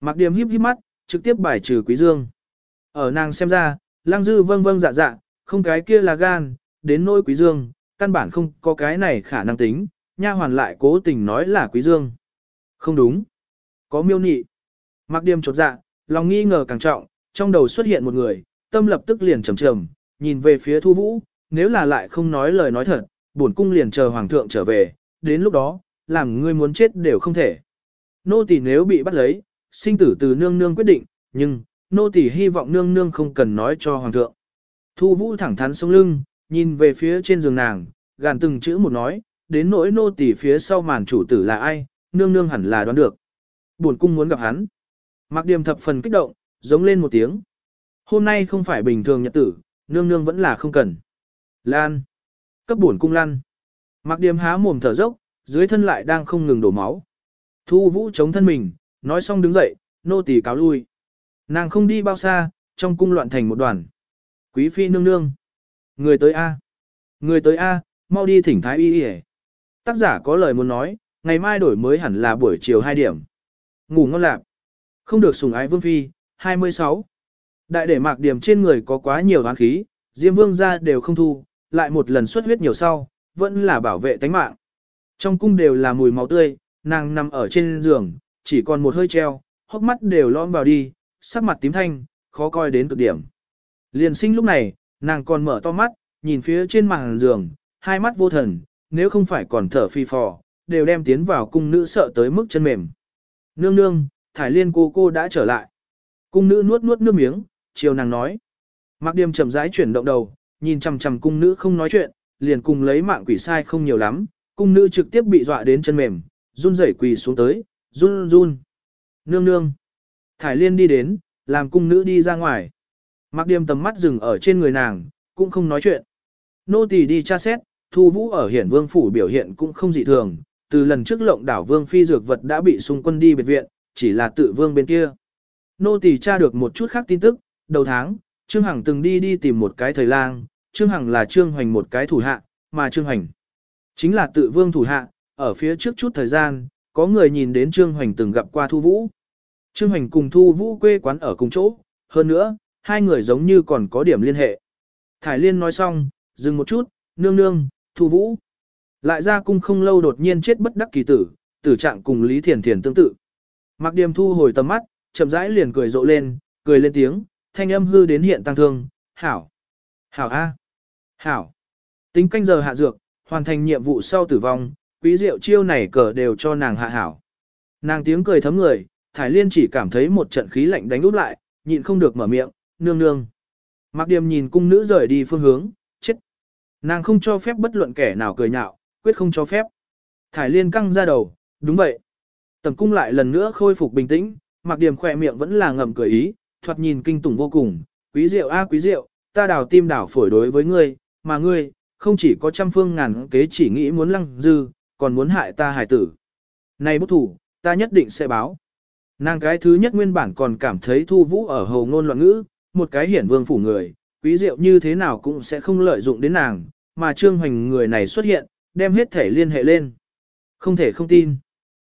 Mạc Điềm híp híp mắt, trực tiếp bài trừ Quý Dương. Ở nàng xem ra, Lăng Dư vâng vâng dạ dạ, không cái kia là gan, đến nỗi Quý Dương, căn bản không có cái này khả năng tính, nha hoàn lại cố tình nói là Quý Dương. Không đúng. Có miêu nị. Mạc Điềm chột dạ, lòng nghi ngờ càng trọng, trong đầu xuất hiện một người, tâm lập tức liền trầm trầm, nhìn về phía Thu Vũ, nếu là lại không nói lời nói thật, bổn cung liền chờ hoàng thượng trở về, đến lúc đó, làm ngươi muốn chết đều không thể. Nô tỳ nếu bị bắt lấy, sinh tử từ nương nương quyết định, nhưng, nô tỳ hy vọng nương nương không cần nói cho hoàng thượng. Thu vũ thẳng thắn sống lưng, nhìn về phía trên giường nàng, gàn từng chữ một nói, đến nỗi nô tỳ phía sau màn chủ tử là ai, nương nương hẳn là đoán được. Buồn cung muốn gặp hắn. Mạc Điềm thập phần kích động, giống lên một tiếng. Hôm nay không phải bình thường nhật tử, nương nương vẫn là không cần. Lan. Cấp buồn cung lan Mạc Điềm há mồm thở dốc, dưới thân lại đang không ngừng đổ máu. Thu vũ chống thân mình, nói xong đứng dậy, nô tỳ cáo lui. Nàng không đi bao xa, trong cung loạn thành một đoàn. Quý phi nương nương. Người tới A. Người tới A, mau đi thỉnh thái y y Tác giả có lời muốn nói, ngày mai đổi mới hẳn là buổi chiều 2 điểm. Ngủ ngon lạc. Không được sùng ái vương phi, 26. Đại để mạc điểm trên người có quá nhiều oán khí, Diêm vương ra đều không thu, lại một lần xuất huyết nhiều sau, vẫn là bảo vệ tánh mạng. Trong cung đều là mùi máu tươi, nàng nằm ở trên giường, chỉ còn một hơi treo, hốc mắt đều lõm vào đi, sắc mặt tím thanh, khó coi đến cực điểm. Liền sinh lúc này, nàng còn mở to mắt, nhìn phía trên màn giường, hai mắt vô thần, nếu không phải còn thở phi phò, đều đem tiến vào cung nữ sợ tới mức chân mềm. Nương nương, thải liên cô cô đã trở lại. Cung nữ nuốt nuốt nước miếng, chiều nàng nói. Mạc Điềm chậm rãi chuyển động đầu, nhìn chằm chằm cung nữ không nói chuyện, liền cùng lấy mạng quỷ sai không nhiều lắm, cung nữ trực tiếp bị dọa đến chân mềm, run rẩy quỳ xuống tới, run run. Nương nương. Thải liên đi đến, làm cung nữ đi ra ngoài. Mạc Điềm tầm mắt dừng ở trên người nàng, cũng không nói chuyện. Nô tỳ đi tra xét, thu vũ ở hiển vương phủ biểu hiện cũng không dị thường, từ lần trước lộng đảo vương phi dược vật đã bị xung quân đi biệt viện, chỉ là tự vương bên kia. Nô tỳ tra được một chút khác tin tức, đầu tháng, Trương Hằng từng đi đi tìm một cái thời lang, Trương Hằng là Trương Hoành một cái thủ hạ, mà Trương Hoành chính là tự vương thủ hạ, ở phía trước chút thời gian, có người nhìn đến Trương Hoành từng gặp qua Thu Vũ. Trương Hoành cùng Thu Vũ quê quán ở cùng chỗ, hơn nữa, hai người giống như còn có điểm liên hệ. Thải Liên nói xong, dừng một chút, nương nương, Thu Vũ. Lại ra cung không lâu đột nhiên chết bất đắc kỳ tử, tử trạng cùng Lý Thiền Thiền tương tự. Mặc Điềm thu hồi tầm mắt, chậm rãi liền cười rộ lên, cười lên tiếng, thanh âm hư đến hiện tăng thương, hảo. Hảo A. Hảo. Tính canh giờ hạ dược, hoàn thành nhiệm vụ sau tử vong, quý diệu chiêu này cờ đều cho nàng hạ hảo. Nàng tiếng cười thấm người, Thải Liên chỉ cảm thấy một trận khí lạnh đánh úp lại, nhịn không được mở miệng, nương nương. Mạc Điềm nhìn cung nữ rời đi phương hướng, chết. Nàng không cho phép bất luận kẻ nào cười nhạo, quyết không cho phép. Thải Liên căng ra đầu, đúng vậy. Tầm cung lại lần nữa khôi phục bình tĩnh, Mạc Điềm khỏe miệng vẫn là ngậm cười ý, thoạt nhìn kinh tủng vô cùng, quý diệu a quý diệu, ta đào tim đào phổi đối với ngươi, mà ngươi, không chỉ có trăm phương ngàn kế chỉ nghĩ muốn lăng dư, còn muốn hại ta hài tử. Này bút thủ, ta nhất định sẽ báo. Nàng cái thứ nhất nguyên bản còn cảm thấy thu vũ ở hầu ngôn loạn ngữ, một cái hiển vương phủ người, quý diệu như thế nào cũng sẽ không lợi dụng đến nàng, mà trương hoành người này xuất hiện, đem hết thể liên hệ lên. Không thể không tin.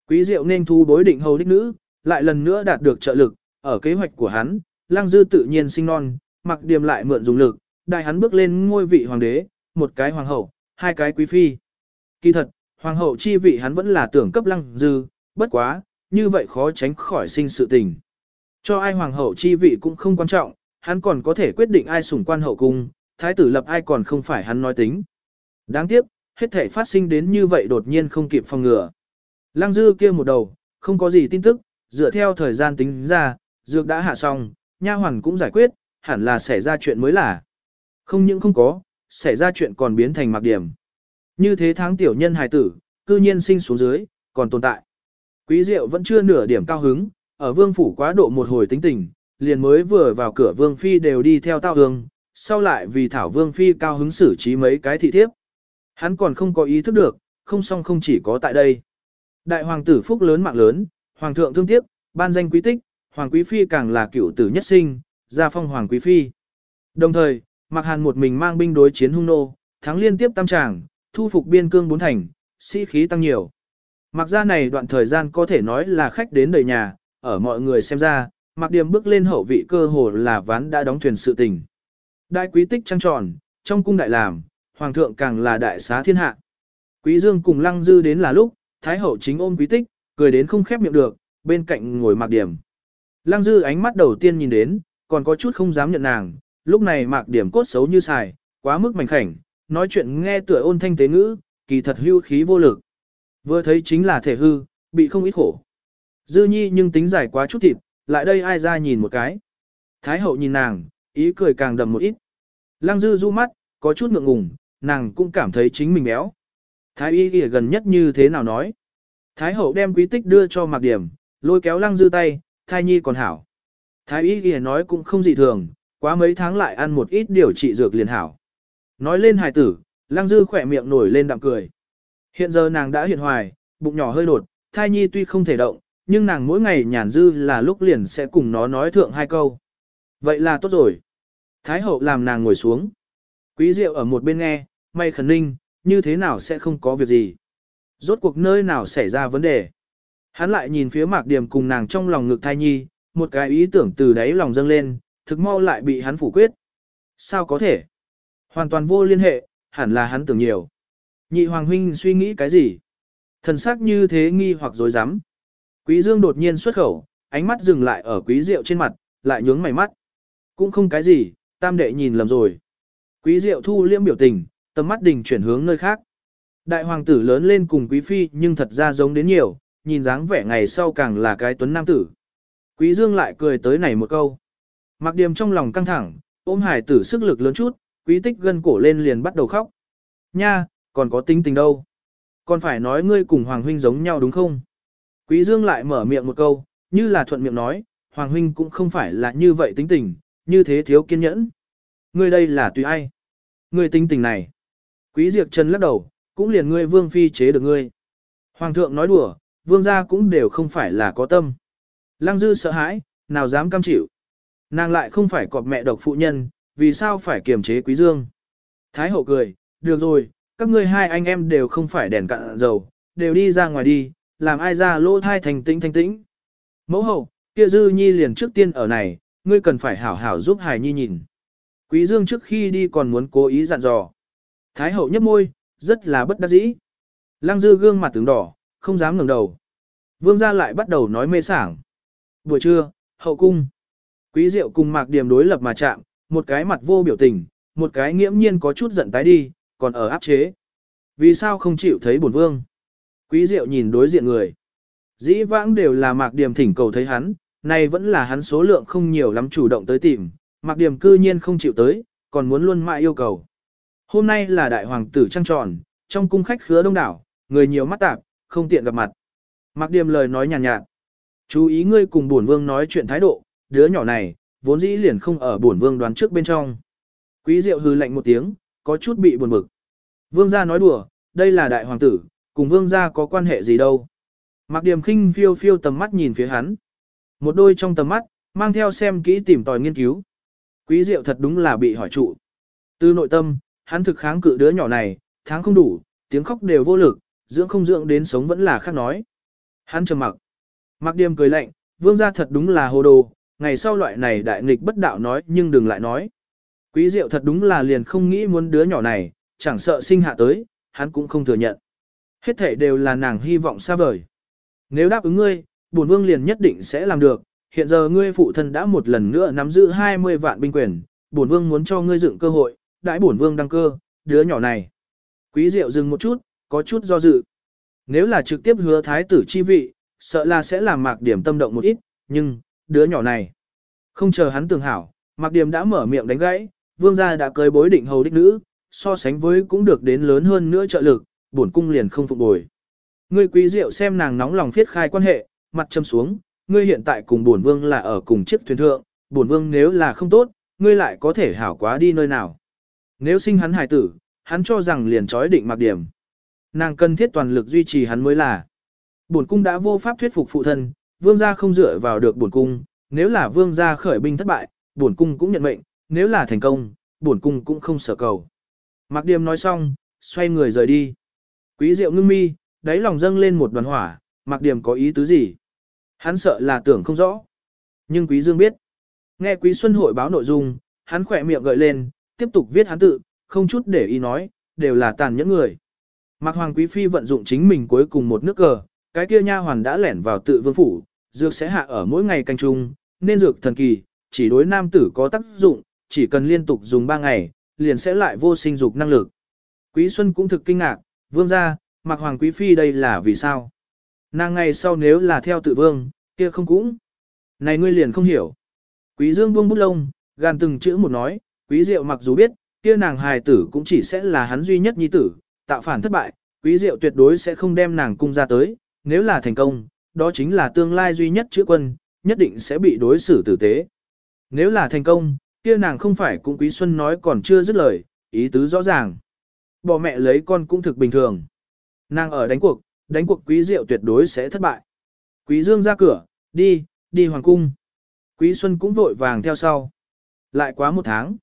Quý diệu nên thu bối định hầu đích nữ, lại lần nữa đạt được trợ lực, ở kế hoạch của hắn, lang dư tự nhiên sinh non, mặc điềm lại mượn dùng lực, đại hắn bước lên ngôi vị hoàng đế, một cái hoàng hậu, hai cái quý phi. Kỳ thật, hoàng hậu chi vị hắn vẫn là tưởng cấp lăng dư, bất quá, như vậy khó tránh khỏi sinh sự tình. Cho ai hoàng hậu chi vị cũng không quan trọng, hắn còn có thể quyết định ai sủng quan hậu cung, thái tử lập ai còn không phải hắn nói tính. Đáng tiếc, hết thể phát sinh đến như vậy đột nhiên không kịp phòng ngừa. Lăng dư kia một đầu, không có gì tin tức, dựa theo thời gian tính ra, dược đã hạ xong, nha hoàn cũng giải quyết, hẳn là xảy ra chuyện mới là. Không những không có, xảy ra chuyện còn biến thành mặc điểm. Như thế tháng tiểu nhân hài tử, cư nhiên sinh xuống dưới, còn tồn tại. Quý diệu vẫn chưa nửa điểm cao hứng, ở vương phủ quá độ một hồi tính tình, liền mới vừa vào cửa vương phi đều đi theo tao hương, sau lại vì thảo vương phi cao hứng xử trí mấy cái thị thiếp. Hắn còn không có ý thức được, không song không chỉ có tại đây. Đại hoàng tử phúc lớn mạng lớn, hoàng thượng thương tiếc, ban danh quý tích, hoàng quý phi càng là cựu tử nhất sinh, gia phong hoàng quý phi. Đồng thời, Mạc Hàn một mình mang binh đối chiến hung nô, thắng liên tiếp tam tràng, thu phục biên cương bốn thành, sĩ khí tăng nhiều. Mặc ra này đoạn thời gian có thể nói là khách đến đời nhà, ở mọi người xem ra, Mặc Điểm bước lên hậu vị cơ hồ là ván đã đóng thuyền sự tình. Đại quý tích trăng tròn, trong cung đại làm, hoàng thượng càng là đại xá thiên hạ. Quý Dương cùng Lăng Dư đến là lúc, Thái hậu chính ôm quý tích, cười đến không khép miệng được, bên cạnh ngồi Mặc Điểm. Lăng Dư ánh mắt đầu tiên nhìn đến, còn có chút không dám nhận nàng, lúc này Mạc Điểm cốt xấu như xài, quá mức mảnh khảnh, nói chuyện nghe tựa ôn thanh tế ngữ, kỳ thật hưu khí vô lực. Vừa thấy chính là thể hư, bị không ít khổ. Dư nhi nhưng tính giải quá chút thịt, lại đây ai ra nhìn một cái. Thái hậu nhìn nàng, ý cười càng đầm một ít. Lăng dư du mắt, có chút ngượng ngùng, nàng cũng cảm thấy chính mình béo. Thái y kìa gần nhất như thế nào nói. Thái hậu đem quý tích đưa cho mặc điểm, lôi kéo lăng dư tay, thai nhi còn hảo. Thái y kìa nói cũng không dị thường, quá mấy tháng lại ăn một ít điều trị dược liền hảo. Nói lên hài tử, lăng dư khỏe miệng nổi lên đạm cười. Hiện giờ nàng đã hiện hoài, bụng nhỏ hơi đột, thai nhi tuy không thể động, nhưng nàng mỗi ngày nhàn dư là lúc liền sẽ cùng nó nói thượng hai câu. Vậy là tốt rồi. Thái hậu làm nàng ngồi xuống. Quý diệu ở một bên nghe, may khẩn ninh, như thế nào sẽ không có việc gì. Rốt cuộc nơi nào xảy ra vấn đề. Hắn lại nhìn phía mạc điểm cùng nàng trong lòng ngực thai nhi, một cái ý tưởng từ đáy lòng dâng lên, thực mau lại bị hắn phủ quyết. Sao có thể? Hoàn toàn vô liên hệ, hẳn là hắn tưởng nhiều. Nhị hoàng huynh suy nghĩ cái gì? Thần sắc như thế nghi hoặc dối rắm Quý dương đột nhiên xuất khẩu, ánh mắt dừng lại ở quý diệu trên mặt, lại nhướng mày mắt. Cũng không cái gì, tam đệ nhìn lầm rồi. Quý diệu thu liễm biểu tình, tầm mắt đình chuyển hướng nơi khác. Đại hoàng tử lớn lên cùng quý phi nhưng thật ra giống đến nhiều, nhìn dáng vẻ ngày sau càng là cái tuấn nam tử. Quý dương lại cười tới này một câu. Mặc điểm trong lòng căng thẳng, ôm hải tử sức lực lớn chút, quý tích gân cổ lên liền bắt đầu khóc. Nha, còn có tính tình đâu. Còn phải nói ngươi cùng Hoàng Huynh giống nhau đúng không? Quý Dương lại mở miệng một câu, như là thuận miệng nói, Hoàng Huynh cũng không phải là như vậy tính tình, như thế thiếu kiên nhẫn. Ngươi đây là tùy ai? Ngươi tính tình này. Quý Diệp Trần lắc đầu, cũng liền ngươi vương phi chế được ngươi. Hoàng thượng nói đùa, vương gia cũng đều không phải là có tâm. Lăng dư sợ hãi, nào dám cam chịu. Nàng lại không phải cọp mẹ độc phụ nhân, vì sao phải kiềm chế quý dương. Thái hậu cười, được rồi, các ngươi hai anh em đều không phải đèn cạn dầu, đều đi ra ngoài đi, làm ai ra lỗ thai thành tĩnh thanh tĩnh. Mẫu hậu, kia dư nhi liền trước tiên ở này, ngươi cần phải hảo hảo giúp hài nhi nhìn. Quý dương trước khi đi còn muốn cố ý dặn dò. Thái hậu nhếch môi, rất là bất đắc dĩ. Lăng dư gương mặt tướng đỏ, không dám ngẩng đầu. Vương gia lại bắt đầu nói mê sảng. Buổi trưa, hậu cung. Quý diệu cùng mạc điểm đối lập mà chạm, một cái mặt vô biểu tình, một cái nghiễm nhiên có chút giận tái đi, còn ở áp chế. Vì sao không chịu thấy bổn vương? Quý diệu nhìn đối diện người. Dĩ vãng đều là mạc điểm thỉnh cầu thấy hắn, nay vẫn là hắn số lượng không nhiều lắm chủ động tới tìm, mạc điểm cư nhiên không chịu tới, còn muốn luôn mãi yêu cầu. Hôm nay là đại hoàng tử trăng tròn, trong cung khách khứa đông đảo, người nhiều mắt tạp, không tiện gặp mặt. Mạc điểm lời nói nhàn nhạt, nhạt. Chú ý ngươi cùng bổn vương nói chuyện thái độ, đứa nhỏ này, vốn dĩ liền không ở bổn vương đoán trước bên trong. Quý diệu hư lạnh một tiếng, có chút bị buồn bực. Vương gia nói đùa, đây là đại hoàng tử, cùng vương gia có quan hệ gì đâu. Mạc Điềm khinh phiêu phiêu tầm mắt nhìn phía hắn. Một đôi trong tầm mắt, mang theo xem kỹ tìm tòi nghiên cứu. Quý diệu thật đúng là bị hỏi trụ. Từ nội tâm, hắn thực kháng cự đứa nhỏ này, tháng không đủ, tiếng khóc đều vô lực, dưỡng không dưỡng đến sống vẫn là khác nói. Hắn trầm mặc. Mạc Điềm cười lạnh, vương gia thật đúng là hồ đồ, ngày sau loại này đại nghịch bất đạo nói nhưng đừng lại nói. Quý diệu thật đúng là liền không nghĩ muốn đứa nhỏ này, chẳng sợ sinh hạ tới, hắn cũng không thừa nhận. Hết thể đều là nàng hy vọng xa vời. Nếu đáp ứng ngươi, bổn vương liền nhất định sẽ làm được, hiện giờ ngươi phụ thân đã một lần nữa nắm giữ 20 vạn binh quyền, bổn vương muốn cho ngươi dựng cơ hội, đãi bổn vương đăng cơ, đứa nhỏ này. Quý diệu dừng một chút, có chút do dự. Nếu là trực tiếp hứa thái tử chi vị, sợ là sẽ làm mạc điểm tâm động một ít, nhưng, đứa nhỏ này. Không chờ hắn tưởng hảo, mạc điểm đã mở miệng đánh gãy, vương gia đã cưới bối định hầu đích nữ, so sánh với cũng được đến lớn hơn nữa trợ lực, bổn cung liền không phục bồi. Ngươi quý diệu xem nàng nóng lòng thiết khai quan hệ, mặt châm xuống, ngươi hiện tại cùng bổn vương là ở cùng chiếc thuyền thượng, bổn vương nếu là không tốt, ngươi lại có thể hảo quá đi nơi nào. Nếu sinh hắn hài tử, hắn cho rằng liền trói định mặc điểm. Nàng cần thiết toàn lực duy trì hắn mới là. Bổn cung đã vô pháp thuyết phục phụ thân, vương gia không dựa vào được bổn cung, nếu là vương gia khởi binh thất bại, bổn cung cũng nhận mệnh, nếu là thành công, bổn cung cũng không sợ cầu. Mạc Điềm nói xong, xoay người rời đi. Quý Diệu ngưng mi, đáy lòng dâng lên một đoàn hỏa, Mạc Điềm có ý tứ gì? Hắn sợ là tưởng không rõ. Nhưng Quý Dương biết. Nghe Quý Xuân hội báo nội dung, hắn khỏe miệng gợi lên, tiếp tục viết hắn tự, không chút để ý nói, đều là tàn nhẫn người. Mạc Hoàng Quý Phi vận dụng chính mình cuối cùng một nước cờ, cái kia nha hoàn đã lẻn vào tự vương phủ, dược sẽ hạ ở mỗi ngày canh trung, nên dược thần kỳ, chỉ đối nam tử có tác dụng, chỉ cần liên tục dùng 3 ngày, liền sẽ lại vô sinh dục năng lực. Quý Xuân cũng thực kinh ngạc, vương gia, mặc Hoàng Quý Phi đây là vì sao? Nàng ngày sau nếu là theo tự vương, kia không cũng. Này ngươi liền không hiểu. Quý Dương buông bút lông, gàn từng chữ một nói, quý diệu mặc dù biết, kia nàng hài tử cũng chỉ sẽ là hắn duy nhất nhi tử, tạo phản thất bại, quý diệu tuyệt đối sẽ không đem nàng cung ra tới, nếu là thành công, đó chính là tương lai duy nhất chữ quân, nhất định sẽ bị đối xử tử tế. Nếu là thành công, kia nàng không phải cũng quý xuân nói còn chưa dứt lời, ý tứ rõ ràng. Bỏ mẹ lấy con cũng thực bình thường. Nàng ở đánh cuộc, đánh cuộc quý diệu tuyệt đối sẽ thất bại. Quý dương ra cửa, đi, đi hoàng cung. Quý xuân cũng vội vàng theo sau. Lại quá một tháng.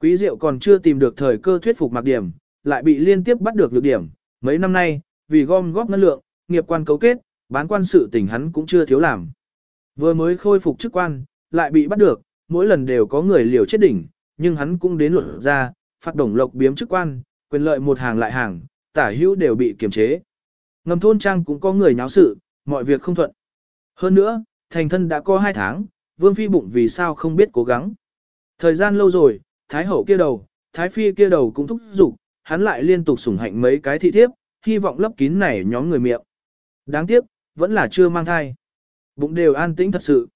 Quý diệu còn chưa tìm được thời cơ thuyết phục mặc điểm, lại bị liên tiếp bắt được lược điểm. Mấy năm nay, vì gom góp ngân lượng, nghiệp quan cấu kết, bán quan sự tình hắn cũng chưa thiếu làm. Vừa mới khôi phục chức quan, lại bị bắt được, mỗi lần đều có người liều chết đỉnh, nhưng hắn cũng đến luật ra, phát đồng lộc biếm chức quan, quyền lợi một hàng lại hàng, tả hữu đều bị kiềm chế. Ngầm thôn trang cũng có người nháo sự, mọi việc không thuận. Hơn nữa, thành thân đã có hai tháng, vương phi bụng vì sao không biết cố gắng. Thời gian lâu rồi, thái hậu kia đầu, thái phi kia đầu cũng thúc giục, hắn lại liên tục sủng hạnh mấy cái thị thiếp, hy vọng lấp kín này nhóm người miệng. Đáng tiếc, vẫn là chưa mang thai. Bụng đều an tĩnh thật sự.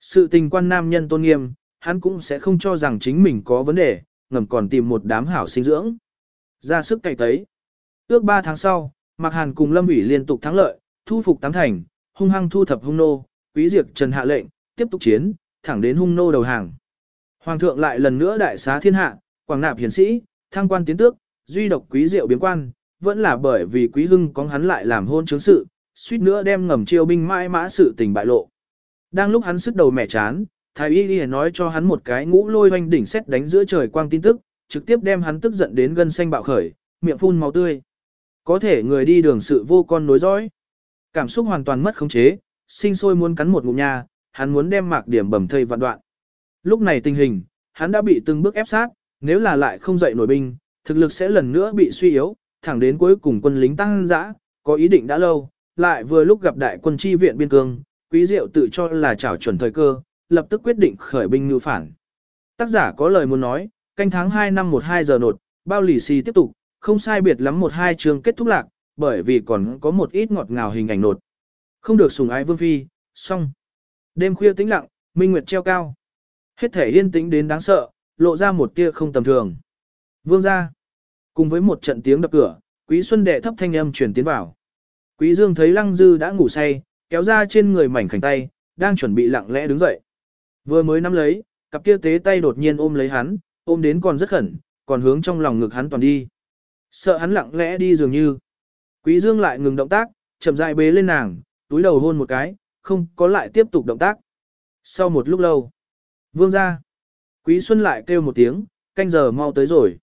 Sự tình quan nam nhân tôn nghiêm, hắn cũng sẽ không cho rằng chính mình có vấn đề, ngầm còn tìm một đám hảo sinh dưỡng. Ra sức cày tấy. Ước 3 tháng sau, Mạc Hàn cùng Lâm ủy liên tục thắng lợi, thu phục tám thành, hung hăng thu thập hung nô, quý diệt trần hạ lệnh, tiếp tục chiến, thẳng đến hung nô đầu hàng. Hoàng thượng lại lần nữa đại xá thiên hạ, quảng nạp hiển sĩ, thăng quan tiến tước, duy độc quý diệu biến quan, vẫn là bởi vì quý hưng có hắn lại làm hôn chứng sự, suýt nữa đem ngầm chiêu binh mãi mã sự tình bại lộ. Đang lúc hắn sức đầu mẻ chán, thái y y nói cho hắn một cái ngũ lôi hoanh đỉnh xét đánh giữa trời quang tin tức, trực tiếp đem hắn tức giận đến gân xanh bạo khởi, miệng phun máu tươi. Có thể người đi đường sự vô con nối dõi. Cảm xúc hoàn toàn mất khống chế, sinh sôi muốn cắn một ngụm nha, hắn muốn đem mạc điểm bầm thây vạn đoạn. Lúc này tình hình, hắn đã bị từng bước ép sát, nếu là lại không dậy nổi binh, thực lực sẽ lần nữa bị suy yếu, thẳng đến cuối cùng quân lính tăng dã, có ý định đã lâu, lại vừa lúc gặp đại quân chi viện biên cương, quý diệu tự cho là chảo chuẩn thời cơ, lập tức quyết định khởi binh ngự phản. Tác giả có lời muốn nói, canh tháng 2 năm 12 giờ nột, bao lì xì tiếp tục, không sai biệt lắm một hai chương kết thúc lạc, bởi vì còn có một ít ngọt ngào hình ảnh nột. Không được sùng ái vương phi, xong. Đêm khuya tĩnh lặng, minh nguyệt treo cao. Hết thể yên tĩnh đến đáng sợ, lộ ra một tia không tầm thường. Vương ra. Cùng với một trận tiếng đập cửa, Quý Xuân đệ thấp thanh âm truyền tiến vào. Quý Dương thấy Lăng Dư đã ngủ say, kéo ra trên người mảnh khảnh tay, đang chuẩn bị lặng lẽ đứng dậy. Vừa mới nắm lấy, cặp kia tế tay đột nhiên ôm lấy hắn, ôm đến còn rất khẩn, còn hướng trong lòng ngực hắn toàn đi. Sợ hắn lặng lẽ đi dường như. Quý Dương lại ngừng động tác, chậm rãi bế lên nàng, túi đầu hôn một cái, không có lại tiếp tục động tác. Sau một lúc lâu, vương ra. Quý Xuân lại kêu một tiếng, canh giờ mau tới rồi.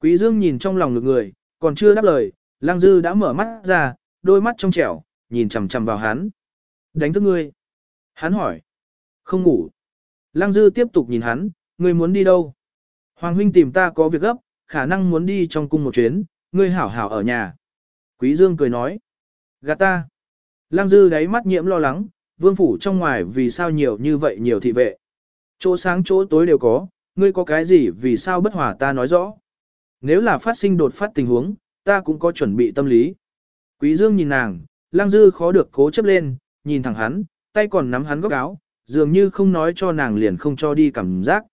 Quý Dương nhìn trong lòng ngực người, còn chưa đáp lời, Lăng Dư đã mở mắt ra, đôi mắt trong trẻo, nhìn chằm chằm vào hắn. Đánh thức ngươi. Hắn hỏi. Không ngủ. Lăng Dư tiếp tục nhìn hắn, ngươi muốn đi đâu? Hoàng huynh tìm ta có việc gấp, khả năng muốn đi trong cung một chuyến, ngươi hảo hảo ở nhà. Quý Dương cười nói. Gạt ta. Lăng Dư đáy mắt nhiễm lo lắng, vương phủ trong ngoài vì sao nhiều như vậy nhiều thị vệ. Chỗ sáng chỗ tối đều có, ngươi có cái gì vì sao bất hòa ta nói rõ. Nếu là phát sinh đột phát tình huống, ta cũng có chuẩn bị tâm lý. Quý Dương nhìn nàng, lang dư khó được cố chấp lên, nhìn thẳng hắn, tay còn nắm hắn góc áo, dường như không nói cho nàng liền không cho đi cảm giác.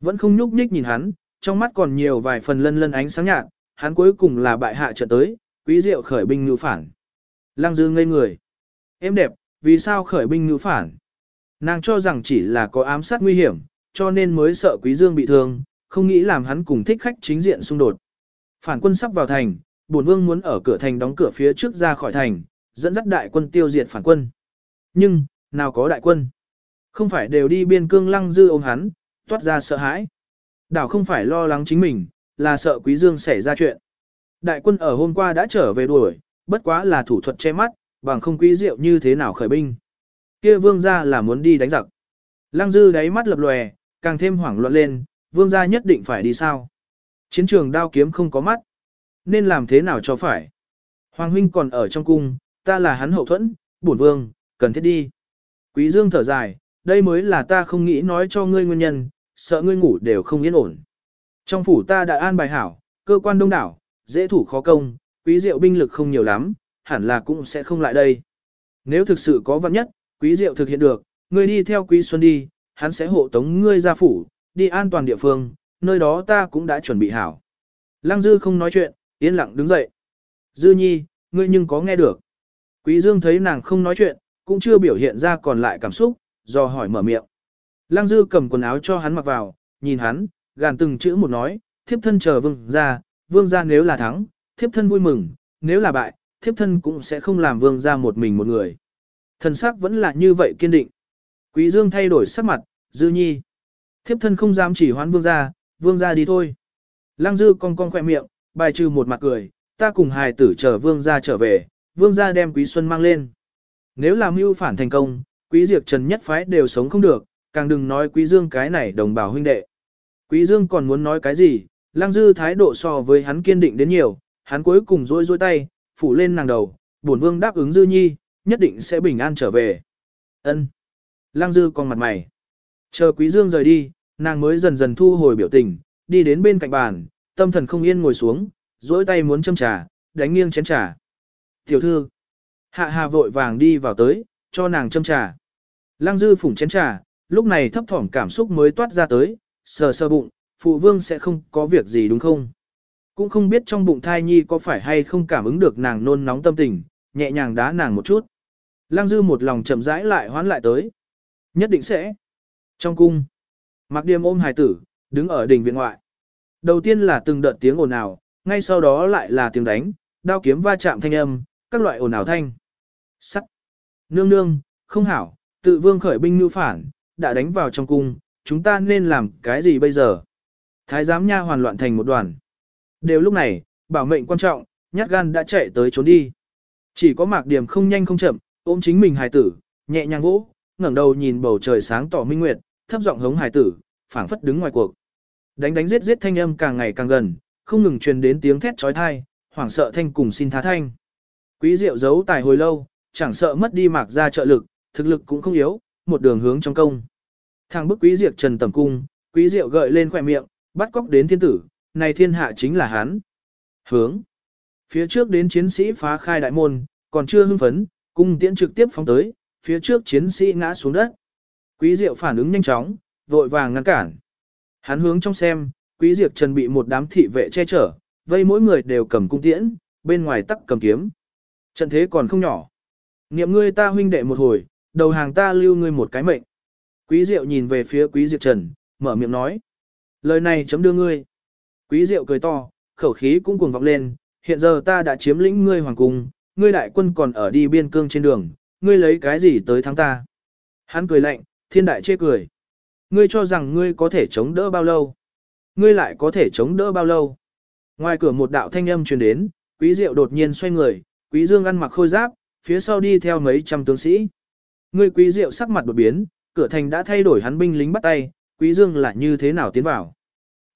Vẫn không nhúc nhích nhìn hắn, trong mắt còn nhiều vài phần lân lân ánh sáng nhạt, hắn cuối cùng là bại hạ trận tới, quý diệu khởi binh ngữ phản. Lang dư ngây người. Em đẹp, vì sao khởi binh ngữ phản? Nàng cho rằng chỉ là có ám sát nguy hiểm, cho nên mới sợ quý dương bị thương, không nghĩ làm hắn cùng thích khách chính diện xung đột. Phản quân sắp vào thành, bổn vương muốn ở cửa thành đóng cửa phía trước ra khỏi thành, dẫn dắt đại quân tiêu diệt phản quân. Nhưng, nào có đại quân? Không phải đều đi biên cương lăng dư ôm hắn, toát ra sợ hãi. Đảo không phải lo lắng chính mình, là sợ quý dương xảy ra chuyện. Đại quân ở hôm qua đã trở về đuổi, bất quá là thủ thuật che mắt, bằng không quý diệu như thế nào khởi binh. kia vương gia là muốn đi đánh giặc. Lăng dư đáy mắt lập lòe, càng thêm hoảng loạn lên, vương gia nhất định phải đi sao. Chiến trường đao kiếm không có mắt. Nên làm thế nào cho phải. Hoàng huynh còn ở trong cung, ta là hắn hậu thuẫn, bổn vương, cần thiết đi. Quý dương thở dài, đây mới là ta không nghĩ nói cho ngươi nguyên nhân, sợ ngươi ngủ đều không yên ổn. Trong phủ ta đã an bài hảo, cơ quan đông đảo, dễ thủ khó công, quý diệu binh lực không nhiều lắm, hẳn là cũng sẽ không lại đây. Nếu thực sự có văn nhất, quý diệu thực hiện được, ngươi đi theo quý xuân đi, hắn sẽ hộ tống ngươi ra phủ, đi an toàn địa phương, nơi đó ta cũng đã chuẩn bị hảo. Lăng Dư không nói chuyện, yên lặng đứng dậy. Dư nhi, ngươi nhưng có nghe được. Quý Dương thấy nàng không nói chuyện, cũng chưa biểu hiện ra còn lại cảm xúc, do hỏi mở miệng. Lăng Dư cầm quần áo cho hắn mặc vào, nhìn hắn, gàn từng chữ một nói, thiếp thân chờ vương ra, vương ra nếu là thắng, thiếp thân vui mừng, nếu là bại, thiếp thân cũng sẽ không làm vương ra một mình một người. Thần sắc vẫn là như vậy kiên định. Quý Dương thay đổi sắc mặt, dư nhi. Thiếp thân không dám chỉ hoán vương ra, vương ra đi thôi. Lăng dư cong cong khỏe miệng, bài trừ một mặt cười, ta cùng hài tử chờ vương gia trở về, vương gia đem quý xuân mang lên. Nếu làm mưu phản thành công, quý diệt trần nhất phái đều sống không được, càng đừng nói quý dương cái này đồng bào huynh đệ. Quý dương còn muốn nói cái gì, Lang dư thái độ so với hắn kiên định đến nhiều, hắn cuối cùng rôi rôi tay, phủ lên nàng đầu, bổn vương đáp ứng dư nhi, nhất định sẽ bình an trở về. Ân. Lang dư còn mặt mày. Chờ quý dương rời đi, nàng mới dần dần thu hồi biểu tình, đi đến bên cạnh bàn, tâm thần không yên ngồi xuống, duỗi tay muốn châm trà, đánh nghiêng chén trà. Tiểu thư. Hạ hà vội vàng đi vào tới, cho nàng châm trà. Lăng dư phủng chén trà, lúc này thấp thỏm cảm xúc mới toát ra tới, sờ sờ bụng, phụ vương sẽ không có việc gì đúng không? Cũng không biết trong bụng thai nhi có phải hay không cảm ứng được nàng nôn nóng tâm tình, nhẹ nhàng đá nàng một chút. Lăng dư một lòng chậm rãi lại hoán lại tới. Nhất định sẽ. Trong cung, Mạc Điềm ôm hài tử, đứng ở đỉnh viện ngoại. Đầu tiên là từng đợt tiếng ồn ào, ngay sau đó lại là tiếng đánh, đao kiếm va chạm thanh âm, các loại ồn ào thanh. Sắc. Nương nương, không hảo, tự vương khởi binh nưu phản, đã đánh vào trong cung, chúng ta nên làm cái gì bây giờ? Thái giám nha hoàn loạn thành một đoàn. Đều lúc này, bảo mệnh quan trọng, nhát gan đã chạy tới trốn đi. Chỉ có mạc điểm không nhanh không chậm, ôm chính mình hài tử, nhẹ nhàng vỗ, ngẩng đầu nhìn bầu trời sáng tỏ minh nguyệt, thấp giọng hống hài tử, phảng phất đứng ngoài cuộc. Đánh đánh giết giết thanh âm càng ngày càng gần, không ngừng truyền đến tiếng thét chói tai, hoảng sợ thanh cùng xin tha thanh. Quý Diệu giấu tài hồi lâu, chẳng sợ mất đi mạc ra trợ lực, thực lực cũng không yếu, một đường hướng trong công. Thằng bức Quý Diệu Trần tầm cung, Quý Diệu gợi lên khỏe miệng, bắt cóc đến thiên tử, này thiên hạ chính là hắn. Hướng. Phía trước đến chiến sĩ phá khai đại môn, còn chưa hưng phấn, cung tiễn trực tiếp phóng tới, phía trước chiến sĩ ngã xuống đất. Quý Diệu phản ứng nhanh chóng, vội vàng ngăn cản. Hắn hướng trong xem, Quý diệt Trần bị một đám thị vệ che chở, vây mỗi người đều cầm cung tiễn, bên ngoài tắc cầm kiếm. Trận thế còn không nhỏ. Niệm ngươi ta huynh đệ một hồi, đầu hàng ta lưu ngươi một cái mệnh. Quý Diệu nhìn về phía Quý diệt Trần, mở miệng nói. Lời này chấm đưa ngươi. Quý Diệu cười to, khẩu khí cũng cuồng vọng lên, hiện giờ ta đã chiếm lĩnh ngươi hoàng cung, ngươi đại quân còn ở đi biên cương trên đường, ngươi lấy cái gì tới thắng ta. Hắn cười lạnh, thiên đại chê cười. Ngươi cho rằng ngươi có thể chống đỡ bao lâu? Ngươi lại có thể chống đỡ bao lâu? Ngoài cửa một đạo thanh âm truyền đến, Quý Diệu đột nhiên xoay người, Quý Dương ăn mặc khôi giáp, phía sau đi theo mấy trăm tướng sĩ. Ngươi Quý Diệu sắc mặt đột biến, cửa thành đã thay đổi hắn binh lính bắt tay, Quý Dương là như thế nào tiến vào?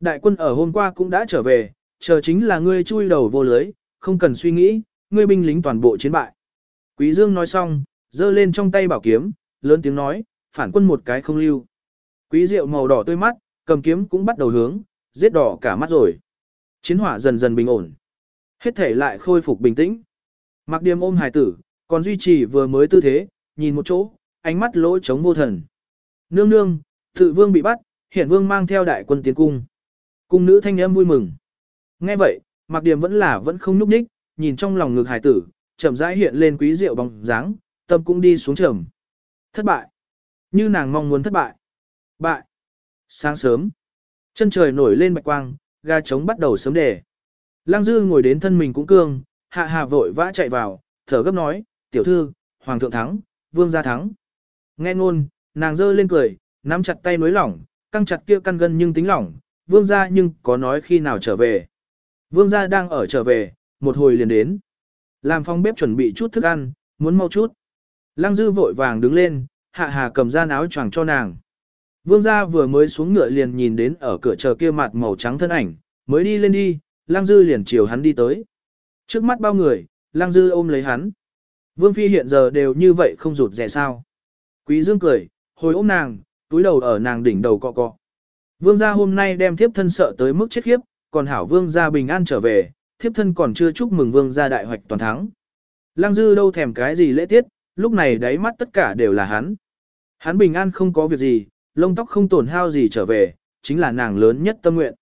Đại quân ở hôm qua cũng đã trở về, chờ chính là ngươi chui đầu vô lưới, không cần suy nghĩ, ngươi binh lính toàn bộ chiến bại. Quý Dương nói xong, giơ lên trong tay bảo kiếm, lớn tiếng nói, phản quân một cái không lưu. Quý rượu màu đỏ tươi mắt, cầm kiếm cũng bắt đầu hướng, giết đỏ cả mắt rồi. Chiến hỏa dần dần bình ổn. Hết thể lại khôi phục bình tĩnh. Mặc điềm ôm hài tử, còn duy trì vừa mới tư thế, nhìn một chỗ, ánh mắt lỗ trống vô thần. Nương nương, tự vương bị bắt, hiện vương mang theo đại quân tiến cung. Cung nữ thanh em vui mừng. Nghe vậy, mặc điềm vẫn là vẫn không núp ních, nhìn trong lòng ngực hài tử, chậm rãi hiện lên quý rượu bóng dáng, tâm cũng đi xuống trầm. Thất bại. Như nàng mong muốn thất bại. Bại. Sáng sớm. Chân trời nổi lên bạch quang, ga trống bắt đầu sớm đề. Lăng dư ngồi đến thân mình cũng cương, hạ hạ vội vã chạy vào, thở gấp nói, tiểu thư, hoàng thượng thắng, vương gia thắng. Nghe ngôn, nàng dơ lên cười, nắm chặt tay nối lỏng, căng chặt kia căn gân nhưng tính lỏng, vương gia nhưng có nói khi nào trở về. Vương gia đang ở trở về, một hồi liền đến. Làm phong bếp chuẩn bị chút thức ăn, muốn mau chút. Lăng dư vội vàng đứng lên, hạ hà cầm ra áo choàng cho nàng. Vương gia vừa mới xuống ngựa liền nhìn đến ở cửa chờ kia mặt màu trắng thân ảnh, mới đi lên đi, lang dư liền chiều hắn đi tới. Trước mắt bao người, lang dư ôm lấy hắn. Vương phi hiện giờ đều như vậy không rụt rẻ sao. Quý dương cười, hồi ôm nàng, túi đầu ở nàng đỉnh đầu cọ cọ. Vương gia hôm nay đem thiếp thân sợ tới mức chết khiếp, còn hảo vương gia bình an trở về, thiếp thân còn chưa chúc mừng vương gia đại hoạch toàn thắng. Lăng dư đâu thèm cái gì lễ tiết, lúc này đáy mắt tất cả đều là hắn. Hắn bình an không có việc gì, lông tóc không tổn hao gì trở về, chính là nàng lớn nhất tâm nguyện.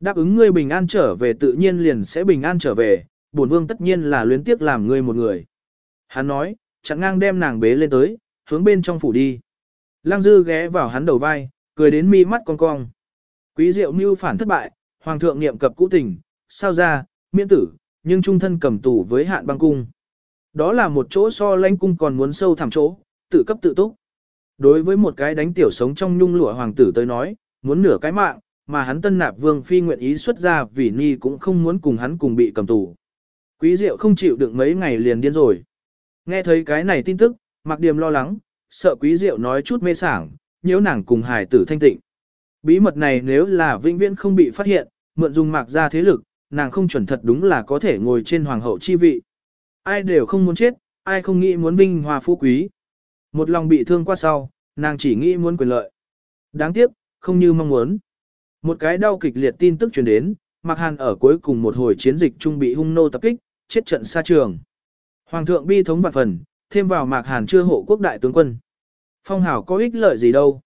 Đáp ứng ngươi bình an trở về tự nhiên liền sẽ bình an trở về, bổn vương tất nhiên là luyến tiếc làm ngươi một người. Hắn nói, chặn ngang đem nàng bế lên tới, hướng bên trong phủ đi. Lăng dư ghé vào hắn đầu vai, cười đến mi mắt cong cong. Quý diệu mưu phản thất bại, hoàng thượng niệm cập cũ tình, sao ra, miễn tử, nhưng trung thân cầm tù với hạn băng cung. Đó là một chỗ so lãnh cung còn muốn sâu thẳm chỗ, tự cấp tự túc. Đối với một cái đánh tiểu sống trong nhung lụa hoàng tử tới nói, muốn nửa cái mạng, mà hắn tân nạp vương phi nguyện ý xuất ra vì ni cũng không muốn cùng hắn cùng bị cầm tù. Quý diệu không chịu được mấy ngày liền điên rồi. Nghe thấy cái này tin tức, mặc điềm lo lắng, sợ quý diệu nói chút mê sảng, nhiễu nàng cùng hài tử thanh tịnh. Bí mật này nếu là vĩnh viễn không bị phát hiện, mượn dùng mạc ra thế lực, nàng không chuẩn thật đúng là có thể ngồi trên hoàng hậu chi vị. Ai đều không muốn chết, ai không nghĩ muốn vinh hoa phú quý. Một lòng bị thương qua sau, nàng chỉ nghĩ muốn quyền lợi. Đáng tiếc, không như mong muốn. Một cái đau kịch liệt tin tức truyền đến, Mạc Hàn ở cuối cùng một hồi chiến dịch trung bị hung nô tập kích, chết trận xa trường. Hoàng thượng bi thống vạn phần, thêm vào Mạc Hàn chưa hộ quốc đại tướng quân. Phong hảo có ích lợi gì đâu.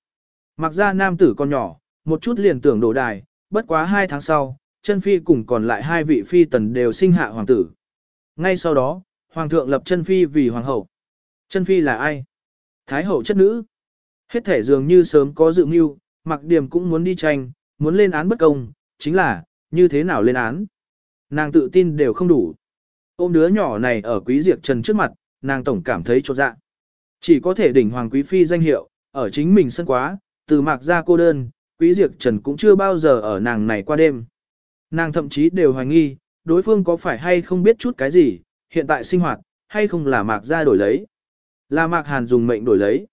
Mặc ra nam tử còn nhỏ, một chút liền tưởng đổ đài, bất quá hai tháng sau, chân phi cùng còn lại hai vị phi tần đều sinh hạ hoàng tử. Ngay sau đó, hoàng thượng lập chân phi vì hoàng hậu. Chân phi là ai? Thái hậu chất nữ. Hết thể dường như sớm có dự mưu, mặc điểm cũng muốn đi tranh, muốn lên án bất công, chính là, như thế nào lên án? Nàng tự tin đều không đủ. Ôm đứa nhỏ này ở quý diệt trần trước mặt, nàng tổng cảm thấy chột dạ. Chỉ có thể đỉnh hoàng quý phi danh hiệu, ở chính mình sân quá, từ mạc ra cô đơn, quý diệt trần cũng chưa bao giờ ở nàng này qua đêm. Nàng thậm chí đều hoài nghi, đối phương có phải hay không biết chút cái gì, hiện tại sinh hoạt, hay không là mạc ra đổi lấy. Là mạc hàn dùng mệnh đổi lấy.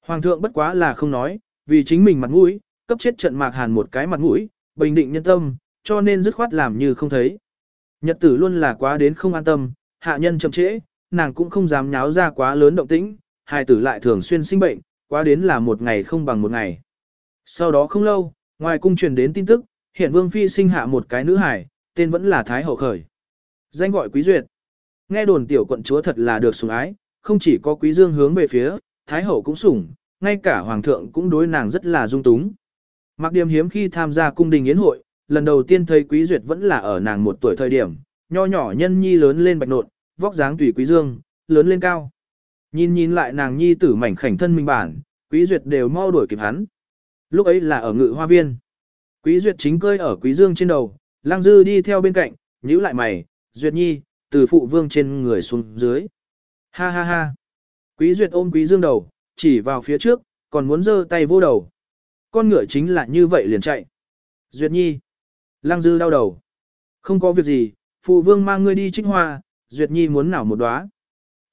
Hoàng thượng bất quá là không nói, vì chính mình mặt mũi, cấp chết trận mạc hàn một cái mặt mũi, bình định nhân tâm, cho nên dứt khoát làm như không thấy. Nhật tử luôn là quá đến không an tâm, hạ nhân chậm trễ, nàng cũng không dám nháo ra quá lớn động tĩnh, hai tử lại thường xuyên sinh bệnh, quá đến là một ngày không bằng một ngày. Sau đó không lâu, ngoài cung truyền đến tin tức, hiện vương phi sinh hạ một cái nữ hải, tên vẫn là Thái Hậu Khởi. Danh gọi Quý Duyệt. Nghe đồn tiểu quận chúa thật là được sủng ái, không chỉ có Quý Dương hướng về phía, Thái Hậu cũng sủng, ngay cả Hoàng thượng cũng đối nàng rất là dung túng. Mặc điểm hiếm khi tham gia cung đình yến hội, lần đầu tiên thấy Quý Duyệt vẫn là ở nàng một tuổi thời điểm, nho nhỏ nhân nhi lớn lên bạch nộn, vóc dáng tùy Quý Dương, lớn lên cao. Nhìn nhìn lại nàng nhi tử mảnh khảnh thân minh bản, Quý Duyệt đều mau đuổi kịp hắn. Lúc ấy là ở ngự hoa viên. Quý Duyệt chính cơi ở Quý Dương trên đầu, lang Dư đi theo bên cạnh, nhíu lại mày, Duyệt Nhi, từ phụ vương trên người xuống dưới. Ha ha ha. Quý Duyệt ôm Quý Dương đầu, chỉ vào phía trước, còn muốn giơ tay vô đầu. Con ngựa chính là như vậy liền chạy. Duyệt Nhi. Lăng Dư đau đầu. Không có việc gì, phụ vương mang ngươi đi trích hoa, Duyệt Nhi muốn nào một đóa.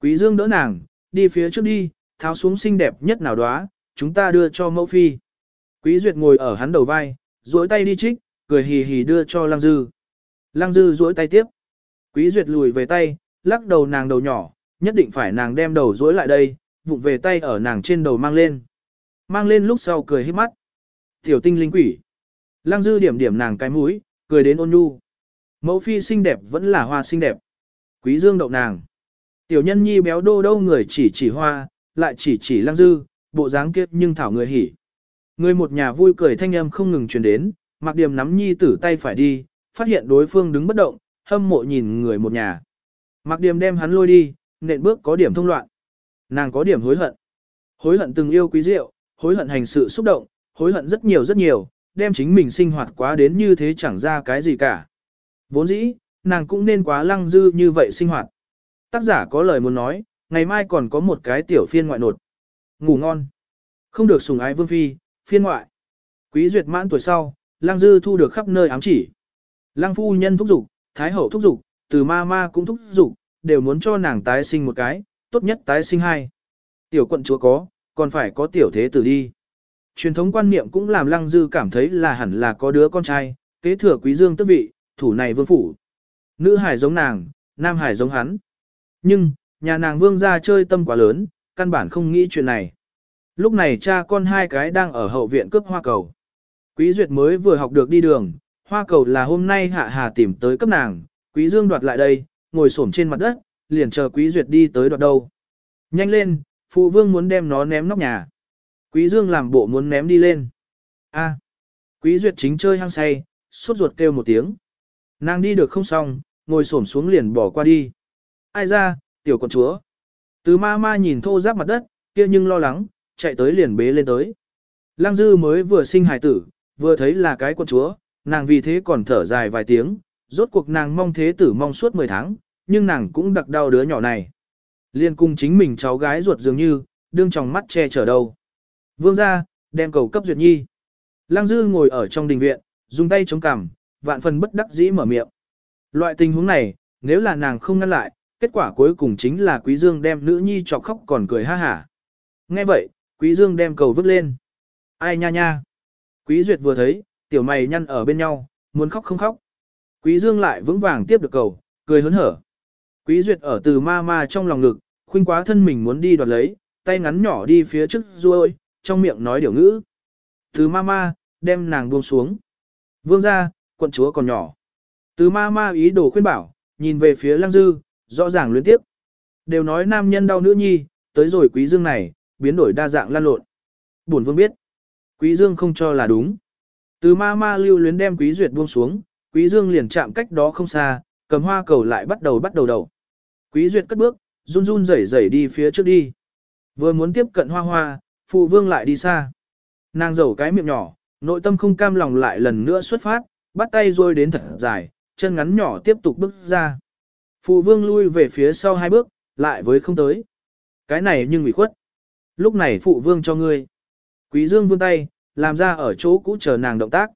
Quý Dương đỡ nàng, đi phía trước đi, tháo xuống xinh đẹp nhất nào đóa, chúng ta đưa cho mẫu phi. Quý Duyệt ngồi ở hắn đầu vai, duỗi tay đi trích, cười hì hì đưa cho Lăng Dư. Lăng Dư duỗi tay tiếp. Quý Duyệt lùi về tay, lắc đầu nàng đầu nhỏ, nhất định phải nàng đem đầu dối lại đây, vụng về tay ở nàng trên đầu mang lên. Mang lên lúc sau cười hết mắt. Tiểu tinh linh quỷ. Lăng Dư điểm điểm nàng cái mũi, cười đến ôn nhu. Mẫu phi xinh đẹp vẫn là hoa xinh đẹp. Quý Dương đậu nàng. Tiểu nhân nhi béo đô đâu người chỉ chỉ hoa, lại chỉ chỉ Lăng Dư, bộ dáng kiếp nhưng thảo người hỉ. Người một nhà vui cười thanh âm không ngừng truyền đến, Mặc Điềm nắm nhi tử tay phải đi, phát hiện đối phương đứng bất động, hâm mộ nhìn người một nhà. Mặc Điềm đem hắn lôi đi, nện bước có điểm thông loạn. Nàng có điểm hối hận. Hối hận từng yêu quý rượu, hối hận hành sự xúc động, hối hận rất nhiều rất nhiều, đem chính mình sinh hoạt quá đến như thế chẳng ra cái gì cả. Vốn dĩ, nàng cũng nên quá lăng dư như vậy sinh hoạt. Tác giả có lời muốn nói, ngày mai còn có một cái tiểu phiên ngoại nột. Ngủ ngon. Không được sùng ái vương phi, phiên ngoại. Quý duyệt mãn tuổi sau, lang dư thu được khắp nơi ám chỉ. Lang phu nhân thúc giục, thái hậu thúc giục, từ ma ma cũng thúc giục, đều muốn cho nàng tái sinh một cái, tốt nhất tái sinh hai. Tiểu quận chúa có, Còn phải có tiểu thế tử đi. Truyền thống quan niệm cũng làm Lăng Dư cảm thấy là hẳn là có đứa con trai, kế thừa quý dương tước vị, thủ này vương phủ. Nữ hải giống nàng, nam hải giống hắn. Nhưng, nhà nàng vương gia chơi tâm quá lớn, căn bản không nghĩ chuyện này. Lúc này cha con hai cái đang ở hậu viện cướp hoa cầu. Quý Duyệt mới vừa học được đi đường, hoa cầu là hôm nay hạ hà tìm tới cấp nàng, Quý Dương đoạt lại đây, ngồi xổm trên mặt đất, liền chờ Quý Duyệt đi tới đoạt đâu. Nhanh lên, phụ vương muốn đem nó ném nóc nhà. Quý Dương làm bộ muốn ném đi lên. A. Quý Duyệt chính chơi hăng say, suốt ruột kêu một tiếng. Nàng đi được không xong, ngồi xổm xuống liền bỏ qua đi. Ai ra, tiểu con chúa. Từ ma ma nhìn thô giáp mặt đất, kia nhưng lo lắng, chạy tới liền bế lên tới. Lăng dư mới vừa sinh hài tử, vừa thấy là cái con chúa, nàng vì thế còn thở dài vài tiếng, rốt cuộc nàng mong thế tử mong suốt 10 tháng, nhưng nàng cũng đặc đau đứa nhỏ này. Liên cung chính mình cháu gái ruột dường như, đương trong mắt che chở đầu. Vương ra, đem cầu cấp duyệt nhi. Lăng dư ngồi ở trong đình viện, dùng tay chống cằm, vạn phần bất đắc dĩ mở miệng. Loại tình huống này, nếu là nàng không ngăn lại, kết quả cuối cùng chính là Quý Dương đem nữ nhi chọc khóc còn cười ha hả. Nghe vậy, Quý Dương đem cầu vứt lên. Ai nha nha. Quý Duyệt vừa thấy, tiểu mày nhăn ở bên nhau, muốn khóc không khóc. Quý Dương lại vững vàng tiếp được cầu, cười hớn hở. Quý Duyệt ở từ ma ma trong lòng ngực, khuynh quá thân mình muốn đi đoạt lấy, tay ngắn nhỏ đi phía trước ruôi, trong miệng nói điều ngữ. Từ ma ma, đem nàng buông xuống. Vương ra, quận chúa còn nhỏ. Từ ma ma ý đồ khuyên bảo, nhìn về phía lăng dư, rõ ràng luyến tiếp. Đều nói nam nhân đau nữ nhi, tới rồi quý dương này, biến đổi đa dạng lan lộn. Bổn vương biết. Quý dương không cho là đúng. Từ ma ma lưu luyến đem quý duyệt buông xuống, quý dương liền chạm cách đó không xa, cầm hoa cầu lại bắt đầu bắt đầu đầu. Quý duyệt cất bước, run run rẩy rẩy đi phía trước đi. Vừa muốn tiếp cận hoa hoa, phụ vương lại đi xa. Nàng giấu cái miệng nhỏ, nội tâm không cam lòng lại lần nữa xuất phát, bắt tay rồi đến thật dài, chân ngắn nhỏ tiếp tục bước ra. Phụ vương lui về phía sau hai bước, lại với không tới. Cái này nhưng bị khuất. Lúc này phụ vương cho ngươi. Quý dương vươn tay, làm ra ở chỗ cũ chờ nàng động tác.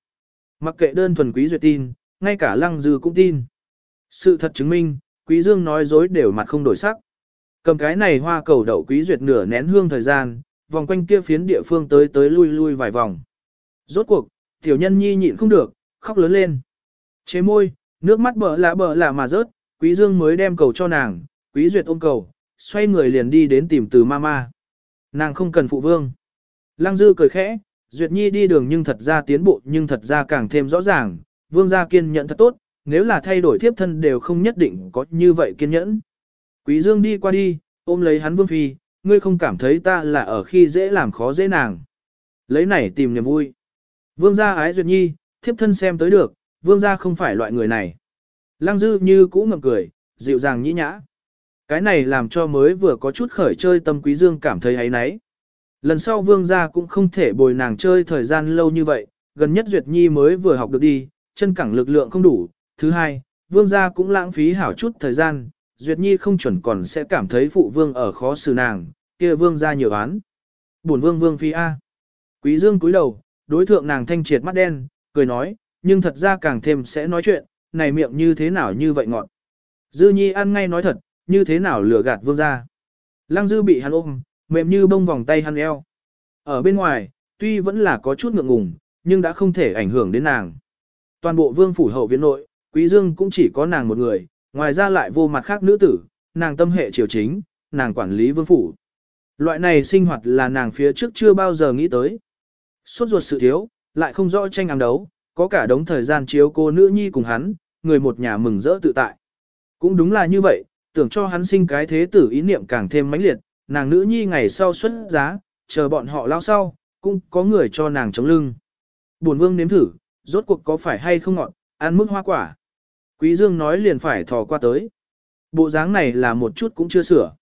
Mặc kệ đơn thuần quý duyệt tin, ngay cả lăng dư cũng tin. Sự thật chứng minh, quý dương nói dối đều mặt không đổi sắc. Cầm cái này hoa cầu đậu quý duyệt nửa nén hương thời gian, vòng quanh kia phiến địa phương tới tới lui lui vài vòng. Rốt cuộc, tiểu nhân nhi nhịn không được, khóc lớn lên. Chế môi, nước mắt bờ lạ bờ lạ mà rớt, quý dương mới đem cầu cho nàng, quý duyệt ôm cầu, xoay người liền đi đến tìm từ mama. Nàng không cần phụ vương. Lăng dư cười khẽ, duyệt nhi đi đường nhưng thật ra tiến bộ nhưng thật ra càng thêm rõ ràng, vương gia kiên nhẫn thật tốt, nếu là thay đổi thiếp thân đều không nhất định có như vậy kiên nhẫn. Quý dương đi qua đi, ôm lấy hắn vương phi, ngươi không cảm thấy ta là ở khi dễ làm khó dễ nàng. Lấy này tìm niềm vui. Vương gia ái duyệt nhi, thiếp thân xem tới được, vương gia không phải loại người này. Lăng dư như cũ ngậm cười, dịu dàng nhĩ nhã. Cái này làm cho mới vừa có chút khởi chơi tâm quý dương cảm thấy ấy nấy. Lần sau vương gia cũng không thể bồi nàng chơi thời gian lâu như vậy, gần nhất Duyệt Nhi mới vừa học được đi, chân cẳng lực lượng không đủ. Thứ hai, vương gia cũng lãng phí hảo chút thời gian, Duyệt Nhi không chuẩn còn sẽ cảm thấy phụ vương ở khó xử nàng, kia vương gia nhiều án. Bổn vương vương phi A. Quý dương cúi đầu, đối thượng nàng thanh triệt mắt đen, cười nói, nhưng thật ra càng thêm sẽ nói chuyện, này miệng như thế nào như vậy ngọn. Dư Nhi ăn ngay nói thật, như thế nào lừa gạt vương gia. Lăng Dư bị hắn ôm, mềm như bông vòng tay hắn eo. Ở bên ngoài, tuy vẫn là có chút ngượng ngùng, nhưng đã không thể ảnh hưởng đến nàng. Toàn bộ vương phủ hậu viện nội, Quý Dương cũng chỉ có nàng một người, ngoài ra lại vô mặt khác nữ tử, nàng tâm hệ triều chính, nàng quản lý vương phủ. Loại này sinh hoạt là nàng phía trước chưa bao giờ nghĩ tới. Suốt ruột sự thiếu, lại không rõ tranh ám đấu, có cả đống thời gian chiếu cô nữ nhi cùng hắn, người một nhà mừng rỡ tự tại. Cũng đúng là như vậy, tưởng cho hắn sinh cái thế tử ý niệm càng thêm mãnh liệt, nàng nữ nhi ngày sau xuất giá, chờ bọn họ lao sau, cũng có người cho nàng chống lưng. Bổn vương nếm thử, rốt cuộc có phải hay không ngọt, ăn mức hoa quả. Quý Dương nói liền phải thò qua tới. Bộ dáng này là một chút cũng chưa sửa.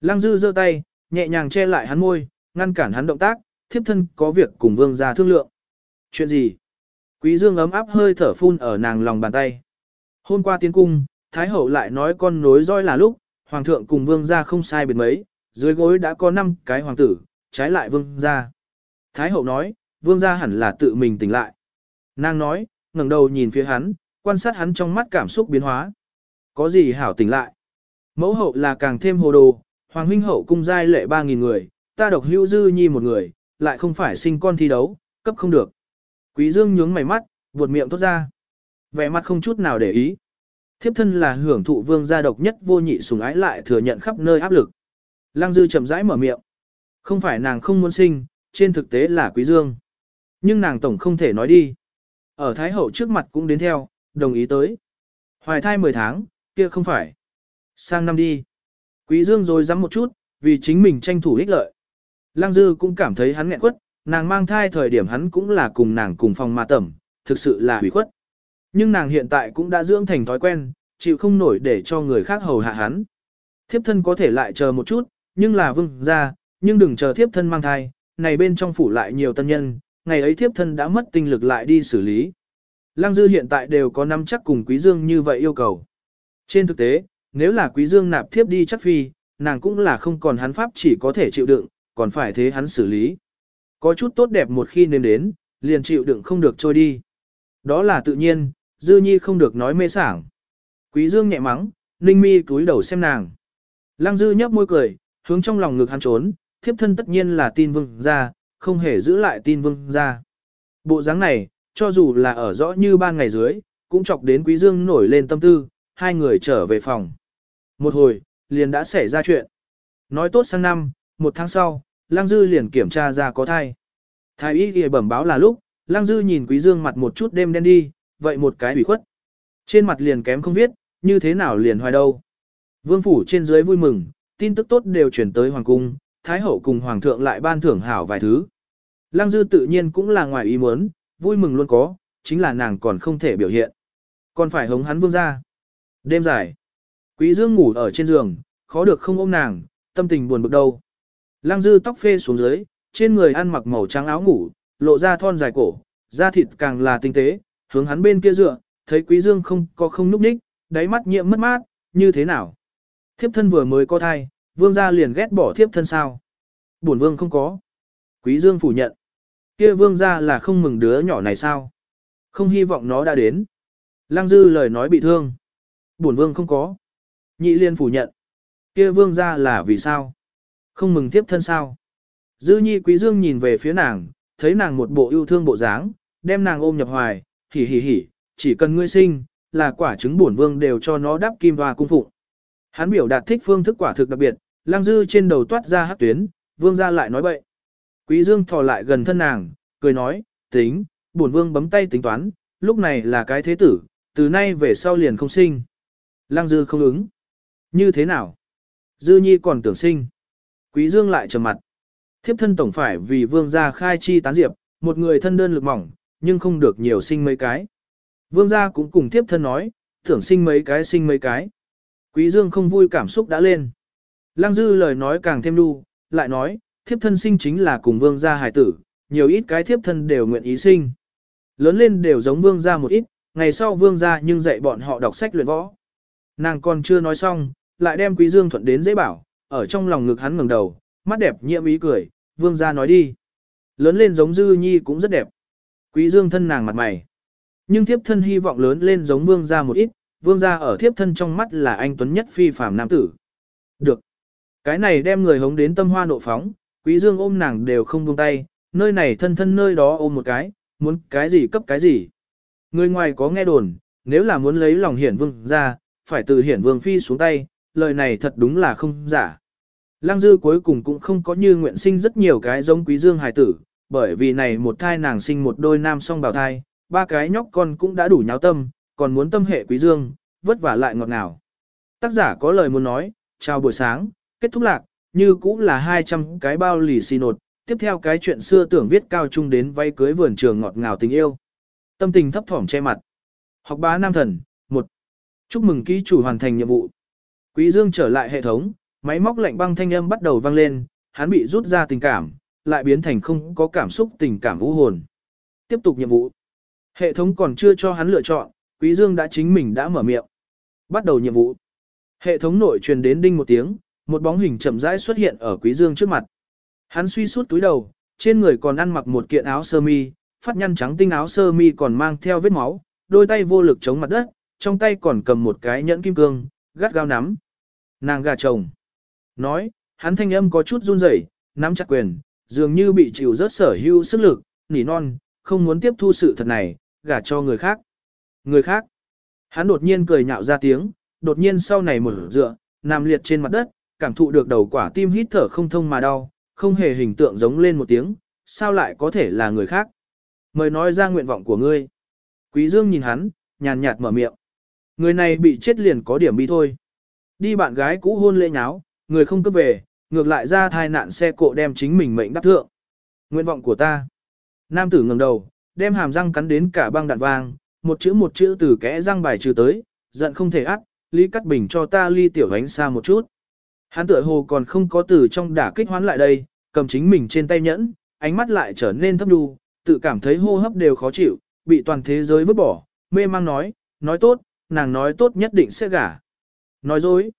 Lăng dư giơ tay, nhẹ nhàng che lại hắn môi, ngăn cản hắn động tác, thiếp thân có việc cùng vương gia thương lượng. Chuyện gì? Quý Dương ấm áp hơi thở phun ở nàng lòng bàn tay. Hôm qua tiến cung, Thái hậu lại nói con nối roi là lúc, hoàng thượng cùng vương gia không sai biệt mấy, dưới gối đã có 5 cái hoàng tử, trái lại vương gia. Thái hậu nói, vương gia hẳn là tự mình tỉnh lại. Nàng nói, ngẩng đầu nhìn phía hắn, quan sát hắn trong mắt cảm xúc biến hóa. Có gì hảo tỉnh lại? Mẫu hậu là càng thêm hồ đồ, hoàng huynh hậu cung giai lệ 3.000 người, ta độc hữu dư nhi một người, lại không phải sinh con thi đấu, cấp không được. Quý dương nhướng mày mắt, buột miệng tốt ra. Vẻ mặt không chút nào để ý. Thiếp thân là hưởng thụ vương gia độc nhất vô nhị sủng ái lại thừa nhận khắp nơi áp lực. Lăng dư chậm rãi mở miệng. Không phải nàng không muốn sinh, trên thực tế là quý dương. Nhưng nàng tổng không thể nói đi. Ở Thái Hậu trước mặt cũng đến theo, đồng ý tới. Hoài thai 10 tháng, kia không phải. Sang năm đi. Quý Dương rồi dám một chút, vì chính mình tranh thủ ích lợi. Lăng Dư cũng cảm thấy hắn nghẹn quất, nàng mang thai thời điểm hắn cũng là cùng nàng cùng phòng mà tẩm, thực sự là hủy khuất. Nhưng nàng hiện tại cũng đã dưỡng thành thói quen, chịu không nổi để cho người khác hầu hạ hắn. Thiếp thân có thể lại chờ một chút, nhưng là vương ra, nhưng đừng chờ thiếp thân mang thai, này bên trong phủ lại nhiều tân nhân, ngày ấy thiếp thân đã mất tinh lực lại đi xử lý. Lăng Dư hiện tại đều có nắm chắc cùng Quý Dương như vậy yêu cầu. Trên thực tế, nếu là Quý Dương nạp thiếp đi chắc phi, nàng cũng là không còn hắn pháp chỉ có thể chịu đựng, còn phải thế hắn xử lý. Có chút tốt đẹp một khi nếm đến, liền chịu đựng không được trôi đi. Đó là tự nhiên, Dư Nhi không được nói mê sảng. Quý Dương nhẹ mắng, Ninh Mi cúi đầu xem nàng. Lăng Dư nhấp môi cười, hướng trong lòng ngực hắn trốn, thiếp thân tất nhiên là tin vương ra, không hề giữ lại tin vương ra. Bộ dáng này, cho dù là ở rõ như ban ngày dưới, cũng chọc đến Quý Dương nổi lên tâm tư, hai người trở về phòng. Một hồi, liền đã xảy ra chuyện. Nói tốt sang năm, một tháng sau, Lăng Dư liền kiểm tra ra có thai. Thái y ghi bẩm báo là lúc, Lăng Dư nhìn Quý Dương mặt một chút đêm đen đi, vậy một cái bị khuất. Trên mặt liền kém không viết, như thế nào liền hoài đâu. Vương phủ trên dưới vui mừng, tin tức tốt đều chuyển tới Hoàng cung, Thái hậu cùng Hoàng thượng lại ban thưởng hảo vài thứ. Lăng Dư tự nhiên cũng là ngoài ý muốn, vui mừng luôn có, chính là nàng còn không thể biểu hiện. Còn phải hống hắn vương ra. Đêm dài, Quý Dương ngủ ở trên giường, khó được không ôm nàng, tâm tình buồn bực đâu. Lăng dư tóc phê xuống dưới, trên người ăn mặc màu trắng áo ngủ, lộ ra thon dài cổ, da thịt càng là tinh tế, hướng hắn bên kia dựa, thấy quý dương không có không núp ních, đáy mắt nhiễm mất mát, như thế nào? Thiếp thân vừa mới có thai, vương gia liền ghét bỏ thiếp thân sao? Bổn vương không có. Quý dương phủ nhận. Kia vương gia là không mừng đứa nhỏ này sao? Không hy vọng nó đã đến. Lăng dư lời nói bị thương. Bổn vương không có. Nhị liên phủ nhận. Kia vương gia là vì sao? Không mừng tiếp thân sao? Dư nhi quý dương nhìn về phía nàng, thấy nàng một bộ yêu thương bộ dáng, đem nàng ôm nhập hoài, hỉ hỉ hỉ, chỉ cần ngươi sinh, là quả trứng bổn vương đều cho nó đắp kim và cung phụng. Hắn biểu đạt thích phương thức quả thực đặc biệt, lang dư trên đầu toát ra hắc tuyến, vương gia lại nói bậy. Quý dương thò lại gần thân nàng, cười nói, tính, bổn vương bấm tay tính toán, lúc này là cái thế tử, từ nay về sau liền không sinh. Lang dư không ứng. Như thế nào? Dư nhi còn tưởng sinh. Quý dương lại trầm mặt. Thiếp thân tổng phải vì vương gia khai chi tán diệp, một người thân đơn lực mỏng, nhưng không được nhiều sinh mấy cái. Vương gia cũng cùng thiếp thân nói, tưởng sinh mấy cái sinh mấy cái. Quý dương không vui cảm xúc đã lên. Lăng dư lời nói càng thêm đu, lại nói, thiếp thân sinh chính là cùng vương gia hài tử, nhiều ít cái thiếp thân đều nguyện ý sinh. Lớn lên đều giống vương gia một ít, ngày sau vương gia nhưng dạy bọn họ đọc sách luyện võ. Nàng còn chưa nói xong, lại đem quý dương thuận đến dễ bảo, ở trong lòng ngực hắn ngẩng đầu, mắt đẹp nhiễm ý cười, vương gia nói đi. Lớn lên giống dư nhi cũng rất đẹp. Quý dương thân nàng mặt mày. Nhưng thiếp thân hy vọng lớn lên giống vương gia một ít, vương gia ở thiếp thân trong mắt là anh tuấn nhất phi phàm nam tử. Được. Cái này đem người hống đến tâm hoa nộ phóng, quý dương ôm nàng đều không buông tay, nơi này thân thân nơi đó ôm một cái, muốn cái gì cấp cái gì. Người ngoài có nghe đồn, nếu là muốn lấy lòng hiển vương ra, phải từ hiển vương phi xuống tay, lời này thật đúng là không giả. Lăng dư cuối cùng cũng không có như nguyện sinh rất nhiều cái giống quý dương hài tử, bởi vì này một thai nàng sinh một đôi nam song bào thai, ba cái nhóc con cũng đã đủ nháo tâm, còn muốn tâm hệ quý dương, vất vả lại ngọt ngào. Tác giả có lời muốn nói, chào buổi sáng, kết thúc lạc, như cũng là 200 cái bao lì xì nột, tiếp theo cái chuyện xưa tưởng viết cao trung đến vay cưới vườn trường ngọt ngào tình yêu. Tâm tình thấp thỏm che mặt. Học bá nam thần, 1. Chúc mừng ký chủ hoàn thành nhiệm vụ. Quý Dương trở lại hệ thống, máy móc lạnh băng thanh âm bắt đầu vang lên, hắn bị rút ra tình cảm, lại biến thành không có cảm xúc tình cảm u hồn. Tiếp tục nhiệm vụ. Hệ thống còn chưa cho hắn lựa chọn, Quý Dương đã chính mình đã mở miệng. Bắt đầu nhiệm vụ. Hệ thống nội truyền đến đinh một tiếng, một bóng hình chậm rãi xuất hiện ở Quý Dương trước mặt. Hắn suy suốt túi đầu, trên người còn ăn mặc một kiện áo sơ mi, phát nhăn trắng tinh áo sơ mi còn mang theo vết máu, đôi tay vô lực chống mặt đất, trong tay còn cầm một cái nhẫn kim cương, gắt gao nắm. Nàng gà chồng. Nói, hắn thanh âm có chút run rẩy, nắm chặt quyền, dường như bị chịu rớt sở hữu sức lực, nỉ non, không muốn tiếp thu sự thật này, gả cho người khác. Người khác. Hắn đột nhiên cười nhạo ra tiếng, đột nhiên sau này mở dựa, nằm liệt trên mặt đất, cảm thụ được đầu quả tim hít thở không thông mà đau, không hề hình tượng giống lên một tiếng, sao lại có thể là người khác. Mời nói ra nguyện vọng của ngươi. Quý Dương nhìn hắn, nhàn nhạt mở miệng. Người này bị chết liền có điểm bi thôi. Đi bạn gái cũ hôn lễ nháo, người không cấp về, ngược lại ra thai nạn xe cộ đem chính mình mệnh đắc thượng. Nguyện vọng của ta. Nam tử ngẩng đầu, đem hàm răng cắn đến cả băng đạn vang, một chữ một chữ từ kẽ răng bài trừ tới, giận không thể ác, Lý Cắt Bình cho ta ly tiểu ánh xa một chút. Hắn tựa hồ còn không có từ trong đả kích hoán lại đây, cầm chính mình trên tay nhẫn, ánh mắt lại trở nên thấp đu, tự cảm thấy hô hấp đều khó chịu, bị toàn thế giới vứt bỏ, mê mang nói, nói tốt, nàng nói tốt nhất định sẽ gả. Nói dối,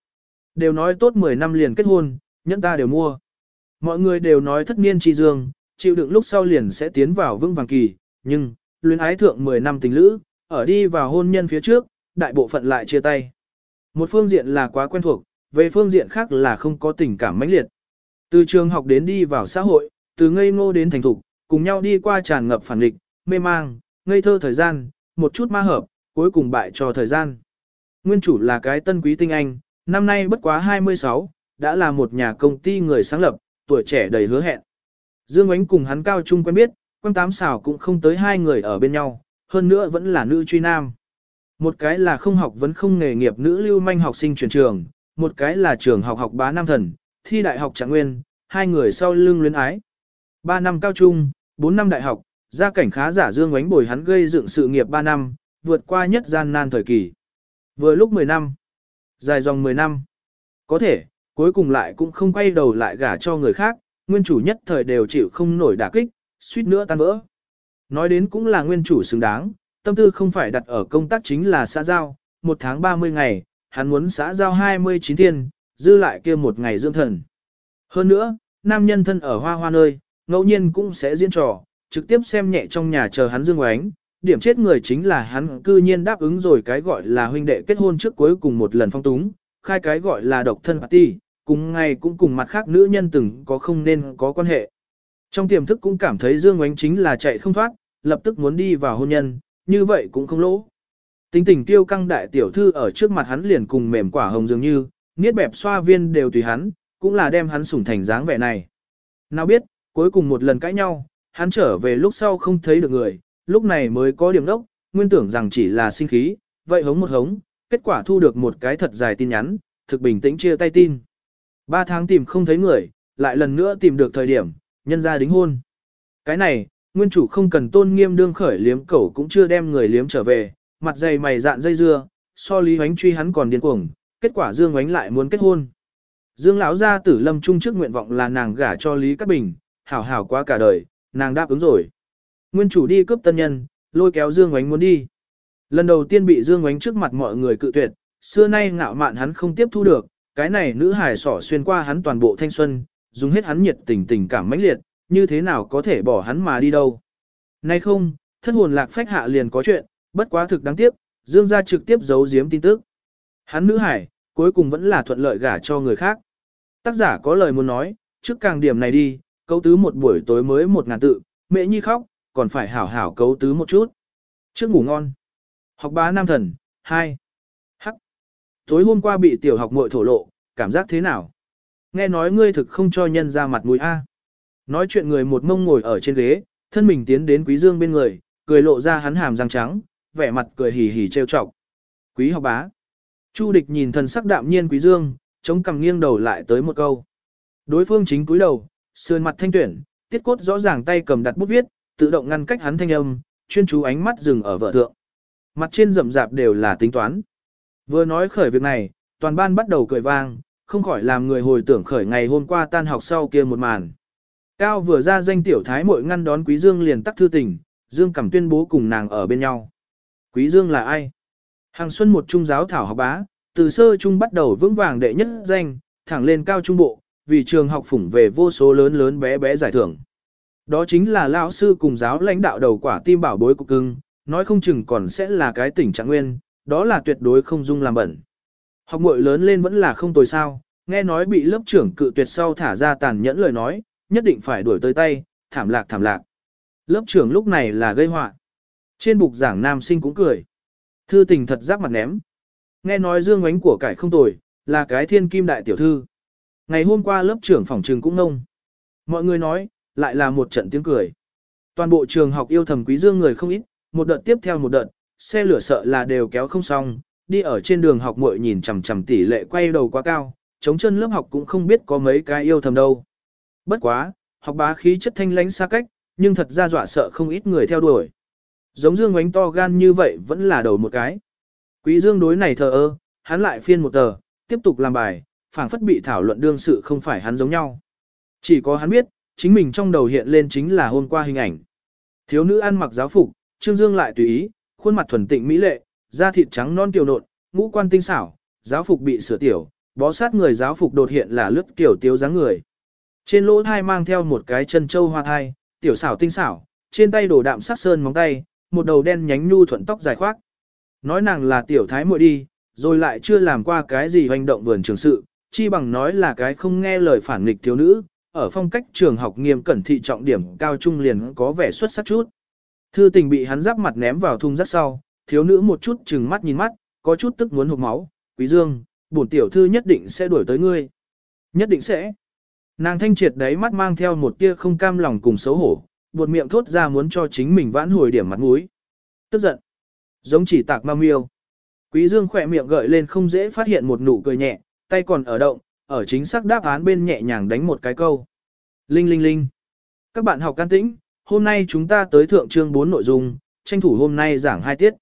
đều nói tốt 10 năm liền kết hôn, nhẫn ta đều mua. Mọi người đều nói thất niên trì dương, chịu đựng lúc sau liền sẽ tiến vào vững vàng kỳ, nhưng, luyến ái thượng 10 năm tình lữ, ở đi vào hôn nhân phía trước, đại bộ phận lại chia tay. Một phương diện là quá quen thuộc, về phương diện khác là không có tình cảm mãnh liệt. Từ trường học đến đi vào xã hội, từ ngây ngô đến thành thục, cùng nhau đi qua tràn ngập phản địch, mê mang, ngây thơ thời gian, một chút ma hợp, cuối cùng bại cho thời gian. Nguyên chủ là cái tân quý tinh anh, năm nay bất quá 26, đã là một nhà công ty người sáng lập, tuổi trẻ đầy hứa hẹn. Dương Ánh cùng hắn cao trung quen biết, quang tám xảo cũng không tới hai người ở bên nhau, hơn nữa vẫn là nữ truy nam. Một cái là không học vẫn không nghề nghiệp nữ lưu manh học sinh chuyển trường, một cái là trường học học bá nam thần, thi đại học trạng nguyên, hai người sau lưng luyến ái. Ba năm cao trung, bốn năm đại học, gia cảnh khá giả Dương Ánh bồi hắn gây dựng sự nghiệp ba năm, vượt qua nhất gian nan thời kỳ. Vừa lúc 10 năm, dài dòng 10 năm, có thể, cuối cùng lại cũng không quay đầu lại gả cho người khác, nguyên chủ nhất thời đều chịu không nổi đả kích, suýt nữa tan vỡ. Nói đến cũng là nguyên chủ xứng đáng, tâm tư không phải đặt ở công tác chính là xã giao, một tháng 30 ngày, hắn muốn xã giao 29 thiên, dư lại kia một ngày dưỡng thần. Hơn nữa, nam nhân thân ở hoa hoa nơi, ngẫu nhiên cũng sẽ diễn trò, trực tiếp xem nhẹ trong nhà chờ hắn dương oánh. Điểm chết người chính là hắn cư nhiên đáp ứng rồi cái gọi là huynh đệ kết hôn trước cuối cùng một lần phong túng, khai cái gọi là độc thân party, cùng ngày cũng cùng mặt khác nữ nhân từng có không nên có quan hệ. Trong tiềm thức cũng cảm thấy Dương Oánh chính là chạy không thoát, lập tức muốn đi vào hôn nhân, như vậy cũng không lỗ. Tính tình tiêu căng đại tiểu thư ở trước mặt hắn liền cùng mềm quả hồng dường như, niết bẹp xoa viên đều tùy hắn, cũng là đem hắn sủng thành dáng vẻ này. Nào biết, cuối cùng một lần cãi nhau, hắn trở về lúc sau không thấy được người, lúc này mới có điểm đốc, nguyên tưởng rằng chỉ là sinh khí, vậy hống một hống, kết quả thu được một cái thật dài tin nhắn, thực bình tĩnh chia tay tin. Ba tháng tìm không thấy người, lại lần nữa tìm được thời điểm, nhân ra đính hôn. Cái này, nguyên chủ không cần tôn nghiêm đương khởi liếm cẩu cũng chưa đem người liếm trở về, mặt dày mày dạn dây dưa, so lý hoánh truy hắn còn điên cuồng, kết quả Dương hoánh lại muốn kết hôn. Dương lão gia tử lâm trung trước nguyện vọng là nàng gả cho Lý Cát Bình, hảo hảo quá cả đời, nàng đáp ứng rồi. Nguyên chủ đi cướp tân nhân, lôi kéo Dương hoánh muốn đi. Lần đầu tiên bị Dương hoánh trước mặt mọi người cự tuyệt, xưa nay ngạo mạn hắn không tiếp thu được, cái này nữ hài sỏ xuyên qua hắn toàn bộ thanh xuân, dùng hết hắn nhiệt tình tình cảm mãnh liệt, như thế nào có thể bỏ hắn mà đi đâu. Nay không, thân hồn lạc phách hạ liền có chuyện, bất quá thực đáng tiếc, Dương gia trực tiếp giấu giếm tin tức. Hắn nữ hải, cuối cùng vẫn là thuận lợi gả cho người khác. Tác giả có lời muốn nói, trước càng điểm này đi, cấu tứ một buổi tối mới một ngàn tự, mẹ nhi khóc, còn phải hảo hảo cấu tứ một chút. Trước ngủ ngon. Học bá nam thần, 2. Hắc. Tối hôm qua bị tiểu học muội thổ lộ, cảm giác thế nào? Nghe nói ngươi thực không cho nhân ra mặt mũi A. Nói chuyện người một mông ngồi ở trên ghế, thân mình tiến đến quý dương bên người, cười lộ ra hắn hàm răng trắng, vẻ mặt cười hì hì trêu chọc. Quý học bá. Chu địch nhìn thần sắc đạm nhiên quý dương, chống cằm nghiêng đầu lại tới một câu. Đối phương chính cúi đầu, sườn mặt thanh tuyển, tiết cốt rõ ràng tay cầm đặt bút viết, tự động ngăn cách hắn thanh âm, chuyên chú ánh mắt dừng ở vợ thượng. Mặt trên rậm rạp đều là tính toán. Vừa nói khởi việc này, toàn ban bắt đầu cười vang, không khỏi làm người hồi tưởng khởi ngày hôm qua tan học sau kia một màn. Cao vừa ra danh tiểu thái muội ngăn đón Quý Dương liền tắc thư tình, Dương cảm tuyên bố cùng nàng ở bên nhau. Quý Dương là ai? Hàng xuân một trung giáo thảo học bá, từ sơ trung bắt đầu vững vàng đệ nhất danh, thẳng lên cao trung bộ, vì trường học phủng về vô số lớn lớn bé bé giải thưởng. Đó chính là lão sư cùng giáo lãnh đạo đầu quả tim bảo bối của cưng, nói không chừng còn sẽ là cái tỉnh trạng nguyên, đó là tuyệt đối không dung làm bẩn. Học muội lớn lên vẫn là không tồi sao, nghe nói bị lớp trưởng cự tuyệt sau thả ra tàn nhẫn lời nói, nhất định phải đuổi tới tay, thảm lạc thảm lạc. Lớp trưởng lúc này là gây họa. Trên bục giảng nam sinh cũng cười. Thư tình thật giáp mặt ném. Nghe nói dương ánh của cải không tồi, là cái thiên kim đại tiểu thư. Ngày hôm qua lớp trưởng phòng trường cũng ngông. Mọi người nói, lại là một trận tiếng cười. Toàn bộ trường học yêu thầm quý dương người không ít, một đợt tiếp theo một đợt, xe lửa sợ là đều kéo không xong, đi ở trên đường học muội nhìn chằm chằm tỷ lệ quay đầu quá cao, chống chân lớp học cũng không biết có mấy cái yêu thầm đâu. Bất quá, học bá khí chất thanh lãnh xa cách, nhưng thật ra dọa sợ không ít người theo đuổi. Giống Dương Ngoánh to gan như vậy vẫn là đầu một cái. Quý Dương đối này thờ ơ, hắn lại phiên một tờ, tiếp tục làm bài, phảng phất bị thảo luận đương sự không phải hắn giống nhau. Chỉ có hắn biết, chính mình trong đầu hiện lên chính là hôm qua hình ảnh. Thiếu nữ ăn mặc giáo phục, Trương Dương lại tùy ý, khuôn mặt thuần tịnh mỹ lệ, da thịt trắng non kiều nộn, ngũ quan tinh xảo, giáo phục bị sửa tiểu, bó sát người giáo phục đột hiện là lướt kiểu tiếu dáng người. Trên lỗ thai mang theo một cái chân châu hoa thai, tiểu xảo tinh xảo, trên tay đổ đạm sắc sơn móng tay, một đầu đen nhánh nhu thuận tóc dài khoác. Nói nàng là tiểu thái muội đi, rồi lại chưa làm qua cái gì hành động vườn trường sự, chi bằng nói là cái không nghe lời phản nghịch thiếu nữ, ở phong cách trường học nghiêm cẩn thị trọng điểm cao trung liền có vẻ xuất sắc chút. Thư tình bị hắn giáp mặt ném vào thung rác sau, thiếu nữ một chút chừng mắt nhìn mắt, có chút tức muốn hụt máu, quý dương, bổn tiểu thư nhất định sẽ đuổi tới ngươi. Nhất định sẽ. Nàng thanh triệt đấy mắt mang theo một tia không cam lòng cùng xấu hổ, buột miệng thốt ra muốn cho chính mình vãn hồi điểm mặt mũi. Tức giận. Giống chỉ tạc ma miêu. Quý dương khỏe miệng gợi lên không dễ phát hiện một nụ cười nhẹ, tay còn ở động, ở chính xác đáp án bên nhẹ nhàng đánh một cái câu. Linh linh linh. Các bạn học can tĩnh, hôm nay chúng ta tới thượng chương 4 nội dung, tranh thủ hôm nay giảng hai tiết.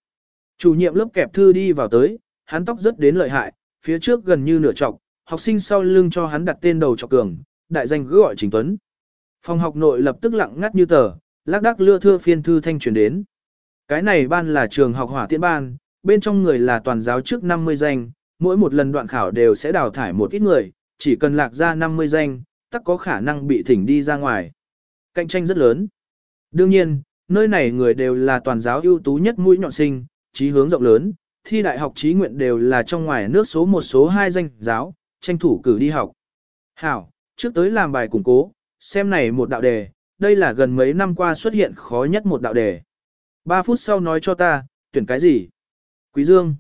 Chủ nhiệm lớp kẹp thư đi vào tới, hắn tóc rất đến lợi hại, phía trước gần như nửa trọc, học sinh sau lưng cho hắn đặt tên đầu trọc cường, đại danh cứ gọi Trình Tuấn. Phòng học nội lập tức lặng ngắt như tờ, lác đác lưa thưa phiên thư thanh truyền đến. Cái này ban là trường học hỏa tiễn ban, bên trong người là toàn giáo trước 50 danh, mỗi một lần đoạn khảo đều sẽ đào thải một ít người, chỉ cần lạc ra 50 danh, tất có khả năng bị thỉnh đi ra ngoài. Cạnh tranh rất lớn. Đương nhiên, nơi này người đều là toàn giáo ưu tú nhất mũi nhọn sinh, trí hướng rộng lớn, thi đại học trí nguyện đều là trong ngoài nước số một số hai danh giáo, tranh thủ cử đi học. Hảo, trước tới làm bài củng cố, xem này một đạo đề, đây là gần mấy năm qua xuất hiện khó nhất một đạo đề. 3 phút sau nói cho ta, tuyển cái gì? Quý Dương.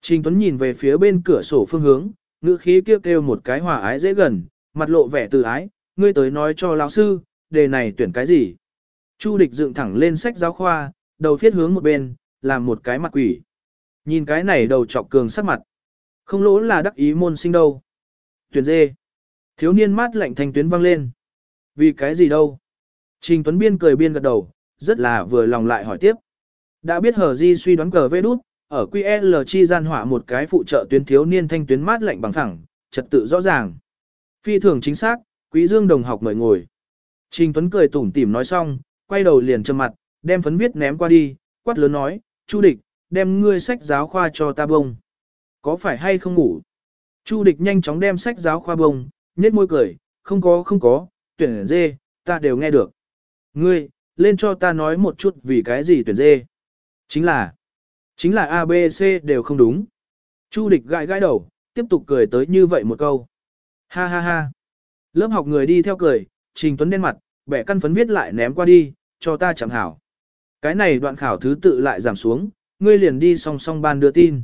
Trình Tuấn nhìn về phía bên cửa sổ phương hướng, ngữ khí kêu kêu một cái hòa ái dễ gần, mặt lộ vẻ từ ái, ngươi tới nói cho lão sư, đề này tuyển cái gì? Chu địch dựng thẳng lên sách giáo khoa, đầu phiết hướng một bên, làm một cái mặt quỷ. Nhìn cái này đầu trọc cường sắc mặt. Không lỗ là đắc ý môn sinh đâu. Tuyển dê. Thiếu niên mát lạnh thanh tuyến vang lên. Vì cái gì đâu? Trình Tuấn Biên cười biên gật đầu, rất là vừa lòng lại hỏi tiếp. Đã biết hờ di suy đoán cờ vê đút, ở QL chi gian hỏa một cái phụ trợ tuyến thiếu niên thanh tuyến mát lạnh bằng thẳng, trật tự rõ ràng. Phi thường chính xác, quý dương đồng học mời ngồi. Trình Tuấn cười tủm tỉm nói xong, quay đầu liền trầm mặt, đem phấn viết ném qua đi, quát lớn nói, Chu địch, đem ngươi sách giáo khoa cho ta bông. Có phải hay không ngủ? Chu địch nhanh chóng đem sách giáo khoa bông, nhếch môi cười, không có không có, tuyển dê, ta đều nghe được. Ngươi, lên cho ta nói một chút vì cái gì tuyển dê. Chính là, chính là A, B, C đều không đúng. Chu địch gãi gãi đầu, tiếp tục cười tới như vậy một câu. Ha ha ha. Lớp học người đi theo cười, Trình Tuấn đen mặt, bẻ căn phấn viết lại ném qua đi, cho ta chẳng hảo. Cái này đoạn khảo thứ tự lại giảm xuống, ngươi liền đi song song ban đưa tin.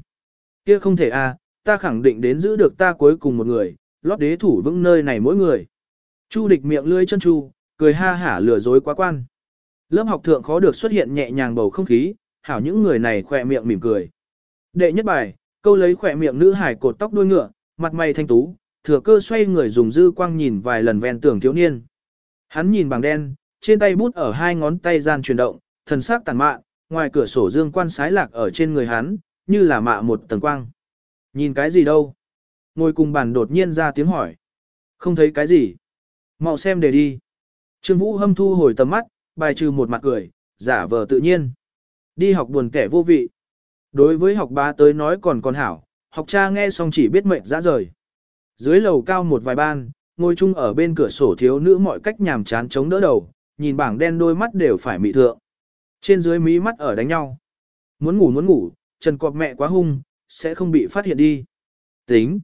Kia không thể à, ta khẳng định đến giữ được ta cuối cùng một người, lót đế thủ vững nơi này mỗi người. Chu địch miệng lưỡi chân chu, cười ha hả lừa dối quá quan. Lớp học thượng khó được xuất hiện nhẹ nhàng bầu không khí, hảo những người này khỏe miệng mỉm cười. Đệ nhất bài, câu lấy khỏe miệng nữ hải cột tóc đuôi ngựa, mặt mày thanh tú, thừa cơ xoay người dùng dư quang nhìn vài lần ven tường thiếu niên. Hắn nhìn bằng đen, trên tay bút ở hai ngón tay gian chuyển động, thần sắc tàn mạn, ngoài cửa sổ dương quan sái lạc ở trên người hắn, như là mạ một tầng quang. Nhìn cái gì đâu? Ngồi cùng bàn đột nhiên ra tiếng hỏi. Không thấy cái gì. Mau xem để đi. Trương Vũ hâm thu hồi tầm mắt, bài trừ một mặt cười, giả vờ tự nhiên. Đi học buồn kẻ vô vị. Đối với học bá tới nói còn còn hảo, học cha nghe xong chỉ biết mệnh ra rời. Dưới lầu cao một vài ban, ngồi chung ở bên cửa sổ thiếu nữ mọi cách nhàm chán chống đỡ đầu, nhìn bảng đen đôi mắt đều phải mị thượng. Trên dưới mí mắt ở đánh nhau. Muốn ngủ muốn ngủ, Trần Cọp mẹ quá hung, sẽ không bị phát hiện đi. Tính.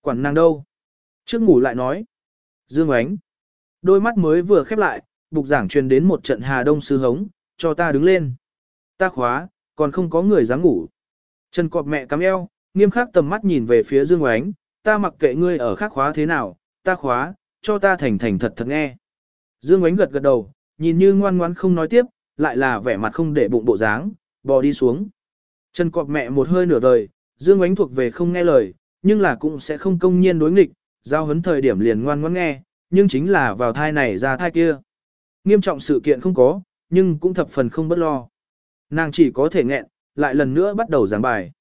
Quản nàng đâu? Trước ngủ lại nói. Dương ánh. đôi mắt mới vừa khép lại, bục giảng truyền đến một trận hà đông sư hống, cho ta đứng lên. Ta khóa, còn không có người dám ngủ. Trần cọp mẹ cắm eo, nghiêm khắc tầm mắt nhìn về phía Dương ánh, ta mặc kệ ngươi ở khác khóa thế nào, ta khóa, cho ta thành thành thật thật nghe. Dương ánh gật gật đầu, nhìn như ngoan ngoãn không nói tiếp, lại là vẻ mặt không để bụng bộ dáng, bò đi xuống. Trần cọp mẹ một hơi nửa đời, Dương ánh thuộc về không nghe lời, nhưng là cũng sẽ không công nhiên đối nghịch, giao hấn thời điểm liền ngoan ngoãn nghe, nhưng chính là vào thai này ra thai kia. Nghiêm trọng sự kiện không có, nhưng cũng thập phần không bất lo. Nàng chỉ có thể nghẹn, lại lần nữa bắt đầu giảng bài.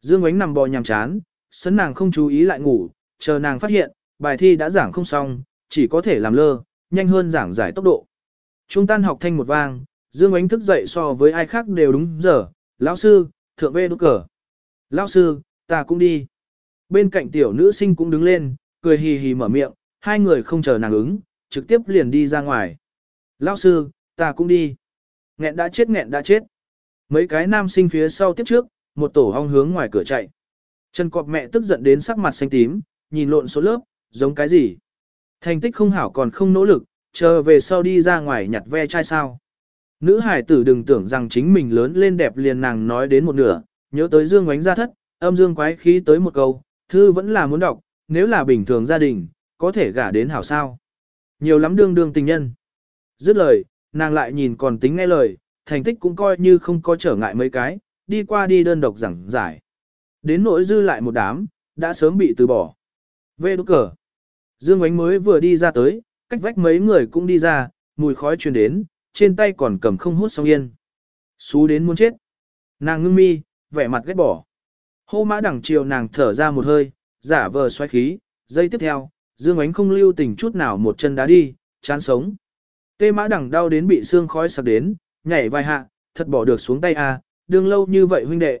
Dương Ánh nằm bò nhằm chán, sấn nàng không chú ý lại ngủ, chờ nàng phát hiện, bài thi đã giảng không xong, chỉ có thể làm lơ, nhanh hơn giảng giải tốc độ. Trung tan học thanh một vang, Dương Ánh thức dậy so với ai khác đều đúng giờ, lão sư, thượng vê đốt cờ. Lão sư, ta cũng đi. Bên cạnh tiểu nữ sinh cũng đứng lên, cười hì hì mở miệng, hai người không chờ nàng ứng, trực tiếp liền đi ra ngoài. Lão sư, ta cũng đi. Nghẹn đã chết nghẹn đã chết. Mấy cái nam sinh phía sau tiếp trước, một tổ hong hướng ngoài cửa chạy. chân cọp mẹ tức giận đến sắc mặt xanh tím, nhìn lộn số lớp, giống cái gì. Thành tích không hảo còn không nỗ lực, chờ về sau đi ra ngoài nhặt ve chai sao. Nữ hải tử đừng tưởng rằng chính mình lớn lên đẹp liền nàng nói đến một nửa, nhớ tới dương oánh ra thất, âm dương quái khí tới một câu, thư vẫn là muốn đọc, nếu là bình thường gia đình, có thể gả đến hảo sao. Nhiều lắm đương đương tình nhân. Dứt lời, nàng lại nhìn còn tính nghe lời, thành tích cũng coi như không có trở ngại mấy cái, đi qua đi đơn độc giảng giải. Đến nỗi dư lại một đám, đã sớm bị từ bỏ. Về đúc cờ. Dương Ánh mới vừa đi ra tới, cách vách mấy người cũng đi ra, mùi khói truyền đến, trên tay còn cầm không hút xong yên. Xú đến muốn chết. Nàng ngưng mi, vẻ mặt ghét bỏ. Hô mã đẳng chiều nàng thở ra một hơi, giả vờ xoay khí, giây tiếp theo, Dương Ánh không lưu tình chút nào một chân đá đi, chán sống. Tê mã đẳng đau đến bị xương khói sặc đến, nhảy vài hạ, thật bỏ được xuống tay a, à, đương lâu như vậy huynh đệ.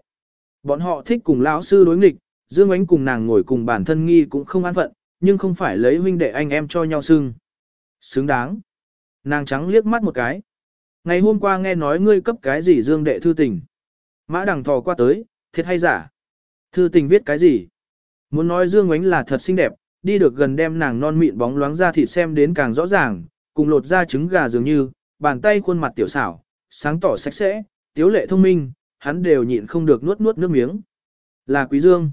Bọn họ thích cùng lão sư đối nghịch, Dương Ánh cùng nàng ngồi cùng bản thân nghi cũng không an phận, nhưng không phải lấy huynh đệ anh em cho nhau xưng. Xứng đáng. Nàng trắng liếc mắt một cái. Ngày hôm qua nghe nói ngươi cấp cái gì Dương đệ thư tình. Mã đằng thò qua tới, thiệt hay giả. Thư tình viết cái gì? Muốn nói Dương Ánh là thật xinh đẹp, đi được gần đem nàng non mịn bóng loáng ra thịt xem đến càng rõ ràng, cùng lột ra trứng gà dường như, bàn tay khuôn mặt tiểu xảo, sáng tỏ sạch sẽ, tiếu lệ thông minh, hắn đều nhịn không được nuốt nuốt nước miếng. Là quý dương.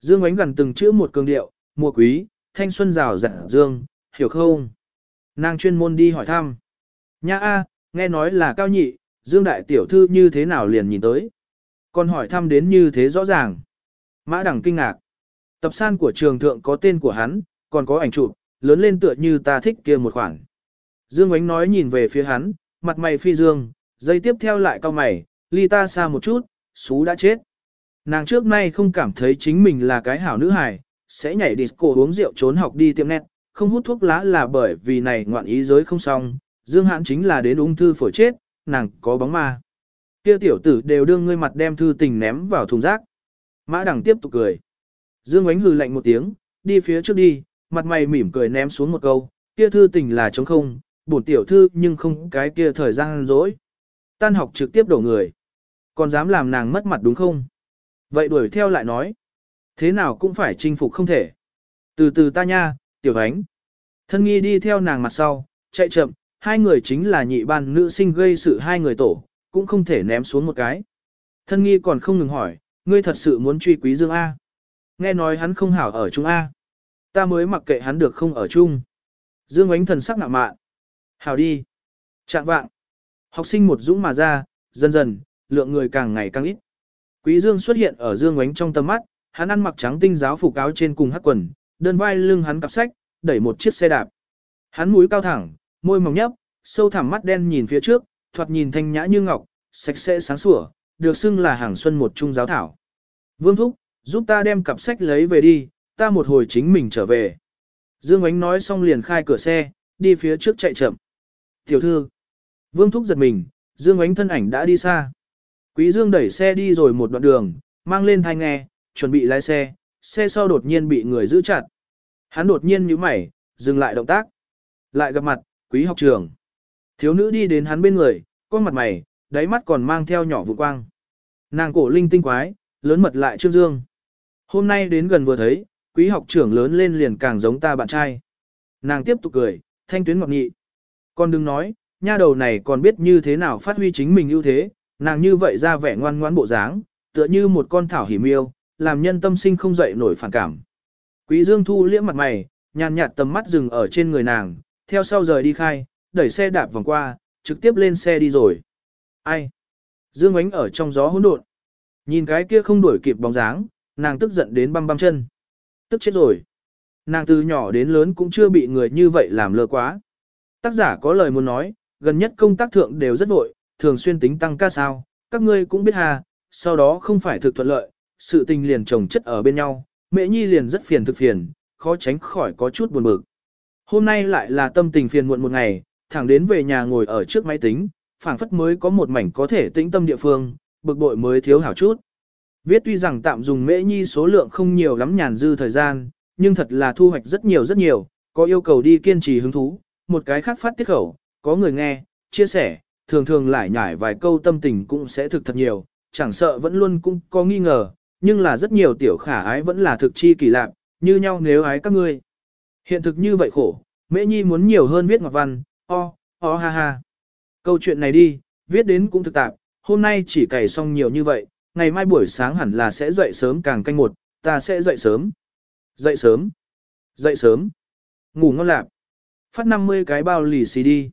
Dương ánh gần từng chữ một cường điệu, mùa quý, thanh xuân rào rạng dương, hiểu không? Nàng chuyên môn đi hỏi thăm. Nha a, nghe nói là cao nhị, dương đại tiểu thư như thế nào liền nhìn tới. Còn hỏi thăm đến như thế rõ ràng. Mã đẳng kinh ngạc. Tập san của trường thượng có tên của hắn, còn có ảnh chụp, lớn lên tựa như ta thích kia một khoản. Dương ánh nói nhìn về phía hắn, mặt mày phi dương, dây tiếp theo lại cao mày, ly ta xa một chút, xú đã chết. Nàng trước nay không cảm thấy chính mình là cái hảo nữ hài, sẽ nhảy disco uống rượu trốn học đi tiệm nét, không hút thuốc lá là bởi vì này ngoạn ý giới không xong, Dương Hãn chính là đến ung thư phổi chết, nàng có bóng ma. Kia tiểu tử đều đương ngươi mặt đem thư tình ném vào thùng rác. Mã đằng tiếp tục cười. Dương ánh hừ lạnh một tiếng, đi phía trước đi, mặt mày mỉm cười ném xuống một câu, kia thư tình là trống không, bổn tiểu thư nhưng không cái kia thời gian rỗi. Tan học trực tiếp đổ người. Còn dám làm nàng mất mặt đúng không? Vậy đuổi theo lại nói. Thế nào cũng phải chinh phục không thể. Từ từ ta nha, tiểu ánh. Thân nghi đi theo nàng mặt sau, chạy chậm, hai người chính là nhị ban nữ sinh gây sự hai người tổ, cũng không thể ném xuống một cái. Thân nghi còn không ngừng hỏi, ngươi thật sự muốn truy quý dương A. Nghe nói hắn không hảo ở chung A. Ta mới mặc kệ hắn được không ở chung. Dương ánh thần sắc ngạ mạn. Hảo đi. Trạng vạng. Học sinh một dũng mà ra, dần dần, lượng người càng ngày càng ít. Quý Dương xuất hiện ở Dương ánh trong tầm mắt, hắn ăn mặc trắng tinh giáo phục áo trên cùng hắc quần, đơn vai lưng hắn cặp sách, đẩy một chiếc xe đạp. Hắn mũi cao thẳng, môi mỏng nhấp, sâu thẳm mắt đen nhìn phía trước, thoạt nhìn thanh nhã như ngọc, sạch sẽ sáng sủa, được xưng là hàng xuân một trung giáo thảo. Vương Thúc, giúp ta đem cặp sách lấy về đi, ta một hồi chính mình trở về. Dương Ánh nói xong liền khai cửa xe, đi phía trước chạy chậm. Tiểu thư, Vương Thúc giật mình, Dương Ánh thân ảnh đã đi xa. Quý Dương đẩy xe đi rồi một đoạn đường, mang lên thai nghe, chuẩn bị lái xe, xe sau đột nhiên bị người giữ chặt. Hắn đột nhiên nhíu mày, dừng lại động tác. Lại gặp mặt, quý học trường. Thiếu nữ đi đến hắn bên người, con mặt mày, đáy mắt còn mang theo nhỏ vụ quang. Nàng cổ linh tinh quái, lớn mật lại Trương Dương. Hôm nay đến gần vừa thấy, quý học trưởng lớn lên liền càng giống ta bạn trai. Nàng tiếp tục cười, Thanh tuyến ngọt nghị. Con đừng nói, nha đầu này còn biết như thế nào phát huy chính mình ưu thế, nàng như vậy ra vẻ ngoan ngoãn bộ dáng, tựa như một con thảo hỉ miêu, làm nhân tâm sinh không dậy nổi phản cảm. Quý Dương Thu liễm mặt mày, nhàn nhạt tầm mắt dừng ở trên người nàng, theo sau rời đi khai, đẩy xe đạp vòng qua, trực tiếp lên xe đi rồi. Ai? Dương ánh ở trong gió hỗn độn. Nhìn cái kia không đuổi kịp bóng dáng, nàng tức giận đến băm băm chân. Tức chết rồi. Nàng từ nhỏ đến lớn cũng chưa bị người như vậy làm lơ quá. Tác giả có lời muốn nói, gần nhất công tác thượng đều rất vội, thường xuyên tính tăng ca sao, các ngươi cũng biết hà, sau đó không phải thực thuận lợi, sự tình liền chồng chất ở bên nhau, mẹ nhi liền rất phiền thực phiền, khó tránh khỏi có chút buồn bực. Hôm nay lại là tâm tình phiền muộn một ngày, thẳng đến về nhà ngồi ở trước máy tính, phảng phất mới có một mảnh có thể tĩnh tâm địa phương, bực bội mới thiếu hảo chút. Viết tuy rằng tạm dùng mễ nhi số lượng không nhiều lắm nhàn dư thời gian, nhưng thật là thu hoạch rất nhiều rất nhiều, có yêu cầu đi kiên trì hứng thú, một cái khác phát tiết khẩu, có người nghe, chia sẻ, thường thường lại nhải vài câu tâm tình cũng sẽ thực thật nhiều, chẳng sợ vẫn luôn cũng có nghi ngờ, nhưng là rất nhiều tiểu khả ái vẫn là thực chi kỳ lạ, như nhau nếu ái các ngươi. Hiện thực như vậy khổ, mễ nhi muốn nhiều hơn viết ngọc văn, o, o ha ha. Câu chuyện này đi, viết đến cũng thực tạp, hôm nay chỉ cày xong nhiều như vậy, ngày mai buổi sáng hẳn là sẽ dậy sớm càng canh một, ta sẽ dậy sớm. Dậy sớm. Dậy sớm. Ngủ ngon lạc. Phát 50 cái bao lì xì đi.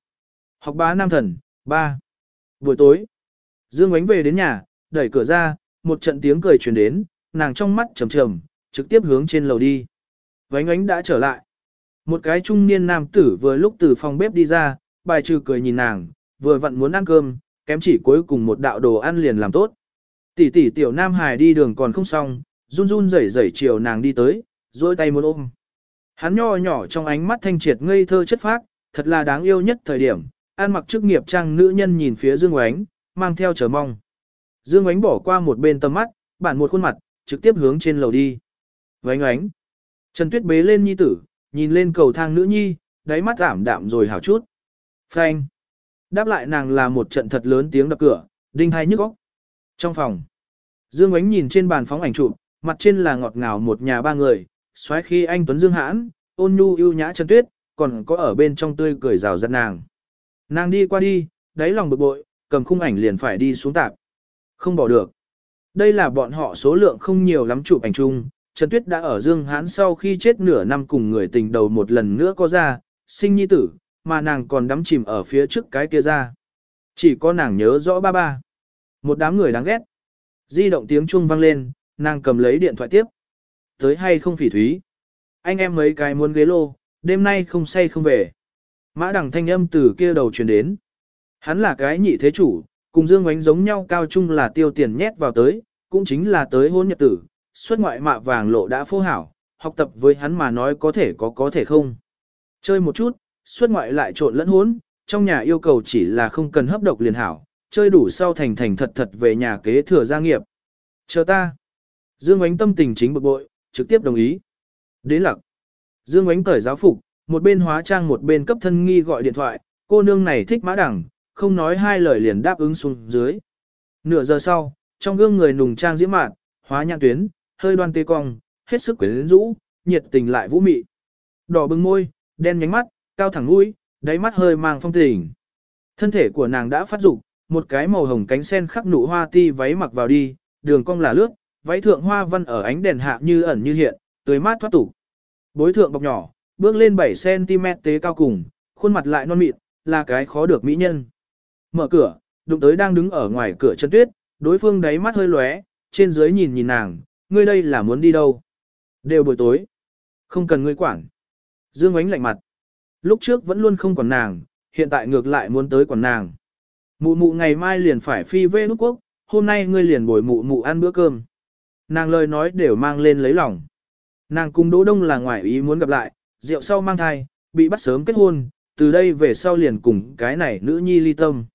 Học bá nam thần, 3. Buổi tối. Dương Ánh về đến nhà, đẩy cửa ra, một trận tiếng cười truyền đến, nàng trong mắt trầm trầm, trực tiếp hướng trên lầu đi. Vánh ánh đã trở lại. Một cái trung niên nam tử vừa lúc từ phòng bếp đi ra, bài trừ cười nhìn nàng, vừa vặn muốn ăn cơm, kém chỉ cuối cùng một đạo đồ ăn liền làm tốt. Tỷ tỷ tiểu nam hải đi đường còn không xong, run run rẩy rẩy chiều nàng đi tới, duỗi tay muốn ôm. Hắn nho nhỏ trong ánh mắt thanh triệt ngây thơ chất phác, thật là đáng yêu nhất thời điểm, an mặc chức nghiệp trang nữ nhân nhìn phía Dương Oánh, mang theo chờ mong. Dương Oánh bỏ qua một bên tầm mắt, bản một khuôn mặt, trực tiếp hướng trên lầu đi. Oánh oánh. Trần Tuyết bế lên nhi tử, nhìn lên cầu thang nữ nhi, đáy mắt ảm đạm rồi hảo chút. Phanh. Đáp lại nàng là một trận thật lớn tiếng đập cửa, đinh hai nhức óc. Trong phòng, Dương Ánh nhìn trên bàn phóng ảnh chụp, mặt trên là ngọt ngào một nhà ba người, xoáy khi anh Tuấn Dương hãn, ôn nhu yêu nhã Trần Tuyết, còn có ở bên trong tươi cười rào rạt nàng. Nàng đi qua đi, đáy lòng bực bội, cầm khung ảnh liền phải đi xuống tạp. Không bỏ được. Đây là bọn họ số lượng không nhiều lắm chụp ảnh chung. Trần Tuyết đã ở Dương hãn sau khi chết nửa năm cùng người tình đầu một lần nữa có ra, sinh nhi tử, mà nàng còn đắm chìm ở phía trước cái kia ra. Chỉ có nàng nhớ rõ ba ba. Một đám người đáng ghét. Di động tiếng chuông vang lên, nàng cầm lấy điện thoại tiếp. Tới hay không phỉ thúy. Anh em mấy cái muốn ghế lô, đêm nay không say không về. Mã đằng thanh âm từ kia đầu truyền đến. Hắn là cái nhị thế chủ, cùng Dương Ngoánh giống nhau cao chung là tiêu tiền nhét vào tới, cũng chính là tới hôn nhật tử, xuất ngoại mạ vàng lộ đã phô hảo, học tập với hắn mà nói có thể có có thể không. Chơi một chút, xuất ngoại lại trộn lẫn hốn, trong nhà yêu cầu chỉ là không cần hấp độc liền hảo, chơi đủ sau thành thành thật thật về nhà kế thừa gia nghiệp. Chờ ta. Dương Ánh tâm tình chính bực bội, trực tiếp đồng ý. Đến lặc. Dương Ánh cởi giáo phục, một bên hóa trang một bên cấp thân nghi gọi điện thoại, cô nương này thích mã đẳng, không nói hai lời liền đáp ứng xuống dưới. Nửa giờ sau, trong gương người nùng trang diễm mạn, hóa nhãn tuyến, hơi đoan tê cong, hết sức quyến rũ, nhiệt tình lại vũ mị. Đỏ bừng môi, đen nhánh mắt, cao thẳng mũi, đáy mắt hơi mang phong tình. Thân thể của nàng đã phát dục, một cái màu hồng cánh sen khắc nụ hoa ti váy mặc vào đi, đường cong là lướt, váy thượng hoa văn ở ánh đèn hạ như ẩn như hiện, tươi mát thoát tục. Bối thượng bọc nhỏ, bước lên 7cm tế cao cùng, khuôn mặt lại non mịn, là cái khó được mỹ nhân. Mở cửa, đụng tới đang đứng ở ngoài cửa chân tuyết, đối phương đáy mắt hơi lóe, trên dưới nhìn nhìn nàng, ngươi đây là muốn đi đâu? Đều buổi tối. Không cần ngươi quản. Dương ánh lạnh mặt. Lúc trước vẫn luôn không quản nàng, hiện tại ngược lại muốn tới quản nàng. Mụ mụ ngày mai liền phải phi về nước quốc, hôm nay ngươi liền bồi mụ mụ ăn bữa cơm. Nàng lời nói đều mang lên lấy lòng. Nàng cùng Đỗ Đông là ngoại ý muốn gặp lại, rượu sau mang thai, bị bắt sớm kết hôn, từ đây về sau liền cùng cái này nữ nhi ly tâm.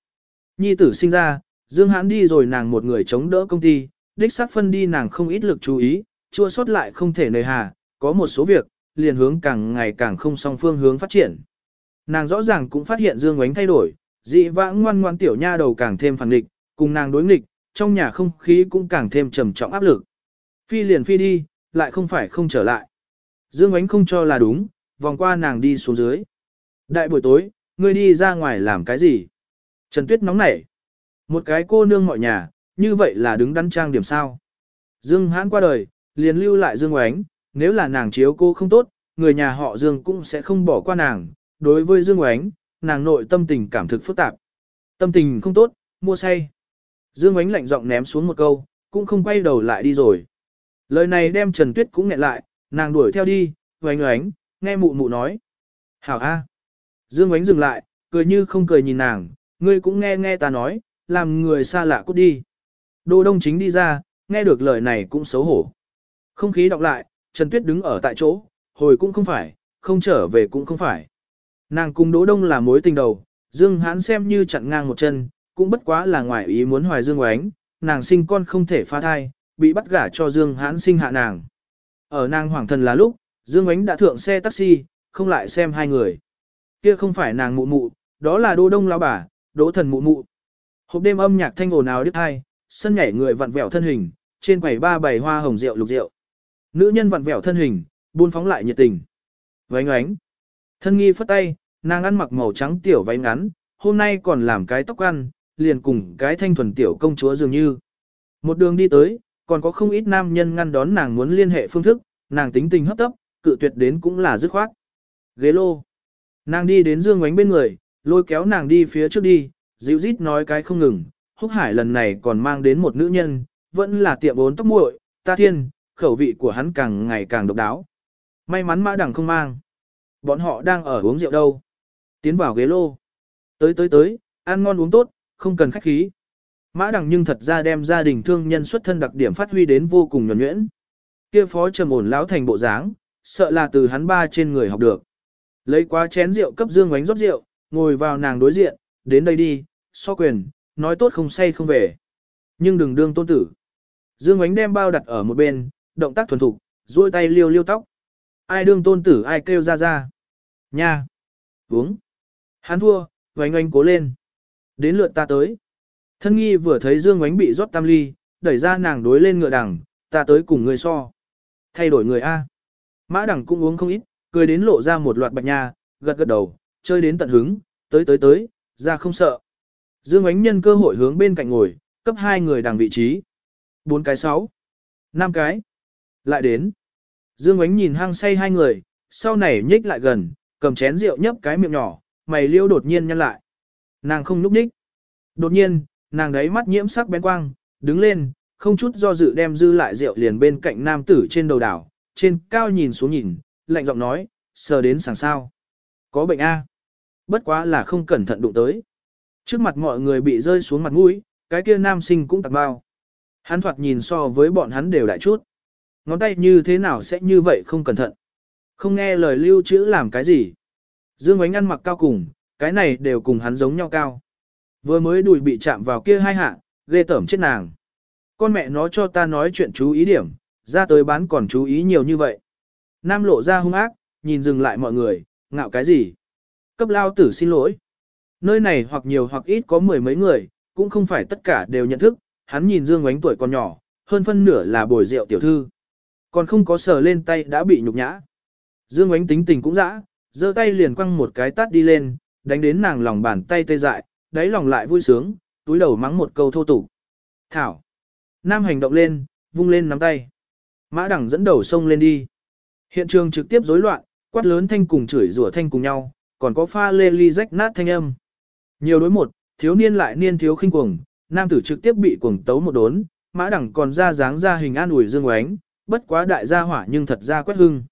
Nhi tử sinh ra, Dương Hãn đi rồi nàng một người chống đỡ công ty, đích xác phân đi nàng không ít lực chú ý, chua sót lại không thể nề hà, có một số việc, liền hướng càng ngày càng không song phương hướng phát triển. Nàng rõ ràng cũng phát hiện Dương Ngoánh thay đổi, dị vãng ngoan ngoan tiểu nha đầu càng thêm phản nghịch, cùng nàng đối nghịch, trong nhà không khí cũng càng thêm trầm trọng áp lực. Phi liền phi đi, lại không phải không trở lại. Dương Ánh không cho là đúng, vòng qua nàng đi xuống dưới. Đại buổi tối, ngươi đi ra ngoài làm cái gì? Trần Tuyết nóng nảy. Một cái cô nương mọi nhà, như vậy là đứng đắn trang điểm sao. Dương hãn qua đời, liền lưu lại Dương oánh, nếu là nàng chiếu cô không tốt, người nhà họ Dương cũng sẽ không bỏ qua nàng. Đối với Dương oánh, nàng nội tâm tình cảm thực phức tạp. Tâm tình không tốt, mua say. Dương Ánh lạnh giọng ném xuống một câu, cũng không quay đầu lại đi rồi. Lời này đem Trần Tuyết cũng nghẹn lại, nàng đuổi theo đi, oánh oánh, nghe mụ mụ nói. Hảo A. Dương Ánh dừng lại, cười như không cười nhìn nàng, ngươi cũng nghe nghe ta nói, làm người xa lạ cút đi. Đô Đông Chính đi ra, nghe được lời này cũng xấu hổ. Không khí đọc lại, Trần Tuyết đứng ở tại chỗ, hồi cũng không phải, không trở về cũng không phải. Nàng cùng Đỗ Đông là mối tình đầu, Dương Hán xem như chặn ngang một chân, cũng bất quá là ngoài ý muốn hoài Dương oánh, nàng sinh con không thể phá thai, bị bắt gả cho Dương Hán sinh hạ nàng. Ở nàng hoàng thần là lúc, Dương oánh đã thượng xe taxi, không lại xem hai người. Kia không phải nàng mụ mụ, đó là Đỗ Đông lão bà, Đỗ thần mụ mụ. Hộp đêm âm nhạc thanh ồn ào đứt hai, sân nhảy người vặn vẹo thân hình, trên quầy ba bày hoa hồng rượu lục rượu. Nữ nhân vặn vẹo thân hình, buôn phóng lại nhiệt tình. Vánh ánh. Thân nghi phất tay, nàng ăn mặc màu trắng tiểu váy ngắn, hôm nay còn làm cái tóc ăn, liền cùng cái thanh thuần tiểu công chúa dường như. Một đường đi tới, còn có không ít nam nhân ngăn đón nàng muốn liên hệ phương thức, nàng tính tình hấp tấp, cự tuyệt đến cũng là dứt khoát. Ghế lô. Nàng đi đến Dương Ngoánh bên người, lôi kéo nàng đi phía trước đi, dịu rít nói cái không ngừng, húc hải lần này còn mang đến một nữ nhân, vẫn là tiệm bốn tóc muội, ta thiên, khẩu vị của hắn càng ngày càng độc đáo. May mắn mã đẳng không mang. Bọn họ đang ở uống rượu đâu. Tiến vào ghế lô. Tới tới tới, ăn ngon uống tốt, không cần khách khí. Mã đằng nhưng thật ra đem gia đình thương nhân xuất thân đặc điểm phát huy đến vô cùng nhuẩn nhuyễn. Kia phó trầm ổn lão thành bộ dáng, sợ là từ hắn ba trên người học được. Lấy quá chén rượu cấp Dương ánh rót rượu, ngồi vào nàng đối diện, đến đây đi, so quyền, nói tốt không say không về. Nhưng đừng đương tôn tử. Dương ánh đem bao đặt ở một bên, động tác thuần thục, duỗi tay liêu liêu tóc. Ai đương tôn tử ai kêu ra ra. Nha. Uống. Hắn thua, oánh oánh cố lên. Đến lượt ta tới. Thân nghi vừa thấy Dương oánh bị rót tam ly, đẩy ra nàng đối lên ngựa đằng, ta tới cùng người so. Thay đổi người A. Mã đằng cũng uống không ít, cười đến lộ ra một loạt bạch nha, gật gật đầu, chơi đến tận hứng, tới tới tới, ra không sợ. Dương ánh nhân cơ hội hướng bên cạnh ngồi, cấp hai người đằng vị trí. Bốn cái sáu, năm cái. Lại đến. Dương ánh nhìn hăng say hai người, sau này nhích lại gần, cầm chén rượu nhấp cái miệng nhỏ, mày liêu đột nhiên nhăn lại. Nàng không núp đích. Đột nhiên, nàng đấy mắt nhiễm sắc bén quang, đứng lên, không chút do dự đem dư lại rượu liền bên cạnh nam tử trên đầu đảo, trên cao nhìn xuống nhìn, lạnh giọng nói, sờ đến sàng sao. Có bệnh A. Bất quá là không cẩn thận đụng tới. Trước mặt mọi người bị rơi xuống mặt mũi, cái kia nam sinh cũng tặc bao. Hắn thoạt nhìn so với bọn hắn đều đại chút. Ngón tay như thế nào sẽ như vậy không cẩn thận. Không nghe lời lưu trữ làm cái gì. Dương ánh ăn mặc cao cùng, cái này đều cùng hắn giống nhau cao. Vừa mới đùi bị chạm vào kia hai hạ, ghê tởm chết nàng. Con mẹ nó cho ta nói chuyện chú ý điểm, ra tới bán còn chú ý nhiều như vậy. Nam lộ ra hung ác, nhìn dừng lại mọi người, ngạo cái gì? Cấp lao tử xin lỗi. Nơi này hoặc nhiều hoặc ít có mười mấy người, cũng không phải tất cả đều nhận thức, hắn nhìn Dương Ngoánh tuổi còn nhỏ, hơn phân nửa là bồi rượu tiểu thư. Còn không có sờ lên tay đã bị nhục nhã. Dương ánh tính tình cũng dã, giơ tay liền quăng một cái tát đi lên, đánh đến nàng lòng bàn tay tê dại, đáy lòng lại vui sướng, túi đầu mắng một câu thô tục. Thảo. Nam hành động lên, vung lên nắm tay. Mã đẳng dẫn đầu sông lên đi. Hiện trường trực tiếp rối loạn, quát lớn thanh cùng chửi rủa thanh cùng nhau, còn có pha lê ly rách nát thanh âm. Nhiều đối một, thiếu niên lại niên thiếu khinh cuồng, nam tử trực tiếp bị cuồng tấu một đốn, mã đẳng còn ra dáng ra hình an ủi dương oánh, bất quá đại gia hỏa nhưng thật ra quét hưng.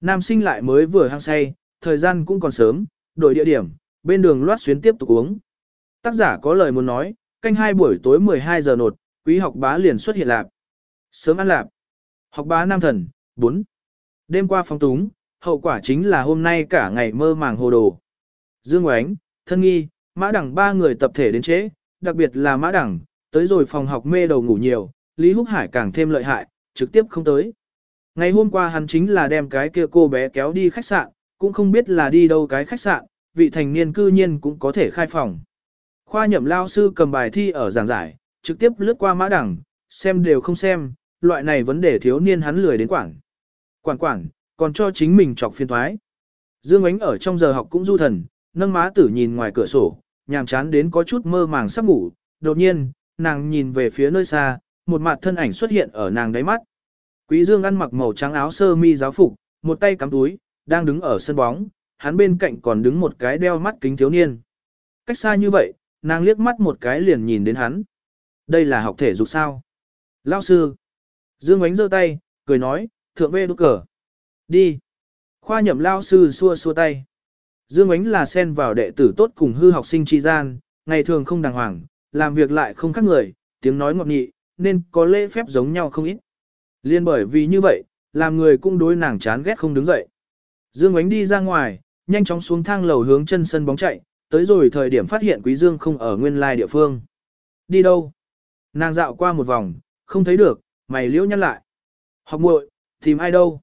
Nam sinh lại mới vừa hăng say, thời gian cũng còn sớm, đổi địa điểm, bên đường loát xuyến tiếp tục uống. Tác giả có lời muốn nói, canh hai buổi tối 12 giờ nột, quý học bá liền xuất hiện lạp. Sớm ăn lạp. Học bá nam thần, 4. Đêm qua phong túng, hậu quả chính là hôm nay cả ngày mơ màng hồ đồ. Dương Oánh, Thân Nghi, Mã Đẳng ba người tập thể đến trễ, đặc biệt là Mã Đẳng, tới rồi phòng học mê đầu ngủ nhiều, Lý Húc Hải càng thêm lợi hại, trực tiếp không tới. Ngày hôm qua hắn chính là đem cái kia cô bé kéo đi khách sạn, cũng không biết là đi đâu cái khách sạn, vị thành niên cư nhiên cũng có thể khai phòng. Khoa nhậm lao sư cầm bài thi ở giảng giải, trực tiếp lướt qua Mã Đẳng, xem đều không xem, loại này vấn đề thiếu niên hắn lười đến quản. Quản quản, còn cho chính mình chọc phiên thoái. Dương Ánh ở trong giờ học cũng du thần, nâng má tử nhìn ngoài cửa sổ, nhàm chán đến có chút mơ màng sắp ngủ, đột nhiên, nàng nhìn về phía nơi xa, một mặt thân ảnh xuất hiện ở nàng đáy mắt. Quý Dương ăn mặc màu trắng áo sơ mi giáo phục, một tay cắm túi, đang đứng ở sân bóng, hắn bên cạnh còn đứng một cái đeo mắt kính thiếu niên. Cách xa như vậy, nàng liếc mắt một cái liền nhìn đến hắn. Đây là học thể dục sao? Lão sư. Dương ánh giơ tay, cười nói, thượng vê đốt cờ. Đi. Khoa nhậm Lão sư xua xua tay. Dương ánh là xen vào đệ tử tốt cùng hư học sinh tri gian, ngày thường không đàng hoàng, làm việc lại không khác người, tiếng nói ngọt nghị, nên có lễ phép giống nhau không ít. Liên bởi vì như vậy, làm người cũng đối nàng chán ghét không đứng dậy. Dương ánh đi ra ngoài, nhanh chóng xuống thang lầu hướng chân sân bóng chạy, tới rồi thời điểm phát hiện Quý Dương không ở nguyên lai địa phương. Đi đâu? Nàng dạo qua một vòng, không thấy được, mày liễu nhăn lại. Học muội, tìm ai đâu?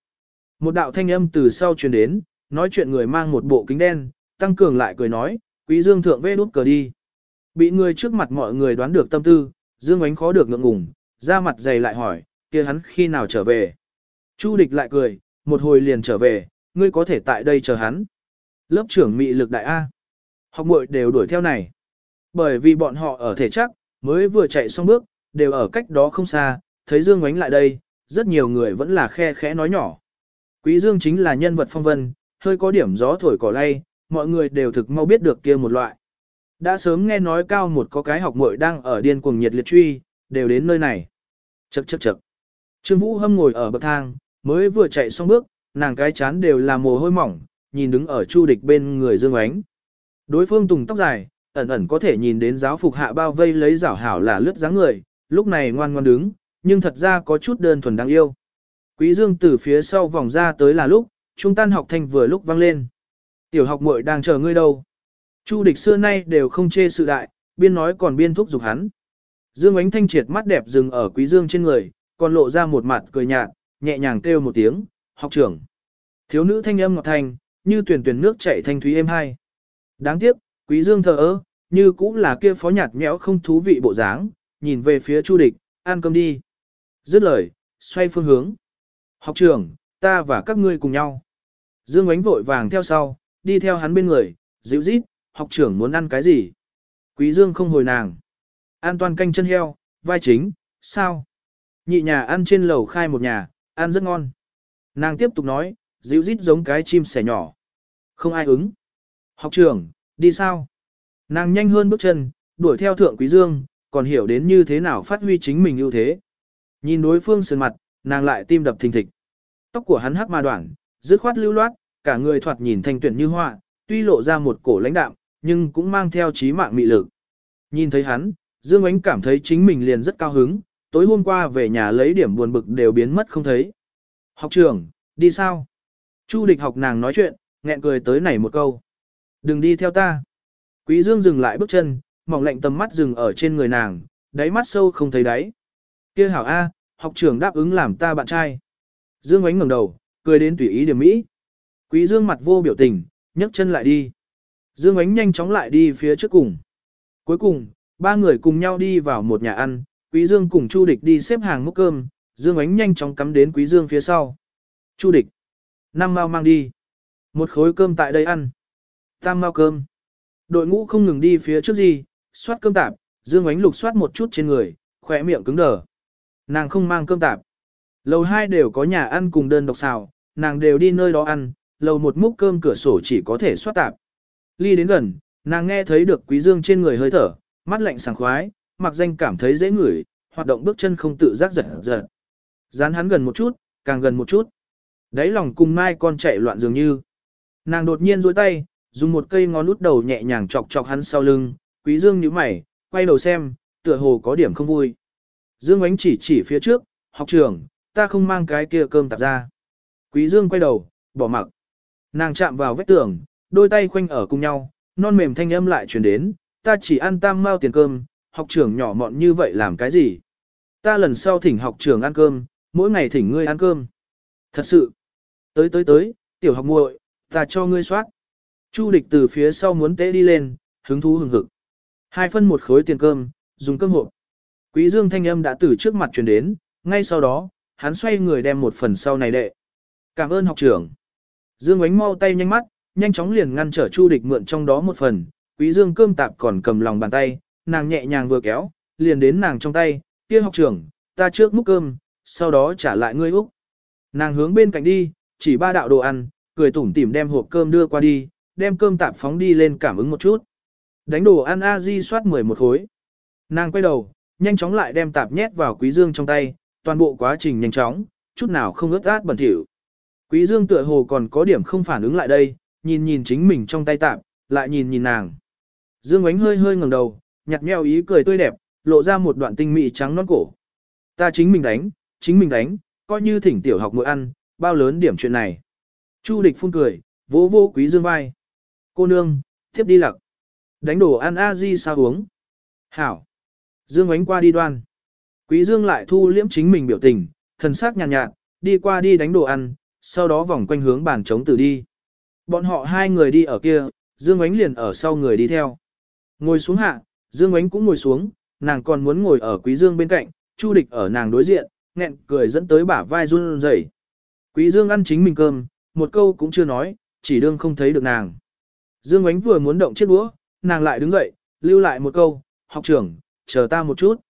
Một đạo thanh âm từ sau truyền đến, nói chuyện người mang một bộ kính đen, tăng cường lại cười nói, Quý Dương thượng vê đút cờ đi. Bị người trước mặt mọi người đoán được tâm tư, Dương ánh khó được ngượng ngùng, ra mặt dày lại hỏi, kia hắn khi nào trở về? Chu địch lại cười, một hồi liền trở về, ngươi có thể tại đây chờ hắn. Lớp trưởng mị lực đại A. Học muội đều đuổi theo này. Bởi vì bọn họ ở thể chắc, mới vừa chạy xong bước, đều ở cách đó không xa, thấy Dương Ngoánh lại đây, rất nhiều người vẫn là khe khẽ nói nhỏ. Quý Dương chính là nhân vật phong vân, hơi có điểm gió thổi cỏ lay, mọi người đều thực mau biết được kia một loại. Đã sớm nghe nói cao một có cái học muội đang ở điên cuồng nhiệt liệt truy, đều đến nơi này. Chậc chậc chậc. Trương Vũ Hâm ngồi ở bậc thang, mới vừa chạy xong bước, nàng cái chán đều là mồ hôi mỏng, nhìn đứng ở chu địch bên người Dương Ánh. Đối phương tùng tóc dài, ẩn ẩn có thể nhìn đến giáo phục hạ bao vây lấy rảo hảo là lướt dáng người, lúc này ngoan ngoan đứng, nhưng thật ra có chút đơn thuần đáng yêu. Quý Dương từ phía sau vòng ra tới là lúc, trung tan học thanh vừa lúc vang lên. Tiểu học muội đang chờ ngươi đâu. Chu địch xưa nay đều không chê sự đại, biên nói còn biên thúc giục hắn. Dương ánh thanh triệt mắt đẹp dừng ở quý dương trên người, còn lộ ra một mặt cười nhạt, nhẹ nhàng kêu một tiếng, học trưởng. Thiếu nữ thanh âm ngọt thanh, như tuyển tuyển nước chảy thanh thúy êm hai. Đáng tiếc, quý dương thờ ơ, như cũng là kia phó nhạt nhẽo không thú vị bộ dáng, nhìn về phía chu địch, ăn cơm đi. Dứt lời, xoay phương hướng. Học trưởng, ta và các ngươi cùng nhau. Dương ánh vội vàng theo sau, đi theo hắn bên người, dịu rít, học trưởng muốn ăn cái gì? Quý dương không hồi nàng. An toàn canh chân heo, vai chính, sao? Nhị nhà ăn trên lầu khai một nhà, ăn rất ngon. Nàng tiếp tục nói, dịu rít giống cái chim sẻ nhỏ. Không ai ứng. Học trưởng, đi sao? Nàng nhanh hơn bước chân, đuổi theo thượng quý dương, còn hiểu đến như thế nào phát huy chính mình ưu thế. Nhìn đối phương sườn mặt, nàng lại tim đập thình thịch. Tóc của hắn hắc mà đoạn, dứt khoát lưu loát, cả người thoạt nhìn thanh tuyển như hoa, tuy lộ ra một cổ lãnh đạm, nhưng cũng mang theo trí mạng mị lực. Nhìn thấy hắn, Dương Ánh cảm thấy chính mình liền rất cao hứng, tối hôm qua về nhà lấy điểm buồn bực đều biến mất không thấy. Học trưởng, đi sao? Chu địch học nàng nói chuyện, nghẹn cười tới nảy một câu. Đừng đi theo ta. Quý Dương dừng lại bước chân, mỏng lạnh tầm mắt dừng ở trên người nàng, đáy mắt sâu không thấy đáy. Kia hảo A, học trưởng đáp ứng làm ta bạn trai. Dương ánh ngẩng đầu, cười đến tùy ý điểm mỹ. Quý Dương mặt vô biểu tình, nhấc chân lại đi. Dương ánh nhanh chóng lại đi phía trước cùng. Cuối cùng, ba người cùng nhau đi vào một nhà ăn, Quý Dương cùng Chu Địch đi xếp hàng múc cơm, Dương ánh nhanh chóng cắm đến Quý Dương phía sau. Chu Địch, năm mao mang đi. Một khối cơm tại đây ăn. Tam mao cơm. Đội ngũ không ngừng đi phía trước gì, soát cơm tạp, Dương ánh lục soát một chút trên người, khỏe miệng cứng đờ. Nàng không mang cơm tạp. Lầu hai đều có nhà ăn cùng đơn độc xào, nàng đều đi nơi đó ăn, lầu một múc cơm cửa sổ chỉ có thể soát tạp. Ly đến gần, nàng nghe thấy được quý dương trên người hơi thở, mắt lạnh sảng khoái, mặc danh cảm thấy dễ ngửi, hoạt động bước chân không tự giác giật giật. Dán hắn gần một chút, càng gần một chút. Đấy lòng cùng mai con chạy loạn dường như. Nàng đột nhiên duỗi tay, dùng một cây ngón út đầu nhẹ nhàng chọc chọc hắn sau lưng, quý dương nhíu mày, quay đầu xem, tựa hồ có điểm không vui. Dương ánh chỉ chỉ phía trước, học trưởng, ta không mang cái kia cơm tạp ra. Quý dương quay đầu, bỏ mặc. Nàng chạm vào vách tường, đôi tay khoanh ở cùng nhau, non mềm thanh âm lại truyền đến, ta chỉ ăn tam mao tiền cơm, học trưởng nhỏ mọn như vậy làm cái gì? Ta lần sau thỉnh học trưởng ăn cơm, mỗi ngày thỉnh ngươi ăn cơm. Thật sự. Tới tới tới, tiểu học muội, ta cho ngươi soát. Chu địch từ phía sau muốn tế đi lên, hứng thú hừng hực. Hai phân một khối tiền cơm, dùng cơm hộp. Quý dương thanh âm đã từ trước mặt truyền đến, ngay sau đó, hắn xoay người đem một phần sau này đệ. Cảm ơn học trưởng. Dương ánh mau tay nhanh mắt, nhanh chóng liền ngăn trở Chu Địch mượn trong đó một phần, Quý Dương cơm tạp còn cầm lòng bàn tay, nàng nhẹ nhàng vừa kéo, liền đến nàng trong tay, kia học trưởng, ta trước múc cơm, sau đó trả lại ngươi Úc. Nàng hướng bên cạnh đi, chỉ ba đạo đồ ăn, cười tủm tỉm đem hộp cơm đưa qua đi, đem cơm tạp phóng đi lên cảm ứng một chút. Đánh đồ ăn a di soát 11 khối. Nàng quay đầu, nhanh chóng lại đem tạp nhét vào Quý Dương trong tay, toàn bộ quá trình nhanh chóng, chút nào không ướt át bẩn thỉu. Quý Dương tựa hồ còn có điểm không phản ứng lại đây, nhìn nhìn chính mình trong tay tạp, lại nhìn nhìn nàng. Dương ánh hơi hơi ngẩng đầu, nhặt nheo ý cười tươi đẹp, lộ ra một đoạn tinh mỹ trắng non cổ. Ta chính mình đánh, chính mình đánh, coi như thỉnh tiểu học mỗi ăn, bao lớn điểm chuyện này. Chu địch phun cười, vỗ vô quý dương vai. Cô nương, tiếp đi lặc. Đánh đồ ăn a di sao uống. Hảo. Dương ánh qua đi đoan. Quý dương lại thu liễm chính mình biểu tình, thần sắc nhàn nhạt, nhạt, đi qua đi đánh đồ ăn, sau đó vòng quanh hướng bàn chống tử đi. Bọn họ hai người đi ở kia, Dương ánh liền ở sau người đi theo. Ngồi xuống hạ, Dương ánh cũng ngồi xuống, nàng còn muốn ngồi ở Quý Dương bên cạnh, Chu địch ở nàng đối diện, nghẹn cười dẫn tới bả vai run rẩy. Quý Dương ăn chính mình cơm, một câu cũng chưa nói, chỉ đương không thấy được nàng. Dương Ánh vừa muốn động chiếc đũa, nàng lại đứng dậy, lưu lại một câu, học trưởng, chờ ta một chút.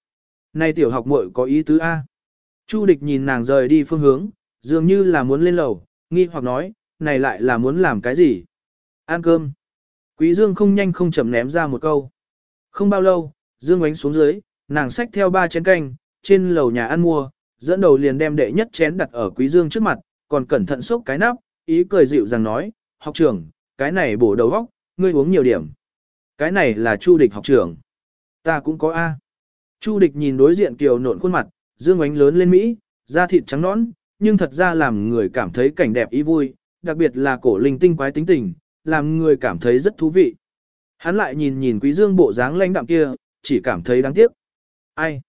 Này tiểu học muội có ý tứ A. Chu địch nhìn nàng rời đi phương hướng, dường như là muốn lên lầu, nghi hoặc nói, này lại là muốn làm cái gì? Ăn cơm. Quý Dương không nhanh không chậm ném ra một câu. Không bao lâu, Dương Ánh xuống dưới, nàng xách theo ba chén canh, trên lầu nhà ăn mua, dẫn đầu liền đem đệ nhất chén đặt ở Quý Dương trước mặt, còn cẩn thận xúc cái nắp, ý cười dịu rằng nói, học trưởng, cái này bổ đầu óc, ngươi uống nhiều điểm. Cái này là Chu Địch học trưởng. Ta cũng có A. Chu Địch nhìn đối diện kiều nộn khuôn mặt, dương ánh lớn lên Mỹ, da thịt trắng nõn, nhưng thật ra làm người cảm thấy cảnh đẹp ý vui, đặc biệt là cổ linh tinh quái tính tình, làm người cảm thấy rất thú vị. Hắn lại nhìn nhìn quý dương bộ dáng lãnh đạm kia, chỉ cảm thấy đáng tiếc. Ai?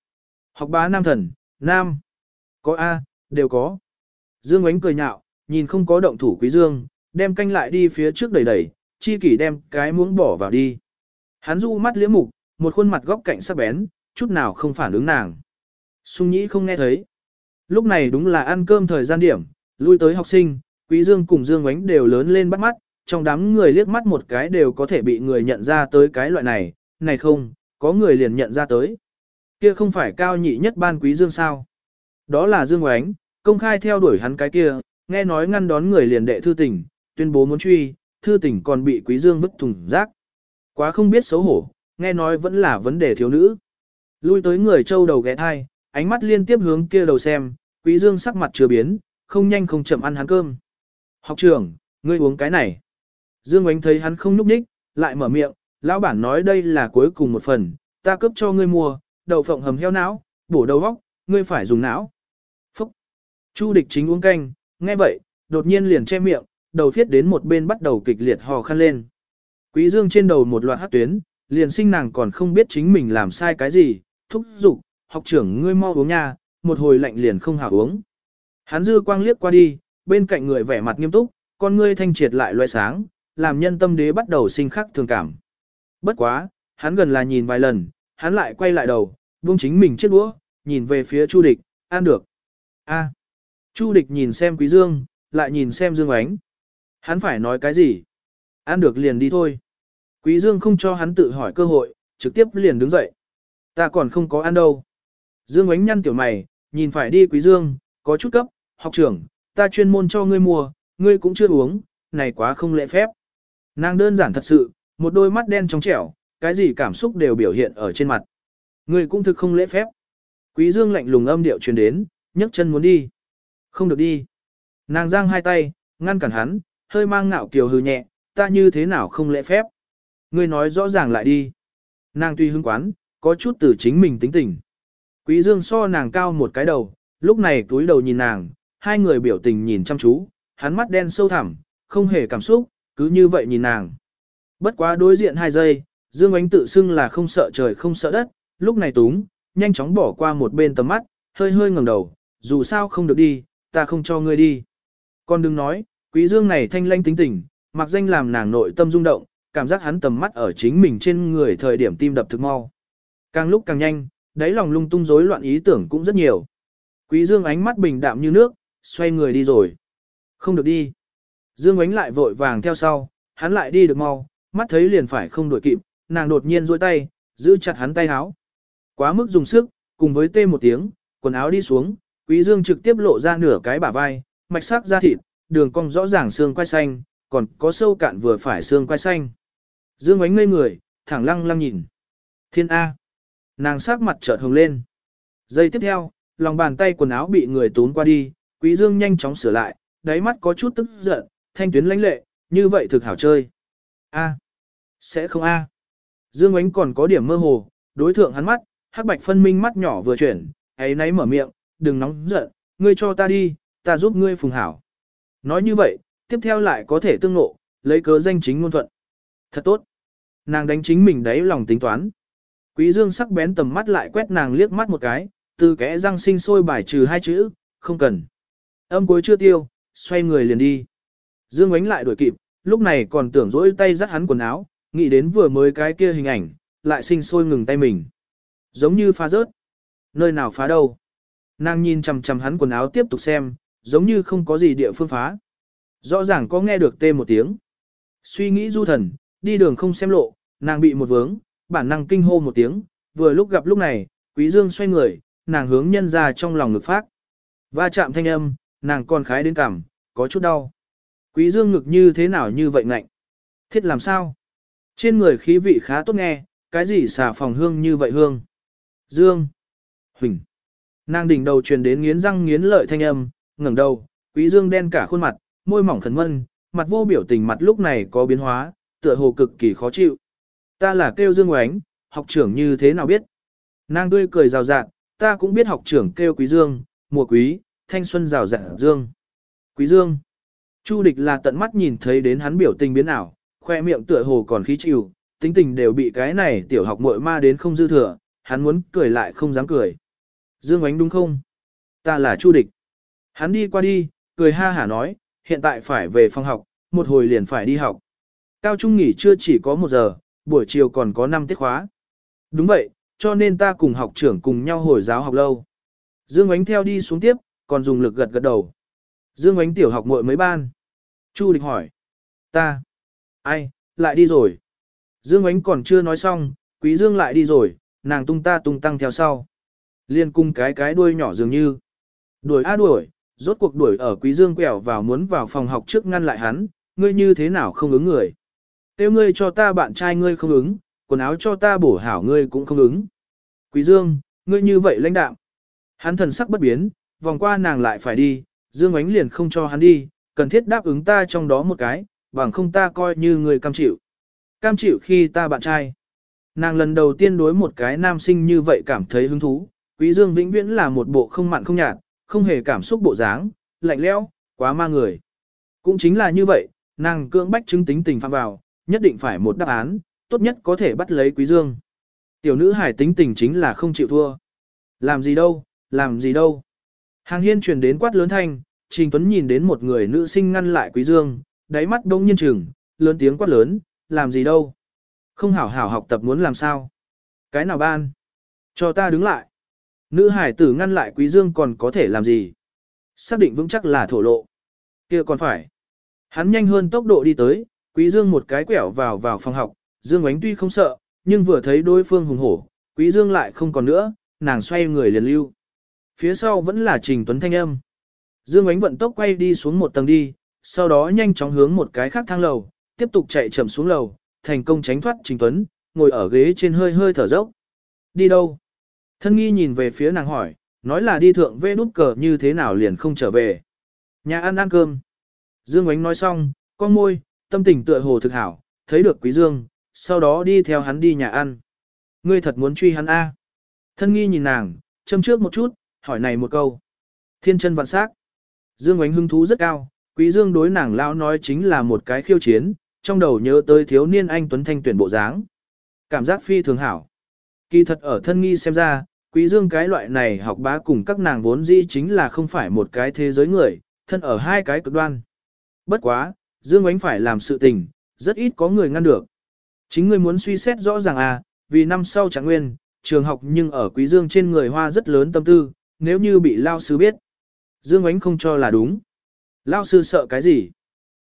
Học bá nam thần, nam. Có A, đều có. Dương ánh cười nhạo, nhìn không có động thủ quý dương, đem canh lại đi phía trước đẩy đẩy, chi kỷ đem cái muỗng bỏ vào đi. Hắn du mắt liễm mục, một khuôn mặt góc cạnh sắc bén, chút nào không phản ứng nàng. Sung nhĩ không nghe thấy. Lúc này đúng là ăn cơm thời gian điểm, lui tới học sinh, Quý Dương cùng Dương ánh đều lớn lên bắt mắt, trong đám người liếc mắt một cái đều có thể bị người nhận ra tới cái loại này, này không, có người liền nhận ra tới. Kia không phải cao nhị nhất ban Quý Dương sao? Đó là Dương Oánh, công khai theo đuổi hắn cái kia, nghe nói ngăn đón người liền đệ thư tỉnh tuyên bố muốn truy, thư tỉnh còn bị Quý Dương vứt thùng rác. Quá không biết xấu hổ, nghe nói vẫn là vấn đề thiếu nữ. Lui tới người châu đầu ghé thai, ánh mắt liên tiếp hướng kia đầu xem, Quý Dương sắc mặt chưa biến, không nhanh không chậm ăn hắn cơm. Học trưởng, ngươi uống cái này. Dương Ánh thấy hắn không nhúc nhích, lại mở miệng, lão bản nói đây là cuối cùng một phần, ta cấp cho ngươi mua, đậu phộng hầm heo não, bổ đầu vóc, ngươi phải dùng não. Phúc. Chu địch chính uống canh, nghe vậy, đột nhiên liền che miệng, đầu thiết đến một bên bắt đầu kịch liệt hò khăn lên. Quý Dương trên đầu một loạt hát tuyến, liền sinh nàng còn không biết chính mình làm sai cái gì, thúc giục, học trưởng ngươi mau uống nha, một hồi lạnh liền không hảo uống. Hắn dư quang liếc qua đi, bên cạnh người vẻ mặt nghiêm túc, con ngươi thanh triệt lại loe sáng, làm nhân tâm đế bắt đầu sinh khắc thường cảm. Bất quá, hắn gần là nhìn vài lần, hắn lại quay lại đầu, buông chính mình chiếc đũa, nhìn về phía Chu Địch, ăn được. A. Chu Địch nhìn xem Quý Dương, lại nhìn xem Dương Ánh. Hắn phải nói cái gì? Ăn được liền đi thôi. Quý Dương không cho hắn tự hỏi cơ hội, trực tiếp liền đứng dậy. Ta còn không có ăn đâu. Dương ánh nhăn tiểu mày, nhìn phải đi Quý Dương, có chút cấp, học trưởng, ta chuyên môn cho ngươi mua, ngươi cũng chưa uống, này quá không lễ phép. Nàng đơn giản thật sự, một đôi mắt đen trong trẻo, cái gì cảm xúc đều biểu hiện ở trên mặt. Người cũng thực không lễ phép. Quý Dương lạnh lùng âm điệu truyền đến, nhấc chân muốn đi. Không được đi. Nàng giang hai tay, ngăn cản hắn, hơi mang ngạo kiều hừ nhẹ, ta như thế nào không lễ phép. Ngươi nói rõ ràng lại đi. Nàng tuy hứng quán, có chút từ chính mình tính tình. Quý Dương so nàng cao một cái đầu, lúc này túi đầu nhìn nàng, hai người biểu tình nhìn chăm chú, hắn mắt đen sâu thẳm, không hề cảm xúc, cứ như vậy nhìn nàng. Bất quá đối diện hai giây, Dương Ánh tự xưng là không sợ trời không sợ đất, lúc này túng, nhanh chóng bỏ qua một bên tầm mắt, hơi hơi ngẩng đầu, dù sao không được đi, ta không cho ngươi đi. Con đừng nói, quý dương này thanh lanh tính tình, mặc danh làm nàng nội tâm rung động, cảm giác hắn tầm mắt ở chính mình trên người thời điểm tim đập thực mau. Càng lúc càng nhanh, đáy lòng lung tung rối loạn ý tưởng cũng rất nhiều. Quý dương ánh mắt bình đạm như nước, xoay người đi rồi. Không được đi. Dương ánh lại vội vàng theo sau, hắn lại đi được mau, mắt thấy liền phải không đuổi kịp, nàng đột nhiên duỗi tay, giữ chặt hắn tay áo. Quá mức dùng sức, cùng với tê một tiếng, quần áo đi xuống, Quý Dương trực tiếp lộ ra nửa cái bả vai, mạch sắc da thịt, đường cong rõ ràng xương quai xanh, còn có sâu cạn vừa phải xương quai xanh. Dương ánh ngây người, thẳng lăng lăng nhìn. Thiên A. Nàng sắc mặt chợt hồng lên. Giây tiếp theo, lòng bàn tay quần áo bị người tốn qua đi, Quý Dương nhanh chóng sửa lại, đáy mắt có chút tức giận, thanh tuyến lãnh lệ, như vậy thực hảo chơi. A. Sẽ không A. Dương ánh còn có điểm mơ hồ, đối thượng hắn mắt, hắc bạch phân minh mắt nhỏ vừa chuyển, ấy nấy mở miệng, đừng nóng giận, ngươi cho ta đi, ta giúp ngươi phùng hảo. Nói như vậy, tiếp theo lại có thể tương ngộ, lấy cớ danh chính ngôn thuận. Thật tốt. Nàng đánh chính mình đấy lòng tính toán. Quý dương sắc bén tầm mắt lại quét nàng liếc mắt một cái, từ kẽ răng sinh sôi bài trừ hai chữ, không cần. Âm cuối chưa tiêu, xoay người liền đi. Dương ánh lại đuổi kịp, lúc này còn tưởng dỗi tay dắt hắn quần áo, nghĩ đến vừa mới cái kia hình ảnh, lại sinh sôi ngừng tay mình. Giống như phá rớt. Nơi nào phá đâu? Nàng nhìn chằm chằm hắn quần áo tiếp tục xem, giống như không có gì địa phương phá. Rõ ràng có nghe được tê một tiếng. Suy nghĩ du thần, đi đường không xem lộ, nàng bị một vướng, bản năng kinh hô một tiếng, vừa lúc gặp lúc này, quý dương xoay người, nàng hướng nhân ra trong lòng ngực phát. Va chạm thanh âm, nàng còn khái đến cảm, có chút đau. Quý dương ngực như thế nào như vậy ngạnh? Thiết làm sao? Trên người khí vị khá tốt nghe, cái gì xà phòng hương như vậy hương? Dương. Huỳnh. Nàng đỉnh đầu truyền đến nghiến răng nghiến lợi thanh âm, ngẩng đầu, quý dương đen cả khuôn mặt, môi mỏng khẩn mân, mặt vô biểu tình mặt lúc này có biến hóa, tựa hồ cực kỳ khó chịu. Ta là kêu dương oánh, học trưởng như thế nào biết? Nàng tươi cười rào rạt, ta cũng biết học trưởng kêu quý dương, mùa quý, thanh xuân rào rạt dương. Quý dương. Chu địch là tận mắt nhìn thấy đến hắn biểu tình biến ảo, khoe miệng tựa hồ còn khí chịu, tính tình đều bị cái này tiểu học muội ma đến không dư thừa, hắn muốn cười lại không dám cười. Dương Ánh đúng không? Ta là Chu Địch. Hắn đi qua đi, cười ha hả nói, hiện tại phải về phòng học, một hồi liền phải đi học. Cao trung nghỉ chưa chỉ có một giờ, buổi chiều còn có 5 tiết khóa. Đúng vậy, cho nên ta cùng học trưởng cùng nhau hồi giáo học lâu. Dương Ánh theo đi xuống tiếp, còn dùng lực gật gật đầu. Dương Ánh tiểu học muội mấy ban. Chu Địch hỏi. Ta. Ai, lại đi rồi. Dương Ánh còn chưa nói xong, Quý Dương lại đi rồi, nàng tung ta tung tăng theo sau. Liên cung cái cái đuôi nhỏ dường như. Đuổi a đuổi, rốt cuộc đuổi ở Quý Dương quẹo vào muốn vào phòng học trước ngăn lại hắn, ngươi như thế nào không ứng người. Tiêu ngươi cho ta bạn trai ngươi không ứng, quần áo cho ta bổ hảo ngươi cũng không ứng. Quý Dương, ngươi như vậy lãnh đạm. Hắn thần sắc bất biến, vòng qua nàng lại phải đi, Dương ánh liền không cho hắn đi, cần thiết đáp ứng ta trong đó một cái, bằng không ta coi như người cam chịu. Cam chịu khi ta bạn trai. Nàng lần đầu tiên đối một cái nam sinh như vậy cảm thấy hứng thú, Quý Dương vĩnh viễn là một bộ không mặn không nhạt, không hề cảm xúc bộ dáng, lạnh lẽo, quá ma người. Cũng chính là như vậy, nàng cưỡng bách chứng tính tình phạm vào, nhất định phải một đáp án, tốt nhất có thể bắt lấy Quý Dương. Tiểu nữ hải tính tình chính là không chịu thua. Làm gì đâu, làm gì đâu. Hàng hiên truyền đến quát lớn thanh, Trình Tuấn nhìn đến một người nữ sinh ngăn lại Quý Dương, đáy mắt đông nhiên trừng, lớn tiếng quát lớn, làm gì đâu. Không hảo hảo học tập muốn làm sao. Cái nào ban? Cho ta đứng lại. Nữ hải tử ngăn lại quý dương còn có thể làm gì? Xác định vững chắc là thổ lộ. kia còn phải. Hắn nhanh hơn tốc độ đi tới, quý dương một cái quẹo vào vào phòng học, dương ánh tuy không sợ, nhưng vừa thấy đối phương hùng hổ, quý dương lại không còn nữa, nàng xoay người liền lưu. Phía sau vẫn là trình tuấn thanh âm. Dương ánh vận tốc quay đi xuống một tầng đi, sau đó nhanh chóng hướng một cái khác thang lầu, tiếp tục chạy chậm xuống lầu, thành công tránh thoát trình tuấn, ngồi ở ghế trên hơi hơi thở dốc. Đi đâu? Thân nghi nhìn về phía nàng hỏi, nói là đi thượng vê nút cờ như thế nào liền không trở về. Nhà ăn ăn cơm. Dương Ánh nói xong, con môi, tâm tình tựa hồ thực hảo, thấy được quý dương, sau đó đi theo hắn đi nhà ăn. Ngươi thật muốn truy hắn A. Thân nghi nhìn nàng, châm trước một chút, hỏi này một câu. Thiên chân vạn sắc. Dương Ánh hứng thú rất cao, quý dương đối nàng lão nói chính là một cái khiêu chiến, trong đầu nhớ tới thiếu niên anh Tuấn Thanh tuyển bộ dáng. Cảm giác phi thường hảo. Kỳ thật ở thân nghi xem ra, quý dương cái loại này học bá cùng các nàng vốn dĩ chính là không phải một cái thế giới người, thân ở hai cái cực đoan. Bất quá, Dương Ánh phải làm sự tình, rất ít có người ngăn được. Chính ngươi muốn suy xét rõ ràng à, vì năm sau chẳng nguyên, trường học nhưng ở quý dương trên người hoa rất lớn tâm tư, nếu như bị lao sư biết. Dương Ánh không cho là đúng. Lao sư sợ cái gì?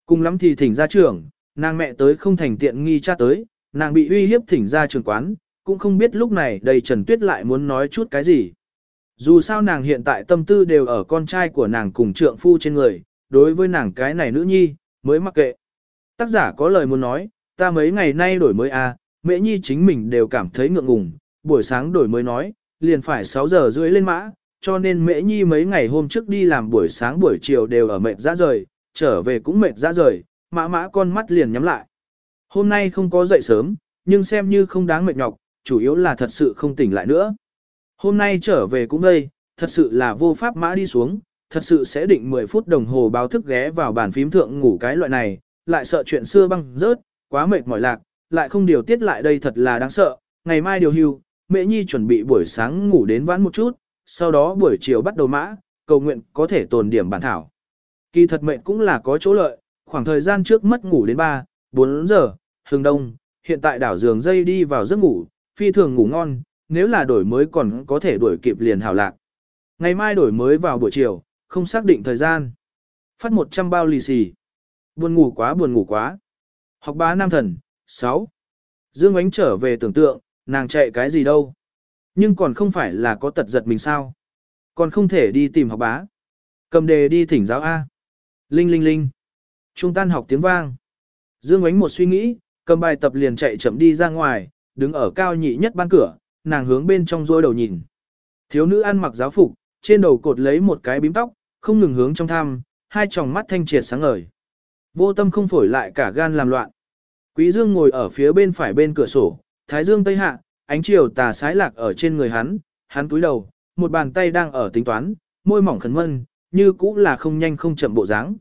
Cùng lắm thì thỉnh ra trường, Nàng mẹ tới không thành tiện nghi cha tới, nàng bị uy hiếp thỉnh ra trường quán, cũng không biết lúc này đầy Trần Tuyết lại muốn nói chút cái gì. Dù sao nàng hiện tại tâm tư đều ở con trai của nàng cùng trượng phu trên người, đối với nàng cái này nữ nhi, mới mặc kệ. Tác giả có lời muốn nói, ta mấy ngày nay đổi mới à, mẹ nhi chính mình đều cảm thấy ngượng ngùng, buổi sáng đổi mới nói, liền phải 6 giờ rưỡi lên mã, cho nên Mễ nhi mấy ngày hôm trước đi làm buổi sáng buổi chiều đều ở mệt ra rời, trở về cũng mệt ra rời, mã mã con mắt liền nhắm lại. Hôm nay không có dậy sớm, nhưng xem như không đáng mệt nhọc, chủ yếu là thật sự không tỉnh lại nữa. Hôm nay trở về cũng đây, thật sự là vô pháp mã đi xuống, thật sự sẽ định 10 phút đồng hồ báo thức ghé vào bàn phím thượng ngủ cái loại này, lại sợ chuyện xưa băng rớt, quá mệt mỏi lạc, lại không điều tiết lại đây thật là đáng sợ, ngày mai điều hưu, mẹ nhi chuẩn bị buổi sáng ngủ đến vãn một chút, sau đó buổi chiều bắt đầu mã, cầu nguyện có thể tồn điểm bản thảo. Kỳ thật mệnh cũng là có chỗ lợi, khoảng thời gian trước mất ngủ đến 3, 4 giờ, hừng đông, hiện tại đảo giường dây đi vào giấc ngủ, phi thường ngủ ngon, nếu là đổi mới còn có thể đuổi kịp liền hảo lạc. Ngày mai đổi mới vào buổi chiều, không xác định thời gian. Phát 100 bao lì xì. Buồn ngủ quá buồn ngủ quá. Học bá nam thần, 6. Dương ánh trở về tưởng tượng, nàng chạy cái gì đâu. Nhưng còn không phải là có tật giật mình sao. Còn không thể đi tìm học bá. Cầm đề đi thỉnh giáo A. Linh linh linh. Trung tan học tiếng vang. Dương ánh một suy nghĩ, cầm bài tập liền chạy chậm đi ra ngoài, đứng ở cao nhị nhất ban cửa, nàng hướng bên trong rôi đầu nhìn. Thiếu nữ ăn mặc giáo phục, trên đầu cột lấy một cái bím tóc, không ngừng hướng trong tham, hai tròng mắt thanh triệt sáng ngời. Vô tâm không phổi lại cả gan làm loạn. Quý Dương ngồi ở phía bên phải bên cửa sổ, thái dương tây hạ, ánh chiều tà sái lạc ở trên người hắn, hắn cúi đầu, một bàn tay đang ở tính toán, môi mỏng khẩn mân, như cũ là không nhanh không chậm bộ dáng.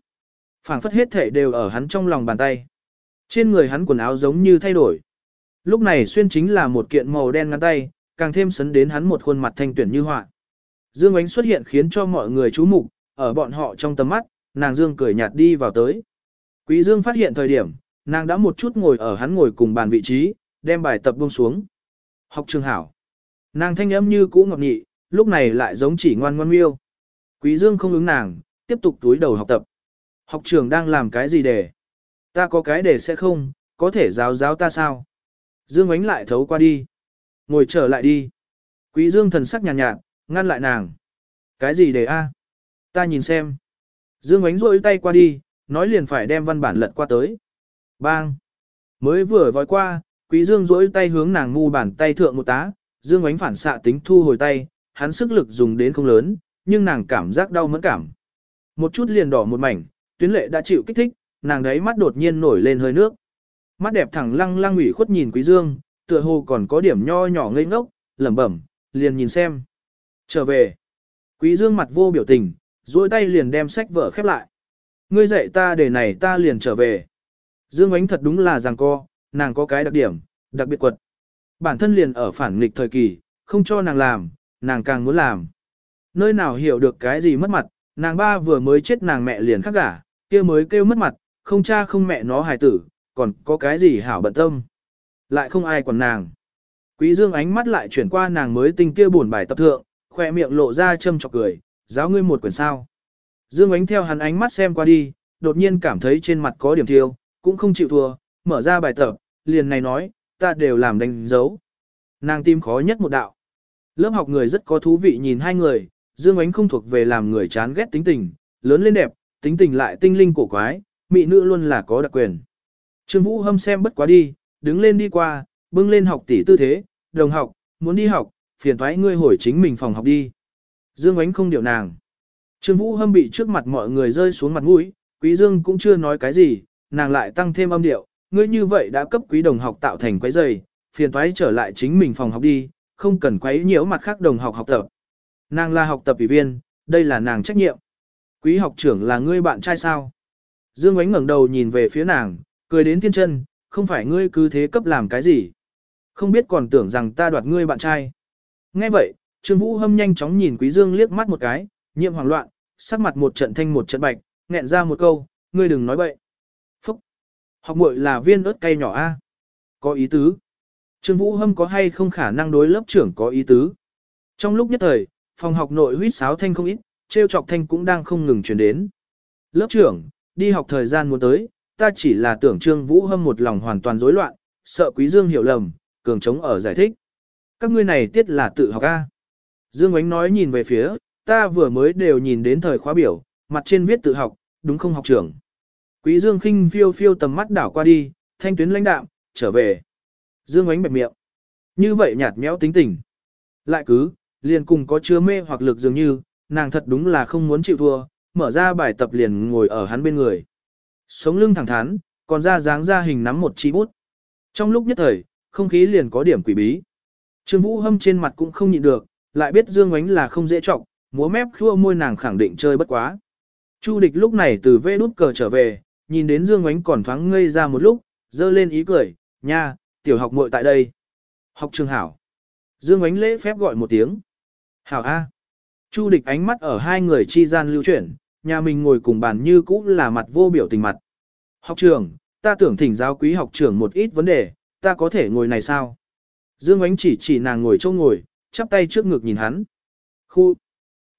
phảng phất hết thể đều ở hắn trong lòng bàn tay. Trên người hắn quần áo giống như thay đổi. Lúc này xuyên chính là một kiện màu đen ngắn tay, càng thêm sấn đến hắn một khuôn mặt thanh tuyển như họa. Dương ánh xuất hiện khiến cho mọi người chú mục, ở bọn họ trong tầm mắt, nàng Dương cười nhạt đi vào tới. Quý Dương phát hiện thời điểm, nàng đã một chút ngồi ở hắn ngồi cùng bàn vị trí, đem bài tập buông xuống. Học trường hảo. Nàng thanh âm như cũ ngọc nhị, lúc này lại giống chỉ ngoan ngoan miêu. Quý Dương không ứng nàng, tiếp tục túi đầu học tập. Học trường đang làm cái gì để? Ta có cái để sẽ không, có thể giáo giáo ta sao? Dương ánh lại thấu qua đi. Ngồi trở lại đi. Quý Dương thần sắc nhàn nhạt, nhạt, ngăn lại nàng. Cái gì để a? Ta nhìn xem. Dương ánh rôi tay qua đi, nói liền phải đem văn bản lật qua tới. Bang! Mới vừa vòi qua, Quý Dương duỗi tay hướng nàng ngu bàn tay thượng một tá, Dương ánh phản xạ tính thu hồi tay, hắn sức lực dùng đến không lớn, nhưng nàng cảm giác đau mẫn cảm. Một chút liền đỏ một mảnh, tuyến lệ đã chịu kích thích, nàng đấy mắt đột nhiên nổi lên hơi nước. Mắt đẹp thẳng lăng lăng ủy khuất nhìn Quý Dương, tựa hồ còn có điểm nho nhỏ ngây ngốc, lẩm bẩm, liền nhìn xem. Trở về. Quý Dương mặt vô biểu tình, duỗi tay liền đem sách vở khép lại. Ngươi dạy ta để này ta liền trở về. Dương ánh thật đúng là giằng co, nàng có cái đặc điểm, đặc biệt quật. Bản thân liền ở phản nghịch thời kỳ, không cho nàng làm, nàng càng muốn làm. Nơi nào hiểu được cái gì mất mặt, nàng ba vừa mới chết nàng mẹ liền khắc gả, kia mới kêu mất mặt, không cha không mẹ nó hài tử, còn có cái gì hảo bận tâm. Lại không ai còn nàng. Quý dương ánh mắt lại chuyển qua nàng mới tinh kia buồn bài tập thượng, khoe miệng lộ ra châm chọc cười, giáo ngươi một quyển sao. Dương ánh theo hắn ánh mắt xem qua đi, đột nhiên cảm thấy trên mặt có điểm thiêu, cũng không chịu thua, mở ra bài tập, liền này nói, ta đều làm đánh dấu. Nàng tim khó nhất một đạo. Lớp học người rất có thú vị nhìn hai người, Dương ánh không thuộc về làm người chán ghét tính tình, lớn lên đẹp, tính tình lại tinh linh cổ quái, mị nữ luôn là có đặc quyền. Trương Vũ hâm xem bất quá đi, đứng lên đi qua, bưng lên học tỷ tư thế, đồng học, muốn đi học, phiền thoái ngươi hồi chính mình phòng học đi. Dương ánh không điều nàng. Trương Vũ hâm bị trước mặt mọi người rơi xuống mặt mũi, Quý Dương cũng chưa nói cái gì, nàng lại tăng thêm âm điệu, ngươi như vậy đã cấp quý đồng học tạo thành quấy rầy, phiền toái trở lại chính mình phòng học đi, không cần quấy nhiễu mặt khác đồng học học tập. Nàng là học tập ủy viên, đây là nàng trách nhiệm. Quý học trưởng là ngươi bạn trai sao? Dương ánh ngẩng đầu nhìn về phía nàng, cười đến thiên chân, không phải ngươi cứ thế cấp làm cái gì. Không biết còn tưởng rằng ta đoạt ngươi bạn trai. Nghe vậy, Trương Vũ Hâm nhanh chóng nhìn Quý Dương liếc mắt một cái, nhiệm hoảng loạn, sắc mặt một trận thanh một trận bạch, nghẹn ra một câu, ngươi đừng nói bậy. Học muội là viên ớt cay nhỏ a. Có ý tứ. Trương Vũ Hâm có hay không khả năng đối lớp trưởng có ý tứ. Trong lúc nhất thời, phòng học nội huýt sáo thanh không ít, trêu chọc thanh cũng đang không ngừng truyền đến. Lớp trưởng, đi học thời gian muốn tới, ta chỉ là tưởng Trương Vũ Hâm một lòng hoàn toàn rối loạn, sợ Quý Dương hiểu lầm, cường chống ở giải thích. Các ngươi này tiết là tự học A. Dương Ánh nói nhìn về phía, ta vừa mới đều nhìn đến thời khóa biểu, mặt trên viết tự học, đúng không học trưởng. Quý Dương khinh phiêu phiêu tầm mắt đảo qua đi, thanh tuyến lãnh đạm, trở về. Dương Ánh bẹp miệng. Như vậy nhạt nhẽo tính tình. Lại cứ, liền cùng có chứa mê hoặc lực dường như, nàng thật đúng là không muốn chịu thua, mở ra bài tập liền ngồi ở hắn bên người. Sống lưng thẳng thắn, còn ra dáng ra hình nắm một chi bút. Trong lúc nhất thời, không khí liền có điểm quỷ bí. Trương Vũ Hâm trên mặt cũng không nhịn được, lại biết Dương Ánh là không dễ trọng, múa mép khua môi nàng khẳng định chơi bất quá. Chu địch lúc này từ vê đút cờ trở về, nhìn đến Dương Ánh còn thoáng ngây ra một lúc, dơ lên ý cười, nha, tiểu học muội tại đây. Học trường hảo. Dương Ánh lễ phép gọi một tiếng. Hảo A. Chu địch ánh mắt ở hai người chi gian lưu chuyển, nhà mình ngồi cùng bàn như cũ là mặt vô biểu tình mặt. Học trường, ta tưởng thỉnh giáo quý học trưởng một ít vấn đề, ta có thể ngồi này sao? Dương Ánh chỉ chỉ nàng ngồi chỗ ngồi, chắp tay trước ngực nhìn hắn. Khu.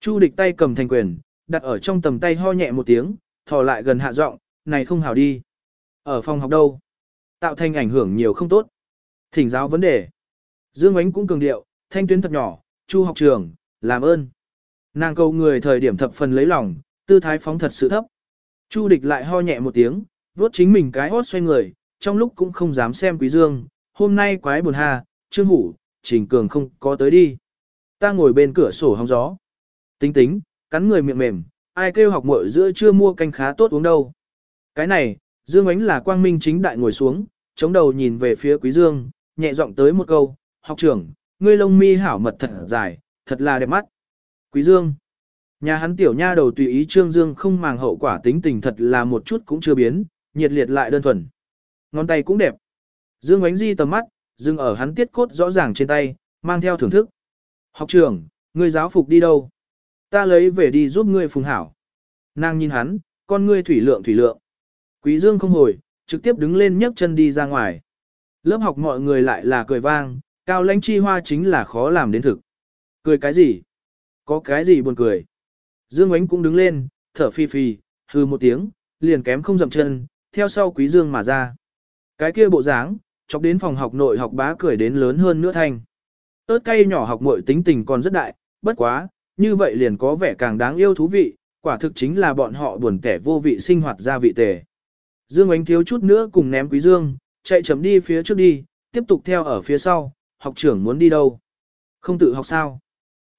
Chu địch tay cầm thành quyền, đặt ở trong tầm tay ho nhẹ một tiếng, thò lại gần hạ giọng, này không hảo đi. Ở phòng học đâu? Tạo thành ảnh hưởng nhiều không tốt. Thỉnh giáo vấn đề. Dương Ánh cũng cường điệu, thanh tuyến thật nhỏ, Chu học trường, làm ơn. Nàng cầu người thời điểm thập phần lấy lòng, tư thái phóng thật sự thấp. Chu địch lại ho nhẹ một tiếng, vuốt chính mình cái hót xoay người, trong lúc cũng không dám xem quý dương, hôm nay quái buồn hà, trương hủ, trình cường không có tới đi. Ta ngồi bên cửa sổ hóng gió. Tính tính, cắn người miệng mềm, ai kêu học muội giữa chưa mua canh khá tốt uống đâu. Cái này, Dương Ánh là quang minh chính đại ngồi xuống, chống đầu nhìn về phía Quý Dương, nhẹ giọng tới một câu, học trưởng, ngươi lông mi hảo mật thật dài, thật là đẹp mắt. Quý Dương, nhà hắn tiểu nha đầu tùy ý Trương Dương không màng hậu quả tính tình thật là một chút cũng chưa biến, nhiệt liệt lại đơn thuần. Ngón tay cũng đẹp. Dương Ánh Di tầm mắt, dừng ở hắn tiết cốt rõ ràng trên tay, mang theo thưởng thức. Học trưởng, ngươi giáo phục đi đâu? Ta lấy về đi giúp ngươi phùng hảo. Nàng nhìn hắn, con ngươi thủy lượng thủy lượng. Quý Dương không hồi, trực tiếp đứng lên nhấc chân đi ra ngoài. Lớp học mọi người lại là cười vang, cao lãnh chi hoa chính là khó làm đến thực. Cười cái gì? Có cái gì buồn cười? Dương Ánh cũng đứng lên, thở phi phi, hừ một tiếng, liền kém không dậm chân, theo sau Quý Dương mà ra. Cái kia bộ dáng, chọc đến phòng học nội học bá cười đến lớn hơn nữa thanh. Ơt cay nhỏ học muội tính tình còn rất đại, bất quá, như vậy liền có vẻ càng đáng yêu thú vị, quả thực chính là bọn họ buồn kẻ vô vị sinh hoạt ra vị tề. Dương ánh thiếu chút nữa cùng ném quý dương, chạy chậm đi phía trước đi, tiếp tục theo ở phía sau, học trưởng muốn đi đâu? Không tự học sao?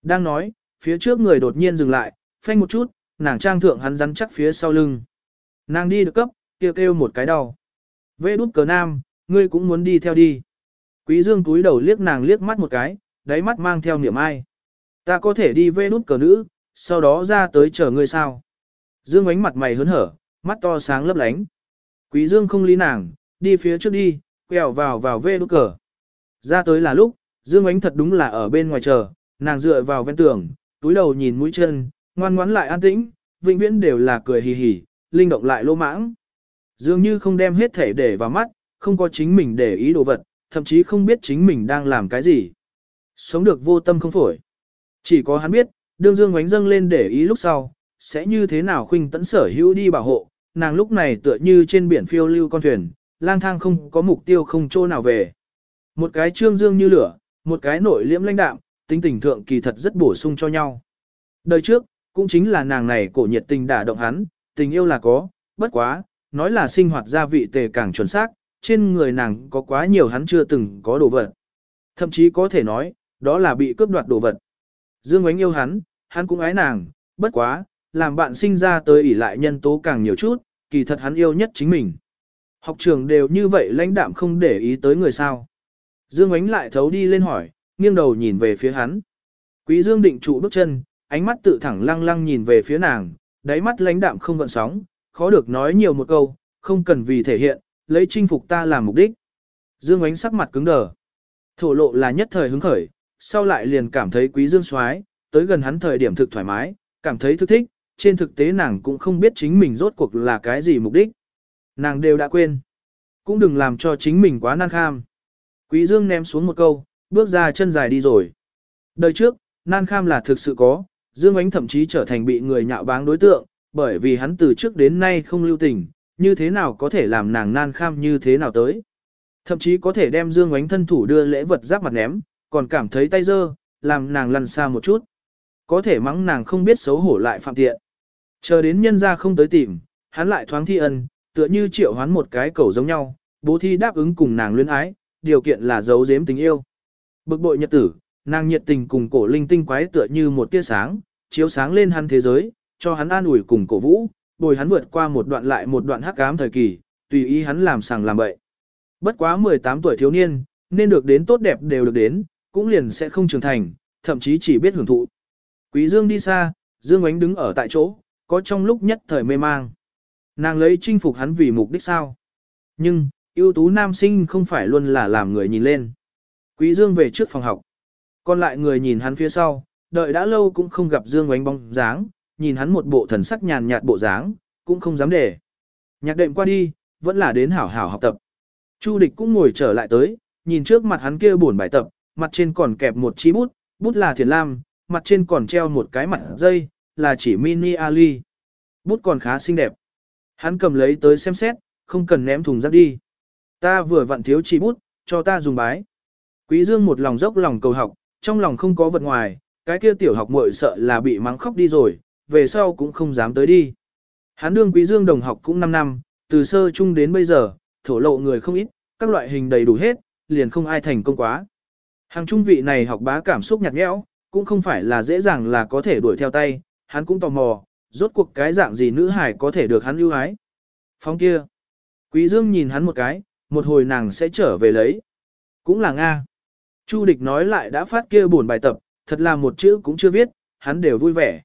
Đang nói, phía trước người đột nhiên dừng lại, phanh một chút, nàng trang thượng hắn rắn chắc phía sau lưng. Nàng đi được cấp, kêu kêu một cái đau. Vê đút cờ nam, ngươi cũng muốn đi theo đi. Quý dương túi đầu liếc nàng liếc mắt một cái, đáy mắt mang theo niệm ai. Ta có thể đi vê đút cờ nữ, sau đó ra tới chờ ngươi sao. Dương ánh mặt mày hớn hở, mắt to sáng lấp lánh. Quý Dương không lý nàng, đi phía trước đi, quẹo vào vào vê nút cờ. Ra tới là lúc, Dương ánh thật đúng là ở bên ngoài chờ, nàng dựa vào ven tường, túi đầu nhìn mũi chân, ngoan ngoãn lại an tĩnh, vĩnh viễn đều là cười hì hì, linh động lại lô mãng. Dường như không đem hết thể để vào mắt, không có chính mình để ý đồ vật, thậm chí không biết chính mình đang làm cái gì. Sống được vô tâm không phổi. Chỉ có hắn biết, đương Dương Ánh dâng lên để ý lúc sau, sẽ như thế nào khuynh tẫn sở hữu đi bảo hộ, nàng lúc này tựa như trên biển phiêu lưu con thuyền, lang thang không có mục tiêu không chỗ nào về. Một cái trương dương như lửa, một cái nội liễm lãnh đạm, tính tình thượng kỳ thật rất bổ sung cho nhau. Đời trước, cũng chính là nàng này cổ nhiệt tình đả động hắn, tình yêu là có, bất quá, nói là sinh hoạt gia vị tề càng chuẩn xác, trên người nàng có quá nhiều hắn chưa từng có đồ vật. Thậm chí có thể nói, đó là bị cướp đoạt đồ vật. Dương Ánh yêu hắn, hắn cũng ái nàng, bất quá, làm bạn sinh ra tới ỷ lại nhân tố càng nhiều chút, kỳ thật hắn yêu nhất chính mình. Học trường đều như vậy lãnh đạm không để ý tới người sao. Dương Ánh lại thấu đi lên hỏi, nghiêng đầu nhìn về phía hắn. Quý Dương định trụ bước chân, ánh mắt tự thẳng lăng lăng nhìn về phía nàng, đáy mắt lãnh đạm không gợn sóng, khó được nói nhiều một câu, không cần vì thể hiện, lấy chinh phục ta làm mục đích. Dương Ánh sắc mặt cứng đờ. Thổ lộ là nhất thời hứng khởi, sau lại liền cảm thấy quý dương xoái, tới gần hắn thời điểm thực thoải mái, cảm thấy thức thích, trên thực tế nàng cũng không biết chính mình rốt cuộc là cái gì mục đích. Nàng đều đã quên. Cũng đừng làm cho chính mình quá nan kham. Quý dương ném xuống một câu, bước ra chân dài đi rồi. Đời trước, nan kham là thực sự có, Dương Ánh thậm chí trở thành bị người nhạo báng đối tượng, bởi vì hắn từ trước đến nay không lưu tình, như thế nào có thể làm nàng nan kham như thế nào tới. Thậm chí có thể đem Dương ánh thân thủ đưa lễ vật giáp mặt ném, còn cảm thấy tay dơ, làm nàng lăn xa một chút. Có thể mắng nàng không biết xấu hổ lại phạm tiện. Chờ đến nhân ra không tới tìm, hắn lại thoáng thi ân, tựa như triệu hoán một cái cầu giống nhau, bố thi đáp ứng cùng nàng luyến ái, điều kiện là giấu giếm tình yêu. Bực bội nhật tử, nàng nhiệt tình cùng cổ linh tinh quái tựa như một tia sáng, chiếu sáng lên hắn thế giới, cho hắn an ủi cùng cổ vũ, bồi hắn vượt qua một đoạn lại một đoạn hắc ám thời kỳ, tùy ý hắn làm sàng làm bậy. Bất quá 18 tuổi thiếu niên, nên được đến tốt đẹp đều được đến, cũng liền sẽ không trưởng thành, thậm chí chỉ biết hưởng thụ. Quý Dương đi xa, Dương Ánh đứng ở tại chỗ, có trong lúc nhất thời mê mang. Nàng lấy chinh phục hắn vì mục đích sao? Nhưng, ưu tú nam sinh không phải luôn là làm người nhìn lên. Quý Dương về trước phòng học. Còn lại người nhìn hắn phía sau, đợi đã lâu cũng không gặp Dương Ánh bóng dáng, nhìn hắn một bộ thần sắc nhàn nhạt bộ dáng, cũng không dám để. Nhạc đệm qua đi, vẫn là đến hảo hảo học tập. Chu địch cũng ngồi trở lại tới, nhìn trước mặt hắn kia buồn bài tập, mặt trên còn kẹp một chi bút, bút là thiền lam, mặt trên còn treo một cái mặt dây, là chỉ mini Ali. Bút còn khá xinh đẹp. Hắn cầm lấy tới xem xét, không cần ném thùng rác đi. Ta vừa vặn thiếu chỉ bút, cho ta dùng bái. Quý Dương một lòng dốc lòng cầu học, trong lòng không có vật ngoài, cái kia tiểu học muội sợ là bị mắng khóc đi rồi, về sau cũng không dám tới đi. Hắn đương Quý Dương đồng học cũng 5 năm, từ sơ trung đến bây giờ, thổ lộ người không ít, các loại hình đầy đủ hết, liền không ai thành công quá. Hàng trung vị này học bá cảm xúc nhạt nhẽo, cũng không phải là dễ dàng là có thể đuổi theo tay, hắn cũng tò mò, rốt cuộc cái dạng gì nữ hải có thể được hắn ưu ái. Phóng kia. Quý Dương nhìn hắn một cái, một hồi nàng sẽ trở về lấy. Cũng là Nga. Chu địch nói lại đã phát kia buồn bài tập, thật là một chữ cũng chưa viết, hắn đều vui vẻ.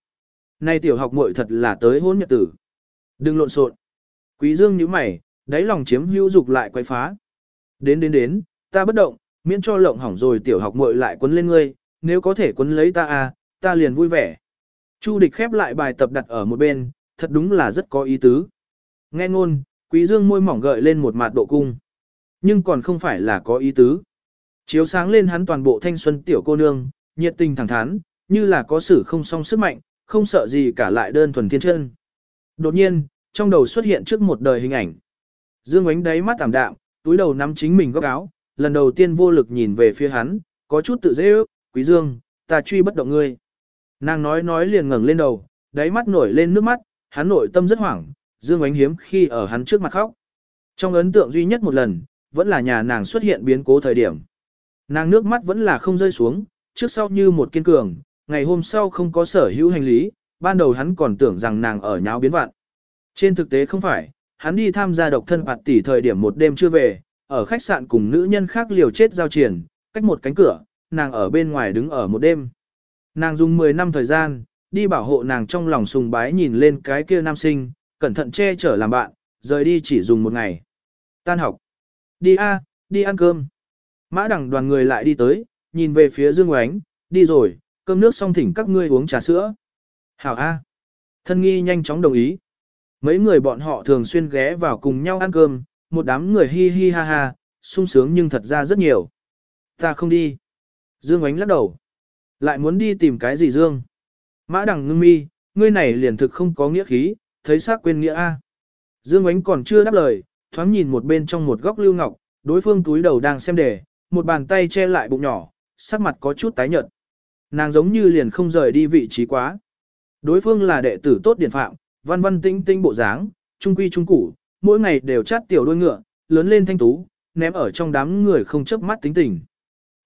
Nay tiểu học muội thật là tới hôn nhật tử. Đừng lộn xộn. Quý Dương nhíu mày, đáy lòng chiếm hữu dục lại quay phá. Đến đến đến, ta bất động, miễn cho lộng hỏng rồi tiểu học muội lại quấn lên ngươi, nếu có thể quấn lấy ta à, ta liền vui vẻ. Chu địch khép lại bài tập đặt ở một bên, thật đúng là rất có ý tứ. Nghe ngôn, quý dương môi mỏng gợi lên một mặt độ cung. Nhưng còn không phải là có ý tứ. Chiếu sáng lên hắn toàn bộ thanh xuân tiểu cô nương, nhiệt tình thẳng thắn, như là có sự không song sức mạnh, không sợ gì cả lại đơn thuần thiên chân. Đột nhiên, trong đầu xuất hiện trước một đời hình ảnh. Dương ánh đáy mắt tạm đạm, túi đầu nắm chính mình góc áo, lần đầu tiên vô lực nhìn về phía hắn, có chút tự dễ ước, quý dương, ta truy bất động ngươi. Nàng nói nói liền ngẩng lên đầu, đáy mắt nổi lên nước mắt, hắn nội tâm rất hoảng, dương ánh hiếm khi ở hắn trước mặt khóc. Trong ấn tượng duy nhất một lần, vẫn là nhà nàng xuất hiện biến cố thời điểm. Nàng nước mắt vẫn là không rơi xuống, trước sau như một kiên cường, ngày hôm sau không có sở hữu hành lý, ban đầu hắn còn tưởng rằng nàng ở nháo biến vạn. Trên thực tế không phải, hắn đi tham gia độc thân bạt tỷ thời điểm một đêm chưa về, ở khách sạn cùng nữ nhân khác liều chết giao triển, cách một cánh cửa, nàng ở bên ngoài đứng ở một đêm. Nàng dùng 10 năm thời gian, đi bảo hộ nàng trong lòng sùng bái nhìn lên cái kia nam sinh, cẩn thận che chở làm bạn, rời đi chỉ dùng một ngày. Tan học. Đi a, đi ăn cơm. Mã đẳng đoàn người lại đi tới, nhìn về phía Dương Oánh, đi rồi, cơm nước xong thỉnh các ngươi uống trà sữa. Hảo a. Thân nghi nhanh chóng đồng ý. Mấy người bọn họ thường xuyên ghé vào cùng nhau ăn cơm, một đám người hi hi ha ha, sung sướng nhưng thật ra rất nhiều. Ta không đi. Dương Oánh lắc đầu. Lại muốn đi tìm cái gì Dương? Mã đằng ngưng mi, ngươi này liền thực không có nghĩa khí, thấy xác quên nghĩa A. Dương Ánh còn chưa đáp lời, thoáng nhìn một bên trong một góc lưu ngọc, đối phương túi đầu đang xem đề, một bàn tay che lại bụng nhỏ, sắc mặt có chút tái nhợt. Nàng giống như liền không rời đi vị trí quá. Đối phương là đệ tử tốt điển phạm, văn văn tinh tinh bộ dáng, trung quy trung củ, mỗi ngày đều chát tiểu đôi ngựa, lớn lên thanh tú, ném ở trong đám người không chớp mắt tính tình.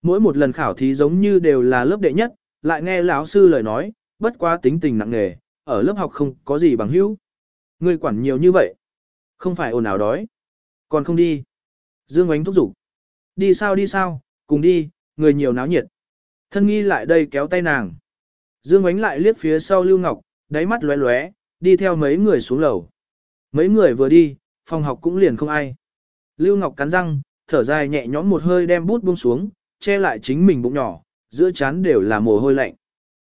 Mỗi một lần khảo thí giống như đều là lớp đệ nhất, lại nghe lão sư lời nói, bất quá tính tình nặng nề, ở lớp học không có gì bằng hữu. Người quản nhiều như vậy, không phải ồn ào đói, còn không đi. Dương Ánh thúc giục. Đi sao đi sao, cùng đi, người nhiều náo nhiệt. Thân nghi lại đây kéo tay nàng. Dương Ánh lại liếc phía sau Lưu Ngọc, đáy mắt lóe lóe, đi theo mấy người xuống lầu. Mấy người vừa đi, phòng học cũng liền không ai. Lưu Ngọc cắn răng, thở dài nhẹ nhõm một hơi đem bút buông xuống, che lại chính mình bụng nhỏ, giữa chán đều là mồ hôi lạnh.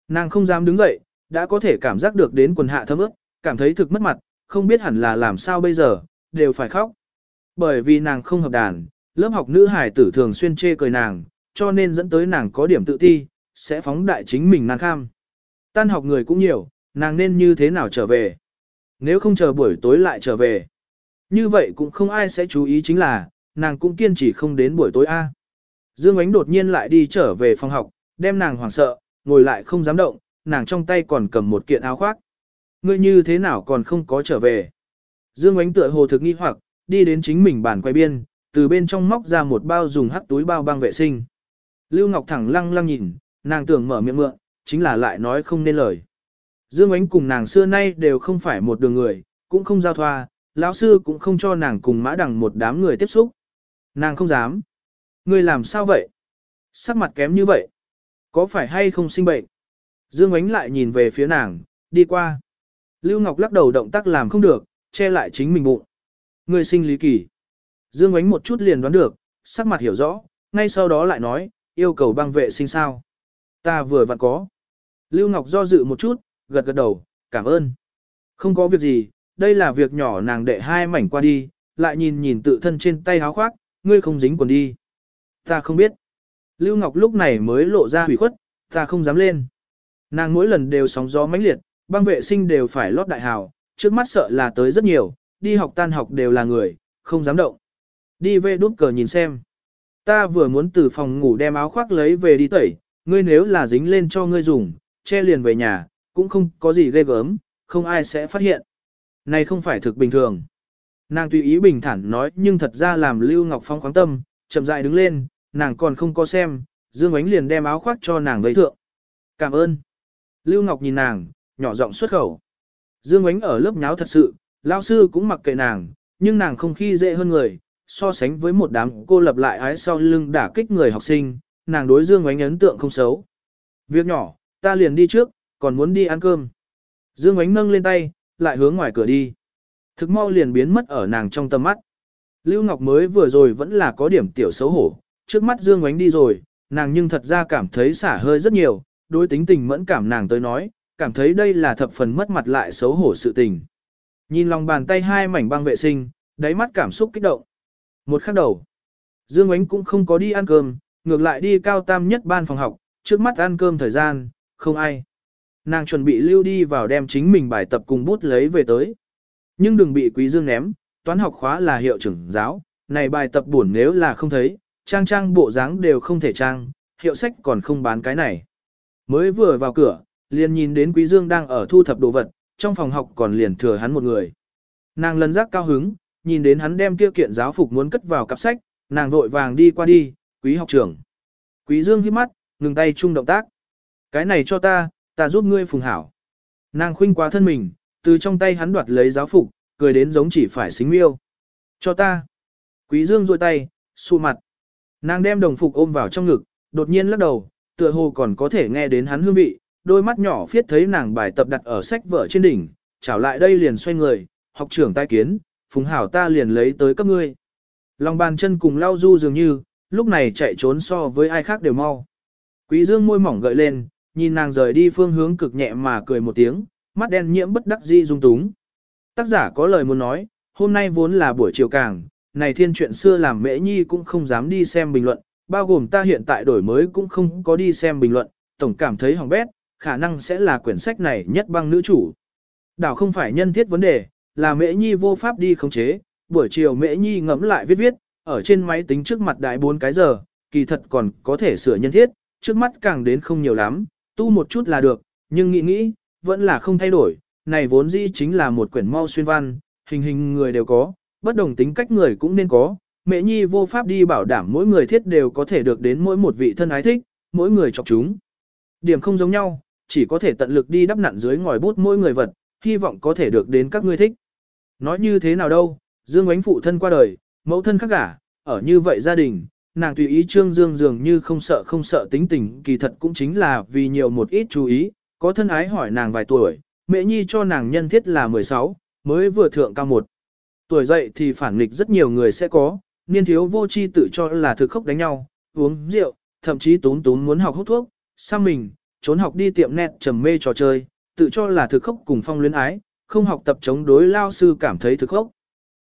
Nàng không dám đứng dậy, đã có thể cảm giác được đến quần hạ thấm ướt, cảm thấy thực mất mặt, không biết hẳn là làm sao bây giờ, đều phải khóc. Bởi vì nàng không hợp đàn, lớp học nữ hải tử thường xuyên chê cười nàng, cho nên dẫn tới nàng có điểm tự ti, sẽ phóng đại chính mình nàng kham. Tan học người cũng nhiều, nàng nên như thế nào trở về. Nếu không chờ buổi tối lại trở về. Như vậy cũng không ai sẽ chú ý chính là, nàng cũng kiên trì không đến buổi tối A. Dương Ánh đột nhiên lại đi trở về phòng học, đem nàng hoảng sợ, ngồi lại không dám động, nàng trong tay còn cầm một kiện áo khoác. Ngươi như thế nào còn không có trở về? Dương Ánh tựa hồ thực nghi hoặc, đi đến chính mình bàn quay biên, từ bên trong móc ra một bao dùng hắc túi bao băng vệ sinh. Lưu Ngọc thẳng lăng lăng nhìn, nàng tưởng mở miệng mượn, chính là lại nói không nên lời. Dương Ánh cùng nàng xưa nay đều không phải một đường người, cũng không giao thoa, lão sư cũng không cho nàng cùng mã đằng một đám người tiếp xúc. Nàng không dám. Ngươi làm sao vậy? Sắc mặt kém như vậy. Có phải hay không sinh bệnh? Dương Ánh lại nhìn về phía nàng, đi qua. Lưu Ngọc lắc đầu động tác làm không được, che lại chính mình bụng. Ngươi sinh lý kỳ. Dương Ánh một chút liền đoán được, sắc mặt hiểu rõ, ngay sau đó lại nói, yêu cầu băng vệ sinh sao. Ta vừa vặn có. Lưu Ngọc do dự một chút, gật gật đầu, cảm ơn. Không có việc gì, đây là việc nhỏ nàng đệ hai mảnh qua đi, lại nhìn nhìn tự thân trên tay háo khoác, ngươi không dính quần đi. Ta không biết. Lưu Ngọc lúc này mới lộ ra hủy khuất, ta không dám lên. Nàng mỗi lần đều sóng gió mãnh liệt, băng vệ sinh đều phải lót đại hào, trước mắt sợ là tới rất nhiều, đi học tan học đều là người, không dám động. Đi về đút cờ nhìn xem. Ta vừa muốn từ phòng ngủ đem áo khoác lấy về đi tẩy, ngươi nếu là dính lên cho ngươi dùng, che liền về nhà, cũng không có gì ghê gớm, không ai sẽ phát hiện. Này không phải thực bình thường. Nàng tùy ý bình thản nói nhưng thật ra làm Lưu Ngọc Phong khoáng tâm, chậm rãi đứng lên, nàng còn không có xem, Dương Ánh liền đem áo khoác cho nàng vấy thượng. Cảm ơn. Lưu Ngọc nhìn nàng, nhỏ giọng xuất khẩu. Dương Ánh ở lớp nháo thật sự, lao sư cũng mặc kệ nàng, nhưng nàng không khi dễ hơn người, so sánh với một đám cô lập lại ái sau lưng đả kích người học sinh, nàng đối Dương Ánh ấn tượng không xấu. Việc nhỏ, ta liền đi trước, còn muốn đi ăn cơm. Dương Ánh nâng lên tay, lại hướng ngoài cửa đi. Thực mau liền biến mất ở nàng trong tầm mắt. Lưu Ngọc mới vừa rồi vẫn là có điểm tiểu xấu hổ, trước mắt Dương Ánh đi rồi, nàng nhưng thật ra cảm thấy xả hơi rất nhiều, đối tính tình mẫn cảm nàng tới nói, cảm thấy đây là thập phần mất mặt lại xấu hổ sự tình. Nhìn lòng bàn tay hai mảnh băng vệ sinh, đáy mắt cảm xúc kích động. Một khắc đầu, Dương Ánh cũng không có đi ăn cơm, ngược lại đi cao tam nhất ban phòng học, trước mắt ăn cơm thời gian, không ai. Nàng chuẩn bị lưu đi vào đem chính mình bài tập cùng bút lấy về tới. Nhưng đừng bị quý dương ném, toán học khóa là hiệu trưởng giáo, này bài tập buồn nếu là không thấy, trang trang bộ dáng đều không thể trang, hiệu sách còn không bán cái này. Mới vừa vào cửa, liền nhìn đến quý dương đang ở thu thập đồ vật, trong phòng học còn liền thừa hắn một người. Nàng lần giác cao hứng, nhìn đến hắn đem kia kiện giáo phục muốn cất vào cặp sách, nàng vội vàng đi qua đi, quý học trưởng. Quý dương hít mắt, ngừng tay chung động tác. Cái này cho ta, ta giúp ngươi phùng hảo. Nàng khuynh quá thân mình, từ trong tay hắn đoạt lấy giáo phục, cười đến giống chỉ phải xính miêu. Cho ta. Quý dương rôi tay, xù mặt. Nàng đem đồng phục ôm vào trong ngực, đột nhiên lắc đầu, tựa hồ còn có thể nghe đến hắn hương vị, đôi mắt nhỏ phiết thấy nàng bài tập đặt ở sách vở trên đỉnh, trảo lại đây liền xoay người, học trưởng tai kiến, phùng hảo ta liền lấy tới cấp ngươi. Lòng bàn chân cùng lau du dường như, lúc này chạy trốn so với ai khác đều mau. Quý dương môi mỏng gợi lên, nhìn nàng rời đi phương hướng cực nhẹ mà cười một tiếng, mắt đen nhiễm bất đắc dĩ dung túng. Tác giả có lời muốn nói, hôm nay vốn là buổi chiều càng, này thiên chuyện xưa làm mễ nhi cũng không dám đi xem bình luận, bao gồm ta hiện tại đổi mới cũng không có đi xem bình luận, tổng cảm thấy hỏng bét, khả năng sẽ là quyển sách này nhất băng nữ chủ. Đảo không phải nhân thiết vấn đề, là mễ nhi vô pháp đi khống chế, buổi chiều mễ nhi ngẫm lại viết viết, ở trên máy tính trước mặt đại 4 cái giờ, kỳ thật còn có thể sửa nhân thiết, trước mắt càng đến không nhiều lắm, tu một chút là được, nhưng nghĩ nghĩ, vẫn là không thay đổi, này vốn dĩ chính là một quyển mau xuyên văn, hình hình người đều có, bất đồng tính cách người cũng nên có, mẹ nhi vô pháp đi bảo đảm mỗi người thiết đều có thể được đến mỗi một vị thân ái thích, mỗi người chọc chúng. Điểm không giống nhau, chỉ có thể tận lực đi đắp nặn dưới ngòi bút mỗi người vật, hy vọng có thể được đến các ngươi thích. Nói như thế nào đâu, Dương ánh phụ thân qua đời, mẫu thân khác cả, ở như vậy gia đình, nàng tùy ý Trương Dương dường như không sợ không sợ tính tình, kỳ thật cũng chính là vì nhiều một ít chú ý, có thân ái hỏi nàng vài tuổi, mẹ nhi cho nàng nhân thiết là 16, mới vừa thượng cao một. Tuổi dậy thì phản nghịch rất nhiều người sẽ có, niên thiếu vô chi tự cho là thực khốc đánh nhau, uống rượu, thậm chí tún tún muốn học hút thuốc, sang mình, trốn học đi tiệm nét trầm mê trò chơi, tự cho là thực khốc cùng phong luyến ái, không học tập chống đối lao sư cảm thấy thực khốc.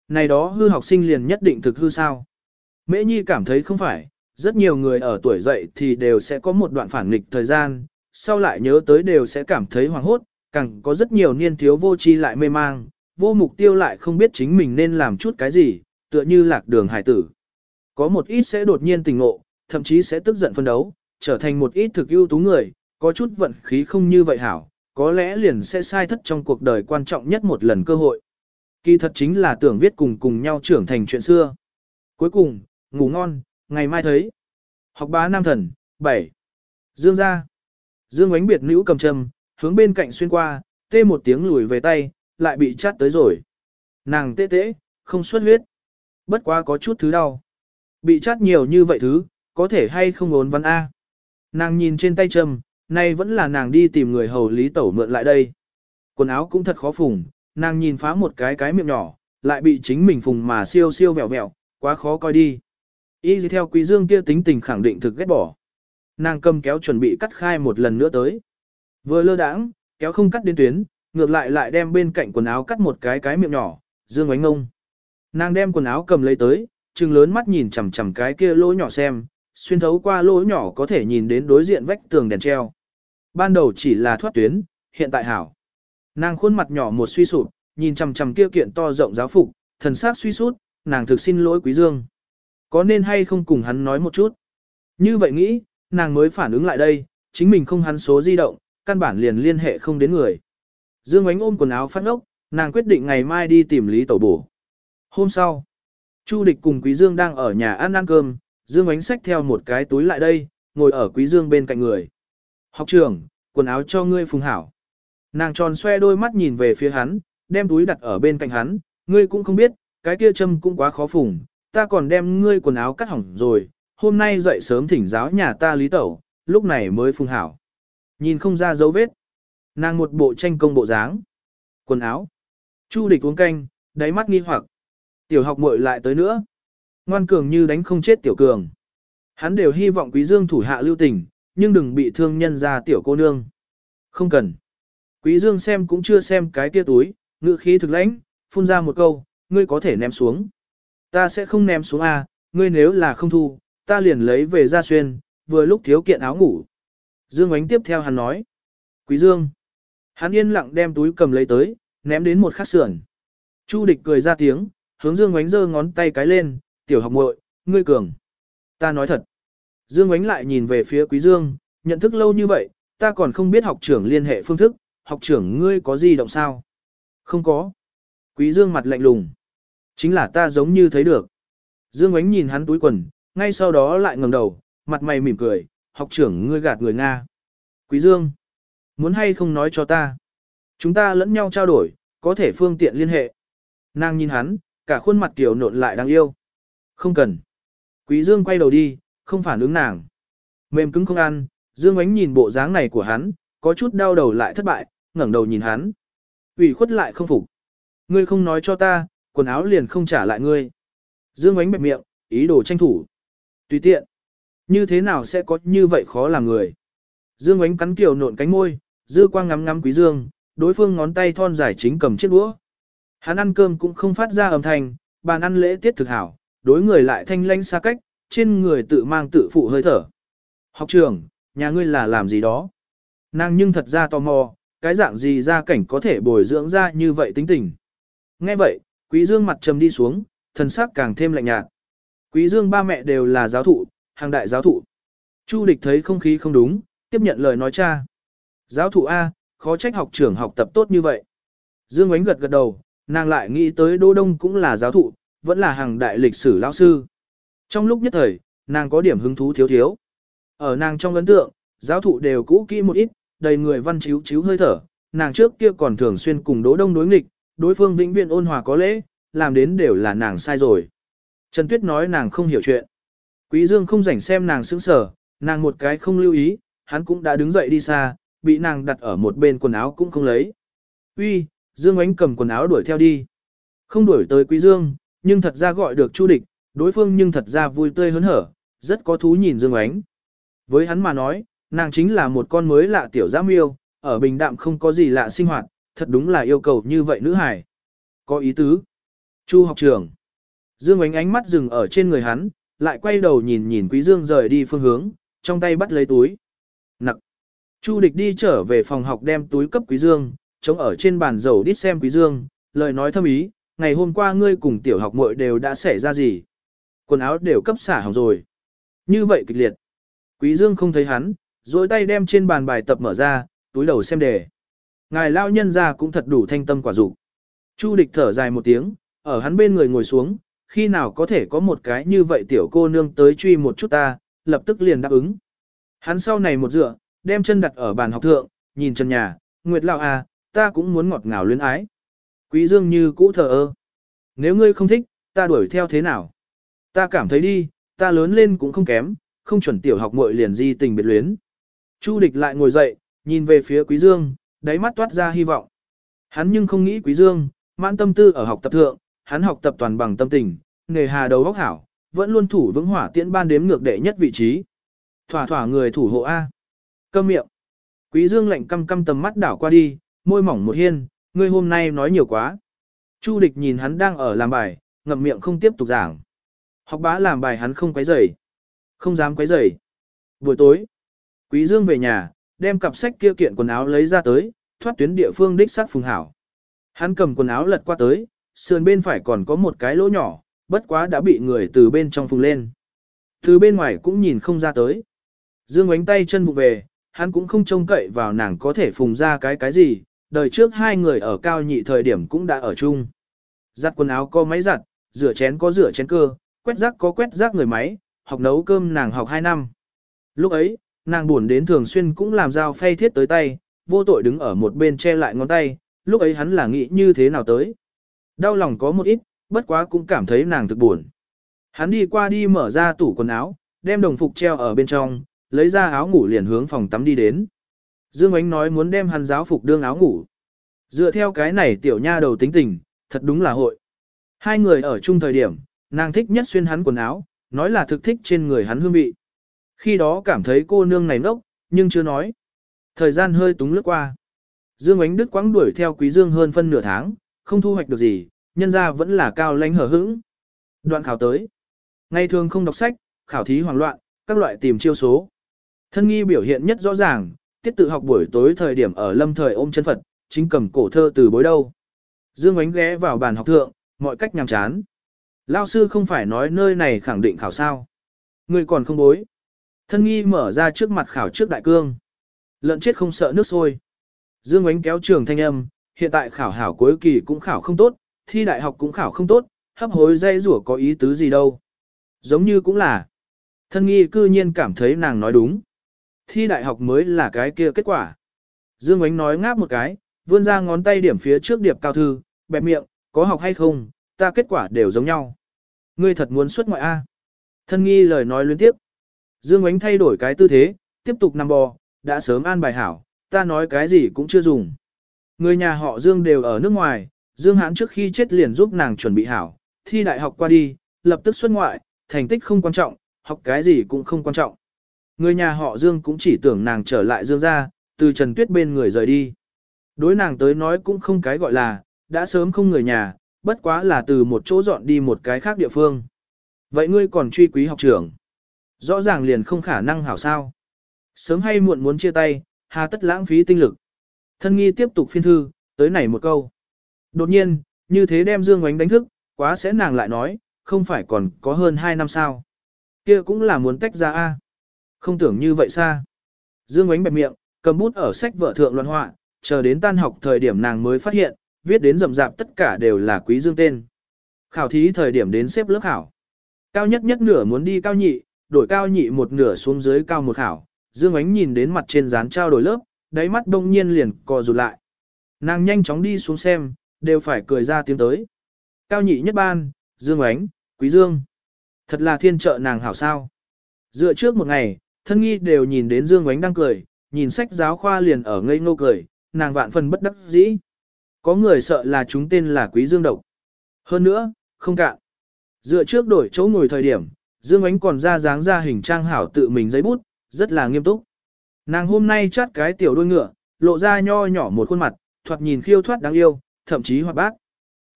Này đó hư học sinh liền nhất định thực hư sao? Mễ Nhi cảm thấy không phải, rất nhiều người ở tuổi dậy thì đều sẽ có một đoạn phản nghịch thời gian, sau lại nhớ tới đều sẽ cảm thấy hoảng hốt, càng có rất nhiều niên thiếu vô tri lại mê mang, vô mục tiêu lại không biết chính mình nên làm chút cái gì, tựa như lạc đường hải tử. Có một ít sẽ đột nhiên tình ngộ, thậm chí sẽ tức giận phân đấu, trở thành một ít thực ưu tú người, có chút vận khí không như vậy hảo, có lẽ liền sẽ sai thất trong cuộc đời quan trọng nhất một lần cơ hội. Kỳ thật chính là tưởng viết cùng cùng nhau trưởng thành chuyện xưa. Cuối cùng, ngủ ngon, ngày mai thấy. Học bá nam thần, 7. Dương ra. Dương ánh biệt nữ cầm châm, hướng bên cạnh xuyên qua, tê một tiếng lùi về tay, lại bị chát tới rồi. Nàng tê tê, không xuất huyết. Bất quá có chút thứ đau. Bị chát nhiều như vậy thứ, có thể hay không ốn văn A. Nàng nhìn trên tay châm, nay vẫn là nàng đi tìm người hầu lý tẩu mượn lại đây. Quần áo cũng thật khó phùng, nàng nhìn phá một cái cái miệng nhỏ, lại bị chính mình phùng mà siêu siêu vẹo vẹo, quá khó coi đi. Y theo quý dương kia tính tình khẳng định thực ghét bỏ. Nàng cầm kéo chuẩn bị cắt khai một lần nữa tới. Vừa lơ đãng, kéo không cắt đến tuyến, ngược lại lại đem bên cạnh quần áo cắt một cái cái miệng nhỏ, dương ánh ngông. Nàng đem quần áo cầm lấy tới, trừng lớn mắt nhìn chằm chằm cái kia lỗ nhỏ xem, xuyên thấu qua lỗ nhỏ có thể nhìn đến đối diện vách tường đèn treo. Ban đầu chỉ là thoát tuyến, hiện tại hảo. Nàng khuôn mặt nhỏ một suy sụp, nhìn chằm chằm kia kiện to rộng giáo phục, thần sắc suy sút, nàng thực xin lỗi Quý Dương. Có nên hay không cùng hắn nói một chút? Như vậy nghĩ, nàng mới phản ứng lại đây, chính mình không hắn số di động, căn bản liền liên hệ không đến người. Dương ánh ôm quần áo phát ngốc, nàng quyết định ngày mai đi tìm Lý Tẩu Bổ. Hôm sau, Chu Địch cùng Quý Dương đang ở nhà ăn ăn cơm, Dương ánh xách theo một cái túi lại đây, ngồi ở Quý Dương bên cạnh người. Học trưởng, quần áo cho ngươi phùng hảo. Nàng tròn xoe đôi mắt nhìn về phía hắn, đem túi đặt ở bên cạnh hắn, ngươi cũng không biết, cái kia châm cũng quá khó phùng, ta còn đem ngươi quần áo cắt hỏng rồi, hôm nay dậy sớm thỉnh giáo nhà ta lý tẩu, lúc này mới phùng hảo. Nhìn không ra dấu vết. Nàng một bộ tranh công bộ dáng. Quần áo. Chu địch uống canh, đáy mắt nghi hoặc. Tiểu học muội lại tới nữa. Ngoan cường như đánh không chết tiểu cường. Hắn đều hy vọng quý dương thủ hạ lưu tình, nhưng đừng bị thương nhân ra tiểu cô nương. Không cần. Quý dương xem cũng chưa xem cái kia túi, ngự khí thực lãnh, phun ra một câu, ngươi có thể ném xuống. Ta sẽ không ném xuống A, ngươi nếu là không thu, ta liền lấy về ra xuyên, vừa lúc thiếu kiện áo ngủ. Dương ánh tiếp theo hắn nói. Quý Dương. Hắn yên lặng đem túi cầm lấy tới, ném đến một khắc sườn. Chu địch cười ra tiếng, hướng Dương ánh giơ ngón tay cái lên, tiểu học muội, ngươi cường. Ta nói thật. Dương ánh lại nhìn về phía Quý Dương, nhận thức lâu như vậy, ta còn không biết học trưởng liên hệ phương thức, học trưởng ngươi có gì động sao? Không có. Quý Dương mặt lạnh lùng. Chính là ta giống như thấy được. Dương ánh nhìn hắn túi quần, ngay sau đó lại ngẩng đầu, mặt mày mỉm cười, học trưởng ngươi gạt người Nga. Quý Dương, muốn hay không nói cho ta? Chúng ta lẫn nhau trao đổi, có thể phương tiện liên hệ. Nàng nhìn hắn, cả khuôn mặt kiểu nộn lại đáng yêu. Không cần. Quý Dương quay đầu đi, không phản ứng nàng. Mềm cứng không ăn, Dương ánh nhìn bộ dáng này của hắn, có chút đau đầu lại thất bại, ngẩng đầu nhìn hắn. ủy khuất lại không phục. Ngươi không nói cho ta, quần áo liền không trả lại ngươi. Dương ánh bẹp miệng, ý đồ tranh thủ. Tùy tiện. Như thế nào sẽ có như vậy khó làm người? Dương ánh cắn kiểu nộn cánh môi, dư quang ngắm ngắm quý dương, đối phương ngón tay thon dài chính cầm chiếc đũa. Hắn ăn cơm cũng không phát ra âm thanh, bàn ăn lễ tiết thực hảo, đối người lại thanh lãnh xa cách, trên người tự mang tự phụ hơi thở. Học trưởng, nhà ngươi là làm gì đó? Nàng nhưng thật ra tò mò, cái dạng gì ra cảnh có thể bồi dưỡng ra như vậy tính tình. Nghe vậy, quý dương mặt trầm đi xuống, thần sắc càng thêm lạnh nhạt. Quý dương ba mẹ đều là giáo thụ, hàng đại giáo thụ. Chu địch thấy không khí không đúng, tiếp nhận lời nói cha. Giáo thụ A, khó trách học trưởng học tập tốt như vậy. Dương ánh gật gật đầu, nàng lại nghĩ tới Đô Đông cũng là giáo thụ, vẫn là hàng đại lịch sử lão sư. Trong lúc nhất thời, nàng có điểm hứng thú thiếu thiếu. Ở nàng trong ấn tượng, giáo thụ đều cũ kỹ một ít, đầy người văn chiếu chiếu hơi thở, nàng trước kia còn thường xuyên cùng Đỗ Đông đối nghịch, đối phương vĩnh viễn ôn hòa có lễ, làm đến đều là nàng sai rồi. Trần Tuyết nói nàng không hiểu chuyện. Quý Dương không rảnh xem nàng sững sờ, nàng một cái không lưu ý, hắn cũng đã đứng dậy đi xa, bị nàng đặt ở một bên quần áo cũng không lấy. Uy, Dương ánh cầm quần áo đuổi theo đi. Không đuổi tới Quý Dương, nhưng thật ra gọi được Chu Địch, đối phương nhưng thật ra vui tươi hớn hở, rất có thú nhìn Dương ánh. Với hắn mà nói, nàng chính là một con mới lạ tiểu giám yêu, ở bình đạm không có gì lạ sinh hoạt, thật đúng là yêu cầu như vậy nữ hải. Có ý tứ. Chu học trưởng. Dương ánh ánh mắt dừng ở trên người hắn, lại quay đầu nhìn nhìn Quý Dương rời đi phương hướng, trong tay bắt lấy túi. Chu địch đi trở về phòng học đem túi cấp Quý Dương, chống ở trên bàn dầu đít xem Quý Dương, lời nói thâm ý, ngày hôm qua ngươi cùng tiểu học muội đều đã xảy ra gì? Quần áo đều cấp xả hỏng rồi. Như vậy kịch liệt. Quý Dương không thấy hắn, dối tay đem trên bàn bài tập mở ra, túi đầu xem đề. Ngài lao nhân ra cũng thật đủ thanh tâm quả dục. Chu địch thở dài một tiếng, ở hắn bên người ngồi xuống, khi nào có thể có một cái như vậy tiểu cô nương tới truy một chút ta, lập tức liền đáp ứng. Hắn sau này một dựa, đem chân đặt ở bàn học thượng, nhìn chân nhà, Nguyệt Lão à, ta cũng muốn ngọt ngào luyến ái. Quý Dương như cũ thờ ơ. Nếu ngươi không thích, ta đuổi theo thế nào? Ta cảm thấy đi, ta lớn lên cũng không kém, không chuẩn tiểu học muội liền di tình biệt luyến. Chu địch lại ngồi dậy, nhìn về phía Quý Dương, đáy mắt toát ra hy vọng. Hắn nhưng không nghĩ Quý Dương, mãn tâm tư ở học tập thượng, hắn học tập toàn bằng tâm tình, nghề hà đầu góc hảo, vẫn luôn thủ vững hỏa tiễn ban đếm ngược đệ nhất vị trí. Thỏa thỏa người thủ hộ A. Câm miệng. Quý Dương lạnh căm căm tầm mắt đảo qua đi, môi mỏng một hiên, ngươi hôm nay nói nhiều quá. Chu địch nhìn hắn đang ở làm bài, ngậm miệng không tiếp tục giảng. Học bá làm bài hắn không quấy rầy. Không dám quấy rầy. Buổi tối, Quý Dương về nhà, đem cặp sách kia kiện quần áo lấy ra tới, thoát tuyến địa phương đích sát phùng hảo. Hắn cầm quần áo lật qua tới, sườn bên phải còn có một cái lỗ nhỏ, bất quá đã bị người từ bên trong phùng lên. Từ bên ngoài cũng nhìn không ra tới. Dương ánh tay chân vụ về, hắn cũng không trông cậy vào nàng có thể phùng ra cái cái gì, đời trước hai người ở cao nhị thời điểm cũng đã ở chung. Giặt quần áo có máy giặt, rửa chén có rửa chén cơ, quét rác có quét rác người máy, học nấu cơm nàng học 2 năm. Lúc ấy, nàng buồn đến thường xuyên cũng làm dao phay thiết tới tay, vô tội đứng ở một bên che lại ngón tay, lúc ấy hắn là nghĩ như thế nào tới. Đau lòng có một ít, bất quá cũng cảm thấy nàng thực buồn. Hắn đi qua đi mở ra tủ quần áo, đem đồng phục treo ở bên trong, lấy ra áo ngủ liền hướng phòng tắm đi đến. Dương Ánh nói muốn đem hắn giáo phục đương áo ngủ. Dựa theo cái này tiểu nha đầu tính tình, thật đúng là hội. Hai người ở chung thời điểm, nàng thích nhất xuyên hắn quần áo, nói là thực thích trên người hắn hương vị. Khi đó cảm thấy cô nương này nốc, nhưng chưa nói. Thời gian hơi túng lướt qua. Dương Ánh Đức quãng đuổi theo Quý Dương hơn phân nửa tháng, không thu hoạch được gì, nhân ra vẫn là cao lãnh hở hững. Đoạn khảo tới. Ngày thường không đọc sách, khảo thí hoảng loạn, các loại tìm chiêu số. Thân nghi biểu hiện nhất rõ ràng, tiết tự học buổi tối thời điểm ở lâm thời ôm chân Phật, chính cầm cổ thơ từ bối đâu. Dương ánh ghé vào bàn học thượng, mọi cách nhằm chán. Lao sư không phải nói nơi này khẳng định khảo sao. Người còn không bối. Thân nghi mở ra trước mặt khảo trước đại cương. Lợn chết không sợ nước sôi. Dương ánh kéo trường thanh âm, hiện tại khảo hảo cuối kỳ cũng khảo không tốt, thi đại học cũng khảo không tốt, hấp hối dây rủa có ý tứ gì đâu. Giống như cũng là. Thân nghi cư nhiên cảm thấy nàng nói đúng. Thi đại học mới là cái kia kết quả. Dương Ánh nói ngáp một cái, vươn ra ngón tay điểm phía trước điệp cao thư, bẹp miệng, có học hay không, ta kết quả đều giống nhau. Ngươi thật muốn xuất ngoại A. Thân nghi lời nói liên tiếp. Dương Ánh thay đổi cái tư thế, tiếp tục nằm bò, đã sớm an bài hảo, ta nói cái gì cũng chưa dùng. Người nhà họ Dương đều ở nước ngoài, Dương Hãn trước khi chết liền giúp nàng chuẩn bị hảo, thi đại học qua đi, lập tức xuất ngoại, thành tích không quan trọng, học cái gì cũng không quan trọng. Người nhà họ Dương cũng chỉ tưởng nàng trở lại Dương ra, từ Trần Tuyết bên người rời đi. Đối nàng tới nói cũng không cái gọi là, đã sớm không người nhà, bất quá là từ một chỗ dọn đi một cái khác địa phương. Vậy ngươi còn truy quý học trưởng? Rõ ràng liền không khả năng hảo sao. Sớm hay muộn muốn chia tay, hà tất lãng phí tinh lực. Thân nghi tiếp tục phiên thư, tới này một câu. Đột nhiên, như thế đem Dương Ngoánh đánh thức, quá sẽ nàng lại nói, không phải còn có hơn 2 năm sao. kia cũng là muốn tách ra a không tưởng như vậy xa. Dương Ánh bẹp miệng, cầm bút ở sách vợ thượng loạn họa, chờ đến tan học thời điểm nàng mới phát hiện, viết đến rầm rạp tất cả đều là quý dương tên. Khảo thí thời điểm đến xếp lớp khảo. Cao nhất nhất nửa muốn đi cao nhị, đổi cao nhị một nửa xuống dưới cao một khảo. Dương Ánh nhìn đến mặt trên dán trao đổi lớp, đáy mắt đông nhiên liền co rụt lại. Nàng nhanh chóng đi xuống xem, đều phải cười ra tiếng tới. Cao nhị nhất ban, Dương Ánh, Quý Dương. Thật là thiên trợ nàng hảo sao. Dựa trước một ngày, thân nghi đều nhìn đến Dương Ánh đang cười, nhìn sách giáo khoa liền ở ngây ngô cười, nàng vạn phần bất đắc dĩ. Có người sợ là chúng tên là Quý Dương độc. Hơn nữa, không cạn. Dựa trước đổi chỗ ngồi thời điểm, Dương Ánh còn ra dáng ra hình trang hảo tự mình giấy bút, rất là nghiêm túc. Nàng hôm nay chát cái tiểu đôi ngựa, lộ ra nho nhỏ một khuôn mặt, thoạt nhìn khiêu thoát đáng yêu, thậm chí hoạt bát.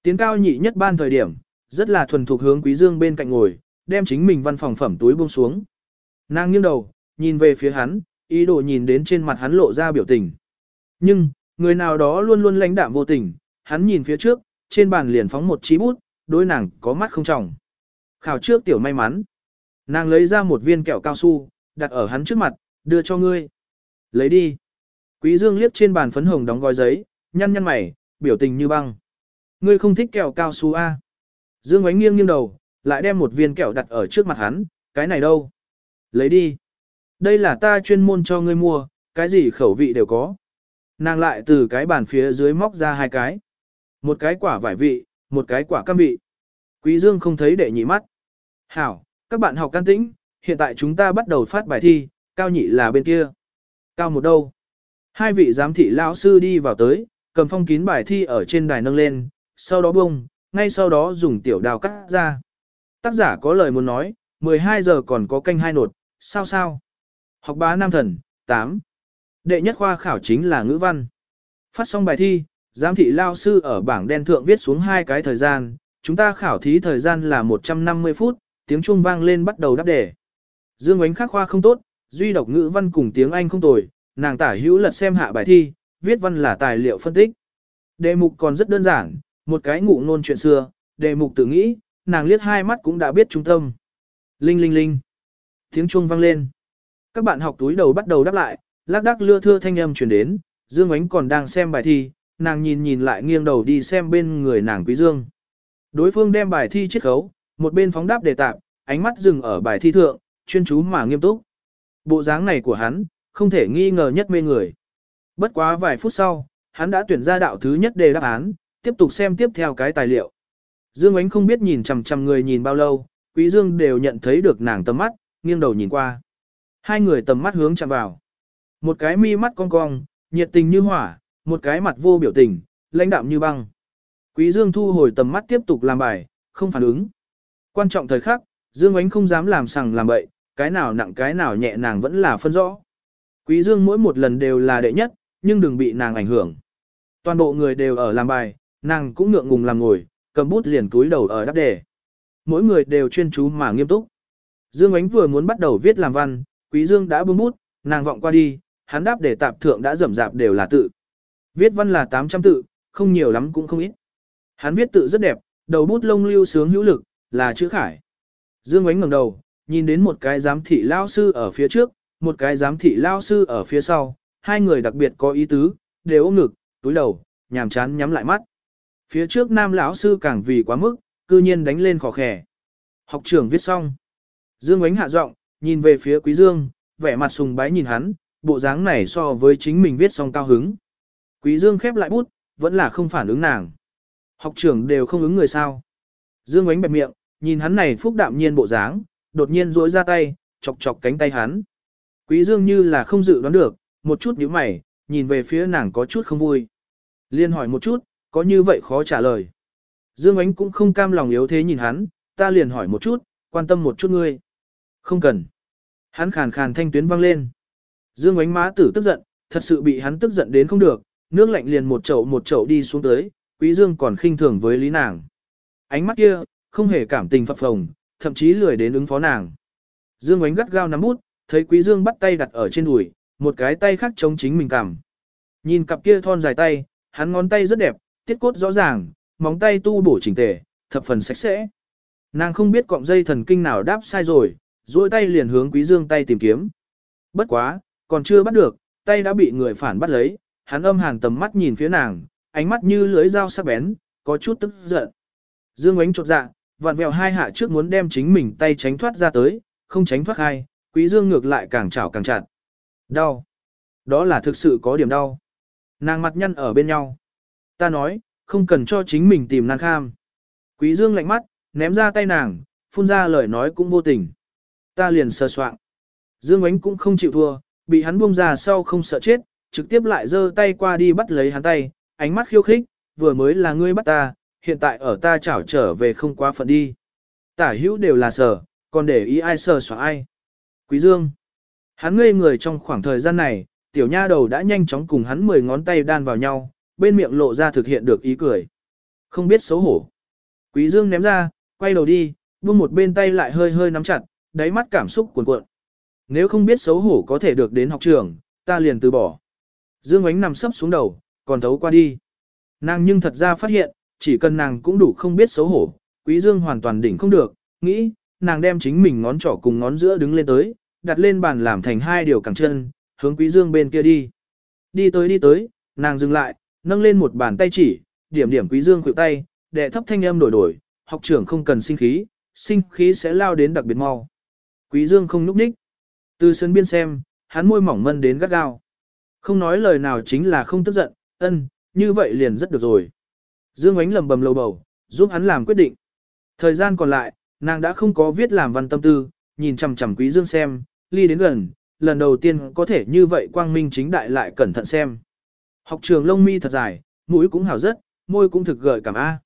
Tiến cao nhị nhất ban thời điểm, rất là thuần thục hướng Quý Dương bên cạnh ngồi, đem chính mình văn phòng phẩm túi buông xuống. Nàng nghiêng đầu, nhìn về phía hắn, ý đồ nhìn đến trên mặt hắn lộ ra biểu tình. Nhưng, người nào đó luôn luôn lãnh đạm vô tình, hắn nhìn phía trước, trên bàn liền phóng một chí bút, đối nàng có mắt không trọng. Khảo trước tiểu may mắn. Nàng lấy ra một viên kẹo cao su, đặt ở hắn trước mặt, đưa cho ngươi. Lấy đi. Quý Dương liếc trên bàn phấn hồng đóng gói giấy, nhăn nhăn mày, biểu tình như băng. Ngươi không thích kẹo cao su a? Dương ánh nghiêng nghiêng đầu, lại đem một viên kẹo đặt ở trước mặt hắn, cái này đâu? Lấy đi. Đây là ta chuyên môn cho ngươi mua, cái gì khẩu vị đều có. Nàng lại từ cái bàn phía dưới móc ra hai cái. Một cái quả vải vị, một cái quả cam vị. Quý Dương không thấy để nhị mắt. Hảo, các bạn học can tĩnh, hiện tại chúng ta bắt đầu phát bài thi, cao nhị là bên kia. Cao một đâu? Hai vị giám thị lão sư đi vào tới, cầm phong kín bài thi ở trên đài nâng lên, sau đó bông, ngay sau đó dùng tiểu đào cắt ra. Tác giả có lời muốn nói, 12 giờ còn có canh hai nột, sao sao? Học bá nam thần, 8. Đệ nhất khoa khảo chính là ngữ văn. Phát xong bài thi, giám thị lao sư ở bảng đen thượng viết xuống hai cái thời gian, chúng ta khảo thí thời gian là 150 phút, tiếng chuông vang lên bắt đầu đáp đề. Dương ánh khắc khoa không tốt, duy độc ngữ văn cùng tiếng Anh không tồi, nàng tả hữu lật xem hạ bài thi, viết văn là tài liệu phân tích. Đề mục còn rất đơn giản, một cái ngụ ngôn chuyện xưa, đề mục tự nghĩ, nàng liếc hai mắt cũng đã biết trung tâm. Linh linh linh. Tiếng chuông vang lên. Các bạn học túi đầu bắt đầu đáp lại, lác đác lưa thưa thanh âm truyền đến, Dương Ánh còn đang xem bài thi, nàng nhìn nhìn lại nghiêng đầu đi xem bên người nàng Quý Dương. Đối phương đem bài thi chiết khấu, một bên phóng đáp đề tạp, ánh mắt dừng ở bài thi thượng, chuyên chú mà nghiêm túc. Bộ dáng này của hắn, không thể nghi ngờ nhất mê người. Bất quá vài phút sau, hắn đã tuyển ra đạo thứ nhất đề đáp án, tiếp tục xem tiếp theo cái tài liệu. Dương Ánh không biết nhìn chằm chằm người nhìn bao lâu, Quý Dương đều nhận thấy được nàng tầm mắt, nghiêng đầu nhìn qua. Hai người tầm mắt hướng chạm vào. Một cái mi mắt cong cong, nhiệt tình như hỏa, một cái mặt vô biểu tình, lãnh đạm như băng. Quý Dương thu hồi tầm mắt tiếp tục làm bài, không phản ứng. Quan trọng thời khắc, Dương Ánh không dám làm sằng làm bậy, cái nào nặng cái nào nhẹ nàng vẫn là phân rõ. Quý Dương mỗi một lần đều là đệ nhất, nhưng đừng bị nàng ảnh hưởng. Toàn bộ người đều ở làm bài, nàng cũng ngượng ngùng làm ngồi, cầm bút liền túi đầu ở đáp đề. Mỗi người đều chuyên chú mà nghiêm túc. Dương Ánh vừa muốn bắt đầu viết làm văn, Quý Dương đã buông bút, nàng vọng qua đi, hắn đáp để tạp thượng đã rậm rạp đều là tự. Viết văn là 800 tự, không nhiều lắm cũng không ít. Hắn viết tự rất đẹp, đầu bút lông lưu sướng hữu lực, là chữ khải. Dương Ánh ngẩng đầu, nhìn đến một cái giám thị lao sư ở phía trước, một cái giám thị lao sư ở phía sau, hai người đặc biệt có ý tứ, đều ôm ngực, túi đầu, nhàm chán nhắm lại mắt. Phía trước nam lão sư càng vì quá mức, cư nhiên đánh lên khó khẻ. Học trưởng viết xong. Dương Ánh hạ giọng, nhìn về phía Quý Dương, vẻ mặt sùng bái nhìn hắn, bộ dáng này so với chính mình viết xong cao hứng. Quý Dương khép lại bút, vẫn là không phản ứng nàng. Học trưởng đều không ứng người sao. Dương Ánh bẹp miệng, nhìn hắn này phúc đạm nhiên bộ dáng, đột nhiên duỗi ra tay, chọc chọc cánh tay hắn. Quý Dương như là không dự đoán được, một chút nhíu mày, nhìn về phía nàng có chút không vui. Liên hỏi một chút, có như vậy khó trả lời. Dương Ánh cũng không cam lòng yếu thế nhìn hắn, ta liền hỏi một chút, quan tâm một chút ngươi. Không cần. Hắn khàn khàn thanh tuyến vang lên. Dương Ánh má tử tức giận, thật sự bị hắn tức giận đến không được, nước lạnh liền một chậu một chậu đi xuống tới, Quý Dương còn khinh thường với lý nàng. Ánh mắt kia, không hề cảm tình phập phồng, thậm chí lười đến ứng phó nàng. Dương Ánh gắt gao nắm bút, thấy Quý Dương bắt tay đặt ở trên đùi, một cái tay khác chống chính mình cằm. Nhìn cặp kia thon dài tay, hắn ngón tay rất đẹp, tiết cốt rõ ràng, móng tay tu bổ chỉnh tề, thập phần sạch sẽ. Nàng không biết cọng dây thần kinh nào đáp sai rồi, duỗi tay liền hướng Quý Dương tay tìm kiếm. Bất quá, còn chưa bắt được, tay đã bị người phản bắt lấy, hắn âm hàn tầm mắt nhìn phía nàng, ánh mắt như lưới dao sắc bén, có chút tức giận. Dương ánh chột dạ, vặn vẹo hai hạ trước muốn đem chính mình tay tránh thoát ra tới, không tránh thoát hai, Quý Dương ngược lại càng chảo càng chặt. Đau. Đó là thực sự có điểm đau. Nàng mặt nhăn ở bên nhau. Ta nói, không cần cho chính mình tìm nàng kham. Quý Dương lạnh mắt, ném ra tay nàng, phun ra lời nói cũng vô tình. Ta liền sờ soạn. Dương ánh cũng không chịu thua, bị hắn buông ra sau không sợ chết, trực tiếp lại giơ tay qua đi bắt lấy hắn tay, ánh mắt khiêu khích, vừa mới là ngươi bắt ta, hiện tại ở ta chảo trở về không quá phận đi. Tả hữu đều là sờ, còn để ý ai sờ soạn ai. Quý Dương. Hắn ngây người trong khoảng thời gian này, tiểu nha đầu đã nhanh chóng cùng hắn mười ngón tay đan vào nhau, bên miệng lộ ra thực hiện được ý cười. Không biết xấu hổ. Quý Dương ném ra, quay đầu đi, buông một bên tay lại hơi hơi nắm chặt, đáy mắt cảm xúc cuồn cuộn. Nếu không biết xấu hổ có thể được đến học trường, ta liền từ bỏ. Dương ánh nằm sấp xuống đầu, còn thấu qua đi. Nàng nhưng thật ra phát hiện, chỉ cần nàng cũng đủ không biết xấu hổ, Quý Dương hoàn toàn đỉnh không được, nghĩ, nàng đem chính mình ngón trỏ cùng ngón giữa đứng lên tới, đặt lên bàn làm thành hai điều cẳng chân, hướng Quý Dương bên kia đi. Đi tới đi tới, nàng dừng lại, nâng lên một bàn tay chỉ, điểm điểm Quý Dương khuỷu tay, đệ thấp thanh âm đổi đổi, học trưởng không cần sinh khí, sinh khí sẽ lao đến đặc biệt mau. Quý Dương không núp đích. Từ sân biên xem, hắn môi mỏng mân đến gắt gao. Không nói lời nào chính là không tức giận, ân, như vậy liền rất được rồi. Dương ánh lầm bầm lầu bầu, giúp hắn làm quyết định. Thời gian còn lại, nàng đã không có viết làm văn tâm tư, nhìn chằm chằm quý dương xem, ly đến gần, lần đầu tiên có thể như vậy quang minh chính đại lại cẩn thận xem. Học trường lông mi thật dài, mũi cũng hảo rất, môi cũng thực gợi cảm A.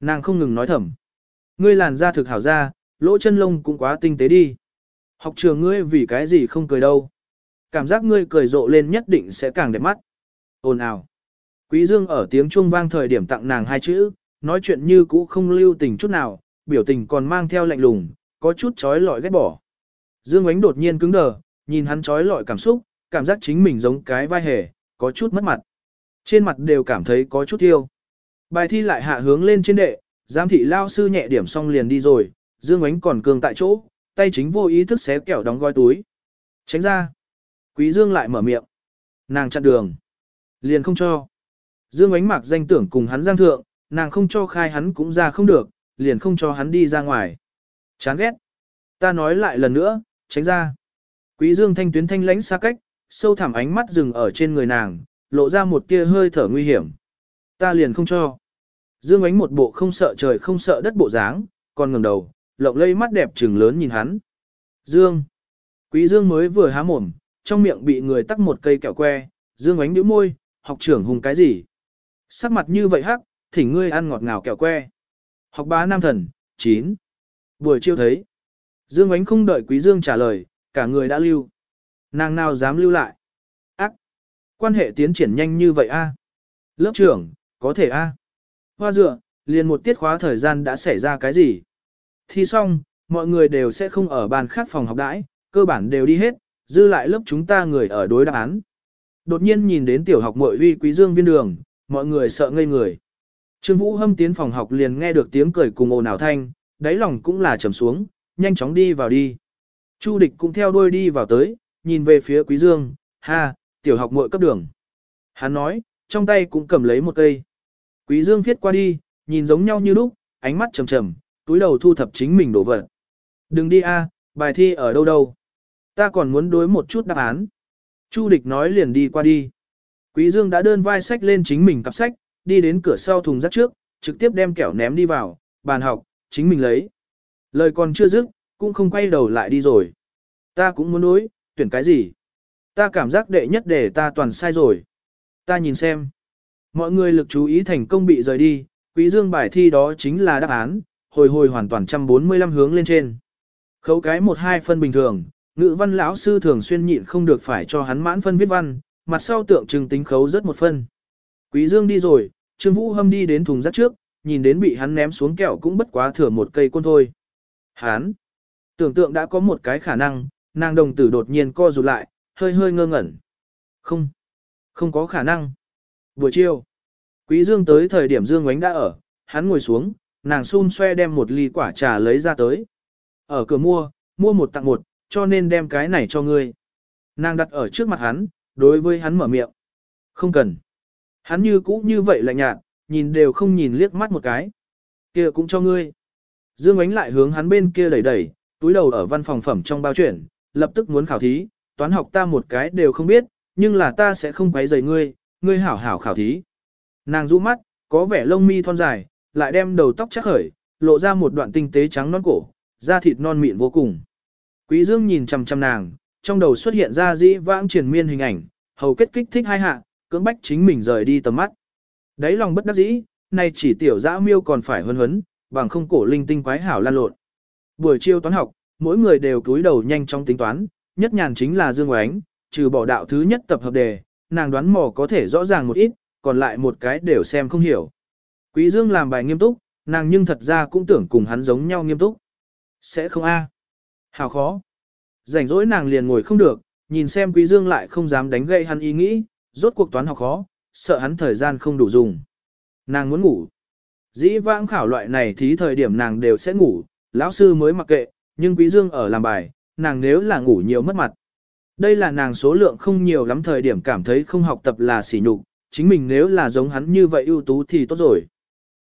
Nàng không ngừng nói thầm. Ngươi làn da thực hảo da, lỗ chân lông cũng quá tinh tế đi. Học trường ngươi vì cái gì không cười đâu. Cảm giác ngươi cười rộ lên nhất định sẽ càng đẹp mắt. Ồn ào. Quý Dương ở tiếng chuông vang thời điểm tặng nàng hai chữ, nói chuyện như cũ không lưu tình chút nào, biểu tình còn mang theo lạnh lùng, có chút chói lọi ghét bỏ. Dương ánh đột nhiên cứng đờ, nhìn hắn chói lọi cảm xúc, cảm giác chính mình giống cái vai hề, có chút mất mặt. Trên mặt đều cảm thấy có chút tiêu. Bài thi lại hạ hướng lên trên đệ, giám thị lao sư nhẹ điểm xong liền đi rồi, Dương ánh còn cường tại chỗ, tay chính vô ý thức xé kẹo đóng gói túi. Tránh ra. Quý Dương lại mở miệng. Nàng chặn đường. Liền không cho. Dương ánh mạc danh tưởng cùng hắn giang thượng, nàng không cho khai hắn cũng ra không được, liền không cho hắn đi ra ngoài. Chán ghét. Ta nói lại lần nữa, tránh ra. Quý Dương thanh tuyến thanh lãnh xa cách, sâu thẳm ánh mắt dừng ở trên người nàng, lộ ra một tia hơi thở nguy hiểm. Ta liền không cho. Dương ánh một bộ không sợ trời không sợ đất bộ dáng, còn ngẩng đầu, lộng lây mắt đẹp trừng lớn nhìn hắn. Dương. Quý Dương mới vừa há mồm, trong miệng bị người tắc một cây kẹo que, Dương ánh nhíu môi, học trưởng hùng cái gì? Sắc mặt như vậy hắc, thỉnh ngươi ăn ngọt ngào kẹo que. Học bá nam thần, 9. Buổi chiều thấy. Dương ánh không đợi Quý Dương trả lời, cả người đã lưu. Nàng nào dám lưu lại? Ác. Quan hệ tiến triển nhanh như vậy a? Lớp trưởng, có thể a? Hoa dựa, liền một tiết khóa thời gian đã xảy ra cái gì? Thi xong, mọi người đều sẽ không ở bàn khác phòng học đãi, cơ bản đều đi hết, dư lại lớp chúng ta người ở đối đáp án. Đột nhiên nhìn đến tiểu học mội uy quý dương viên đường, mọi người sợ ngây người. Trương Vũ hâm tiến phòng học liền nghe được tiếng cười cùng ồn ào thanh, đáy lòng cũng là trầm xuống, nhanh chóng đi vào đi. Chu địch cũng theo đuôi đi vào tới, nhìn về phía quý dương, ha, tiểu học muội cấp đường. Hắn nói, trong tay cũng cầm lấy một cây. Quý dương viết qua đi, nhìn giống nhau như lúc, ánh mắt trầm trầm, túi đầu thu thập chính mình đổ vật. Đừng đi a, bài thi ở đâu đâu. Ta còn muốn đối một chút đáp án. Chu địch nói liền đi qua đi. Quý dương đã đơn vai sách lên chính mình cặp sách, đi đến cửa sau thùng rác trước, trực tiếp đem kẹo ném đi vào, bàn học, chính mình lấy. Lời còn chưa dứt, cũng không quay đầu lại đi rồi. Ta cũng muốn đối, tuyển cái gì? Ta cảm giác đệ nhất để ta toàn sai rồi. Ta nhìn xem. Mọi người lực chú ý thành công bị rời đi, quý dương bài thi đó chính là đáp án, hồi hồi hoàn toàn 145 hướng lên trên. Khấu cái một hai phân bình thường, ngữ văn lão sư thường xuyên nhịn không được phải cho hắn mãn phân viết văn, mặt sau tượng trưng tính khấu rất một phân. Quý Dương đi rồi, Trương Vũ Hâm đi đến thùng rác trước, nhìn đến bị hắn ném xuống kẹo cũng bất quá thừa một cây côn thôi. Hắn, tưởng tượng đã có một cái khả năng, nàng đồng tử đột nhiên co rụt lại, hơi hơi ngơ ngẩn. Không, không có khả năng. Buổi chiều, Quý Dương tới thời điểm Dương Ngoánh đã ở, hắn ngồi xuống, nàng xun xoe đem một ly quả trà lấy ra tới. Ở cửa mua, mua một tặng một, cho nên đem cái này cho ngươi. Nàng đặt ở trước mặt hắn, đối với hắn mở miệng. Không cần. Hắn như cũ như vậy lạnh nhạt, nhìn đều không nhìn liếc mắt một cái. kia cũng cho ngươi. Dương ánh lại hướng hắn bên kia đẩy đẩy, túi đầu ở văn phòng phẩm trong bao chuyển, lập tức muốn khảo thí, toán học ta một cái đều không biết, nhưng là ta sẽ không quấy rầy ngươi, ngươi hảo hảo khảo thí. Nàng rũ mắt, có vẻ lông mi thon dài, lại đem đầu tóc chắc khởi, lộ ra một đoạn tinh tế trắng non cổ, da thịt non mịn vô cùng. Quý Dương nhìn chằm chằm nàng, trong đầu xuất hiện ra dĩ vãng triển miên hình ảnh, hầu kết kích thích hai hạ, cưỡng bách chính mình rời đi tầm mắt. Đấy lòng bất đắc dĩ, nay chỉ tiểu dã miêu còn phải huấn huấn, bằng không cổ linh tinh quái hảo lan lộn. Buổi chiều toán học, mỗi người đều cúi đầu nhanh trong tính toán, nhất nhàn chính là Dương Oánh, trừ bỏ đạo thứ nhất tập hợp đề, nàng đoán mò có thể rõ ràng một ít, còn lại một cái đều xem không hiểu. Quý Dương làm bài nghiêm túc, nàng nhưng thật ra cũng tưởng cùng hắn giống nhau nghiêm túc. Sẽ không a. Hào khó. Rảnh rỗi nàng liền ngồi không được, nhìn xem Quý Dương lại không dám đánh gây hắn ý nghĩ, rốt cuộc toán học khó, sợ hắn thời gian không đủ dùng. Nàng muốn ngủ. Dĩ vãng khảo loại này thí thời điểm nàng đều sẽ ngủ, lão sư mới mặc kệ, nhưng Quý Dương ở làm bài, nàng nếu là ngủ nhiều mất mặt. Đây là nàng số lượng không nhiều lắm thời điểm cảm thấy không học tập là sỉ nhục, chính mình nếu là giống hắn như vậy ưu tú thì tốt rồi.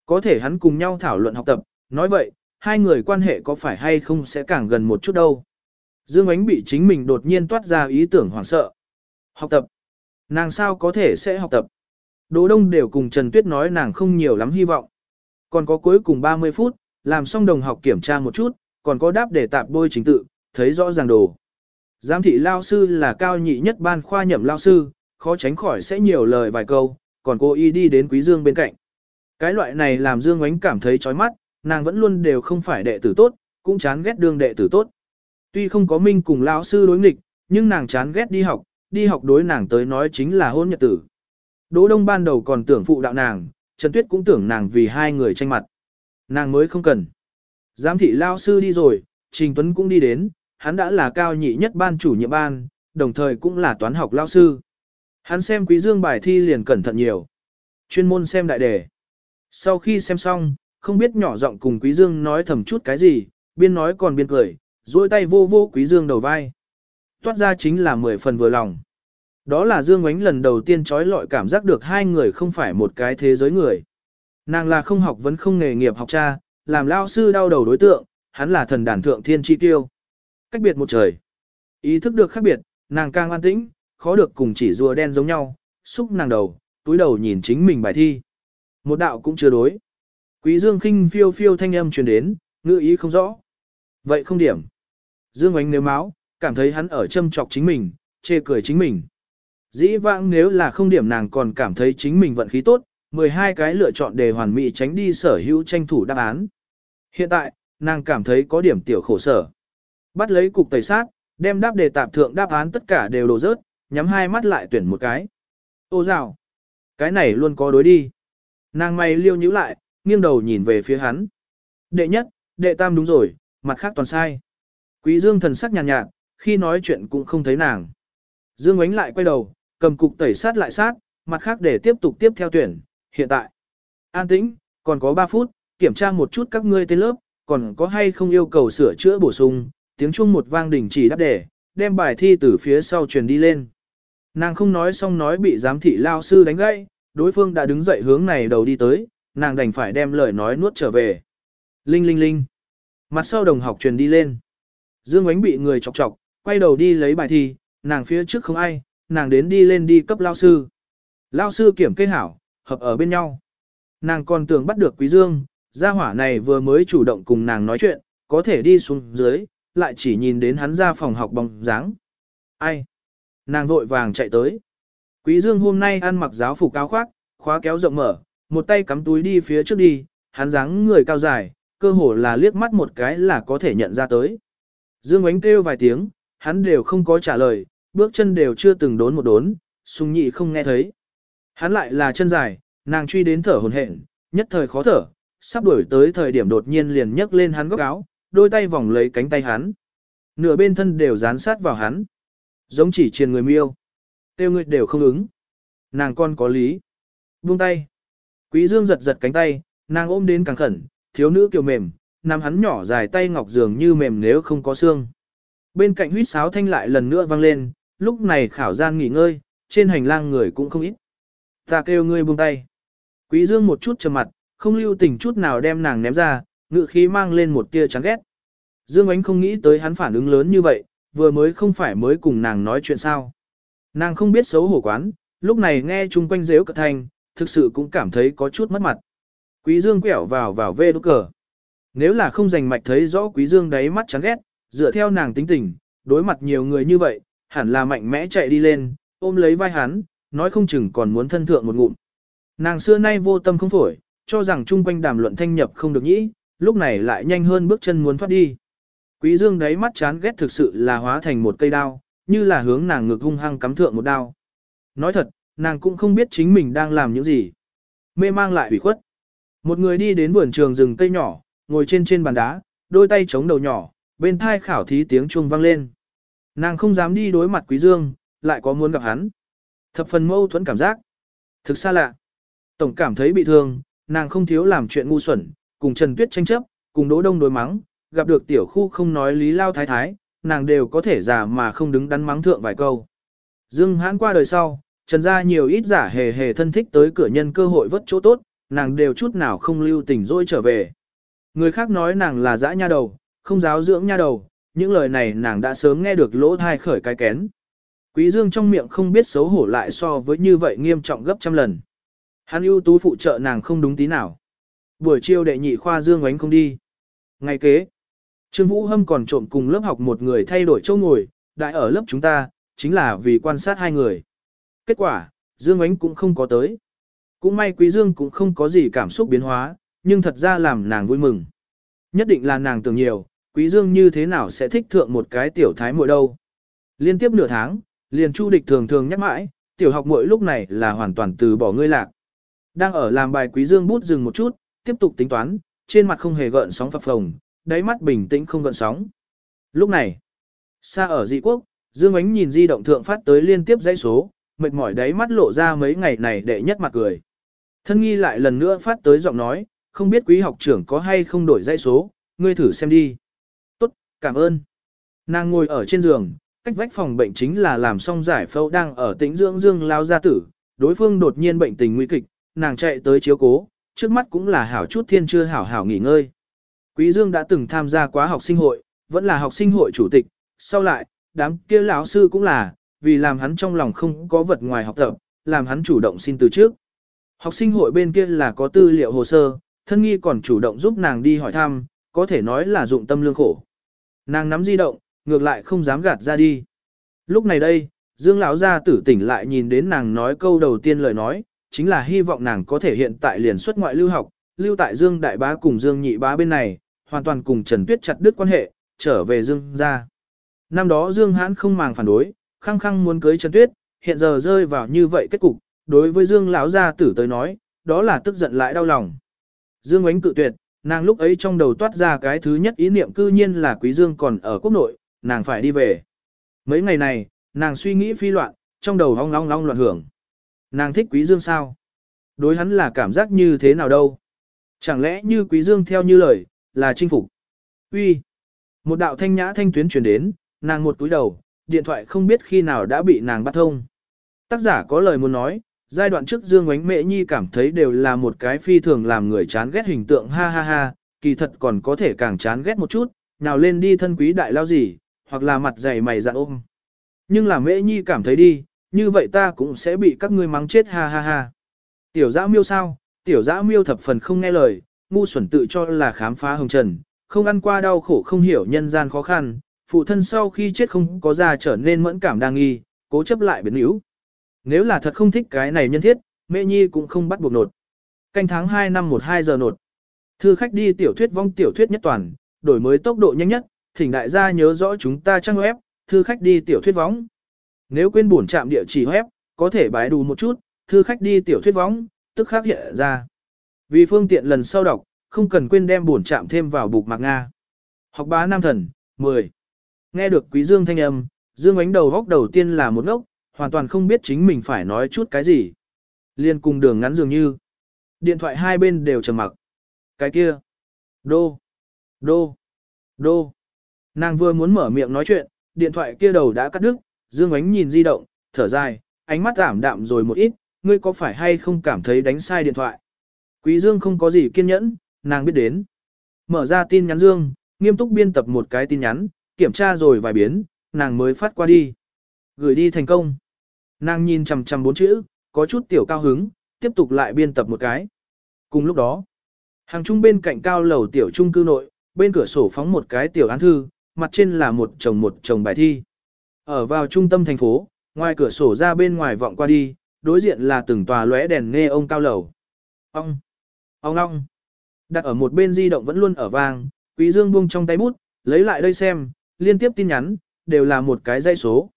Có thể hắn cùng nhau thảo luận học tập, nói vậy, hai người quan hệ có phải hay không sẽ càng gần một chút đâu. Dương Ánh bị chính mình đột nhiên toát ra ý tưởng hoảng sợ. Học tập. Nàng sao có thể sẽ học tập. Đỗ Đông đều cùng Trần Tuyết nói nàng không nhiều lắm hy vọng. Còn có cuối cùng 30 phút, làm xong đồng học kiểm tra một chút, còn có đáp để tạp bôi chính tự, thấy rõ ràng đồ. Giám thị lao sư là cao nhị nhất ban khoa nhậm lao sư, khó tránh khỏi sẽ nhiều lời vài câu, còn cô y đi đến Quý Dương bên cạnh. Cái loại này làm Dương Ngoánh cảm thấy chói mắt, nàng vẫn luôn đều không phải đệ tử tốt, cũng chán ghét đương đệ tử tốt. Tuy không có minh cùng lão sư đối nghịch, nhưng nàng chán ghét đi học, đi học đối nàng tới nói chính là hôn nhật tử. Đỗ Đông ban đầu còn tưởng phụ đạo nàng, Trần Tuyết cũng tưởng nàng vì hai người tranh mặt. Nàng mới không cần. Giám thị lao sư đi rồi, Trình Tuấn cũng đi đến, hắn đã là cao nhị nhất ban chủ nhiệm ban, đồng thời cũng là toán học lao sư. Hắn xem quý dương bài thi liền cẩn thận nhiều. Chuyên môn xem đại đề. Sau khi xem xong, không biết nhỏ giọng cùng quý dương nói thầm chút cái gì, biên nói còn biên cười, duỗi tay vô vô quý dương đầu vai. Toát ra chính là mười phần vừa lòng. Đó là Dương Ngoánh lần đầu tiên trói lọi cảm giác được hai người không phải một cái thế giới người. Nàng là không học vẫn không nghề nghiệp học cha, làm lao sư đau đầu đối tượng, hắn là thần đàn thượng thiên chi tiêu. Cách biệt một trời. Ý thức được khác biệt, nàng càng an tĩnh, khó được cùng chỉ rùa đen giống nhau, xúc nàng đầu, túi đầu nhìn chính mình bài thi. Một đạo cũng chưa đối. Quý Dương khinh phiêu phiêu thanh âm truyền đến, ngữ ý không rõ. Vậy không điểm. Dương ánh nếu máu, cảm thấy hắn ở châm chọc chính mình, chê cười chính mình. Dĩ vãng nếu là không điểm nàng còn cảm thấy chính mình vận khí tốt, 12 cái lựa chọn để hoàn mỹ tránh đi sở hữu tranh thủ đáp án. Hiện tại, nàng cảm thấy có điểm tiểu khổ sở. Bắt lấy cục tẩy sát, đem đáp đề tạp thượng đáp án tất cả đều đổ rớt, nhắm hai mắt lại tuyển một cái. Ô rào! Cái này luôn có đối đi. Nàng mày liêu nhíu lại, nghiêng đầu nhìn về phía hắn. Đệ nhất, đệ tam đúng rồi, mặt khác toàn sai. Quý dương thần sắc nhàn nhạt, nhạt, khi nói chuyện cũng không thấy nàng. Dương ánh lại quay đầu, cầm cục tẩy sát lại sát, mặt khác để tiếp tục tiếp theo tuyển, hiện tại. An tĩnh, còn có 3 phút, kiểm tra một chút các ngươi tên lớp, còn có hay không yêu cầu sửa chữa bổ sung, tiếng chuông một vang đỉnh chỉ đáp đề, đem bài thi từ phía sau truyền đi lên. Nàng không nói xong nói bị giám thị lao sư đánh gãy, đối phương đã đứng dậy hướng này đầu đi tới, nàng đành phải đem lời nói nuốt trở về. Linh linh linh. Mặt sau đồng học truyền đi lên. Dương Ánh bị người chọc chọc, quay đầu đi lấy bài thi, nàng phía trước không ai, nàng đến đi lên đi cấp lao sư. Lao sư kiểm kê hảo, hợp ở bên nhau. Nàng còn tưởng bắt được Quý Dương, gia hỏa này vừa mới chủ động cùng nàng nói chuyện, có thể đi xuống dưới, lại chỉ nhìn đến hắn ra phòng học bóng dáng. Ai? Nàng vội vàng chạy tới. Quý Dương hôm nay ăn mặc giáo phục áo khoác, khóa kéo rộng mở, một tay cắm túi đi phía trước đi, hắn dáng người cao dài, cơ hồ là liếc mắt một cái là có thể nhận ra tới. Dương ánh kêu vài tiếng, hắn đều không có trả lời, bước chân đều chưa từng đốn một đốn, sung nhị không nghe thấy. Hắn lại là chân dài, nàng truy đến thở hồn hển, nhất thời khó thở, sắp đuổi tới thời điểm đột nhiên liền nhấc lên hắn góc áo, đôi tay vòng lấy cánh tay hắn. Nửa bên thân đều dán sát vào hắn. Giống chỉ triền người miêu kêu người đều không ứng. Nàng con có lý. Buông tay. Quý dương giật giật cánh tay, nàng ôm đến càng khẩn, thiếu nữ kiều mềm, nằm hắn nhỏ dài tay ngọc dường như mềm nếu không có xương. Bên cạnh huýt sáo thanh lại lần nữa vang lên, lúc này khảo gian nghỉ ngơi, trên hành lang người cũng không ít. Ta kêu ngươi buông tay. Quý dương một chút trầm mặt, không lưu tình chút nào đem nàng ném ra, ngự khí mang lên một tia chán ghét. Dương Ánh không nghĩ tới hắn phản ứng lớn như vậy, vừa mới không phải mới cùng nàng nói chuyện sao. Nàng không biết xấu hổ quán, lúc này nghe chung quanh rếu cật thành, thực sự cũng cảm thấy có chút mất mặt. Quý Dương quẹo vào vào vê đốt cờ. Nếu là không dành mạch thấy rõ Quý Dương đáy mắt chán ghét, dựa theo nàng tính tình, đối mặt nhiều người như vậy, hẳn là mạnh mẽ chạy đi lên, ôm lấy vai hắn, nói không chừng còn muốn thân thượng một ngụm. Nàng xưa nay vô tâm không phổi, cho rằng chung quanh đàm luận thanh nhập không được nhĩ, lúc này lại nhanh hơn bước chân muốn thoát đi. Quý dương đáy mắt chán ghét thực sự là hóa thành một cây đao, như là hướng nàng ngực hung hăng cắm thượng một đao. Nói thật, nàng cũng không biết chính mình đang làm những gì. Mê mang lại ủy khuất. Một người đi đến vườn trường rừng cây nhỏ, ngồi trên trên bàn đá, đôi tay chống đầu nhỏ, bên thai khảo thí tiếng chuông vang lên. Nàng không dám đi đối mặt quý dương, lại có muốn gặp hắn. Thập phần mâu thuẫn cảm giác. Thực xa lạ. Tổng cảm thấy bị thương, nàng không thiếu làm chuyện ngu xuẩn, cùng Trần Tuyết tranh chấp, cùng Đỗ Đông đối mắng, gặp được tiểu khu không nói lý lao thái thái, nàng đều có thể giả mà không đứng đắn mắng thượng vài câu. Dương hãn qua đời sau, Trần gia nhiều ít giả hề hề thân thích tới cửa nhân cơ hội vất chỗ tốt, nàng đều chút nào không lưu tình dỗi trở về. Người khác nói nàng là dã nha đầu, không giáo dưỡng nha đầu, những lời này nàng đã sớm nghe được lỗ thai khởi cái kén. Quý Dương trong miệng không biết xấu hổ lại so với như vậy nghiêm trọng gấp trăm lần. Hắn ưu tú phụ trợ nàng không đúng tí nào. Buổi chiều đệ nhị khoa Dương ánh không đi. Ngày kế, Trương Vũ Hâm còn trộm cùng lớp học một người thay đổi chỗ ngồi, đại ở lớp chúng ta, chính là vì quan sát hai người. Kết quả, Dương ánh cũng không có tới. Cũng may Quý Dương cũng không có gì cảm xúc biến hóa, nhưng thật ra làm nàng vui mừng. Nhất định là nàng tưởng nhiều, Quý Dương như thế nào sẽ thích thượng một cái tiểu thái muội đâu. Liên tiếp nửa tháng, liền Chu Địch thường thường nhắc mãi, tiểu học muội lúc này là hoàn toàn từ bỏ ngươi lạc. Đang ở làm bài Quý Dương bút dừng một chút, tiếp tục tính toán, trên mặt không hề gợn sóng phập phồng, đáy mắt bình tĩnh không gợn sóng. Lúc này, xa ở dị quốc, Dương Ánh nhìn di động thượng phát tới liên tiếp dãy số, mệt mỏi đáy mắt lộ ra mấy ngày này đệ nhất mặt cười. Thân nghi lại lần nữa phát tới giọng nói, không biết quý học trưởng có hay không đổi dãy số, ngươi thử xem đi. Tốt, cảm ơn. Nàng ngồi ở trên giường, cách vách phòng bệnh chính là làm xong giải phẫu đang ở tĩnh dưỡng dương lao gia tử, đối phương đột nhiên bệnh tình nguy kịch, nàng chạy tới chiếu cố, trước mắt cũng là hảo chút thiên chưa hảo hảo nghỉ ngơi. Quý Dương đã từng tham gia quá học sinh hội, vẫn là học sinh hội chủ tịch, sau lại, đám kia lão sư cũng là, vì làm hắn trong lòng không có vật ngoài học tập, làm hắn chủ động xin từ trước. Học sinh hội bên kia là có tư liệu hồ sơ, thân nghi còn chủ động giúp nàng đi hỏi thăm, có thể nói là dụng tâm lương khổ. Nàng nắm di động, ngược lại không dám gạt ra đi. Lúc này đây, Dương lão gia tử tỉnh lại nhìn đến nàng nói câu đầu tiên lời nói, chính là hy vọng nàng có thể hiện tại liền xuất ngoại lưu học, lưu tại Dương đại bá cùng Dương nhị bá bên này, hoàn toàn cùng Trần Tuyết chặt đứt quan hệ, trở về Dương gia. Năm đó Dương Hãn không màng phản đối, khăng khăng muốn cưới Trần Tuyết, hiện giờ rơi vào như vậy kết cục, đối với Dương lão gia tử tới nói, đó là tức giận lại đau lòng. Dương Oánh cự tuyệt, nàng lúc ấy trong đầu toát ra cái thứ nhất ý niệm cư nhiên là Quý Dương còn ở quốc nội, nàng phải đi về. Mấy ngày này, nàng suy nghĩ phi loạn, trong đầu ong long long loạn hưởng. Nàng thích Quý Dương sao? Đối hắn là cảm giác như thế nào đâu? Chẳng lẽ như Quý Dương theo như lời, là chinh phục? Uy, Một đạo thanh nhã thanh tuyến truyền đến, nàng một túi đầu, điện thoại không biết khi nào đã bị nàng bắt thông. Tác giả có lời muốn nói, giai đoạn trước Dương Ngoánh Mễ Nhi cảm thấy đều là một cái phi thường làm người chán ghét hình tượng ha ha ha, kỳ thật còn có thể càng chán ghét một chút, nào lên đi thân quý đại lao gì, hoặc là mặt dày mày dạn ôm. Nhưng là Mễ Nhi cảm thấy đi, như vậy ta cũng sẽ bị các ngươi mắng chết ha ha ha. Tiểu dã miêu sao, tiểu dã miêu thập phần không nghe lời, ngu xuẩn tự cho là khám phá hồng trần, không ăn qua đau khổ không hiểu nhân gian khó khăn, phụ thân sau khi chết không có ra trở nên mẫn cảm đa nghi, cố chấp lại biến yếu. Nếu là thật không thích cái này nhân thiết, mẹ nhi cũng không bắt buộc nột. Canh tháng 2 năm 12 giờ nột. Thư khách đi tiểu thuyết vong tiểu thuyết nhất toàn, đổi mới tốc độ nhanh nhất, thỉnh đại gia nhớ rõ chúng ta trang web, thư khách đi tiểu thuyết vong. Nếu quên bổn trạm địa chỉ web, có thể bái đủ một chút, thư khách đi tiểu thuyết vong, tức khắc hiện ra. Vì phương tiện lần sau đọc, không cần quên đem bổn trạm thêm vào bục mạc Nga. Học bá nam thần, 10. Nghe được quý dương thanh âm, dương ánh đầu góc đầu tiên là một ngốc, hoàn toàn không biết chính mình phải nói chút cái gì. Liên cùng đường ngắn dường như. Điện thoại hai bên đều trầm mặc. Cái kia. Đô. Đô. Đô. Nàng vừa muốn mở miệng nói chuyện, điện thoại kia đầu đã cắt đứt, Dương Ánh nhìn di động, thở dài, ánh mắt giảm đạm rồi một ít, ngươi có phải hay không cảm thấy đánh sai điện thoại? Quý Dương không có gì kiên nhẫn, nàng biết đến. Mở ra tin nhắn Dương, nghiêm túc biên tập một cái tin nhắn, kiểm tra rồi vài biến, nàng mới phát qua đi. Gửi đi thành công. Nàng nhìn chằm chằm bốn chữ, có chút tiểu cao hứng, tiếp tục lại biên tập một cái. Cùng lúc đó, hàng trung bên cạnh cao lầu tiểu trung cư nội, bên cửa sổ phóng một cái tiểu án thư, mặt trên là một chồng một chồng bài thi. Ở vào trung tâm thành phố, ngoài cửa sổ ra bên ngoài vọng qua đi, đối diện là từng tòa lóe đèn nghe ông cao lầu. Ông! Ông long! Đặt ở một bên di động vẫn luôn ở vang, quý dương buông trong tay bút, lấy lại đây xem, liên tiếp tin nhắn, đều là một cái dây số.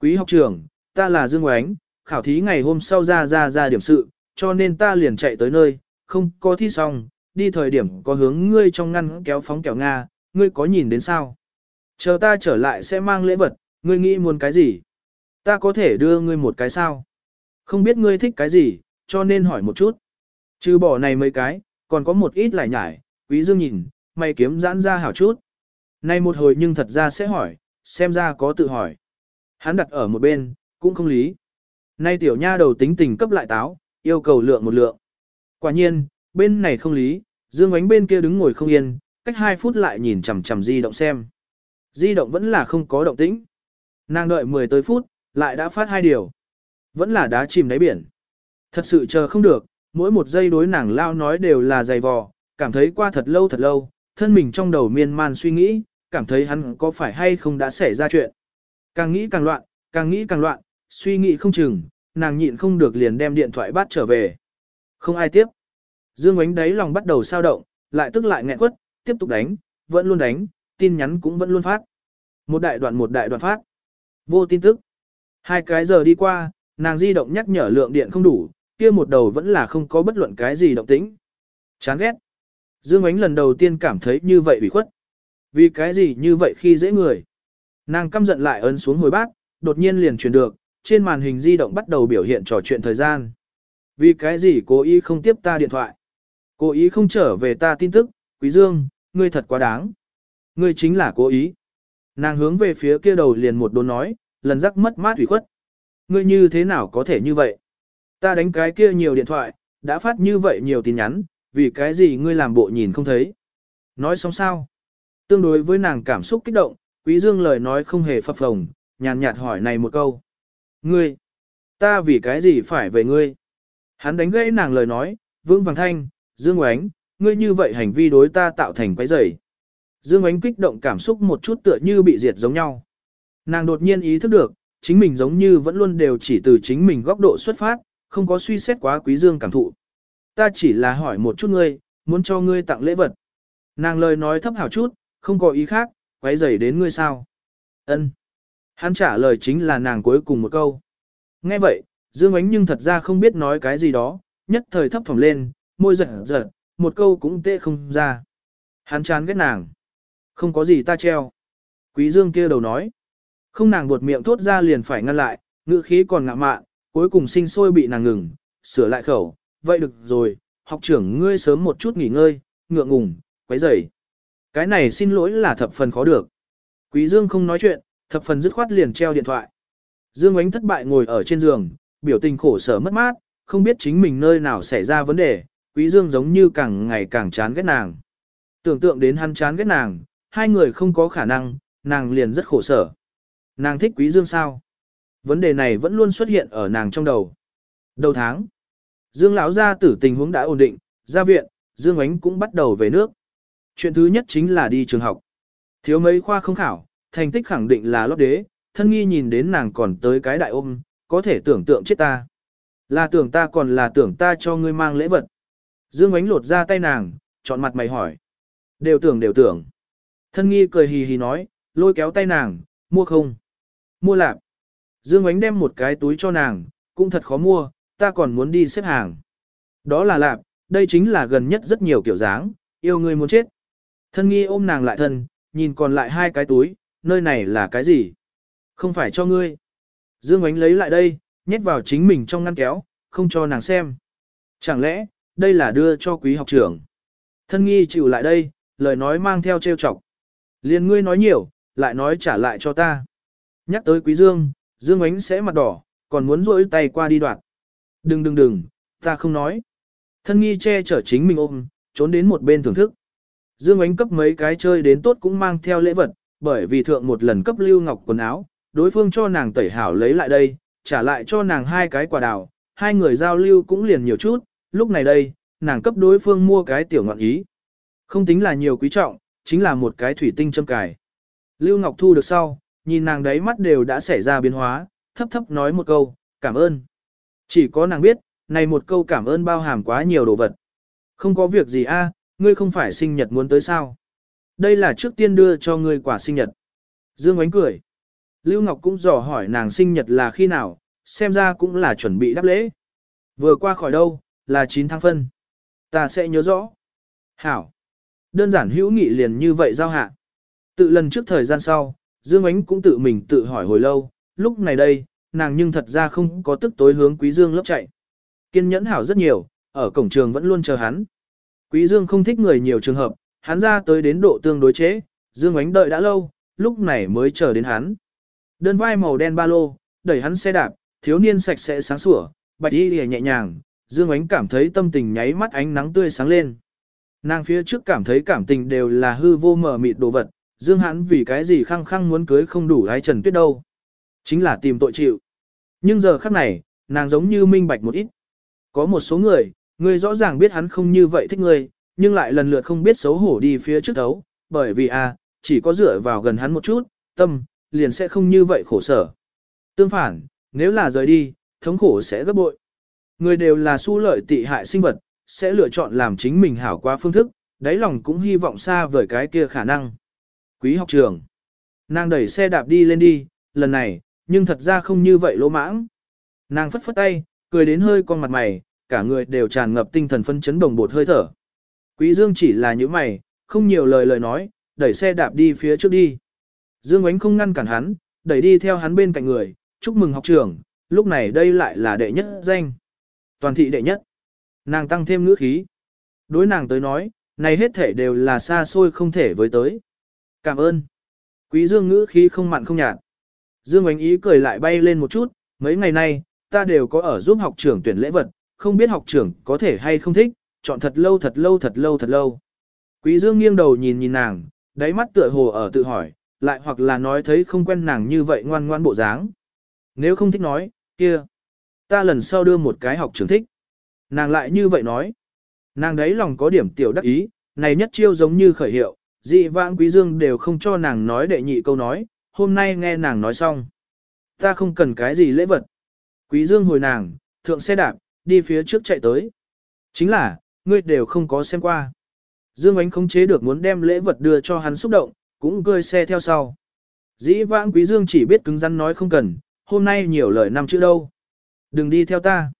Quý học trưởng, ta là Dương Oánh, khảo thí ngày hôm sau ra ra ra điểm sự, cho nên ta liền chạy tới nơi, không có thi xong, đi thời điểm có hướng ngươi trong ngăn kéo phóng kẹo Nga, ngươi có nhìn đến sao? Chờ ta trở lại sẽ mang lễ vật, ngươi nghĩ muốn cái gì? Ta có thể đưa ngươi một cái sao? Không biết ngươi thích cái gì, cho nên hỏi một chút. Trừ bỏ này mấy cái, còn có một ít lại nhải, quý dương nhìn, mày kiếm giãn ra hảo chút. Nay một hồi nhưng thật ra sẽ hỏi, xem ra có tự hỏi. Hắn đặt ở một bên, cũng không lý. Nay tiểu nha đầu tính tình cấp lại táo, yêu cầu lượng một lượng. Quả nhiên, bên này không lý, Dương ánh bên kia đứng ngồi không yên, cách 2 phút lại nhìn chằm chằm di động xem. Di động vẫn là không có động tĩnh. Nàng đợi 10 tới phút, lại đã phát hai điều. Vẫn là đá chìm đáy biển. Thật sự chờ không được, mỗi một giây đối nàng lao nói đều là dày vò, cảm thấy qua thật lâu thật lâu, thân mình trong đầu miên man suy nghĩ, cảm thấy hắn có phải hay không đã xảy ra chuyện. Càng nghĩ càng loạn, càng nghĩ càng loạn, suy nghĩ không chừng, nàng nhịn không được liền đem điện thoại bắt trở về. Không ai tiếp. Dương ánh đáy lòng bắt đầu sao động, lại tức lại nghẹn quất, tiếp tục đánh, vẫn luôn đánh, tin nhắn cũng vẫn luôn phát. Một đại đoạn một đại đoạn phát. Vô tin tức. Hai cái giờ đi qua, nàng di động nhắc nhở lượng điện không đủ, kia một đầu vẫn là không có bất luận cái gì động tĩnh. Chán ghét. Dương ánh lần đầu tiên cảm thấy như vậy bị khuất. Vì cái gì như vậy khi dễ người. Nàng căm giận lại ấn xuống hồi bát, đột nhiên liền truyền được, trên màn hình di động bắt đầu biểu hiện trò chuyện thời gian. Vì cái gì cố ý không tiếp ta điện thoại. Cố ý không trở về ta tin tức, Quý Dương, ngươi thật quá đáng. Ngươi chính là cố ý. Nàng hướng về phía kia đầu liền một đốn nói, lần rắc mất mát ủy khuất. Ngươi như thế nào có thể như vậy? Ta đánh cái kia nhiều điện thoại, đã phát như vậy nhiều tin nhắn, vì cái gì ngươi làm bộ nhìn không thấy? Nói xong sao? Tương đối với nàng cảm xúc kích động, Quý Dương lời nói không hề phập phồng, nhàn nhạt hỏi này một câu. Ngươi, ta vì cái gì phải về ngươi? Hắn đánh gãy nàng lời nói, vương vàng thanh, Dương Oánh, ngươi như vậy hành vi đối ta tạo thành quái rầy. Dương Oánh kích động cảm xúc một chút tựa như bị diệt giống nhau. Nàng đột nhiên ý thức được, chính mình giống như vẫn luôn đều chỉ từ chính mình góc độ xuất phát, không có suy xét quá quý dương cảm thụ. Ta chỉ là hỏi một chút ngươi, muốn cho ngươi tặng lễ vật. Nàng lời nói thấp hảo chút, không có ý khác, quấy rầy đến ngươi sao. Ân. Hắn trả lời chính là nàng cuối cùng một câu. Nghe vậy, Dương Ánh nhưng thật ra không biết nói cái gì đó, nhất thời thấp thỏm lên, môi giật giật, một câu cũng tệ không ra. Hắn chán ghét nàng. Không có gì ta treo. Quý Dương kia đầu nói. Không nàng buột miệng thốt ra liền phải ngăn lại, ngữ khí còn ngạ mạn, cuối cùng sinh sôi bị nàng ngừng, sửa lại khẩu. Vậy được rồi, học trưởng ngươi sớm một chút nghỉ ngơi, ngượng ngùng, quấy rầy. Cái này xin lỗi là thập phần khó được. Quý Dương không nói chuyện, thập phần dứt khoát liền treo điện thoại. Dương Ánh thất bại ngồi ở trên giường, biểu tình khổ sở mất mát, không biết chính mình nơi nào xảy ra vấn đề, Quý Dương giống như càng ngày càng chán ghét nàng. Tưởng tượng đến hắn chán ghét nàng, hai người không có khả năng, nàng liền rất khổ sở. Nàng thích Quý Dương sao? Vấn đề này vẫn luôn xuất hiện ở nàng trong đầu. Đầu tháng, Dương lão gia tử tình huống đã ổn định, ra viện, Dương Ánh cũng bắt đầu về nước. Chuyện thứ nhất chính là đi trường học. Thiếu mấy khoa không khảo, thành tích khẳng định là lót đế, thân nghi nhìn đến nàng còn tới cái đại ôm, có thể tưởng tượng chết ta. Là tưởng ta còn là tưởng ta cho ngươi mang lễ vật. Dương ánh lột ra tay nàng, chọn mặt mày hỏi. Đều tưởng đều tưởng. Thân nghi cười hì hì nói, lôi kéo tay nàng, mua không? Mua lạp. Dương ánh đem một cái túi cho nàng, cũng thật khó mua, ta còn muốn đi xếp hàng. Đó là lạp, đây chính là gần nhất rất nhiều kiểu dáng, yêu người muốn chết. Thân nghi ôm nàng lại thân, nhìn còn lại hai cái túi, nơi này là cái gì? Không phải cho ngươi. Dương ánh lấy lại đây, nhét vào chính mình trong ngăn kéo, không cho nàng xem. Chẳng lẽ, đây là đưa cho quý học trưởng. Thân nghi chịu lại đây, lời nói mang theo trêu chọc. Liên ngươi nói nhiều, lại nói trả lại cho ta. Nhắc tới quý dương, dương ánh sẽ mặt đỏ, còn muốn rỗi tay qua đi đoạn. Đừng đừng đừng, ta không nói. Thân nghi che chở chính mình ôm, trốn đến một bên thưởng thức. Dương ánh cấp mấy cái chơi đến tốt cũng mang theo lễ vật, bởi vì thượng một lần cấp lưu ngọc quần áo, đối phương cho nàng tẩy hảo lấy lại đây, trả lại cho nàng hai cái quả đào, hai người giao lưu cũng liền nhiều chút, lúc này đây, nàng cấp đối phương mua cái tiểu ngọn ý. Không tính là nhiều quý trọng, chính là một cái thủy tinh châm cài. Lưu Ngọc Thu được sau, nhìn nàng đấy mắt đều đã xảy ra biến hóa, thấp thấp nói một câu, cảm ơn. Chỉ có nàng biết, này một câu cảm ơn bao hàm quá nhiều đồ vật. Không có việc gì a, ngươi không phải sinh nhật muốn tới sao. Đây là trước tiên đưa cho ngươi quả sinh nhật. Dương ánh cười. Lưu Ngọc cũng dò hỏi nàng sinh nhật là khi nào, xem ra cũng là chuẩn bị đáp lễ. Vừa qua khỏi đâu, là 9 tháng phân. Ta sẽ nhớ rõ. Hảo. Đơn giản hữu nghị liền như vậy giao hạ. Tự lần trước thời gian sau, Dương Ánh cũng tự mình tự hỏi hồi lâu, lúc này đây, nàng nhưng thật ra không có tức tối hướng Quý Dương lớp chạy. Kiên nhẫn hảo rất nhiều, ở cổng trường vẫn luôn chờ hắn. Quý Dương không thích người nhiều trường hợp, hắn ra tới đến độ tương đối chế, Dương Ánh đợi đã lâu, lúc này mới chờ đến hắn. Đơn vai màu đen ba lô, đẩy hắn xe đạp, thiếu niên sạch sẽ sáng sủa, bạch y lìa nhẹ nhàng, Dương Ánh cảm thấy tâm tình nháy mắt ánh nắng tươi sáng lên. Nàng phía trước cảm thấy cảm tình đều là hư vô mờ mịt đồ vật, Dương Hãn vì cái gì khăng khăng muốn cưới không đủ ái Trần Tuyết đâu. Chính là tìm tội chịu. Nhưng giờ khắc này, nàng giống như minh bạch một ít. Có một số người, người rõ ràng biết hắn không như vậy thích người, nhưng lại lần lượt không biết xấu hổ đi phía trước đấu, bởi vì a à, chỉ có dựa vào gần hắn một chút, tâm, liền sẽ không như vậy khổ sở. Tương phản, nếu là rời đi, thống khổ sẽ gấp bội. Người đều là su lợi tị hại sinh vật, sẽ lựa chọn làm chính mình hảo qua phương thức, đáy lòng cũng hy vọng xa vời cái kia khả năng. Quý học trường. Nàng đẩy xe đạp đi lên đi, lần này, nhưng thật ra không như vậy lỗ mãng. Nàng phất phất tay, cười đến hơi con mặt mày, cả người đều tràn ngập tinh thần phân chấn đồng bột hơi thở. Quý Dương chỉ là những mày, không nhiều lời lời nói, đẩy xe đạp đi phía trước đi. Dương Ánh không ngăn cản hắn, đẩy đi theo hắn bên cạnh người, chúc mừng học trưởng, lúc này đây lại là đệ nhất danh. Toàn thị đệ nhất. Nàng tăng thêm ngữ khí. Đối nàng tới nói, này hết thể đều là xa xôi không thể với tới. Cảm ơn. Quý Dương ngữ khí không mặn không nhạt. Dương Ánh ý cười lại bay lên một chút, mấy ngày nay, ta đều có ở giúp học trưởng tuyển lễ vật, không biết học trưởng có thể hay không thích, chọn thật lâu thật lâu thật lâu thật lâu. Quý Dương nghiêng đầu nhìn nhìn nàng, đáy mắt tựa hồ ở tự hỏi, lại hoặc là nói thấy không quen nàng như vậy ngoan ngoan bộ dáng. Nếu không thích nói, kia, ta lần sau đưa một cái học trưởng thích. Nàng lại như vậy nói. Nàng đấy lòng có điểm tiểu đắc ý, này nhất chiêu giống như khởi hiệu, dị vãng quý dương đều không cho nàng nói đệ nhị câu nói, hôm nay nghe nàng nói xong. Ta không cần cái gì lễ vật. Quý dương hồi nàng, thượng xe đạp, đi phía trước chạy tới. Chính là, ngươi đều không có xem qua. Dương Ánh không chế được muốn đem lễ vật đưa cho hắn xúc động, cũng cười xe theo sau. Dĩ vãng quý dương chỉ biết cứng rắn nói không cần, hôm nay nhiều lời năm chữ đâu. Đừng đi theo ta.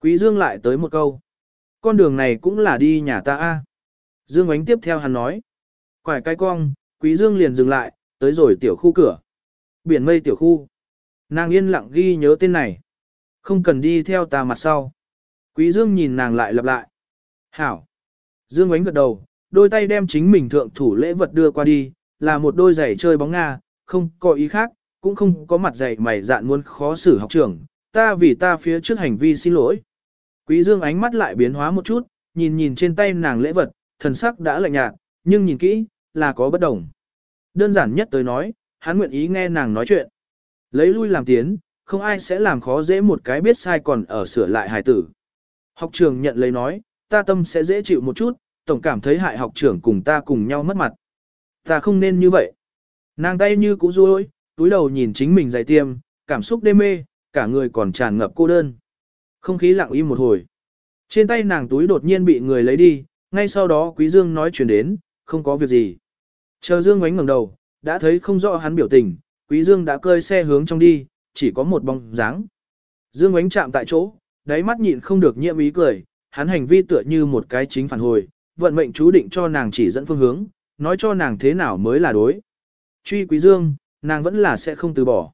Quý dương lại tới một câu. Con đường này cũng là đi nhà ta a. Dương Ánh tiếp theo hắn nói. Quải cái cong, quý dương liền dừng lại, tới rồi tiểu khu cửa. Biển mây tiểu khu. Nàng yên lặng ghi nhớ tên này. Không cần đi theo ta mặt sau. Quý dương nhìn nàng lại lặp lại. Hảo. Dương Ánh gật đầu, đôi tay đem chính mình thượng thủ lễ vật đưa qua đi, là một đôi giày chơi bóng Nga, không có ý khác, cũng không có mặt giày mày dạn muốn khó xử học trưởng, ta vì ta phía trước hành vi xin lỗi. Quý Dương ánh mắt lại biến hóa một chút, nhìn nhìn trên tay nàng lễ vật, thần sắc đã lạnh nhạt, nhưng nhìn kỹ, là có bất đồng. Đơn giản nhất tới nói, hắn nguyện ý nghe nàng nói chuyện. Lấy lui làm tiến, không ai sẽ làm khó dễ một cái biết sai còn ở sửa lại hài tử. Học trường nhận lấy nói, ta tâm sẽ dễ chịu một chút, tổng cảm thấy hại học trưởng cùng ta cùng nhau mất mặt. Ta không nên như vậy. Nàng tay như cũ ruôi, túi đầu nhìn chính mình dày tiêm, cảm xúc đê mê, cả người còn tràn ngập cô đơn. Không khí lặng im một hồi. Trên tay nàng túi đột nhiên bị người lấy đi, ngay sau đó Quý Dương nói chuyện đến, không có việc gì. Chờ Dương ngoánh ngẩng đầu, đã thấy không rõ hắn biểu tình, Quý Dương đã cơi xe hướng trong đi, chỉ có một bóng dáng. Dương ngoánh chạm tại chỗ, đáy mắt nhịn không được nhiễm ý cười, hắn hành vi tựa như một cái chính phản hồi, vận mệnh chú định cho nàng chỉ dẫn phương hướng, nói cho nàng thế nào mới là đối. Truy Quý Dương, nàng vẫn là sẽ không từ bỏ.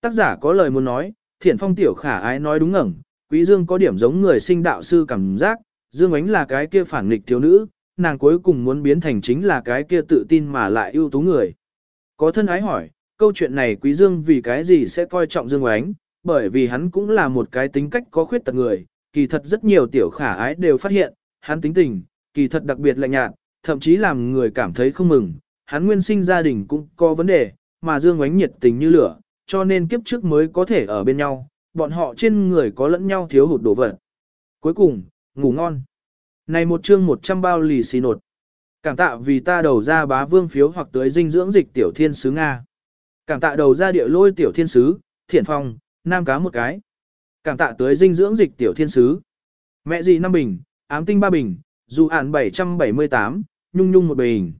Tác giả có lời muốn nói, thiện phong tiểu khả ái nói đúng ngẩng, Quý Dương có điểm giống người sinh đạo sư cảm giác, Dương ánh là cái kia phản nghịch thiếu nữ, nàng cuối cùng muốn biến thành chính là cái kia tự tin mà lại ưu tú người. Có thân ái hỏi, câu chuyện này Quý Dương vì cái gì sẽ coi trọng Dương ánh, bởi vì hắn cũng là một cái tính cách có khuyết tật người, kỳ thật rất nhiều tiểu khả ái đều phát hiện, hắn tính tình, kỳ thật đặc biệt lạnh nhạt, thậm chí làm người cảm thấy không mừng, hắn nguyên sinh gia đình cũng có vấn đề, mà Dương Ngoánh nhiệt tình như lửa, cho nên kiếp trước mới có thể ở bên nhau, bọn họ trên người có lẫn nhau thiếu hụt đồ vật. Cuối cùng, ngủ ngon. Này một chương 100 bao lì xì nột. Cảm tạ vì ta đầu ra bá vương phiếu hoặc tới dinh dưỡng dịch tiểu thiên sứ Nga. Cảm tạ đầu ra địa lôi tiểu thiên sứ, thiện phong, nam cá một cái. Cảm tạ tới dinh dưỡng dịch tiểu thiên sứ. Mẹ gì năm bình, ám tinh ba bình, dù ản 778, nhung nhung một bình.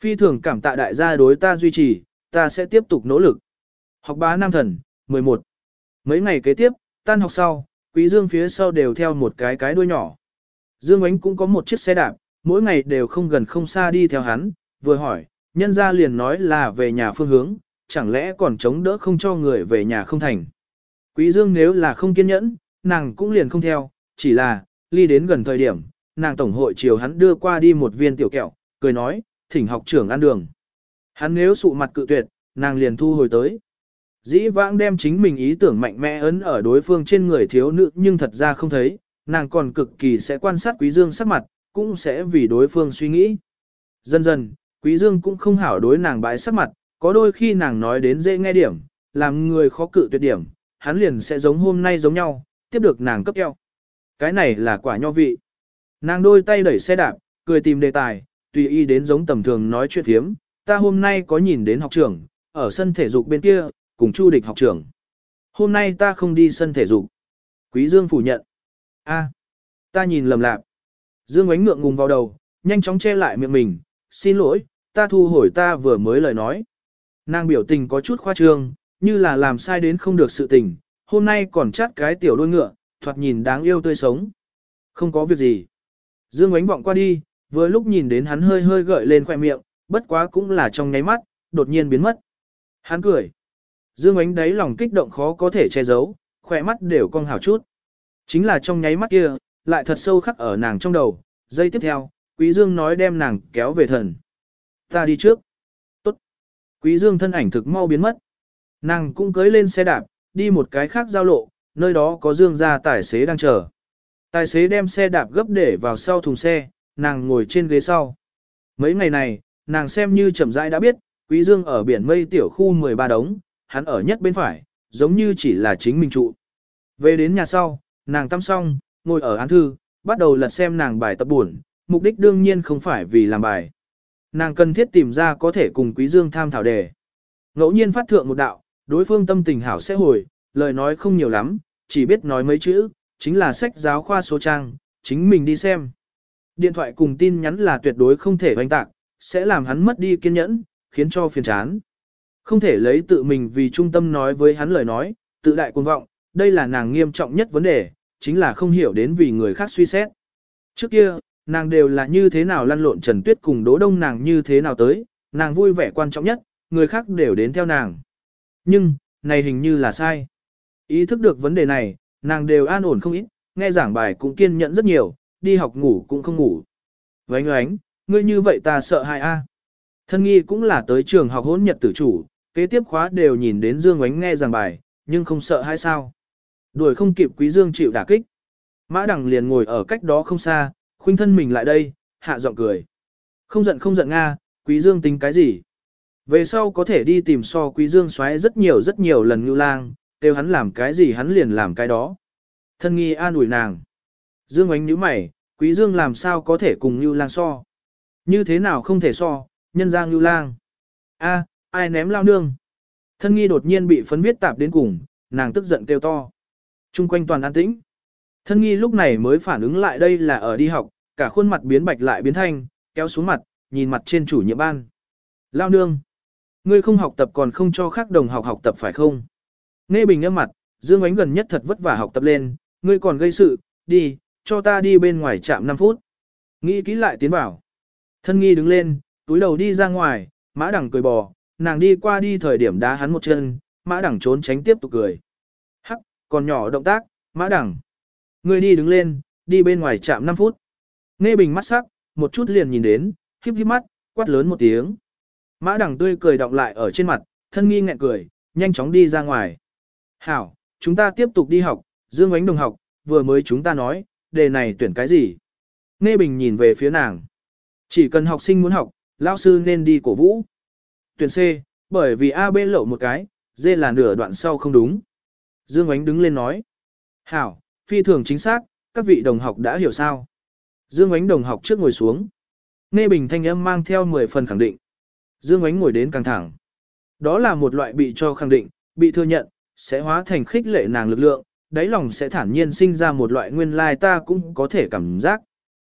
Phi thường cảm tạ đại gia đối ta duy trì, ta sẽ tiếp tục nỗ lực. Học bá nam thần, 11. Mấy ngày kế tiếp, tan học sau, Quý Dương phía sau đều theo một cái cái đuôi nhỏ. Dương Ánh cũng có một chiếc xe đạp, mỗi ngày đều không gần không xa đi theo hắn, vừa hỏi, nhân ra liền nói là về nhà phương hướng, chẳng lẽ còn chống đỡ không cho người về nhà không thành. Quý Dương nếu là không kiên nhẫn, nàng cũng liền không theo, chỉ là, ly đến gần thời điểm, nàng tổng hội chiều hắn đưa qua đi một viên tiểu kẹo, cười nói, thỉnh học trưởng ăn đường. Hắn nếu sụ mặt cự tuyệt, nàng liền thu hồi tới. Dĩ vãng đem chính mình ý tưởng mạnh mẽ ấn ở đối phương trên người thiếu nữ nhưng thật ra không thấy, nàng còn cực kỳ sẽ quan sát quý dương sắc mặt, cũng sẽ vì đối phương suy nghĩ. Dần dần, quý dương cũng không hảo đối nàng bãi sắc mặt, có đôi khi nàng nói đến dễ nghe điểm, làm người khó cự tuyệt điểm, hắn liền sẽ giống hôm nay giống nhau, tiếp được nàng cấp eo. Cái này là quả nho vị. Nàng đôi tay đẩy xe đạp, cười tìm đề tài, tùy ý đến giống tầm thường nói chuyện thiếm, ta hôm nay có nhìn đến học trưởng, ở sân thể dục bên kia, cùng chu địch học trưởng. Hôm nay ta không đi sân thể dục. Quý Dương phủ nhận a ta nhìn lầm lạc. Dương ánh ngượng ngùng vào đầu, nhanh chóng che lại miệng mình, xin lỗi, ta thu hồi ta vừa mới lời nói. Nàng biểu tình có chút khoa trương, như là làm sai đến không được sự tình, hôm nay còn chát cái tiểu đôi ngựa, thoạt nhìn đáng yêu tươi sống. Không có việc gì. Dương ánh vọng qua đi, vừa lúc nhìn đến hắn hơi hơi gợi lên khoe miệng, bất quá cũng là trong nháy mắt, đột nhiên biến mất. Hắn cười. Dương ánh đáy lòng kích động khó có thể che giấu, khỏe mắt đều cong hào chút. Chính là trong nháy mắt kia, lại thật sâu khắc ở nàng trong đầu. Giây tiếp theo, Quý Dương nói đem nàng kéo về thần. Ta đi trước. Tốt. Quý Dương thân ảnh thực mau biến mất. Nàng cũng cưới lên xe đạp, đi một cái khác giao lộ, nơi đó có Dương gia tài xế đang chờ. Tài xế đem xe đạp gấp để vào sau thùng xe, nàng ngồi trên ghế sau. Mấy ngày này, nàng xem như chậm rãi đã biết, Quý Dương ở biển mây tiểu khu 13 đống, hắn ở nhất bên phải, giống như chỉ là chính mình trụ. Về đến nhà sau, nàng tắm xong, ngồi ở án thư, bắt đầu lật xem nàng bài tập buồn, mục đích đương nhiên không phải vì làm bài. Nàng cần thiết tìm ra có thể cùng Quý Dương tham thảo đề. Ngẫu nhiên phát thượng một đạo, đối phương tâm tình hảo sẽ hồi, lời nói không nhiều lắm, chỉ biết nói mấy chữ, chính là sách giáo khoa số trang, chính mình đi xem. Điện thoại cùng tin nhắn là tuyệt đối không thể hoành tạc, sẽ làm hắn mất đi kiên nhẫn, khiến cho phiền chán. Không thể lấy tự mình vì trung tâm nói với hắn lời nói, tự đại cuồng vọng, đây là nàng nghiêm trọng nhất vấn đề, chính là không hiểu đến vì người khác suy xét. Trước kia, nàng đều là như thế nào lăn lộn Trần Tuyết cùng Đỗ Đông nàng như thế nào tới, nàng vui vẻ quan trọng nhất, người khác đều đến theo nàng. Nhưng, này hình như là sai. Ý thức được vấn đề này, nàng đều an ổn không ít, nghe giảng bài cũng kiên nhẫn rất nhiều, đi học ngủ cũng không ngủ. Vánh oánh, ngươi như vậy ta sợ hại a. Thân nghi cũng là tới trường học hỗn nhật tử chủ, kế tiếp khóa đều nhìn đến Dương oánh nghe giảng bài, nhưng không sợ hay sao. Đuổi không kịp quý Dương chịu đả kích. Mã đằng liền ngồi ở cách đó không xa, khuynh thân mình lại đây, hạ giọng cười. Không giận không giận Nga, quý Dương tính cái gì? Về sau có thể đi tìm so quý Dương xoáy rất nhiều rất nhiều lần như lang, kêu hắn làm cái gì hắn liền làm cái đó. Thân nghi an ủi nàng. Dương ánh nhíu mày, quý Dương làm sao có thể cùng như lang so? Như thế nào không thể so, nhân giang như lang. a ai ném lao nương? Thân nghi đột nhiên bị phấn viết tạp đến cùng, nàng tức giận kêu to. Trung quanh toàn an tĩnh. Thân nghi lúc này mới phản ứng lại đây là ở đi học, cả khuôn mặt biến bạch lại biến thanh, kéo xuống mặt, nhìn mặt trên chủ nhiệm ban. Lao nương. Ngươi không học tập còn không cho khác đồng học học tập phải không? Nghe bình âm mặt, Dương Ánh gần nhất thật vất vả học tập lên, ngươi còn gây sự, đi, cho ta đi bên ngoài chạm 5 phút. Nghĩ kỹ lại tiến vào. Thân nghi đứng lên, túi đầu đi ra ngoài, mã đẳng cười bò, nàng đi qua đi thời điểm đá hắn một chân, mã đẳng trốn tránh tiếp tục cười. Còn nhỏ động tác, mã đẳng. Ngươi đi đứng lên, đi bên ngoài chạm 5 phút. Nghe bình mắt sắc, một chút liền nhìn đến, híp híp mắt, quát lớn một tiếng. Mã đẳng tươi cười động lại ở trên mặt, thân nghi ngẹn cười, nhanh chóng đi ra ngoài. Hảo, chúng ta tiếp tục đi học, Dương Ánh đồng học, vừa mới chúng ta nói, đề này tuyển cái gì? Nghe Bình nhìn về phía nàng. Chỉ cần học sinh muốn học, lao sư nên đi cổ vũ. Tuyển C, bởi vì A B lộ một cái, D là nửa đoạn sau không đúng. Dương Ánh đứng lên nói. Hảo, phi thường chính xác, các vị đồng học đã hiểu sao. Dương Ánh đồng học trước ngồi xuống. Nghe Bình thanh âm mang theo 10 phần khẳng định. Dương Ánh ngồi đến căng thẳng. Đó là một loại bị cho khẳng định, bị thừa nhận, sẽ hóa thành khích lệ nàng lực lượng, đáy lòng sẽ thản nhiên sinh ra một loại nguyên lai ta cũng có thể cảm giác.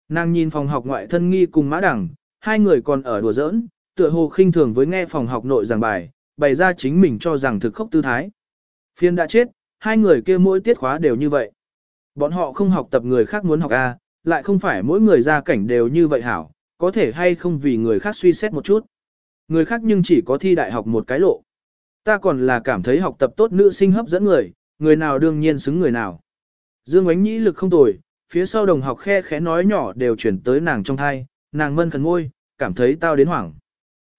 Nàng nhìn phòng học ngoại thân nghi cùng mã đẳng, hai người còn ở đùa giỡn, tựa hồ khinh thường với nghe phòng học nội giảng bài, bày ra chính mình cho rằng thực khốc tư thái. Phiên đã chết, hai người kia mỗi tiết khóa đều như vậy. Bọn họ không học tập người khác muốn học A, lại không phải mỗi người ra cảnh đều như vậy hảo, có thể hay không vì người khác suy xét một chút. Người khác nhưng chỉ có thi đại học một cái lộ. Ta còn là cảm thấy học tập tốt nữ sinh hấp dẫn người, người nào đương nhiên xứng người nào. Dương ánh nhĩ lực không tồi, phía sau đồng học khe khẽ nói nhỏ đều chuyển tới nàng trong thai, nàng mân khẩn ngôi, cảm thấy tao đến hoảng.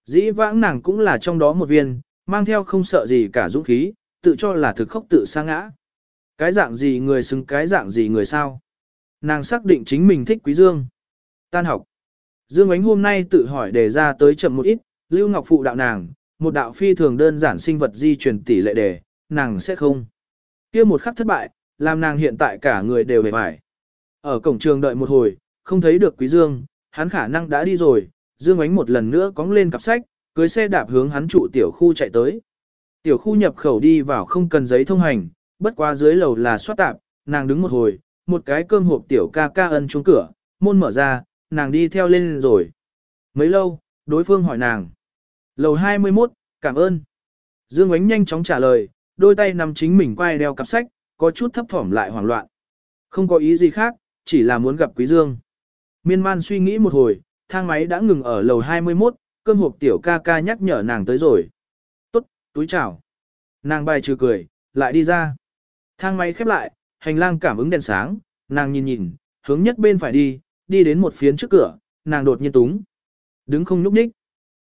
Dĩ vãng nàng cũng là trong đó một viên, mang theo không sợ gì cả dũng khí, tự cho là thực khốc tự sa ngã. Cái dạng gì người xứng cái dạng gì người sao? Nàng xác định chính mình thích Quý Dương. Tan học. Dương Ánh hôm nay tự hỏi đề ra tới chậm một ít, Lưu Ngọc phụ đạo nàng, một đạo phi thường đơn giản sinh vật di truyền tỷ lệ đề, nàng sẽ không. Kia một khắc thất bại, làm nàng hiện tại cả người đều bề bại. Ở cổng trường đợi một hồi, không thấy được Quý Dương, hắn khả năng đã đi rồi, Dương Ánh một lần nữa cóng lên cặp sách, cưới xe đạp hướng hắn trụ tiểu khu chạy tới. Tiểu khu nhập khẩu đi vào không cần giấy thông hành, bất quá dưới lầu là soát tạp, nàng đứng một hồi, một cái cơm hộp tiểu ca ca ân xuống cửa, môn mở ra, nàng đi theo lên rồi. Mấy lâu, đối phương hỏi nàng. Lầu 21, cảm ơn. Dương Ánh nhanh chóng trả lời, đôi tay nằm chính mình quay đeo cặp sách, có chút thấp thỏm lại hoảng loạn. Không có ý gì khác, chỉ là muốn gặp Quý Dương. Miên man suy nghĩ một hồi, thang máy đã ngừng ở lầu 21, cơm hộp tiểu ca ca nhắc nhở nàng tới rồi. Túi chào. Nàng bài trừ cười, lại đi ra. Thang máy khép lại, hành lang cảm ứng đèn sáng, nàng nhìn nhìn, hướng nhất bên phải đi, đi đến một phiến trước cửa, nàng đột nhiên túng. Đứng không nhúc nhích.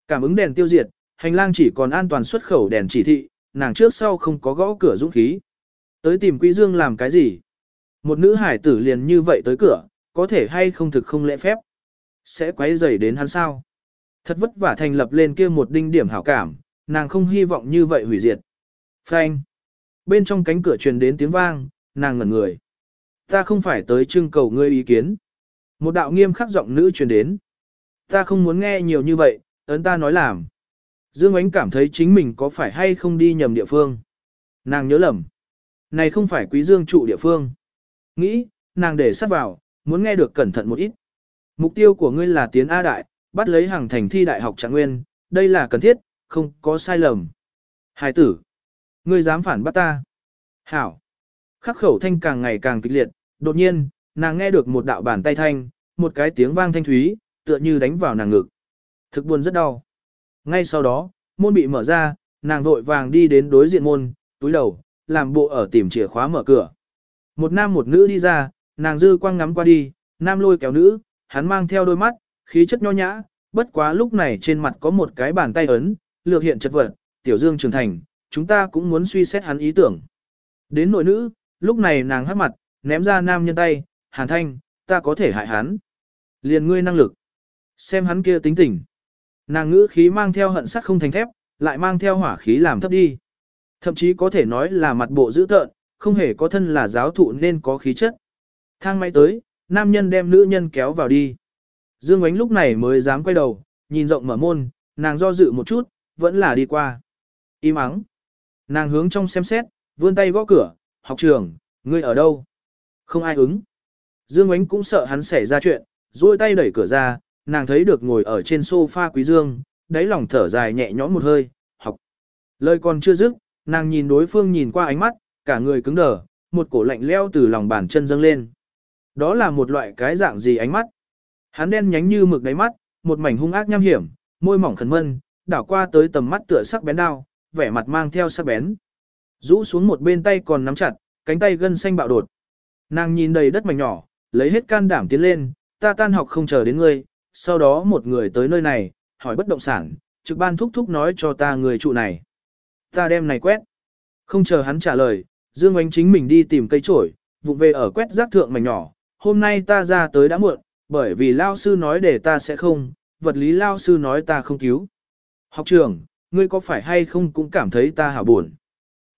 Cảm ứng đèn tiêu diệt, hành lang chỉ còn an toàn xuất khẩu đèn chỉ thị, nàng trước sau không có gõ cửa dũng khí. Tới tìm Quý Dương làm cái gì? Một nữ hải tử liền như vậy tới cửa, có thể hay không thực không lễ phép? Sẽ quấy rầy đến hắn sao? Thật vất vả thành lập lên kia một đinh điểm hảo cảm, nàng không hy vọng như vậy hủy diệt. Phanh. Bên trong cánh cửa truyền đến tiếng vang, nàng ngẩn người. Ta không phải tới trưng cầu ngươi ý kiến. Một đạo nghiêm khắc giọng nữ truyền đến. Ta không muốn nghe nhiều như vậy, ấn ta nói làm. Dương Ánh cảm thấy chính mình có phải hay không đi nhầm địa phương. Nàng nhớ lầm. Này không phải quý dương trụ địa phương. Nghĩ, nàng để sát vào, muốn nghe được cẩn thận một ít. Mục tiêu của ngươi là tiến A Đại, bắt lấy hàng thành thi đại học trạng nguyên, đây là cần thiết, không có sai lầm. Hải tử, ngươi dám phản bắt ta. Hảo. Khắc khẩu thanh càng ngày càng kịch liệt, đột nhiên, nàng nghe được một đạo bàn tay thanh, một cái tiếng vang thanh thúy, tựa như đánh vào nàng ngực. Thực buồn rất đau. Ngay sau đó, môn bị mở ra, nàng vội vàng đi đến đối diện môn, túi đầu, làm bộ ở tìm chìa khóa mở cửa. Một nam một nữ đi ra, nàng dư quang ngắm qua đi, nam lôi kéo nữ, hắn mang theo đôi mắt, khí chất nho nhã, bất quá lúc này trên mặt có một cái bàn tay ấn, lược hiện chất vật, tiểu dương trưởng thành, chúng ta cũng muốn suy xét hắn ý tưởng. Đến nội nữ, lúc này nàng hát mặt, ném ra nam nhân tay, hàn thanh, ta có thể hại hắn. Liền ngươi năng lực. Xem hắn kia tính tình. Nàng ngữ khí mang theo hận sắt không thành thép, lại mang theo hỏa khí làm thấp đi. Thậm chí có thể nói là mặt bộ dữ tợn, không hề có thân là giáo thụ nên có khí chất. Thang máy tới, nam nhân đem nữ nhân kéo vào đi. Dương Ánh lúc này mới dám quay đầu, nhìn rộng mở môn, nàng do dự một chút, vẫn là đi qua. Im ắng. Nàng hướng trong xem xét, vươn tay gõ cửa, học trường, ngươi ở đâu? Không ai ứng. Dương Ánh cũng sợ hắn xảy ra chuyện, duỗi tay đẩy cửa ra, nàng thấy được ngồi ở trên sofa quý dương, đáy lòng thở dài nhẹ nhõm một hơi, học. Lời còn chưa dứt, nàng nhìn đối phương nhìn qua ánh mắt, cả người cứng đờ, một cổ lạnh leo từ lòng bàn chân dâng lên. Đó là một loại cái dạng gì ánh mắt? Hắn đen nhánh như mực đáy mắt, một mảnh hung ác nham hiểm, môi mỏng khẩn mân, đảo qua tới tầm mắt tựa sắc bén đao, vẻ mặt mang theo sắc bén. Rũ xuống một bên tay còn nắm chặt, cánh tay gân xanh bạo đột. Nàng nhìn đầy đất mảnh nhỏ, lấy hết can đảm tiến lên, ta tan học không chờ đến ngươi, sau đó một người tới nơi này, hỏi bất động sản, trực ban thúc thúc nói cho ta người trụ này. Ta đem này quét. Không chờ hắn trả lời, Dương Ánh chính mình đi tìm cây trổi, vụng về ở quét rác thượng mảnh nhỏ. Hôm nay ta ra tới đã muộn, bởi vì lao sư nói để ta sẽ không, vật lý lao sư nói ta không cứu. Học trưởng, ngươi có phải hay không cũng cảm thấy ta hảo buồn.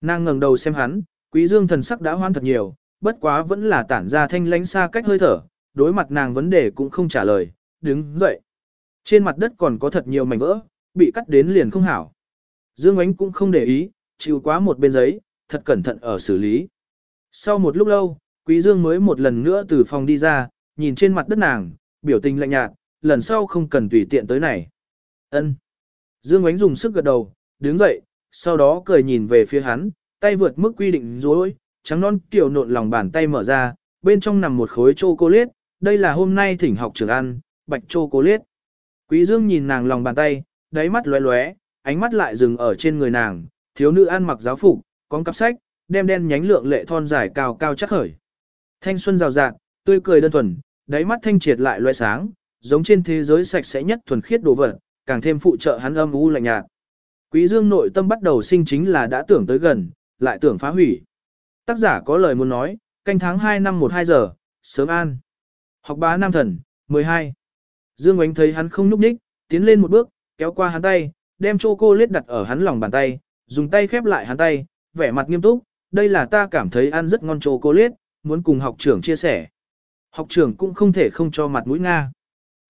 Nàng ngẩng đầu xem hắn, quý dương thần sắc đã hoan thật nhiều, bất quá vẫn là tản ra thanh lãnh xa cách hơi thở, đối mặt nàng vấn đề cũng không trả lời, đứng dậy. Trên mặt đất còn có thật nhiều mảnh vỡ, bị cắt đến liền không hảo. Dương Ánh cũng không để ý, chịu quá một bên giấy, thật cẩn thận ở xử lý. Sau một lúc lâu, Quý Dương mới một lần nữa từ phòng đi ra, nhìn trên mặt đất nàng, biểu tình lạnh nhạt, lần sau không cần tùy tiện tới này. Ân. Dương Ánh dùng sức gật đầu, đứng dậy, sau đó cười nhìn về phía hắn, tay vượt mức quy định rối, trắng non kiểu nộn lòng bàn tay mở ra, bên trong nằm một khối chocolate, đây là hôm nay thỉnh học trường ăn, bạch chocolate. Quý Dương nhìn nàng lòng bàn tay, đáy mắt lóe lóe, ánh mắt lại dừng ở trên người nàng, thiếu nữ ăn mặc giáo phục, con cặp sách, đem đen nhánh lượng lệ thon dài cao cao chắc khởi. Thanh xuân rào rạt, tươi cười đơn thuần, đáy mắt thanh triệt lại lóe sáng, giống trên thế giới sạch sẽ nhất thuần khiết đồ vật, càng thêm phụ trợ hắn âm u lạnh nhạt. Quý Dương nội tâm bắt đầu sinh chính là đã tưởng tới gần, lại tưởng phá hủy. Tác giả có lời muốn nói, canh tháng 2 năm 12 giờ, sớm an. Học bá nam thần, 12. Dương Ánh thấy hắn không nhúc nhích, tiến lên một bước, kéo qua hắn tay, đem chô cô lết đặt ở hắn lòng bàn tay, dùng tay khép lại hắn tay, vẻ mặt nghiêm túc, đây là ta cảm thấy ăn rất ngon chô cô lết, muốn cùng học trưởng chia sẻ. Học trưởng cũng không thể không cho mặt mũi Nga.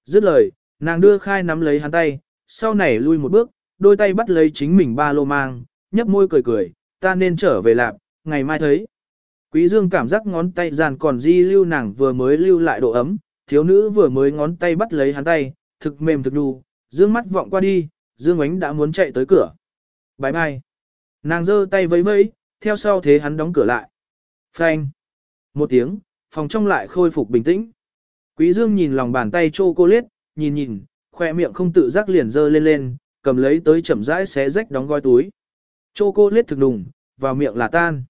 Dứt lời, nàng đưa khai nắm lấy hắn tay, sau này lui một bước, đôi tay bắt lấy chính mình ba lô mang, nhấp môi cười cười, ta nên trở về lạp, ngày mai thấy. Quý Dương cảm giác ngón tay giàn còn di lưu nàng vừa mới lưu lại độ ấm, thiếu nữ vừa mới ngón tay bắt lấy hắn tay, thực mềm thực đù, dương mắt vọng qua đi, dương ánh đã muốn chạy tới cửa. bái bai, Nàng giơ tay vẫy vẫy, theo sau thế hắn đóng cửa lại. Phanh. Một tiếng, phòng trong lại khôi phục bình tĩnh. Quý dương nhìn lòng bàn tay chô cô liết, nhìn nhìn, khoe miệng không tự giác liền dơ lên lên, cầm lấy tới chậm rãi xé rách đóng gói túi. Trô cô lết thực đùng, vào miệng là tan.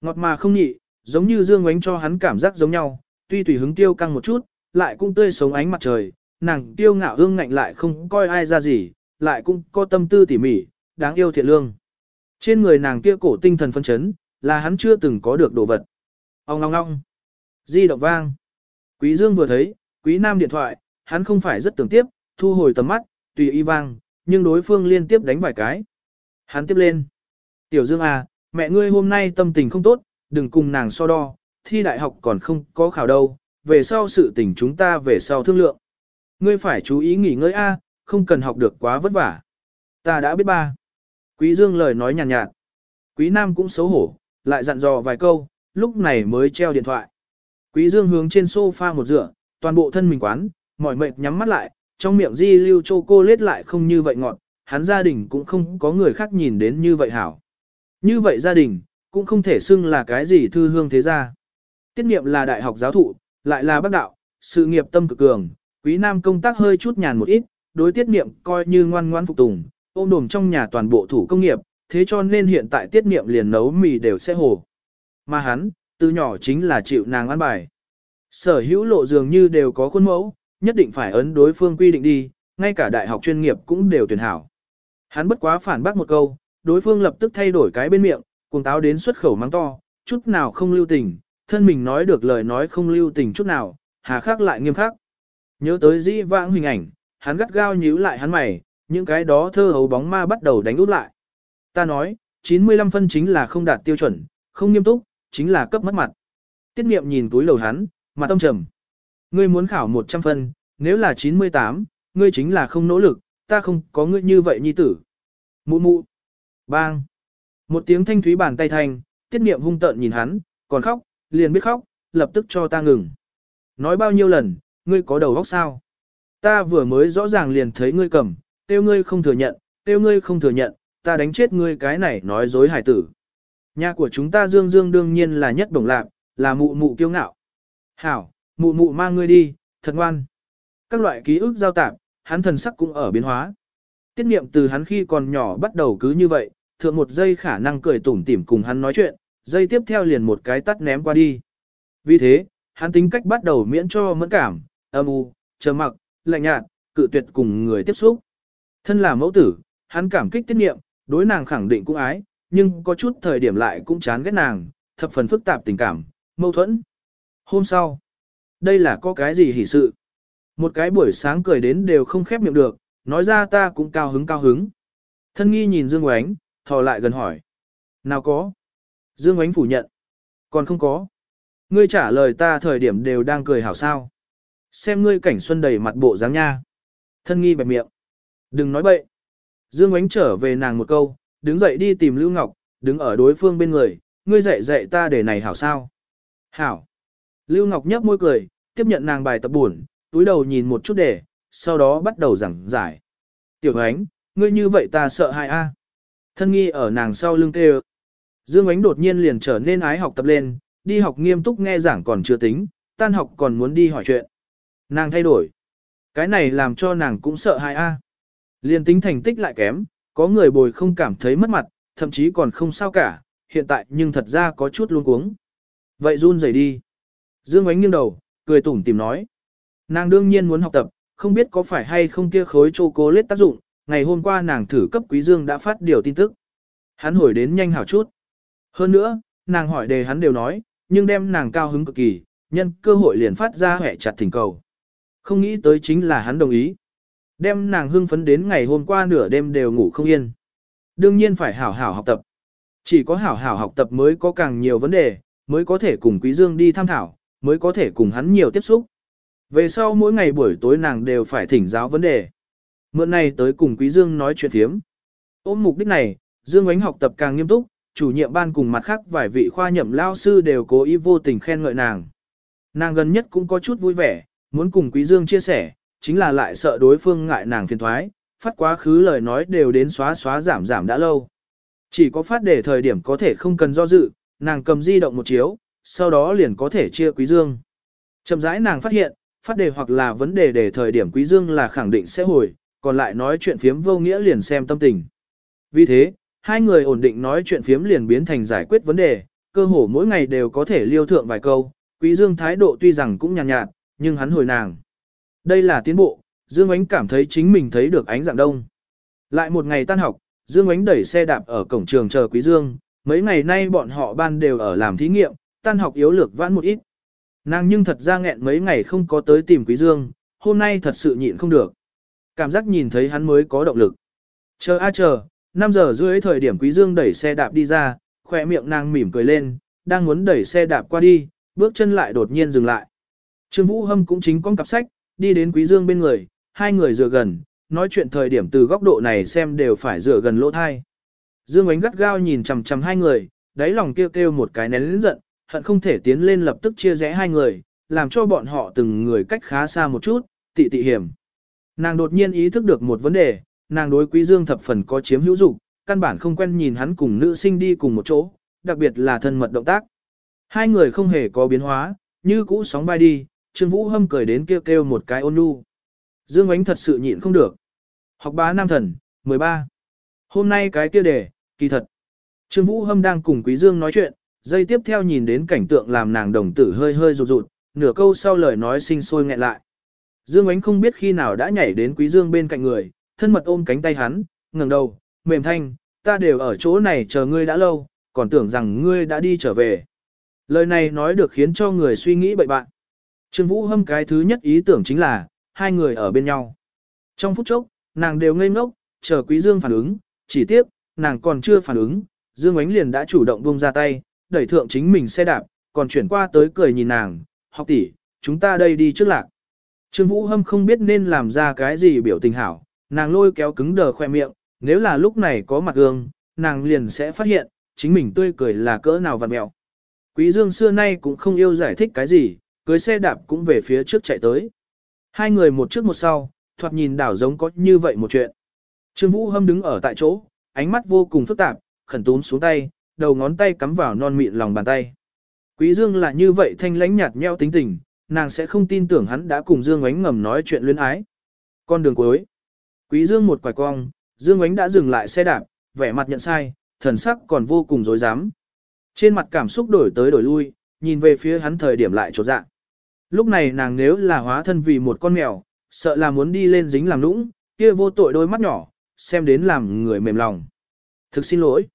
Ngọt mà không nhị, giống như dương ánh cho hắn cảm giác giống nhau, tuy tùy hứng tiêu căng một chút, lại cũng tươi sống ánh mặt trời, nàng tiêu ngạo hương ngạnh lại không coi ai ra gì, lại cũng có tâm tư tỉ mỉ, đáng yêu thiện lương. Trên người nàng kia cổ tinh thần phân chấn, là hắn chưa từng có được đồ vật. Ông ngong ngong. Di động vang. Quý Dương vừa thấy, quý nam điện thoại, hắn không phải rất tưởng tiếp, thu hồi tầm mắt, tùy y vang, nhưng đối phương liên tiếp đánh vài cái. Hắn tiếp lên. Tiểu Dương à, mẹ ngươi hôm nay tâm tình không tốt, đừng cùng nàng so đo, thi đại học còn không có khảo đâu, về sau sự tình chúng ta về sau thương lượng. Ngươi phải chú ý nghỉ ngơi a, không cần học được quá vất vả. Ta đã biết ba. Quý Dương lời nói nhàn nhạt, nhạt. Quý Nam cũng xấu hổ, lại dặn dò vài câu, lúc này mới treo điện thoại. Quý Dương hướng trên sofa một dựa, toàn bộ thân mình quán, mỏi mệt nhắm mắt lại, trong miệng di lưu châu cô lết lại không như vậy ngọt, hắn gia đình cũng không có người khác nhìn đến như vậy hảo. Như vậy gia đình, cũng không thể xưng là cái gì thư hương thế gia. Tiết niệm là đại học giáo thụ, lại là bác đạo, sự nghiệp tâm cực cường, quý nam công tác hơi chút nhàn một ít, đối tiết niệm coi như ngoan ngoan phục tùng, ôm đồm trong nhà toàn bộ thủ công nghiệp, thế cho nên hiện tại tiết niệm liền nấu mì đều sẽ hồ. Mà hắn, từ nhỏ chính là chịu nàng ăn bài. Sở hữu lộ dường như đều có khuôn mẫu, nhất định phải ấn đối phương quy định đi, ngay cả đại học chuyên nghiệp cũng đều tuyển hảo. Hắn bất quá phản bác một câu, đối phương lập tức thay đổi cái bên miệng, cuồng táo đến xuất khẩu mắng to, chút nào không lưu tình, thân mình nói được lời nói không lưu tình chút nào, hà khắc lại nghiêm khắc. Nhớ tới dĩ vãng hình ảnh, hắn gắt gao nhíu lại hắn mày, những cái đó thơ hấu bóng ma bắt đầu đánh út lại. Ta nói, 95 phân chính là không đạt tiêu chuẩn, không nghiêm túc, chính là cấp mất mặt. Tiết niệm nhìn túi lầu hắn, mặt tâm trầm. Ngươi muốn khảo 100 phân, nếu là 98, ngươi chính là không nỗ lực, ta không có ngươi như vậy nhi tử. Mụ mụ. Bang. Một tiếng thanh thúy bàn tay thành, tiết niệm hung tợn nhìn hắn, còn khóc, liền biết khóc, lập tức cho ta ngừng. Nói bao nhiêu lần, ngươi có đầu óc sao? Ta vừa mới rõ ràng liền thấy ngươi cầm, tiêu ngươi không thừa nhận, tiêu ngươi không thừa nhận, ta đánh chết ngươi cái này nói dối hải tử. Nhà của chúng ta dương dương đương nhiên là nhất đồng lạc, là mụ mụ kiêu ngạo. Hảo, mụ mụ mang ngươi đi, thật ngoan. Các loại ký ức giao tạp, hắn thần sắc cũng ở biến hóa. Tiết niệm từ hắn khi còn nhỏ bắt đầu cứ như vậy, thượng một giây khả năng cười tủm tỉm cùng hắn nói chuyện, giây tiếp theo liền một cái tắt ném qua đi. Vì thế, hắn tính cách bắt đầu miễn cho mẫn cảm, âm u, chờ mặc, lạnh nhạt, cự tuyệt cùng người tiếp xúc. Thân là mẫu tử, hắn cảm kích tiết niệm, đối nàng khẳng định cũng ái, nhưng có chút thời điểm lại cũng chán ghét nàng, thập phần phức tạp tình cảm, mâu thuẫn. Hôm sau, đây là có cái gì hỉ sự? Một cái buổi sáng cười đến đều không khép miệng được, nói ra ta cũng cao hứng cao hứng. Thân nghi nhìn Dương Oánh, thò lại gần hỏi. Nào có? Dương Oánh phủ nhận. Còn không có. Ngươi trả lời ta thời điểm đều đang cười hảo sao. Xem ngươi cảnh xuân đầy mặt bộ dáng nha. Thân nghi bẹp miệng. Đừng nói bậy. Dương Oánh trở về nàng một câu, đứng dậy đi tìm Lưu Ngọc, đứng ở đối phương bên người, ngươi dạy dạy ta để này hảo sao. Hảo. Lưu Ngọc nhấp môi cười, tiếp nhận nàng bài tập buồn, túi đầu nhìn một chút để, sau đó bắt đầu giảng giải. Tiểu Ánh, ngươi như vậy ta sợ hại a. Thân nghi ở nàng sau lưng kêu. Dương Ánh đột nhiên liền trở nên ái học tập lên, đi học nghiêm túc nghe giảng còn chưa tính, tan học còn muốn đi hỏi chuyện. Nàng thay đổi. Cái này làm cho nàng cũng sợ hại a. Liên tính thành tích lại kém, có người bồi không cảm thấy mất mặt, thậm chí còn không sao cả, hiện tại nhưng thật ra có chút luống cuống. Vậy run rẩy đi. Dương Ánh nghiêng đầu, cười tủm tìm nói. Nàng đương nhiên muốn học tập, không biết có phải hay không kia khối chocolate tác dụng, ngày hôm qua nàng thử cấp Quý Dương đã phát điều tin tức. Hắn hồi đến nhanh hảo chút. Hơn nữa, nàng hỏi đề hắn đều nói, nhưng đem nàng cao hứng cực kỳ, nhân cơ hội liền phát ra hẹ chặt thỉnh cầu. Không nghĩ tới chính là hắn đồng ý. Đem nàng hưng phấn đến ngày hôm qua nửa đêm đều ngủ không yên. Đương nhiên phải hảo hảo học tập. Chỉ có hảo hảo học tập mới có càng nhiều vấn đề, mới có thể cùng Quý Dương đi tham thảo, mới có thể cùng hắn nhiều tiếp xúc. Về sau mỗi ngày buổi tối nàng đều phải thỉnh giáo vấn đề. Mượn này tới cùng Quý Dương nói chuyện thiếm. Ôm mục đích này, Dương Ánh học tập càng nghiêm túc, chủ nhiệm ban cùng mặt khác vài vị khoa nhậm lao sư đều cố ý vô tình khen ngợi nàng. Nàng gần nhất cũng có chút vui vẻ, muốn cùng Quý Dương chia sẻ, chính là lại sợ đối phương ngại nàng phiền thoái, phát quá khứ lời nói đều đến xóa xóa giảm giảm đã lâu. Chỉ có phát để thời điểm có thể không cần do dự, nàng cầm di động một chiếu, sau đó liền có thể chia Quý Dương. Chậm rãi nàng phát hiện, phát đề hoặc là vấn đề để thời điểm Quý Dương là khẳng định sẽ hồi, còn lại nói chuyện phiếm vô nghĩa liền xem tâm tình. Vì thế, hai người ổn định nói chuyện phiếm liền biến thành giải quyết vấn đề, cơ hồ mỗi ngày đều có thể liêu thượng vài câu, Quý Dương thái độ tuy rằng cũng nhàn nhạt, nhạt, nhưng hắn hồi nàng. Đây là tiến bộ, Dương Ánh cảm thấy chính mình thấy được ánh dạng đông. Lại một ngày tan học, Dương Ánh đẩy xe đạp ở cổng trường chờ Quý Dương, mấy ngày nay bọn họ ban đều ở làm thí nghiệm, tan học yếu lược vãn một ít. Nàng nhưng thật ra nghẹn mấy ngày không có tới tìm Quý Dương, hôm nay thật sự nhịn không được. Cảm giác nhìn thấy hắn mới có động lực. Chờ a chờ, 5 giờ rưỡi thời điểm Quý Dương đẩy xe đạp đi ra, khỏe miệng nàng mỉm cười lên, đang muốn đẩy xe đạp qua đi, bước chân lại đột nhiên dừng lại. Trương Vũ Hâm cũng chính con cặp sách, đi đến Quý Dương bên người, hai người dựa gần, nói chuyện thời điểm từ góc độ này xem đều phải dựa gần lỗ thai. Dương ánh gắt gao nhìn chằm chằm hai người, đáy lòng kêu kêu một cái nén lĩnh giận, hận không thể tiến lên lập tức chia rẽ hai người, làm cho bọn họ từng người cách khá xa một chút, tị tị hiểm. Nàng đột nhiên ý thức được một vấn đề, nàng đối Quý Dương thập phần có chiếm hữu dục, căn bản không quen nhìn hắn cùng nữ sinh đi cùng một chỗ, đặc biệt là thân mật động tác. Hai người không hề có biến hóa, như cũ sóng bay đi, Trương Vũ Hâm cười đến kêu kêu một cái ôn nhu. Dương Ánh thật sự nhịn không được. Học bá nam thần, 13. Hôm nay cái kia đề, kỳ thật. Trương Vũ Hâm đang cùng Quý Dương nói chuyện, dây tiếp theo nhìn đến cảnh tượng làm nàng đồng tử hơi hơi rụt rụt, nửa câu sau lời nói sinh sôi nghẹn lại. Dương Ánh không biết khi nào đã nhảy đến Quý Dương bên cạnh người, thân mật ôm cánh tay hắn, ngẩng đầu, mềm thanh, ta đều ở chỗ này chờ ngươi đã lâu, còn tưởng rằng ngươi đã đi trở về. Lời này nói được khiến cho người suy nghĩ bậy bạn. Trương Vũ Hâm cái thứ nhất ý tưởng chính là, hai người ở bên nhau. Trong phút chốc, nàng đều ngây ngốc, chờ Quý Dương phản ứng, chỉ tiếc, nàng còn chưa phản ứng, Dương Ánh liền đã chủ động buông ra tay, đẩy thượng chính mình xe đạp, còn chuyển qua tới cười nhìn nàng, học tỷ, chúng ta đây đi trước lạc. Trương Vũ Hâm không biết nên làm ra cái gì biểu tình hảo, nàng lôi kéo cứng đờ khoe miệng, nếu là lúc này có mặt gương, nàng liền sẽ phát hiện, chính mình tươi cười là cỡ nào vặt mẹo. Quý Dương xưa nay cũng không yêu giải thích cái gì, cưới xe đạp cũng về phía trước chạy tới. Hai người một trước một sau, thoạt nhìn đảo giống có như vậy một chuyện. Trương Vũ Hâm đứng ở tại chỗ, ánh mắt vô cùng phức tạp, khẩn túm xuống tay, đầu ngón tay cắm vào non mịn lòng bàn tay. Quý Dương là như vậy thanh lãnh nhạt nhẽo tính tình, nàng sẽ không tin tưởng hắn đã cùng Dương Ánh ngầm nói chuyện luyến ái. Con đường cuối. Quý Dương một quải cong, Dương Ánh đã dừng lại xe đạp, vẻ mặt nhận sai, thần sắc còn vô cùng dối dám. Trên mặt cảm xúc đổi tới đổi lui, nhìn về phía hắn thời điểm lại trột dạ. Lúc này nàng nếu là hóa thân vì một con mèo, sợ là muốn đi lên dính làm nũng, kia vô tội đôi mắt nhỏ, xem đến làm người mềm lòng. Thực xin lỗi.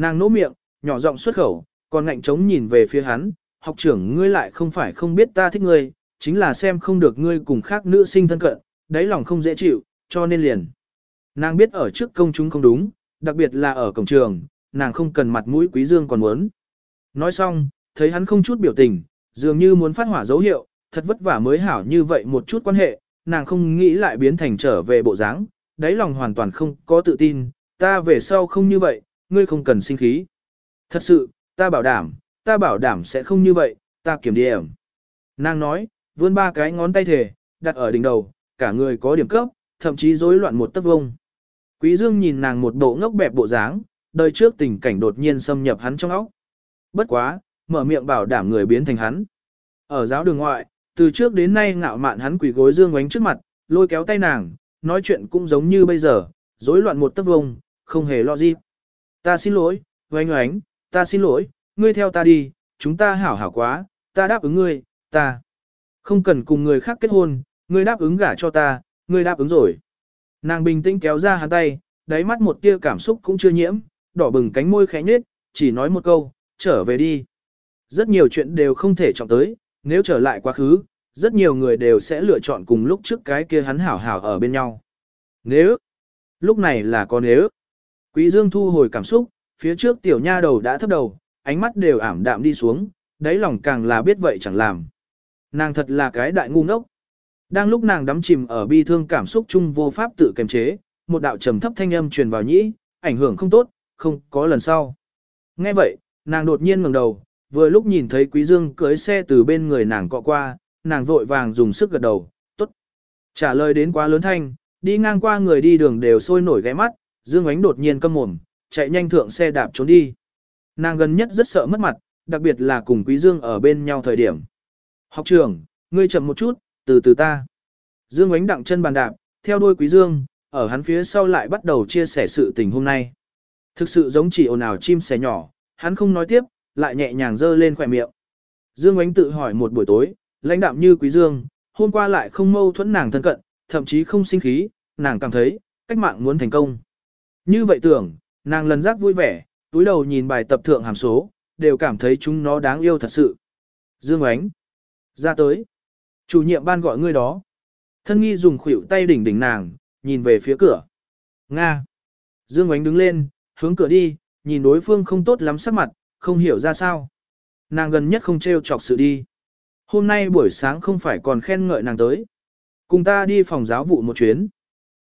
Nàng nỗ miệng, nhỏ giọng xuất khẩu, còn ngạnh trống nhìn về phía hắn, học trưởng ngươi lại không phải không biết ta thích ngươi, chính là xem không được ngươi cùng khác nữ sinh thân cận, đáy lòng không dễ chịu, cho nên liền. Nàng biết ở trước công chúng không đúng, đặc biệt là ở cổng trường, nàng không cần mặt mũi quý dương còn muốn. Nói xong, thấy hắn không chút biểu tình, dường như muốn phát hỏa dấu hiệu, thật vất vả mới hảo như vậy một chút quan hệ, nàng không nghĩ lại biến thành trở về bộ dáng, đáy lòng hoàn toàn không có tự tin, ta về sau không như vậy, ngươi không cần sinh khí. Thật sự, ta bảo đảm, ta bảo đảm sẽ không như vậy, ta kiểm điểm. Nàng nói, vươn ba cái ngón tay thể, đặt ở đỉnh đầu, cả người có điểm cấp, thậm chí rối loạn một tấc vông. Quý Dương nhìn nàng một bộ ngốc bẹp bộ dáng, đời trước tình cảnh đột nhiên xâm nhập hắn trong óc. Bất quá, mở miệng bảo đảm người biến thành hắn. Ở giáo đường ngoại, từ trước đến nay ngạo mạn hắn quỳ gối Dương Ánh trước mặt, lôi kéo tay nàng, nói chuyện cũng giống như bây giờ, rối loạn một tấc vông, không hề lo gì. Ta xin lỗi, oanh oánh, ta xin lỗi, ngươi theo ta đi, chúng ta hảo hảo quá, ta đáp ứng ngươi, ta. Không cần cùng người khác kết hôn, ngươi đáp ứng gả cho ta, ngươi đáp ứng rồi. Nàng bình tĩnh kéo ra hắn tay, đáy mắt một tia cảm xúc cũng chưa nhiễm, đỏ bừng cánh môi khẽ nhếch, chỉ nói một câu, trở về đi. Rất nhiều chuyện đều không thể trọng tới, nếu trở lại quá khứ, rất nhiều người đều sẽ lựa chọn cùng lúc trước cái kia hắn hảo hảo ở bên nhau. Nếu, lúc này là có nếu. Quý Dương thu hồi cảm xúc, phía trước tiểu nha đầu đã thấp đầu, ánh mắt đều ảm đạm đi xuống, đáy lòng càng là biết vậy chẳng làm. Nàng thật là cái đại ngu ngốc. Đang lúc nàng đắm chìm ở bi thương cảm xúc chung vô pháp tự kiềm chế, một đạo trầm thấp thanh âm truyền vào nhĩ, ảnh hưởng không tốt, không có lần sau. Nghe vậy, nàng đột nhiên ngẩng đầu, vừa lúc nhìn thấy Quý Dương cưỡi xe từ bên người nàng cọ qua, nàng vội vàng dùng sức gật đầu, tốt. Trả lời đến quá lớn thanh, đi ngang qua người đi đường đều sôi nổi ghé mắt, Dương Ánh đột nhiên câm mồm, chạy nhanh thượng xe đạp trốn đi. Nàng gần nhất rất sợ mất mặt, đặc biệt là cùng Quý Dương ở bên nhau thời điểm. Học trưởng, ngươi chậm một chút, từ từ ta. Dương Ánh đặng chân bàn đạp, theo đuôi Quý Dương, ở hắn phía sau lại bắt đầu chia sẻ sự tình hôm nay. Thực sự giống chỉ ồn ào chim sẻ nhỏ, hắn không nói tiếp, lại nhẹ nhàng dơ lên khỏe miệng. Dương Ánh tự hỏi một buổi tối, lãnh đạm như Quý Dương, hôm qua lại không mâu thuẫn nàng thân cận, thậm chí không sinh khí, nàng cảm thấy, cách mạng muốn thành công. Như vậy tưởng, nàng lần giác vui vẻ, túi đầu nhìn bài tập thượng hàm số, đều cảm thấy chúng nó đáng yêu thật sự. Dương Ánh, ra tới. Chủ nhiệm ban gọi ngươi đó. Thân nghi dùng khuỷu tay đỉnh đỉnh nàng, nhìn về phía cửa. Nga. Dương Ánh đứng lên, hướng cửa đi, nhìn đối phương không tốt lắm sắc mặt, không hiểu ra sao. Nàng gần nhất không trêu chọc sự đi. Hôm nay buổi sáng không phải còn khen ngợi nàng tới. Cùng ta đi phòng giáo vụ một chuyến.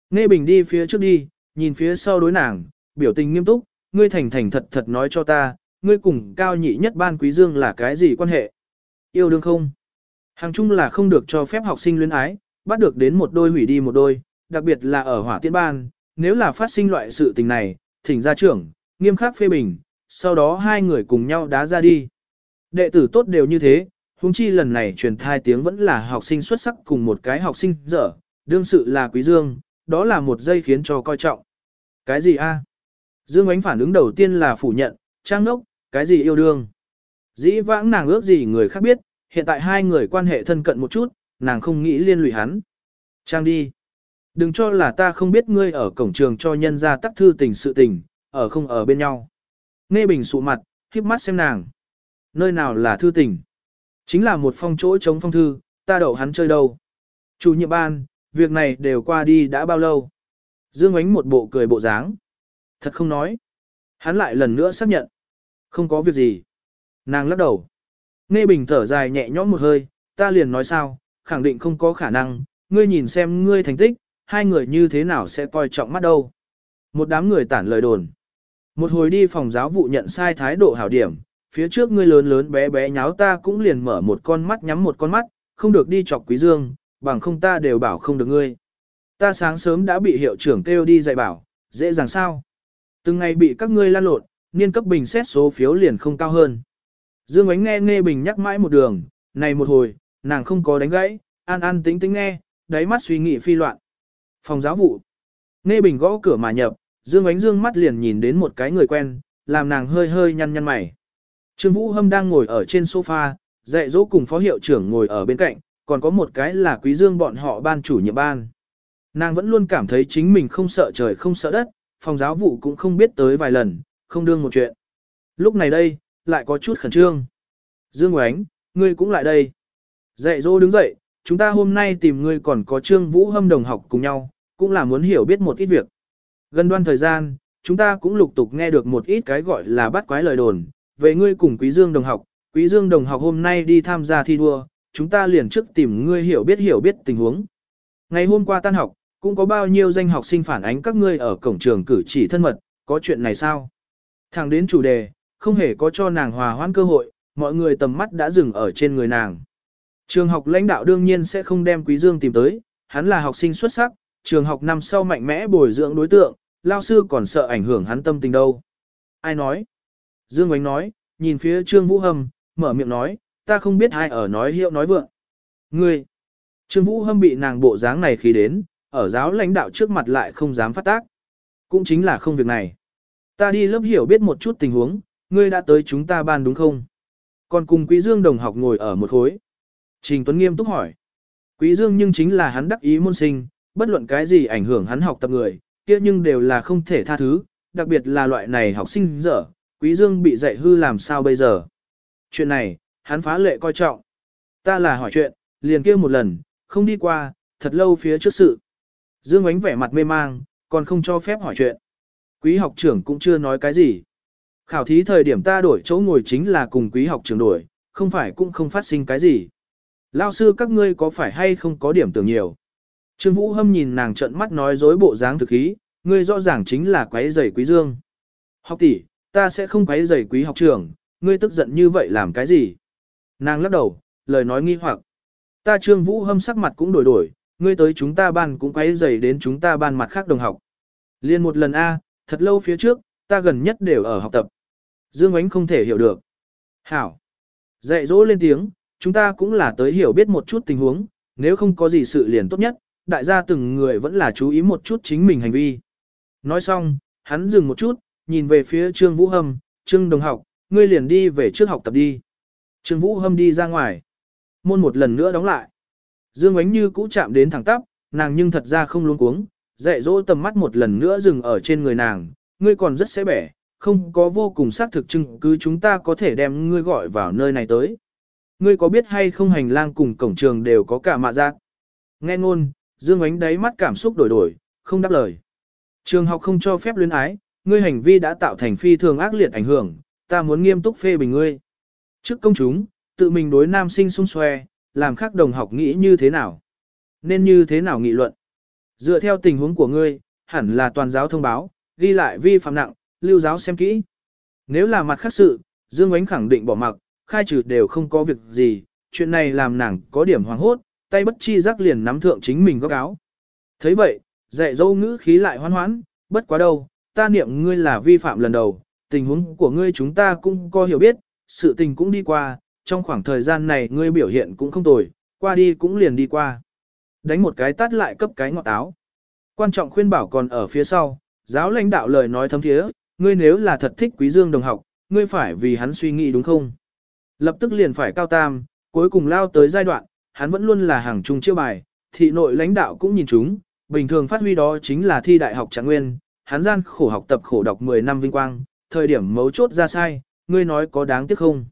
Nghe Bình đi phía trước đi, nhìn phía sau đối nàng, biểu tình nghiêm túc, ngươi thành thành thật thật nói cho ta, ngươi cùng cao nhị nhất ban quý dương là cái gì quan hệ? Yêu đương không? Hàng chung là không được cho phép học sinh luyến ái, bắt được đến một đôi hủy đi một đôi, đặc biệt là ở hỏa tiễn ban, nếu là phát sinh loại sự tình này, thỉnh gia trưởng, nghiêm khắc phê bình, sau đó hai người cùng nhau đá ra đi. Đệ tử tốt đều như thế, huống chi lần này truyền thai tiếng vẫn là học sinh xuất sắc cùng một cái học sinh dở, đương sự là quý dương, đó là một giây khiến cho coi trọng. Cái gì a? Dương ánh phản ứng đầu tiên là phủ nhận, trang nốc, cái gì yêu đương. Dĩ vãng nàng ước gì người khác biết, hiện tại hai người quan hệ thân cận một chút, nàng không nghĩ liên lụy hắn. Trang đi. Đừng cho là ta không biết ngươi ở cổng trường cho nhân ra tắc thư tình sự tình, ở không ở bên nhau. Nghe bình sụ mặt, khiếp mắt xem nàng. Nơi nào là thư tình? Chính là một phong chỗ chống phong thư, ta đậu hắn chơi đâu. Chủ nhiệm ban, việc này đều qua đi đã bao lâu? Dương ánh một bộ cười bộ dáng. Thật không nói. Hắn lại lần nữa xác nhận. Không có việc gì. Nàng lắc đầu. Nghe bình thở dài nhẹ nhõm một hơi, ta liền nói sao, khẳng định không có khả năng, ngươi nhìn xem ngươi thành tích, hai người như thế nào sẽ coi trọng mắt đâu. Một đám người tản lời đồn. Một hồi đi phòng giáo vụ nhận sai thái độ hảo điểm, phía trước ngươi lớn lớn bé bé nháo ta cũng liền mở một con mắt nhắm một con mắt, không được đi chọc quý dương, bằng không ta đều bảo không được ngươi. Ta sáng sớm đã bị hiệu trưởng kêu đi dạy bảo, dễ dàng sao. Từng ngày bị các ngươi lan lộn, niên cấp bình xét số phiếu liền không cao hơn. Dương ánh nghe nghe bình nhắc mãi một đường, này một hồi, nàng không có đánh gãy, an an tính tính nghe, đáy mắt suy nghĩ phi loạn. Phòng giáo vụ. Nghe bình gõ cửa mà nhập, Dương ánh dương mắt liền nhìn đến một cái người quen, làm nàng hơi hơi nhăn nhăn mày. Trương Vũ Hâm đang ngồi ở trên sofa, dạy dỗ cùng phó hiệu trưởng ngồi ở bên cạnh, còn có một cái là quý dương bọn họ ban chủ nhiệm ban. Nàng vẫn luôn cảm thấy chính mình không sợ trời không sợ đất, phòng giáo vụ cũng không biết tới vài lần, không đương một chuyện. Lúc này đây, lại có chút khẩn trương. Dương Oánh, ngươi cũng lại đây. Dạy dỗ đứng dậy, chúng ta hôm nay tìm ngươi còn có Trương Vũ Hâm đồng học cùng nhau, cũng là muốn hiểu biết một ít việc. Gần đoan thời gian, chúng ta cũng lục tục nghe được một ít cái gọi là bắt quái lời đồn, về ngươi cùng Quý Dương đồng học, Quý Dương đồng học hôm nay đi tham gia thi đua, chúng ta liền trước tìm ngươi hiểu biết hiểu biết tình huống. Ngày hôm qua tan học, cũng có bao nhiêu danh học sinh phản ánh các ngươi ở cổng trường cử chỉ thân mật, có chuyện này sao? Thẳng đến chủ đề, không hề có cho nàng hòa hoãn cơ hội, mọi người tầm mắt đã dừng ở trên người nàng. Trường học lãnh đạo đương nhiên sẽ không đem Quý Dương tìm tới, hắn là học sinh xuất sắc, trường học năm sau mạnh mẽ bồi dưỡng đối tượng, lao sư còn sợ ảnh hưởng hắn tâm tình đâu. Ai nói? Dương Ngoánh nói, nhìn phía Trương Vũ Hâm, mở miệng nói, ta không biết ai ở nói hiệu nói vượng. Ngươi! Trương Vũ Hâm bị nàng bộ dáng này khí đến, ở giáo lãnh đạo trước mặt lại không dám phát tác. Cũng chính là không việc này. Ta đi lớp hiểu biết một chút tình huống, ngươi đã tới chúng ta ban đúng không? Còn cùng Quý Dương đồng học ngồi ở một khối. Trình Tuấn nghiêm túc hỏi. Quý Dương nhưng chính là hắn đắc ý môn sinh, bất luận cái gì ảnh hưởng hắn học tập người, kia nhưng đều là không thể tha thứ, đặc biệt là loại này học sinh dở, Quý Dương bị dạy hư làm sao bây giờ. Chuyện này, hắn phá lệ coi trọng. Ta là hỏi chuyện, liền kêu một lần, không đi qua, thật lâu phía trước sự. Dương ánh vẻ mặt mê mang, còn không cho phép hỏi chuyện. Quý học trưởng cũng chưa nói cái gì. Khảo thí thời điểm ta đổi chỗ ngồi chính là cùng quý học trưởng đổi, không phải cũng không phát sinh cái gì. Lao sư các ngươi có phải hay không có điểm tưởng nhiều. Trương Vũ Hâm nhìn nàng trợn mắt nói dối bộ dáng thực khí, ngươi rõ ràng chính là quái giày quý dương. Học tỷ, ta sẽ không quái giày quý học trưởng, ngươi tức giận như vậy làm cái gì? Nàng lắc đầu, lời nói nghi hoặc. Ta Trương Vũ Hâm sắc mặt cũng đổi đổi, ngươi tới chúng ta ban cũng quấy rầy đến chúng ta ban mặt khác đồng học. Liên một lần A, thật lâu phía trước, ta gần nhất đều ở học tập. Dương Ánh không thể hiểu được. Hảo. Dạy dỗ lên tiếng, chúng ta cũng là tới hiểu biết một chút tình huống, nếu không có gì sự liền tốt nhất, đại gia từng người vẫn là chú ý một chút chính mình hành vi. Nói xong, hắn dừng một chút, nhìn về phía Trương Vũ Hâm, Trương Đồng học, ngươi liền đi về trước học tập đi. Trương Vũ Hâm đi ra ngoài. Môn một lần nữa đóng lại. Dương Ánh như cũ chạm đến thẳng tắp, nàng nhưng thật ra không luống cuống, dạy dỗ tầm mắt một lần nữa dừng ở trên người nàng, ngươi còn rất sẽ bẻ, không có vô cùng xác thực chứng cứ chúng ta có thể đem ngươi gọi vào nơi này tới. Ngươi có biết hay không hành lang cùng cổng trường đều có cả mạ giác. Nghe ngôn, Dương Ánh đáy mắt cảm xúc đổi đổi, không đáp lời. Trường học không cho phép luyến ái, ngươi hành vi đã tạo thành phi thường ác liệt ảnh hưởng, ta muốn nghiêm túc phê bình ngươi. Trước công chúng, tự mình đối nam sinh xung xoe, làm khác đồng học nghĩ như thế nào? Nên như thế nào nghị luận? Dựa theo tình huống của ngươi, hẳn là toàn giáo thông báo, ghi lại vi phạm nặng, lưu giáo xem kỹ. Nếu là mặt khác sự, Dương Ánh khẳng định bỏ mặc, khai trừ đều không có việc gì, chuyện này làm nàng có điểm hoàng hốt, tay bất chi giác liền nắm thượng chính mình góc áo. thấy vậy, dạy dâu ngữ khí lại hoan hoãn, bất quá đâu, ta niệm ngươi là vi phạm lần đầu, tình huống của ngươi chúng ta cũng có hiểu biết, sự tình cũng đi qua, trong khoảng thời gian này ngươi biểu hiện cũng không tồi, qua đi cũng liền đi qua. Đánh một cái tắt lại cấp cái ngọt áo. Quan trọng khuyên bảo còn ở phía sau, giáo lãnh đạo lời nói thấm thiế, ngươi nếu là thật thích quý dương đồng học, ngươi phải vì hắn suy nghĩ đúng không? Lập tức liền phải cao tam, cuối cùng lao tới giai đoạn, hắn vẫn luôn là hàng trung chiêu bài, thị nội lãnh đạo cũng nhìn chúng, bình thường phát huy đó chính là thi đại học trạng nguyên, hắn gian khổ học tập khổ đọc 10 năm vinh quang, thời điểm mấu chốt ra sai, ngươi nói có đáng tiếc không?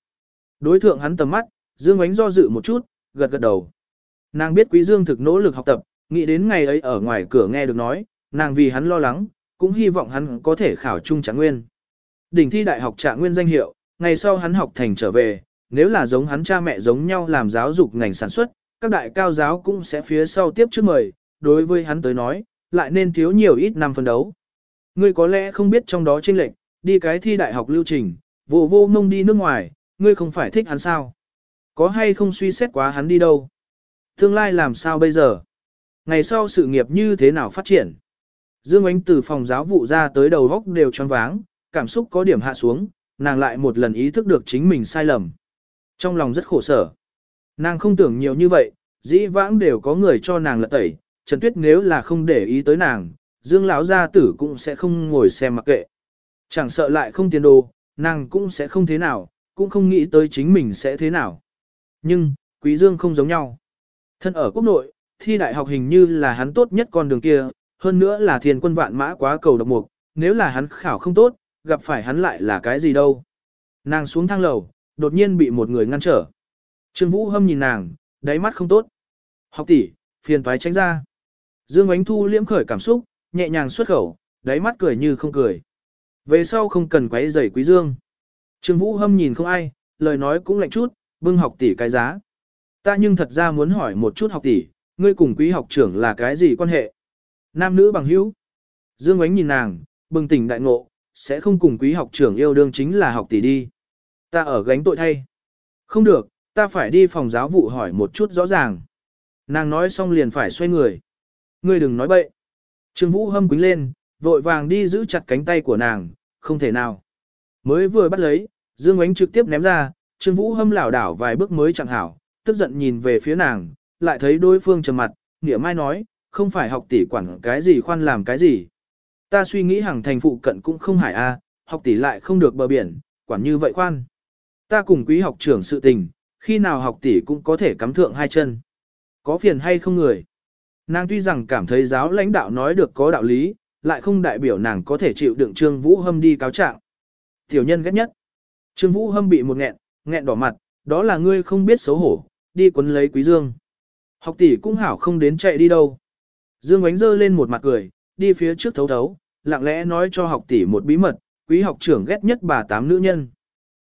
Đối thượng hắn tầm mắt, Dương Ánh do dự một chút, gật gật đầu. Nàng biết Quý Dương thực nỗ lực học tập, nghĩ đến ngày ấy ở ngoài cửa nghe được nói, nàng vì hắn lo lắng, cũng hy vọng hắn có thể khảo trung trạng nguyên. Đỉnh thi đại học trạng nguyên danh hiệu, ngày sau hắn học thành trở về, nếu là giống hắn cha mẹ giống nhau làm giáo dục ngành sản xuất, các đại cao giáo cũng sẽ phía sau tiếp trước mời, đối với hắn tới nói, lại nên thiếu nhiều ít năm phân đấu. Ngươi có lẽ không biết trong đó chênh lệnh, đi cái thi đại học lưu trình, vô vô mông đi nước ngoài, ngươi không phải thích hắn sao? Có hay không suy xét quá hắn đi đâu? Tương lai làm sao bây giờ? Ngày sau sự nghiệp như thế nào phát triển? Dương Ánh từ phòng giáo vụ ra tới đầu góc đều tròn váng, cảm xúc có điểm hạ xuống, nàng lại một lần ý thức được chính mình sai lầm. Trong lòng rất khổ sở. Nàng không tưởng nhiều như vậy, dĩ vãng đều có người cho nàng lật tẩy, Trần Tuyết nếu là không để ý tới nàng, Dương lão gia tử cũng sẽ không ngồi xem mặc kệ. Chẳng sợ lại không tiền đồ, nàng cũng sẽ không thế nào, cũng không nghĩ tới chính mình sẽ thế nào. Nhưng, Quý Dương không giống nhau. Thân ở quốc nội, thi đại học hình như là hắn tốt nhất con đường kia, hơn nữa là thiên quân vạn mã quá cầu độc mục, nếu là hắn khảo không tốt, gặp phải hắn lại là cái gì đâu. Nàng xuống thang lầu, đột nhiên bị một người ngăn trở. Trương Vũ Hâm nhìn nàng, đáy mắt không tốt. Học tỷ, phiền toái tránh ra. Dương Ánh Thu liễm khởi cảm xúc, nhẹ nhàng xuất khẩu, đáy mắt cười như không cười. Về sau không cần quấy rầy Quý Dương. Trương Vũ Hâm nhìn không ai, lời nói cũng lạnh chút, bưng học tỷ cái giá. Ta nhưng thật ra muốn hỏi một chút học tỷ, ngươi cùng quý học trưởng là cái gì quan hệ? Nam nữ bằng hữu. Dương Ánh nhìn nàng, bừng tỉnh đại ngộ, sẽ không cùng quý học trưởng yêu đương chính là học tỷ đi. Ta ở gánh tội thay. Không được, ta phải đi phòng giáo vụ hỏi một chút rõ ràng. Nàng nói xong liền phải xoay người. Ngươi đừng nói bậy. Trương Vũ hâm quính lên, vội vàng đi giữ chặt cánh tay của nàng, không thể nào. Mới vừa bắt lấy, Dương Ánh trực tiếp ném ra, Trương Vũ hâm lảo đảo vài bước mới chẳng hảo, tức giận nhìn về phía nàng, lại thấy đối phương trầm mặt, nghĩa mai nói, không phải học tỷ quản cái gì khoan làm cái gì. Ta suy nghĩ hàng thành phụ cận cũng không hải a, học tỷ lại không được bờ biển, quản như vậy khoan. Ta cùng quý học trưởng sự tình, khi nào học tỷ cũng có thể cắm thượng hai chân. Có phiền hay không người? Nàng tuy rằng cảm thấy giáo lãnh đạo nói được có đạo lý, lại không đại biểu nàng có thể chịu đựng Trương Vũ Hâm đi cáo trạng. Tiểu nhân ghét nhất. Trương Vũ Hâm bị một nghẹn, nghẹn đỏ mặt, đó là ngươi không biết xấu hổ, đi quấn lấy Quý Dương. Học tỷ cũng hảo không đến chạy đi đâu. Dương ánh dơ lên một mặt cười, đi phía trước thấu thấu, lặng lẽ nói cho học tỷ một bí mật, quý học trưởng ghét nhất bà tám nữ nhân.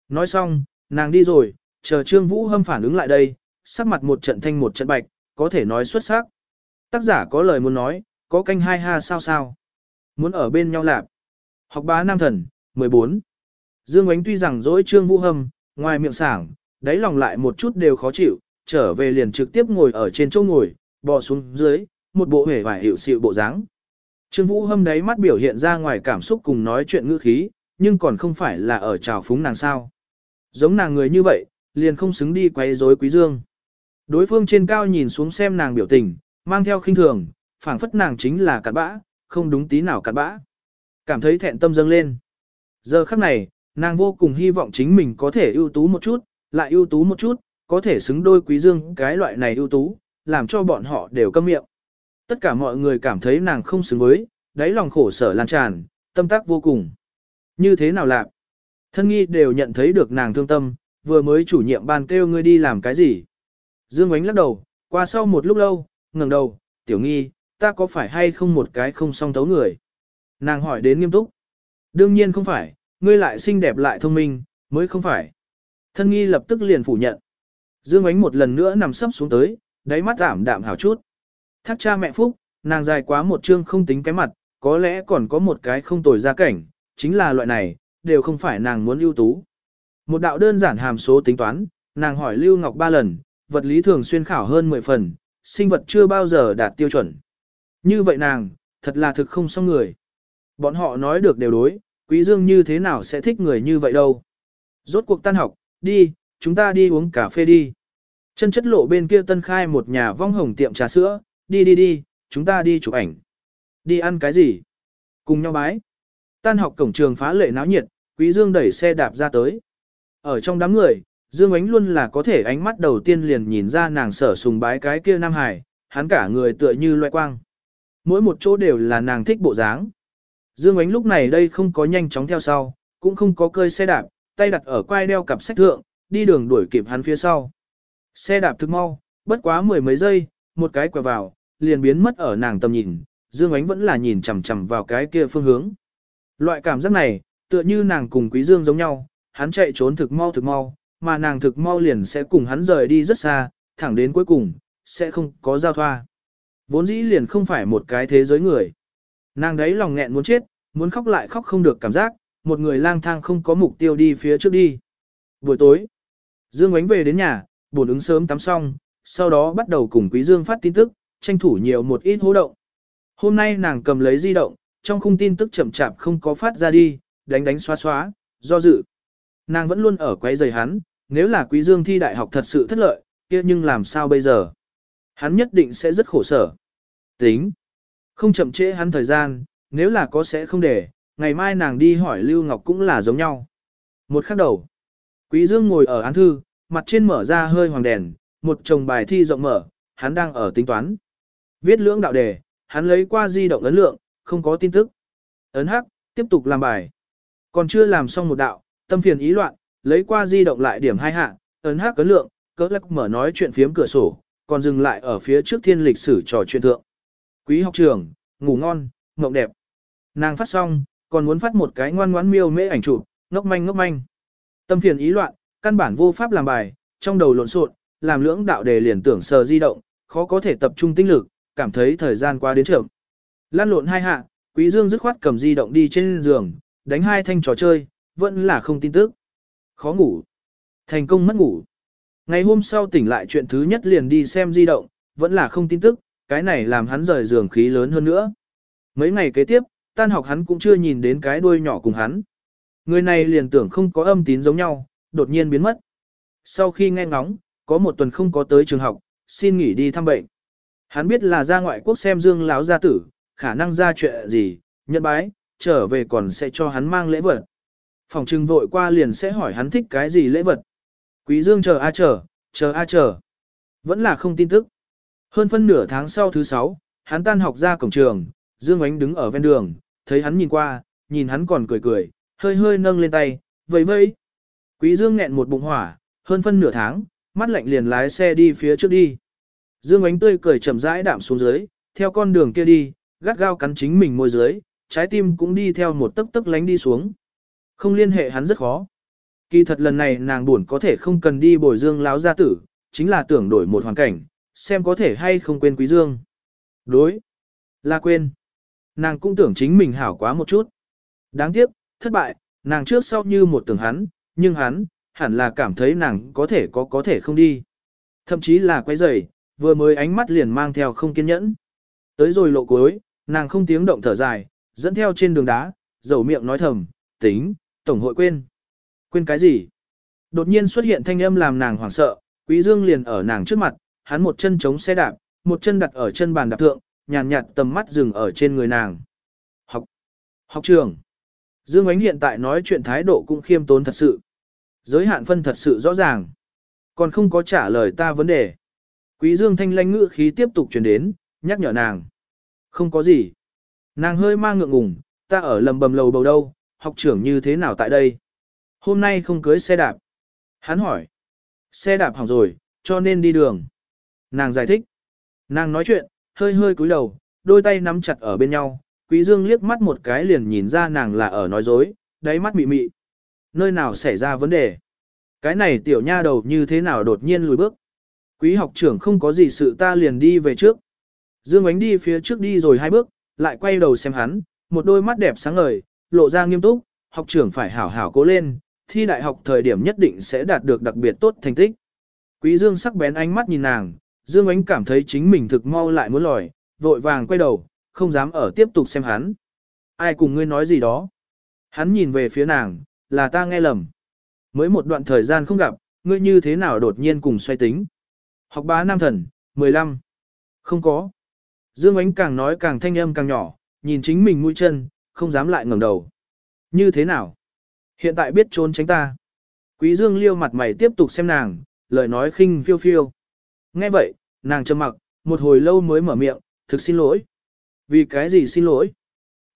Nói xong, nàng đi rồi, chờ Trương Vũ Hâm phản ứng lại đây, sắc mặt một trận thanh một trận bạch, có thể nói xuất sắc. Tác giả có lời muốn nói, có canh hai ha sao sao. Muốn ở bên nhau lạp. Học bá nam thần, 14. Dương Ánh tuy rằng dỗi Trương Vũ Hâm, ngoài miệng sảng, đáy lòng lại một chút đều khó chịu, trở về liền trực tiếp ngồi ở trên chỗ ngồi, bò xuống dưới, một bộ hề vải hiệu xịu bộ dáng. Trương Vũ Hâm đáy mắt biểu hiện ra ngoài cảm xúc cùng nói chuyện ngữ khí, nhưng còn không phải là ở trào phúng nàng sao. Giống nàng người như vậy, liền không xứng đi quấy rối Quý Dương. Đối phương trên cao nhìn xuống xem nàng biểu tình, mang theo khinh thường, phảng phất nàng chính là cặn bã, không đúng tí nào cặn bã. Cảm thấy thẹn tâm dâng lên. Giờ khắc này, nàng vô cùng hy vọng chính mình có thể ưu tú một chút, lại ưu tú một chút, có thể xứng đôi quý dương cái loại này ưu tú, làm cho bọn họ đều câm miệng. Tất cả mọi người cảm thấy nàng không xứng với, đáy lòng khổ sở lan tràn, tâm tác vô cùng. Như thế nào lạc? Thân nghi đều nhận thấy được nàng thương tâm, vừa mới chủ nhiệm ban kêu ngươi đi làm cái gì. Dương ánh lắc đầu, qua sau một lúc lâu, ngẩng đầu, tiểu nghi, ta có phải hay không một cái không song tấu người? Nàng hỏi đến nghiêm túc. Đương nhiên không phải, ngươi lại xinh đẹp lại thông minh, mới không phải. Thân nghi lập tức liền phủ nhận. Dương ánh một lần nữa nằm sấp xuống tới, đáy mắt ảm đạm hào chút. Thác cha mẹ phúc, nàng dài quá một chương không tính cái mặt, có lẽ còn có một cái không tồi ra cảnh, chính là loại này, đều không phải nàng muốn ưu tú. Một đạo đơn giản hàm số tính toán, nàng hỏi Lưu Ngọc ba lần, vật lý thường xuyên khảo hơn 10 phần, sinh vật chưa bao giờ đạt tiêu chuẩn. Như vậy nàng, thật là thực không xong người. Bọn họ nói được đều đối, Quý Dương như thế nào sẽ thích người như vậy đâu. Rốt cuộc tan học, đi, chúng ta đi uống cà phê đi. Chân chất lộ bên kia tân khai một nhà vong hồng tiệm trà sữa, đi đi đi, chúng ta đi chụp ảnh. Đi ăn cái gì? Cùng nhau bái. Tan học cổng trường phá lệ náo nhiệt, Quý Dương đẩy xe đạp ra tới. Ở trong đám người, Dương Ánh luôn là có thể ánh mắt đầu tiên liền nhìn ra nàng sở sùng bái cái kia Nam Hải, hắn cả người tựa như loại quang. Mỗi một chỗ đều là nàng thích bộ dáng. Dương Ánh lúc này đây không có nhanh chóng theo sau, cũng không có cơi xe đạp, tay đặt ở quai đeo cặp sách thượng, đi đường đuổi kịp hắn phía sau. Xe đạp thực mau, bất quá mười mấy giây, một cái quẹo vào, liền biến mất ở nàng tầm nhìn, Dương Ánh vẫn là nhìn chằm chằm vào cái kia phương hướng. Loại cảm giác này, tựa như nàng cùng Quý Dương giống nhau, hắn chạy trốn thực mau thực mau, mà nàng thực mau liền sẽ cùng hắn rời đi rất xa, thẳng đến cuối cùng, sẽ không có giao thoa. Vốn dĩ liền không phải một cái thế giới người. Nàng đấy lòng nghẹn muốn chết, muốn khóc lại khóc không được cảm giác, một người lang thang không có mục tiêu đi phía trước đi. Buổi tối, Dương Ánh về đến nhà, buồn ứng sớm tắm xong, sau đó bắt đầu cùng Quý Dương phát tin tức, tranh thủ nhiều một ít hô động. Hôm nay nàng cầm lấy di động, trong khung tin tức chậm chạp không có phát ra đi, đánh đánh xóa xóa, do dự. Nàng vẫn luôn ở quấy rầy hắn, nếu là Quý Dương thi đại học thật sự thất lợi, kia nhưng làm sao bây giờ? Hắn nhất định sẽ rất khổ sở. Tính. Không chậm trễ hắn thời gian, nếu là có sẽ không để, ngày mai nàng đi hỏi Lưu Ngọc cũng là giống nhau. Một khắc đầu. Quý Dương ngồi ở án thư, mặt trên mở ra hơi hoàng đèn, một chồng bài thi rộng mở, hắn đang ở tính toán. Viết lưỡng đạo đề, hắn lấy qua di động ấn lượng, không có tin tức. Ấn hắc, tiếp tục làm bài. Còn chưa làm xong một đạo, tâm phiền ý loạn, lấy qua di động lại điểm hai hạ, ấn hắc ấn lượng, cỡ lắc mở nói chuyện phiếm cửa sổ, còn dừng lại ở phía trước thiên lịch sử trò chuyện thượng. Quý học trường, ngủ ngon, mộng đẹp. Nàng phát xong, còn muốn phát một cái ngoan ngoãn miêu mễ ảnh chụp, ngốc manh ngốc manh. Tâm phiền ý loạn, căn bản vô pháp làm bài, trong đầu lộn xộn, làm lưỡng đạo đề liền tưởng sờ di động, khó có thể tập trung tinh lực, cảm thấy thời gian qua đến chậm. Lan lộn hai hạ, Quý Dương dứt khoát cầm di động đi trên giường, đánh hai thanh trò chơi, vẫn là không tin tức. Khó ngủ. Thành công mất ngủ. Ngày hôm sau tỉnh lại chuyện thứ nhất liền đi xem di động, vẫn là không tin tức, cái này làm hắn rời giường khí lớn hơn nữa. Mấy ngày kế tiếp, tan học hắn cũng chưa nhìn đến cái đuôi nhỏ cùng hắn. Người này liền tưởng không có âm tín giống nhau, đột nhiên biến mất. Sau khi nghe ngóng, có một tuần không có tới trường học, xin nghỉ đi thăm bệnh. Hắn biết là ra ngoại quốc xem Dương lão gia tử, khả năng ra chuyện gì, nhận bái, trở về còn sẽ cho hắn mang lễ vật. Phòng trưng vội qua liền sẽ hỏi hắn thích cái gì lễ vật. Quý Dương chờ a chờ, chờ a chờ. Vẫn là không tin tức. Hơn phân nửa tháng sau thứ sáu, hắn tan học ra cổng trường, Dương Ánh đứng ở ven đường, thấy hắn nhìn qua, nhìn hắn còn cười cười, hơi hơi nâng lên tay, vẫy vẫy. Quý Dương nghẹn một bụng hỏa, hơn phân nửa tháng, mắt lạnh liền lái xe đi phía trước đi. Dương Ánh tươi cười chậm rãi đạm xuống dưới, theo con đường kia đi, gắt gao cắn chính mình môi dưới, trái tim cũng đi theo một tấc tấc lánh đi xuống. Không liên hệ hắn rất khó. Kỳ thật lần này nàng buồn có thể không cần đi bồi dương láo gia tử, chính là tưởng đổi một hoàn cảnh, xem có thể hay không quên quý dương. Đối. Là quên. Nàng cũng tưởng chính mình hảo quá một chút. Đáng tiếc, thất bại, nàng trước sau như một tưởng hắn, nhưng hắn, hẳn là cảm thấy nàng có thể có có thể không đi. Thậm chí là quay rời, vừa mới ánh mắt liền mang theo không kiên nhẫn. Tới rồi lộ cuối, nàng không tiếng động thở dài, dẫn theo trên đường đá, dầu miệng nói thầm, tính, tổng hội quên. Quên cái gì? Đột nhiên xuất hiện thanh âm làm nàng hoảng sợ, Quý Dương liền ở nàng trước mặt, hắn một chân chống xe đạp, một chân đặt ở chân bàn đạp thượng, nhàn nhạt, tầm mắt dừng ở trên người nàng. Học, học trường. Dương Ánh hiện tại nói chuyện thái độ cũng khiêm tốn thật sự. Giới hạn phân thật sự rõ ràng. Còn không có trả lời ta vấn đề. Quý Dương thanh lãnh ngữ khí tiếp tục truyền đến, nhắc nhở nàng. Không có gì. Nàng hơi mang ngượng ngùng, ta ở lầm bầm lầu bầu đâu, học trưởng như thế nào tại đây? Hôm nay không cưới xe đạp. Hắn hỏi. Xe đạp hỏng rồi, cho nên đi đường. Nàng giải thích. Nàng nói chuyện, hơi hơi cúi đầu, đôi tay nắm chặt ở bên nhau. Quý Dương liếc mắt một cái liền nhìn ra nàng là ở nói dối, đáy mắt mị mị. Nơi nào xảy ra vấn đề? Cái này tiểu nha đầu như thế nào đột nhiên lùi bước? Quý học trưởng không có gì sự ta liền đi về trước. Dương ánh đi phía trước đi rồi hai bước, lại quay đầu xem hắn, một đôi mắt đẹp sáng ngời, lộ ra nghiêm túc, học trưởng phải hảo hảo cố lên, thi đại học thời điểm nhất định sẽ đạt được đặc biệt tốt thành tích. Quý Dương sắc bén ánh mắt nhìn nàng, Dương ánh cảm thấy chính mình thực mau lại muốn lòi, vội vàng quay đầu, không dám ở tiếp tục xem hắn. Ai cùng ngươi nói gì đó? Hắn nhìn về phía nàng, là ta nghe lầm. Mới một đoạn thời gian không gặp, ngươi như thế nào đột nhiên cùng xoay tính. Học bá nam thần, 15. Không có. Dương ánh càng nói càng thanh âm càng nhỏ, nhìn chính mình mũi chân, không dám lại ngẩng đầu. Như thế nào? Hiện tại biết trốn tránh ta. Quý Dương liêu mặt mày tiếp tục xem nàng, lời nói khinh phiêu phiêu. Nghe vậy, nàng trầm mặc, một hồi lâu mới mở miệng, thực xin lỗi. Vì cái gì xin lỗi?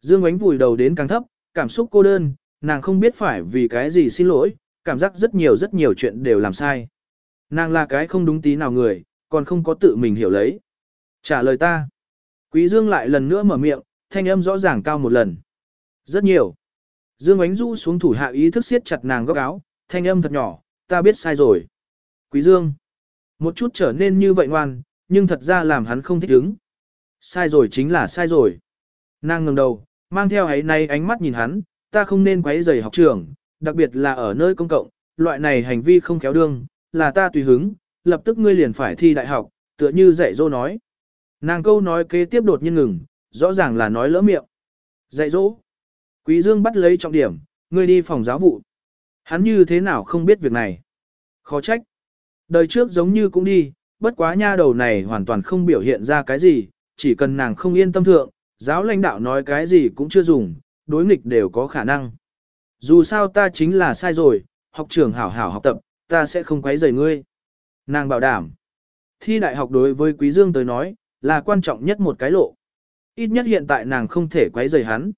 Dương ánh vùi đầu đến càng thấp, cảm xúc cô đơn, nàng không biết phải vì cái gì xin lỗi, cảm giác rất nhiều rất nhiều chuyện đều làm sai. Nàng là cái không đúng tí nào người, còn không có tự mình hiểu lấy. Trả lời ta. Quý Dương lại lần nữa mở miệng, thanh âm rõ ràng cao một lần. Rất nhiều. Dương ánh rũ xuống thủ hạ ý thức siết chặt nàng góc áo, thanh âm thật nhỏ, ta biết sai rồi. Quý Dương. Một chút trở nên như vậy ngoan, nhưng thật ra làm hắn không thích ứng. Sai rồi chính là sai rồi. Nàng ngẩng đầu, mang theo ấy nay ánh mắt nhìn hắn, ta không nên quấy rầy học trường, đặc biệt là ở nơi công cộng, loại này hành vi không khéo đương, là ta tùy hứng, lập tức ngươi liền phải thi đại học, tựa như dạy dỗ nói. Nàng câu nói kế tiếp đột nhiên ngừng, rõ ràng là nói lỡ miệng. Dạy dỗ. Quý Dương bắt lấy trọng điểm, ngươi đi phòng giáo vụ. Hắn như thế nào không biết việc này. Khó trách. Đời trước giống như cũng đi, bất quá nha đầu này hoàn toàn không biểu hiện ra cái gì, chỉ cần nàng không yên tâm thượng, giáo lãnh đạo nói cái gì cũng chưa dùng, đối nghịch đều có khả năng. Dù sao ta chính là sai rồi, học trưởng hảo hảo học tập, ta sẽ không quấy rầy ngươi. Nàng bảo đảm. Thi đại học đối với Quý Dương tới nói, là quan trọng nhất một cái lộ. Ít nhất hiện tại nàng không thể quấy rầy hắn.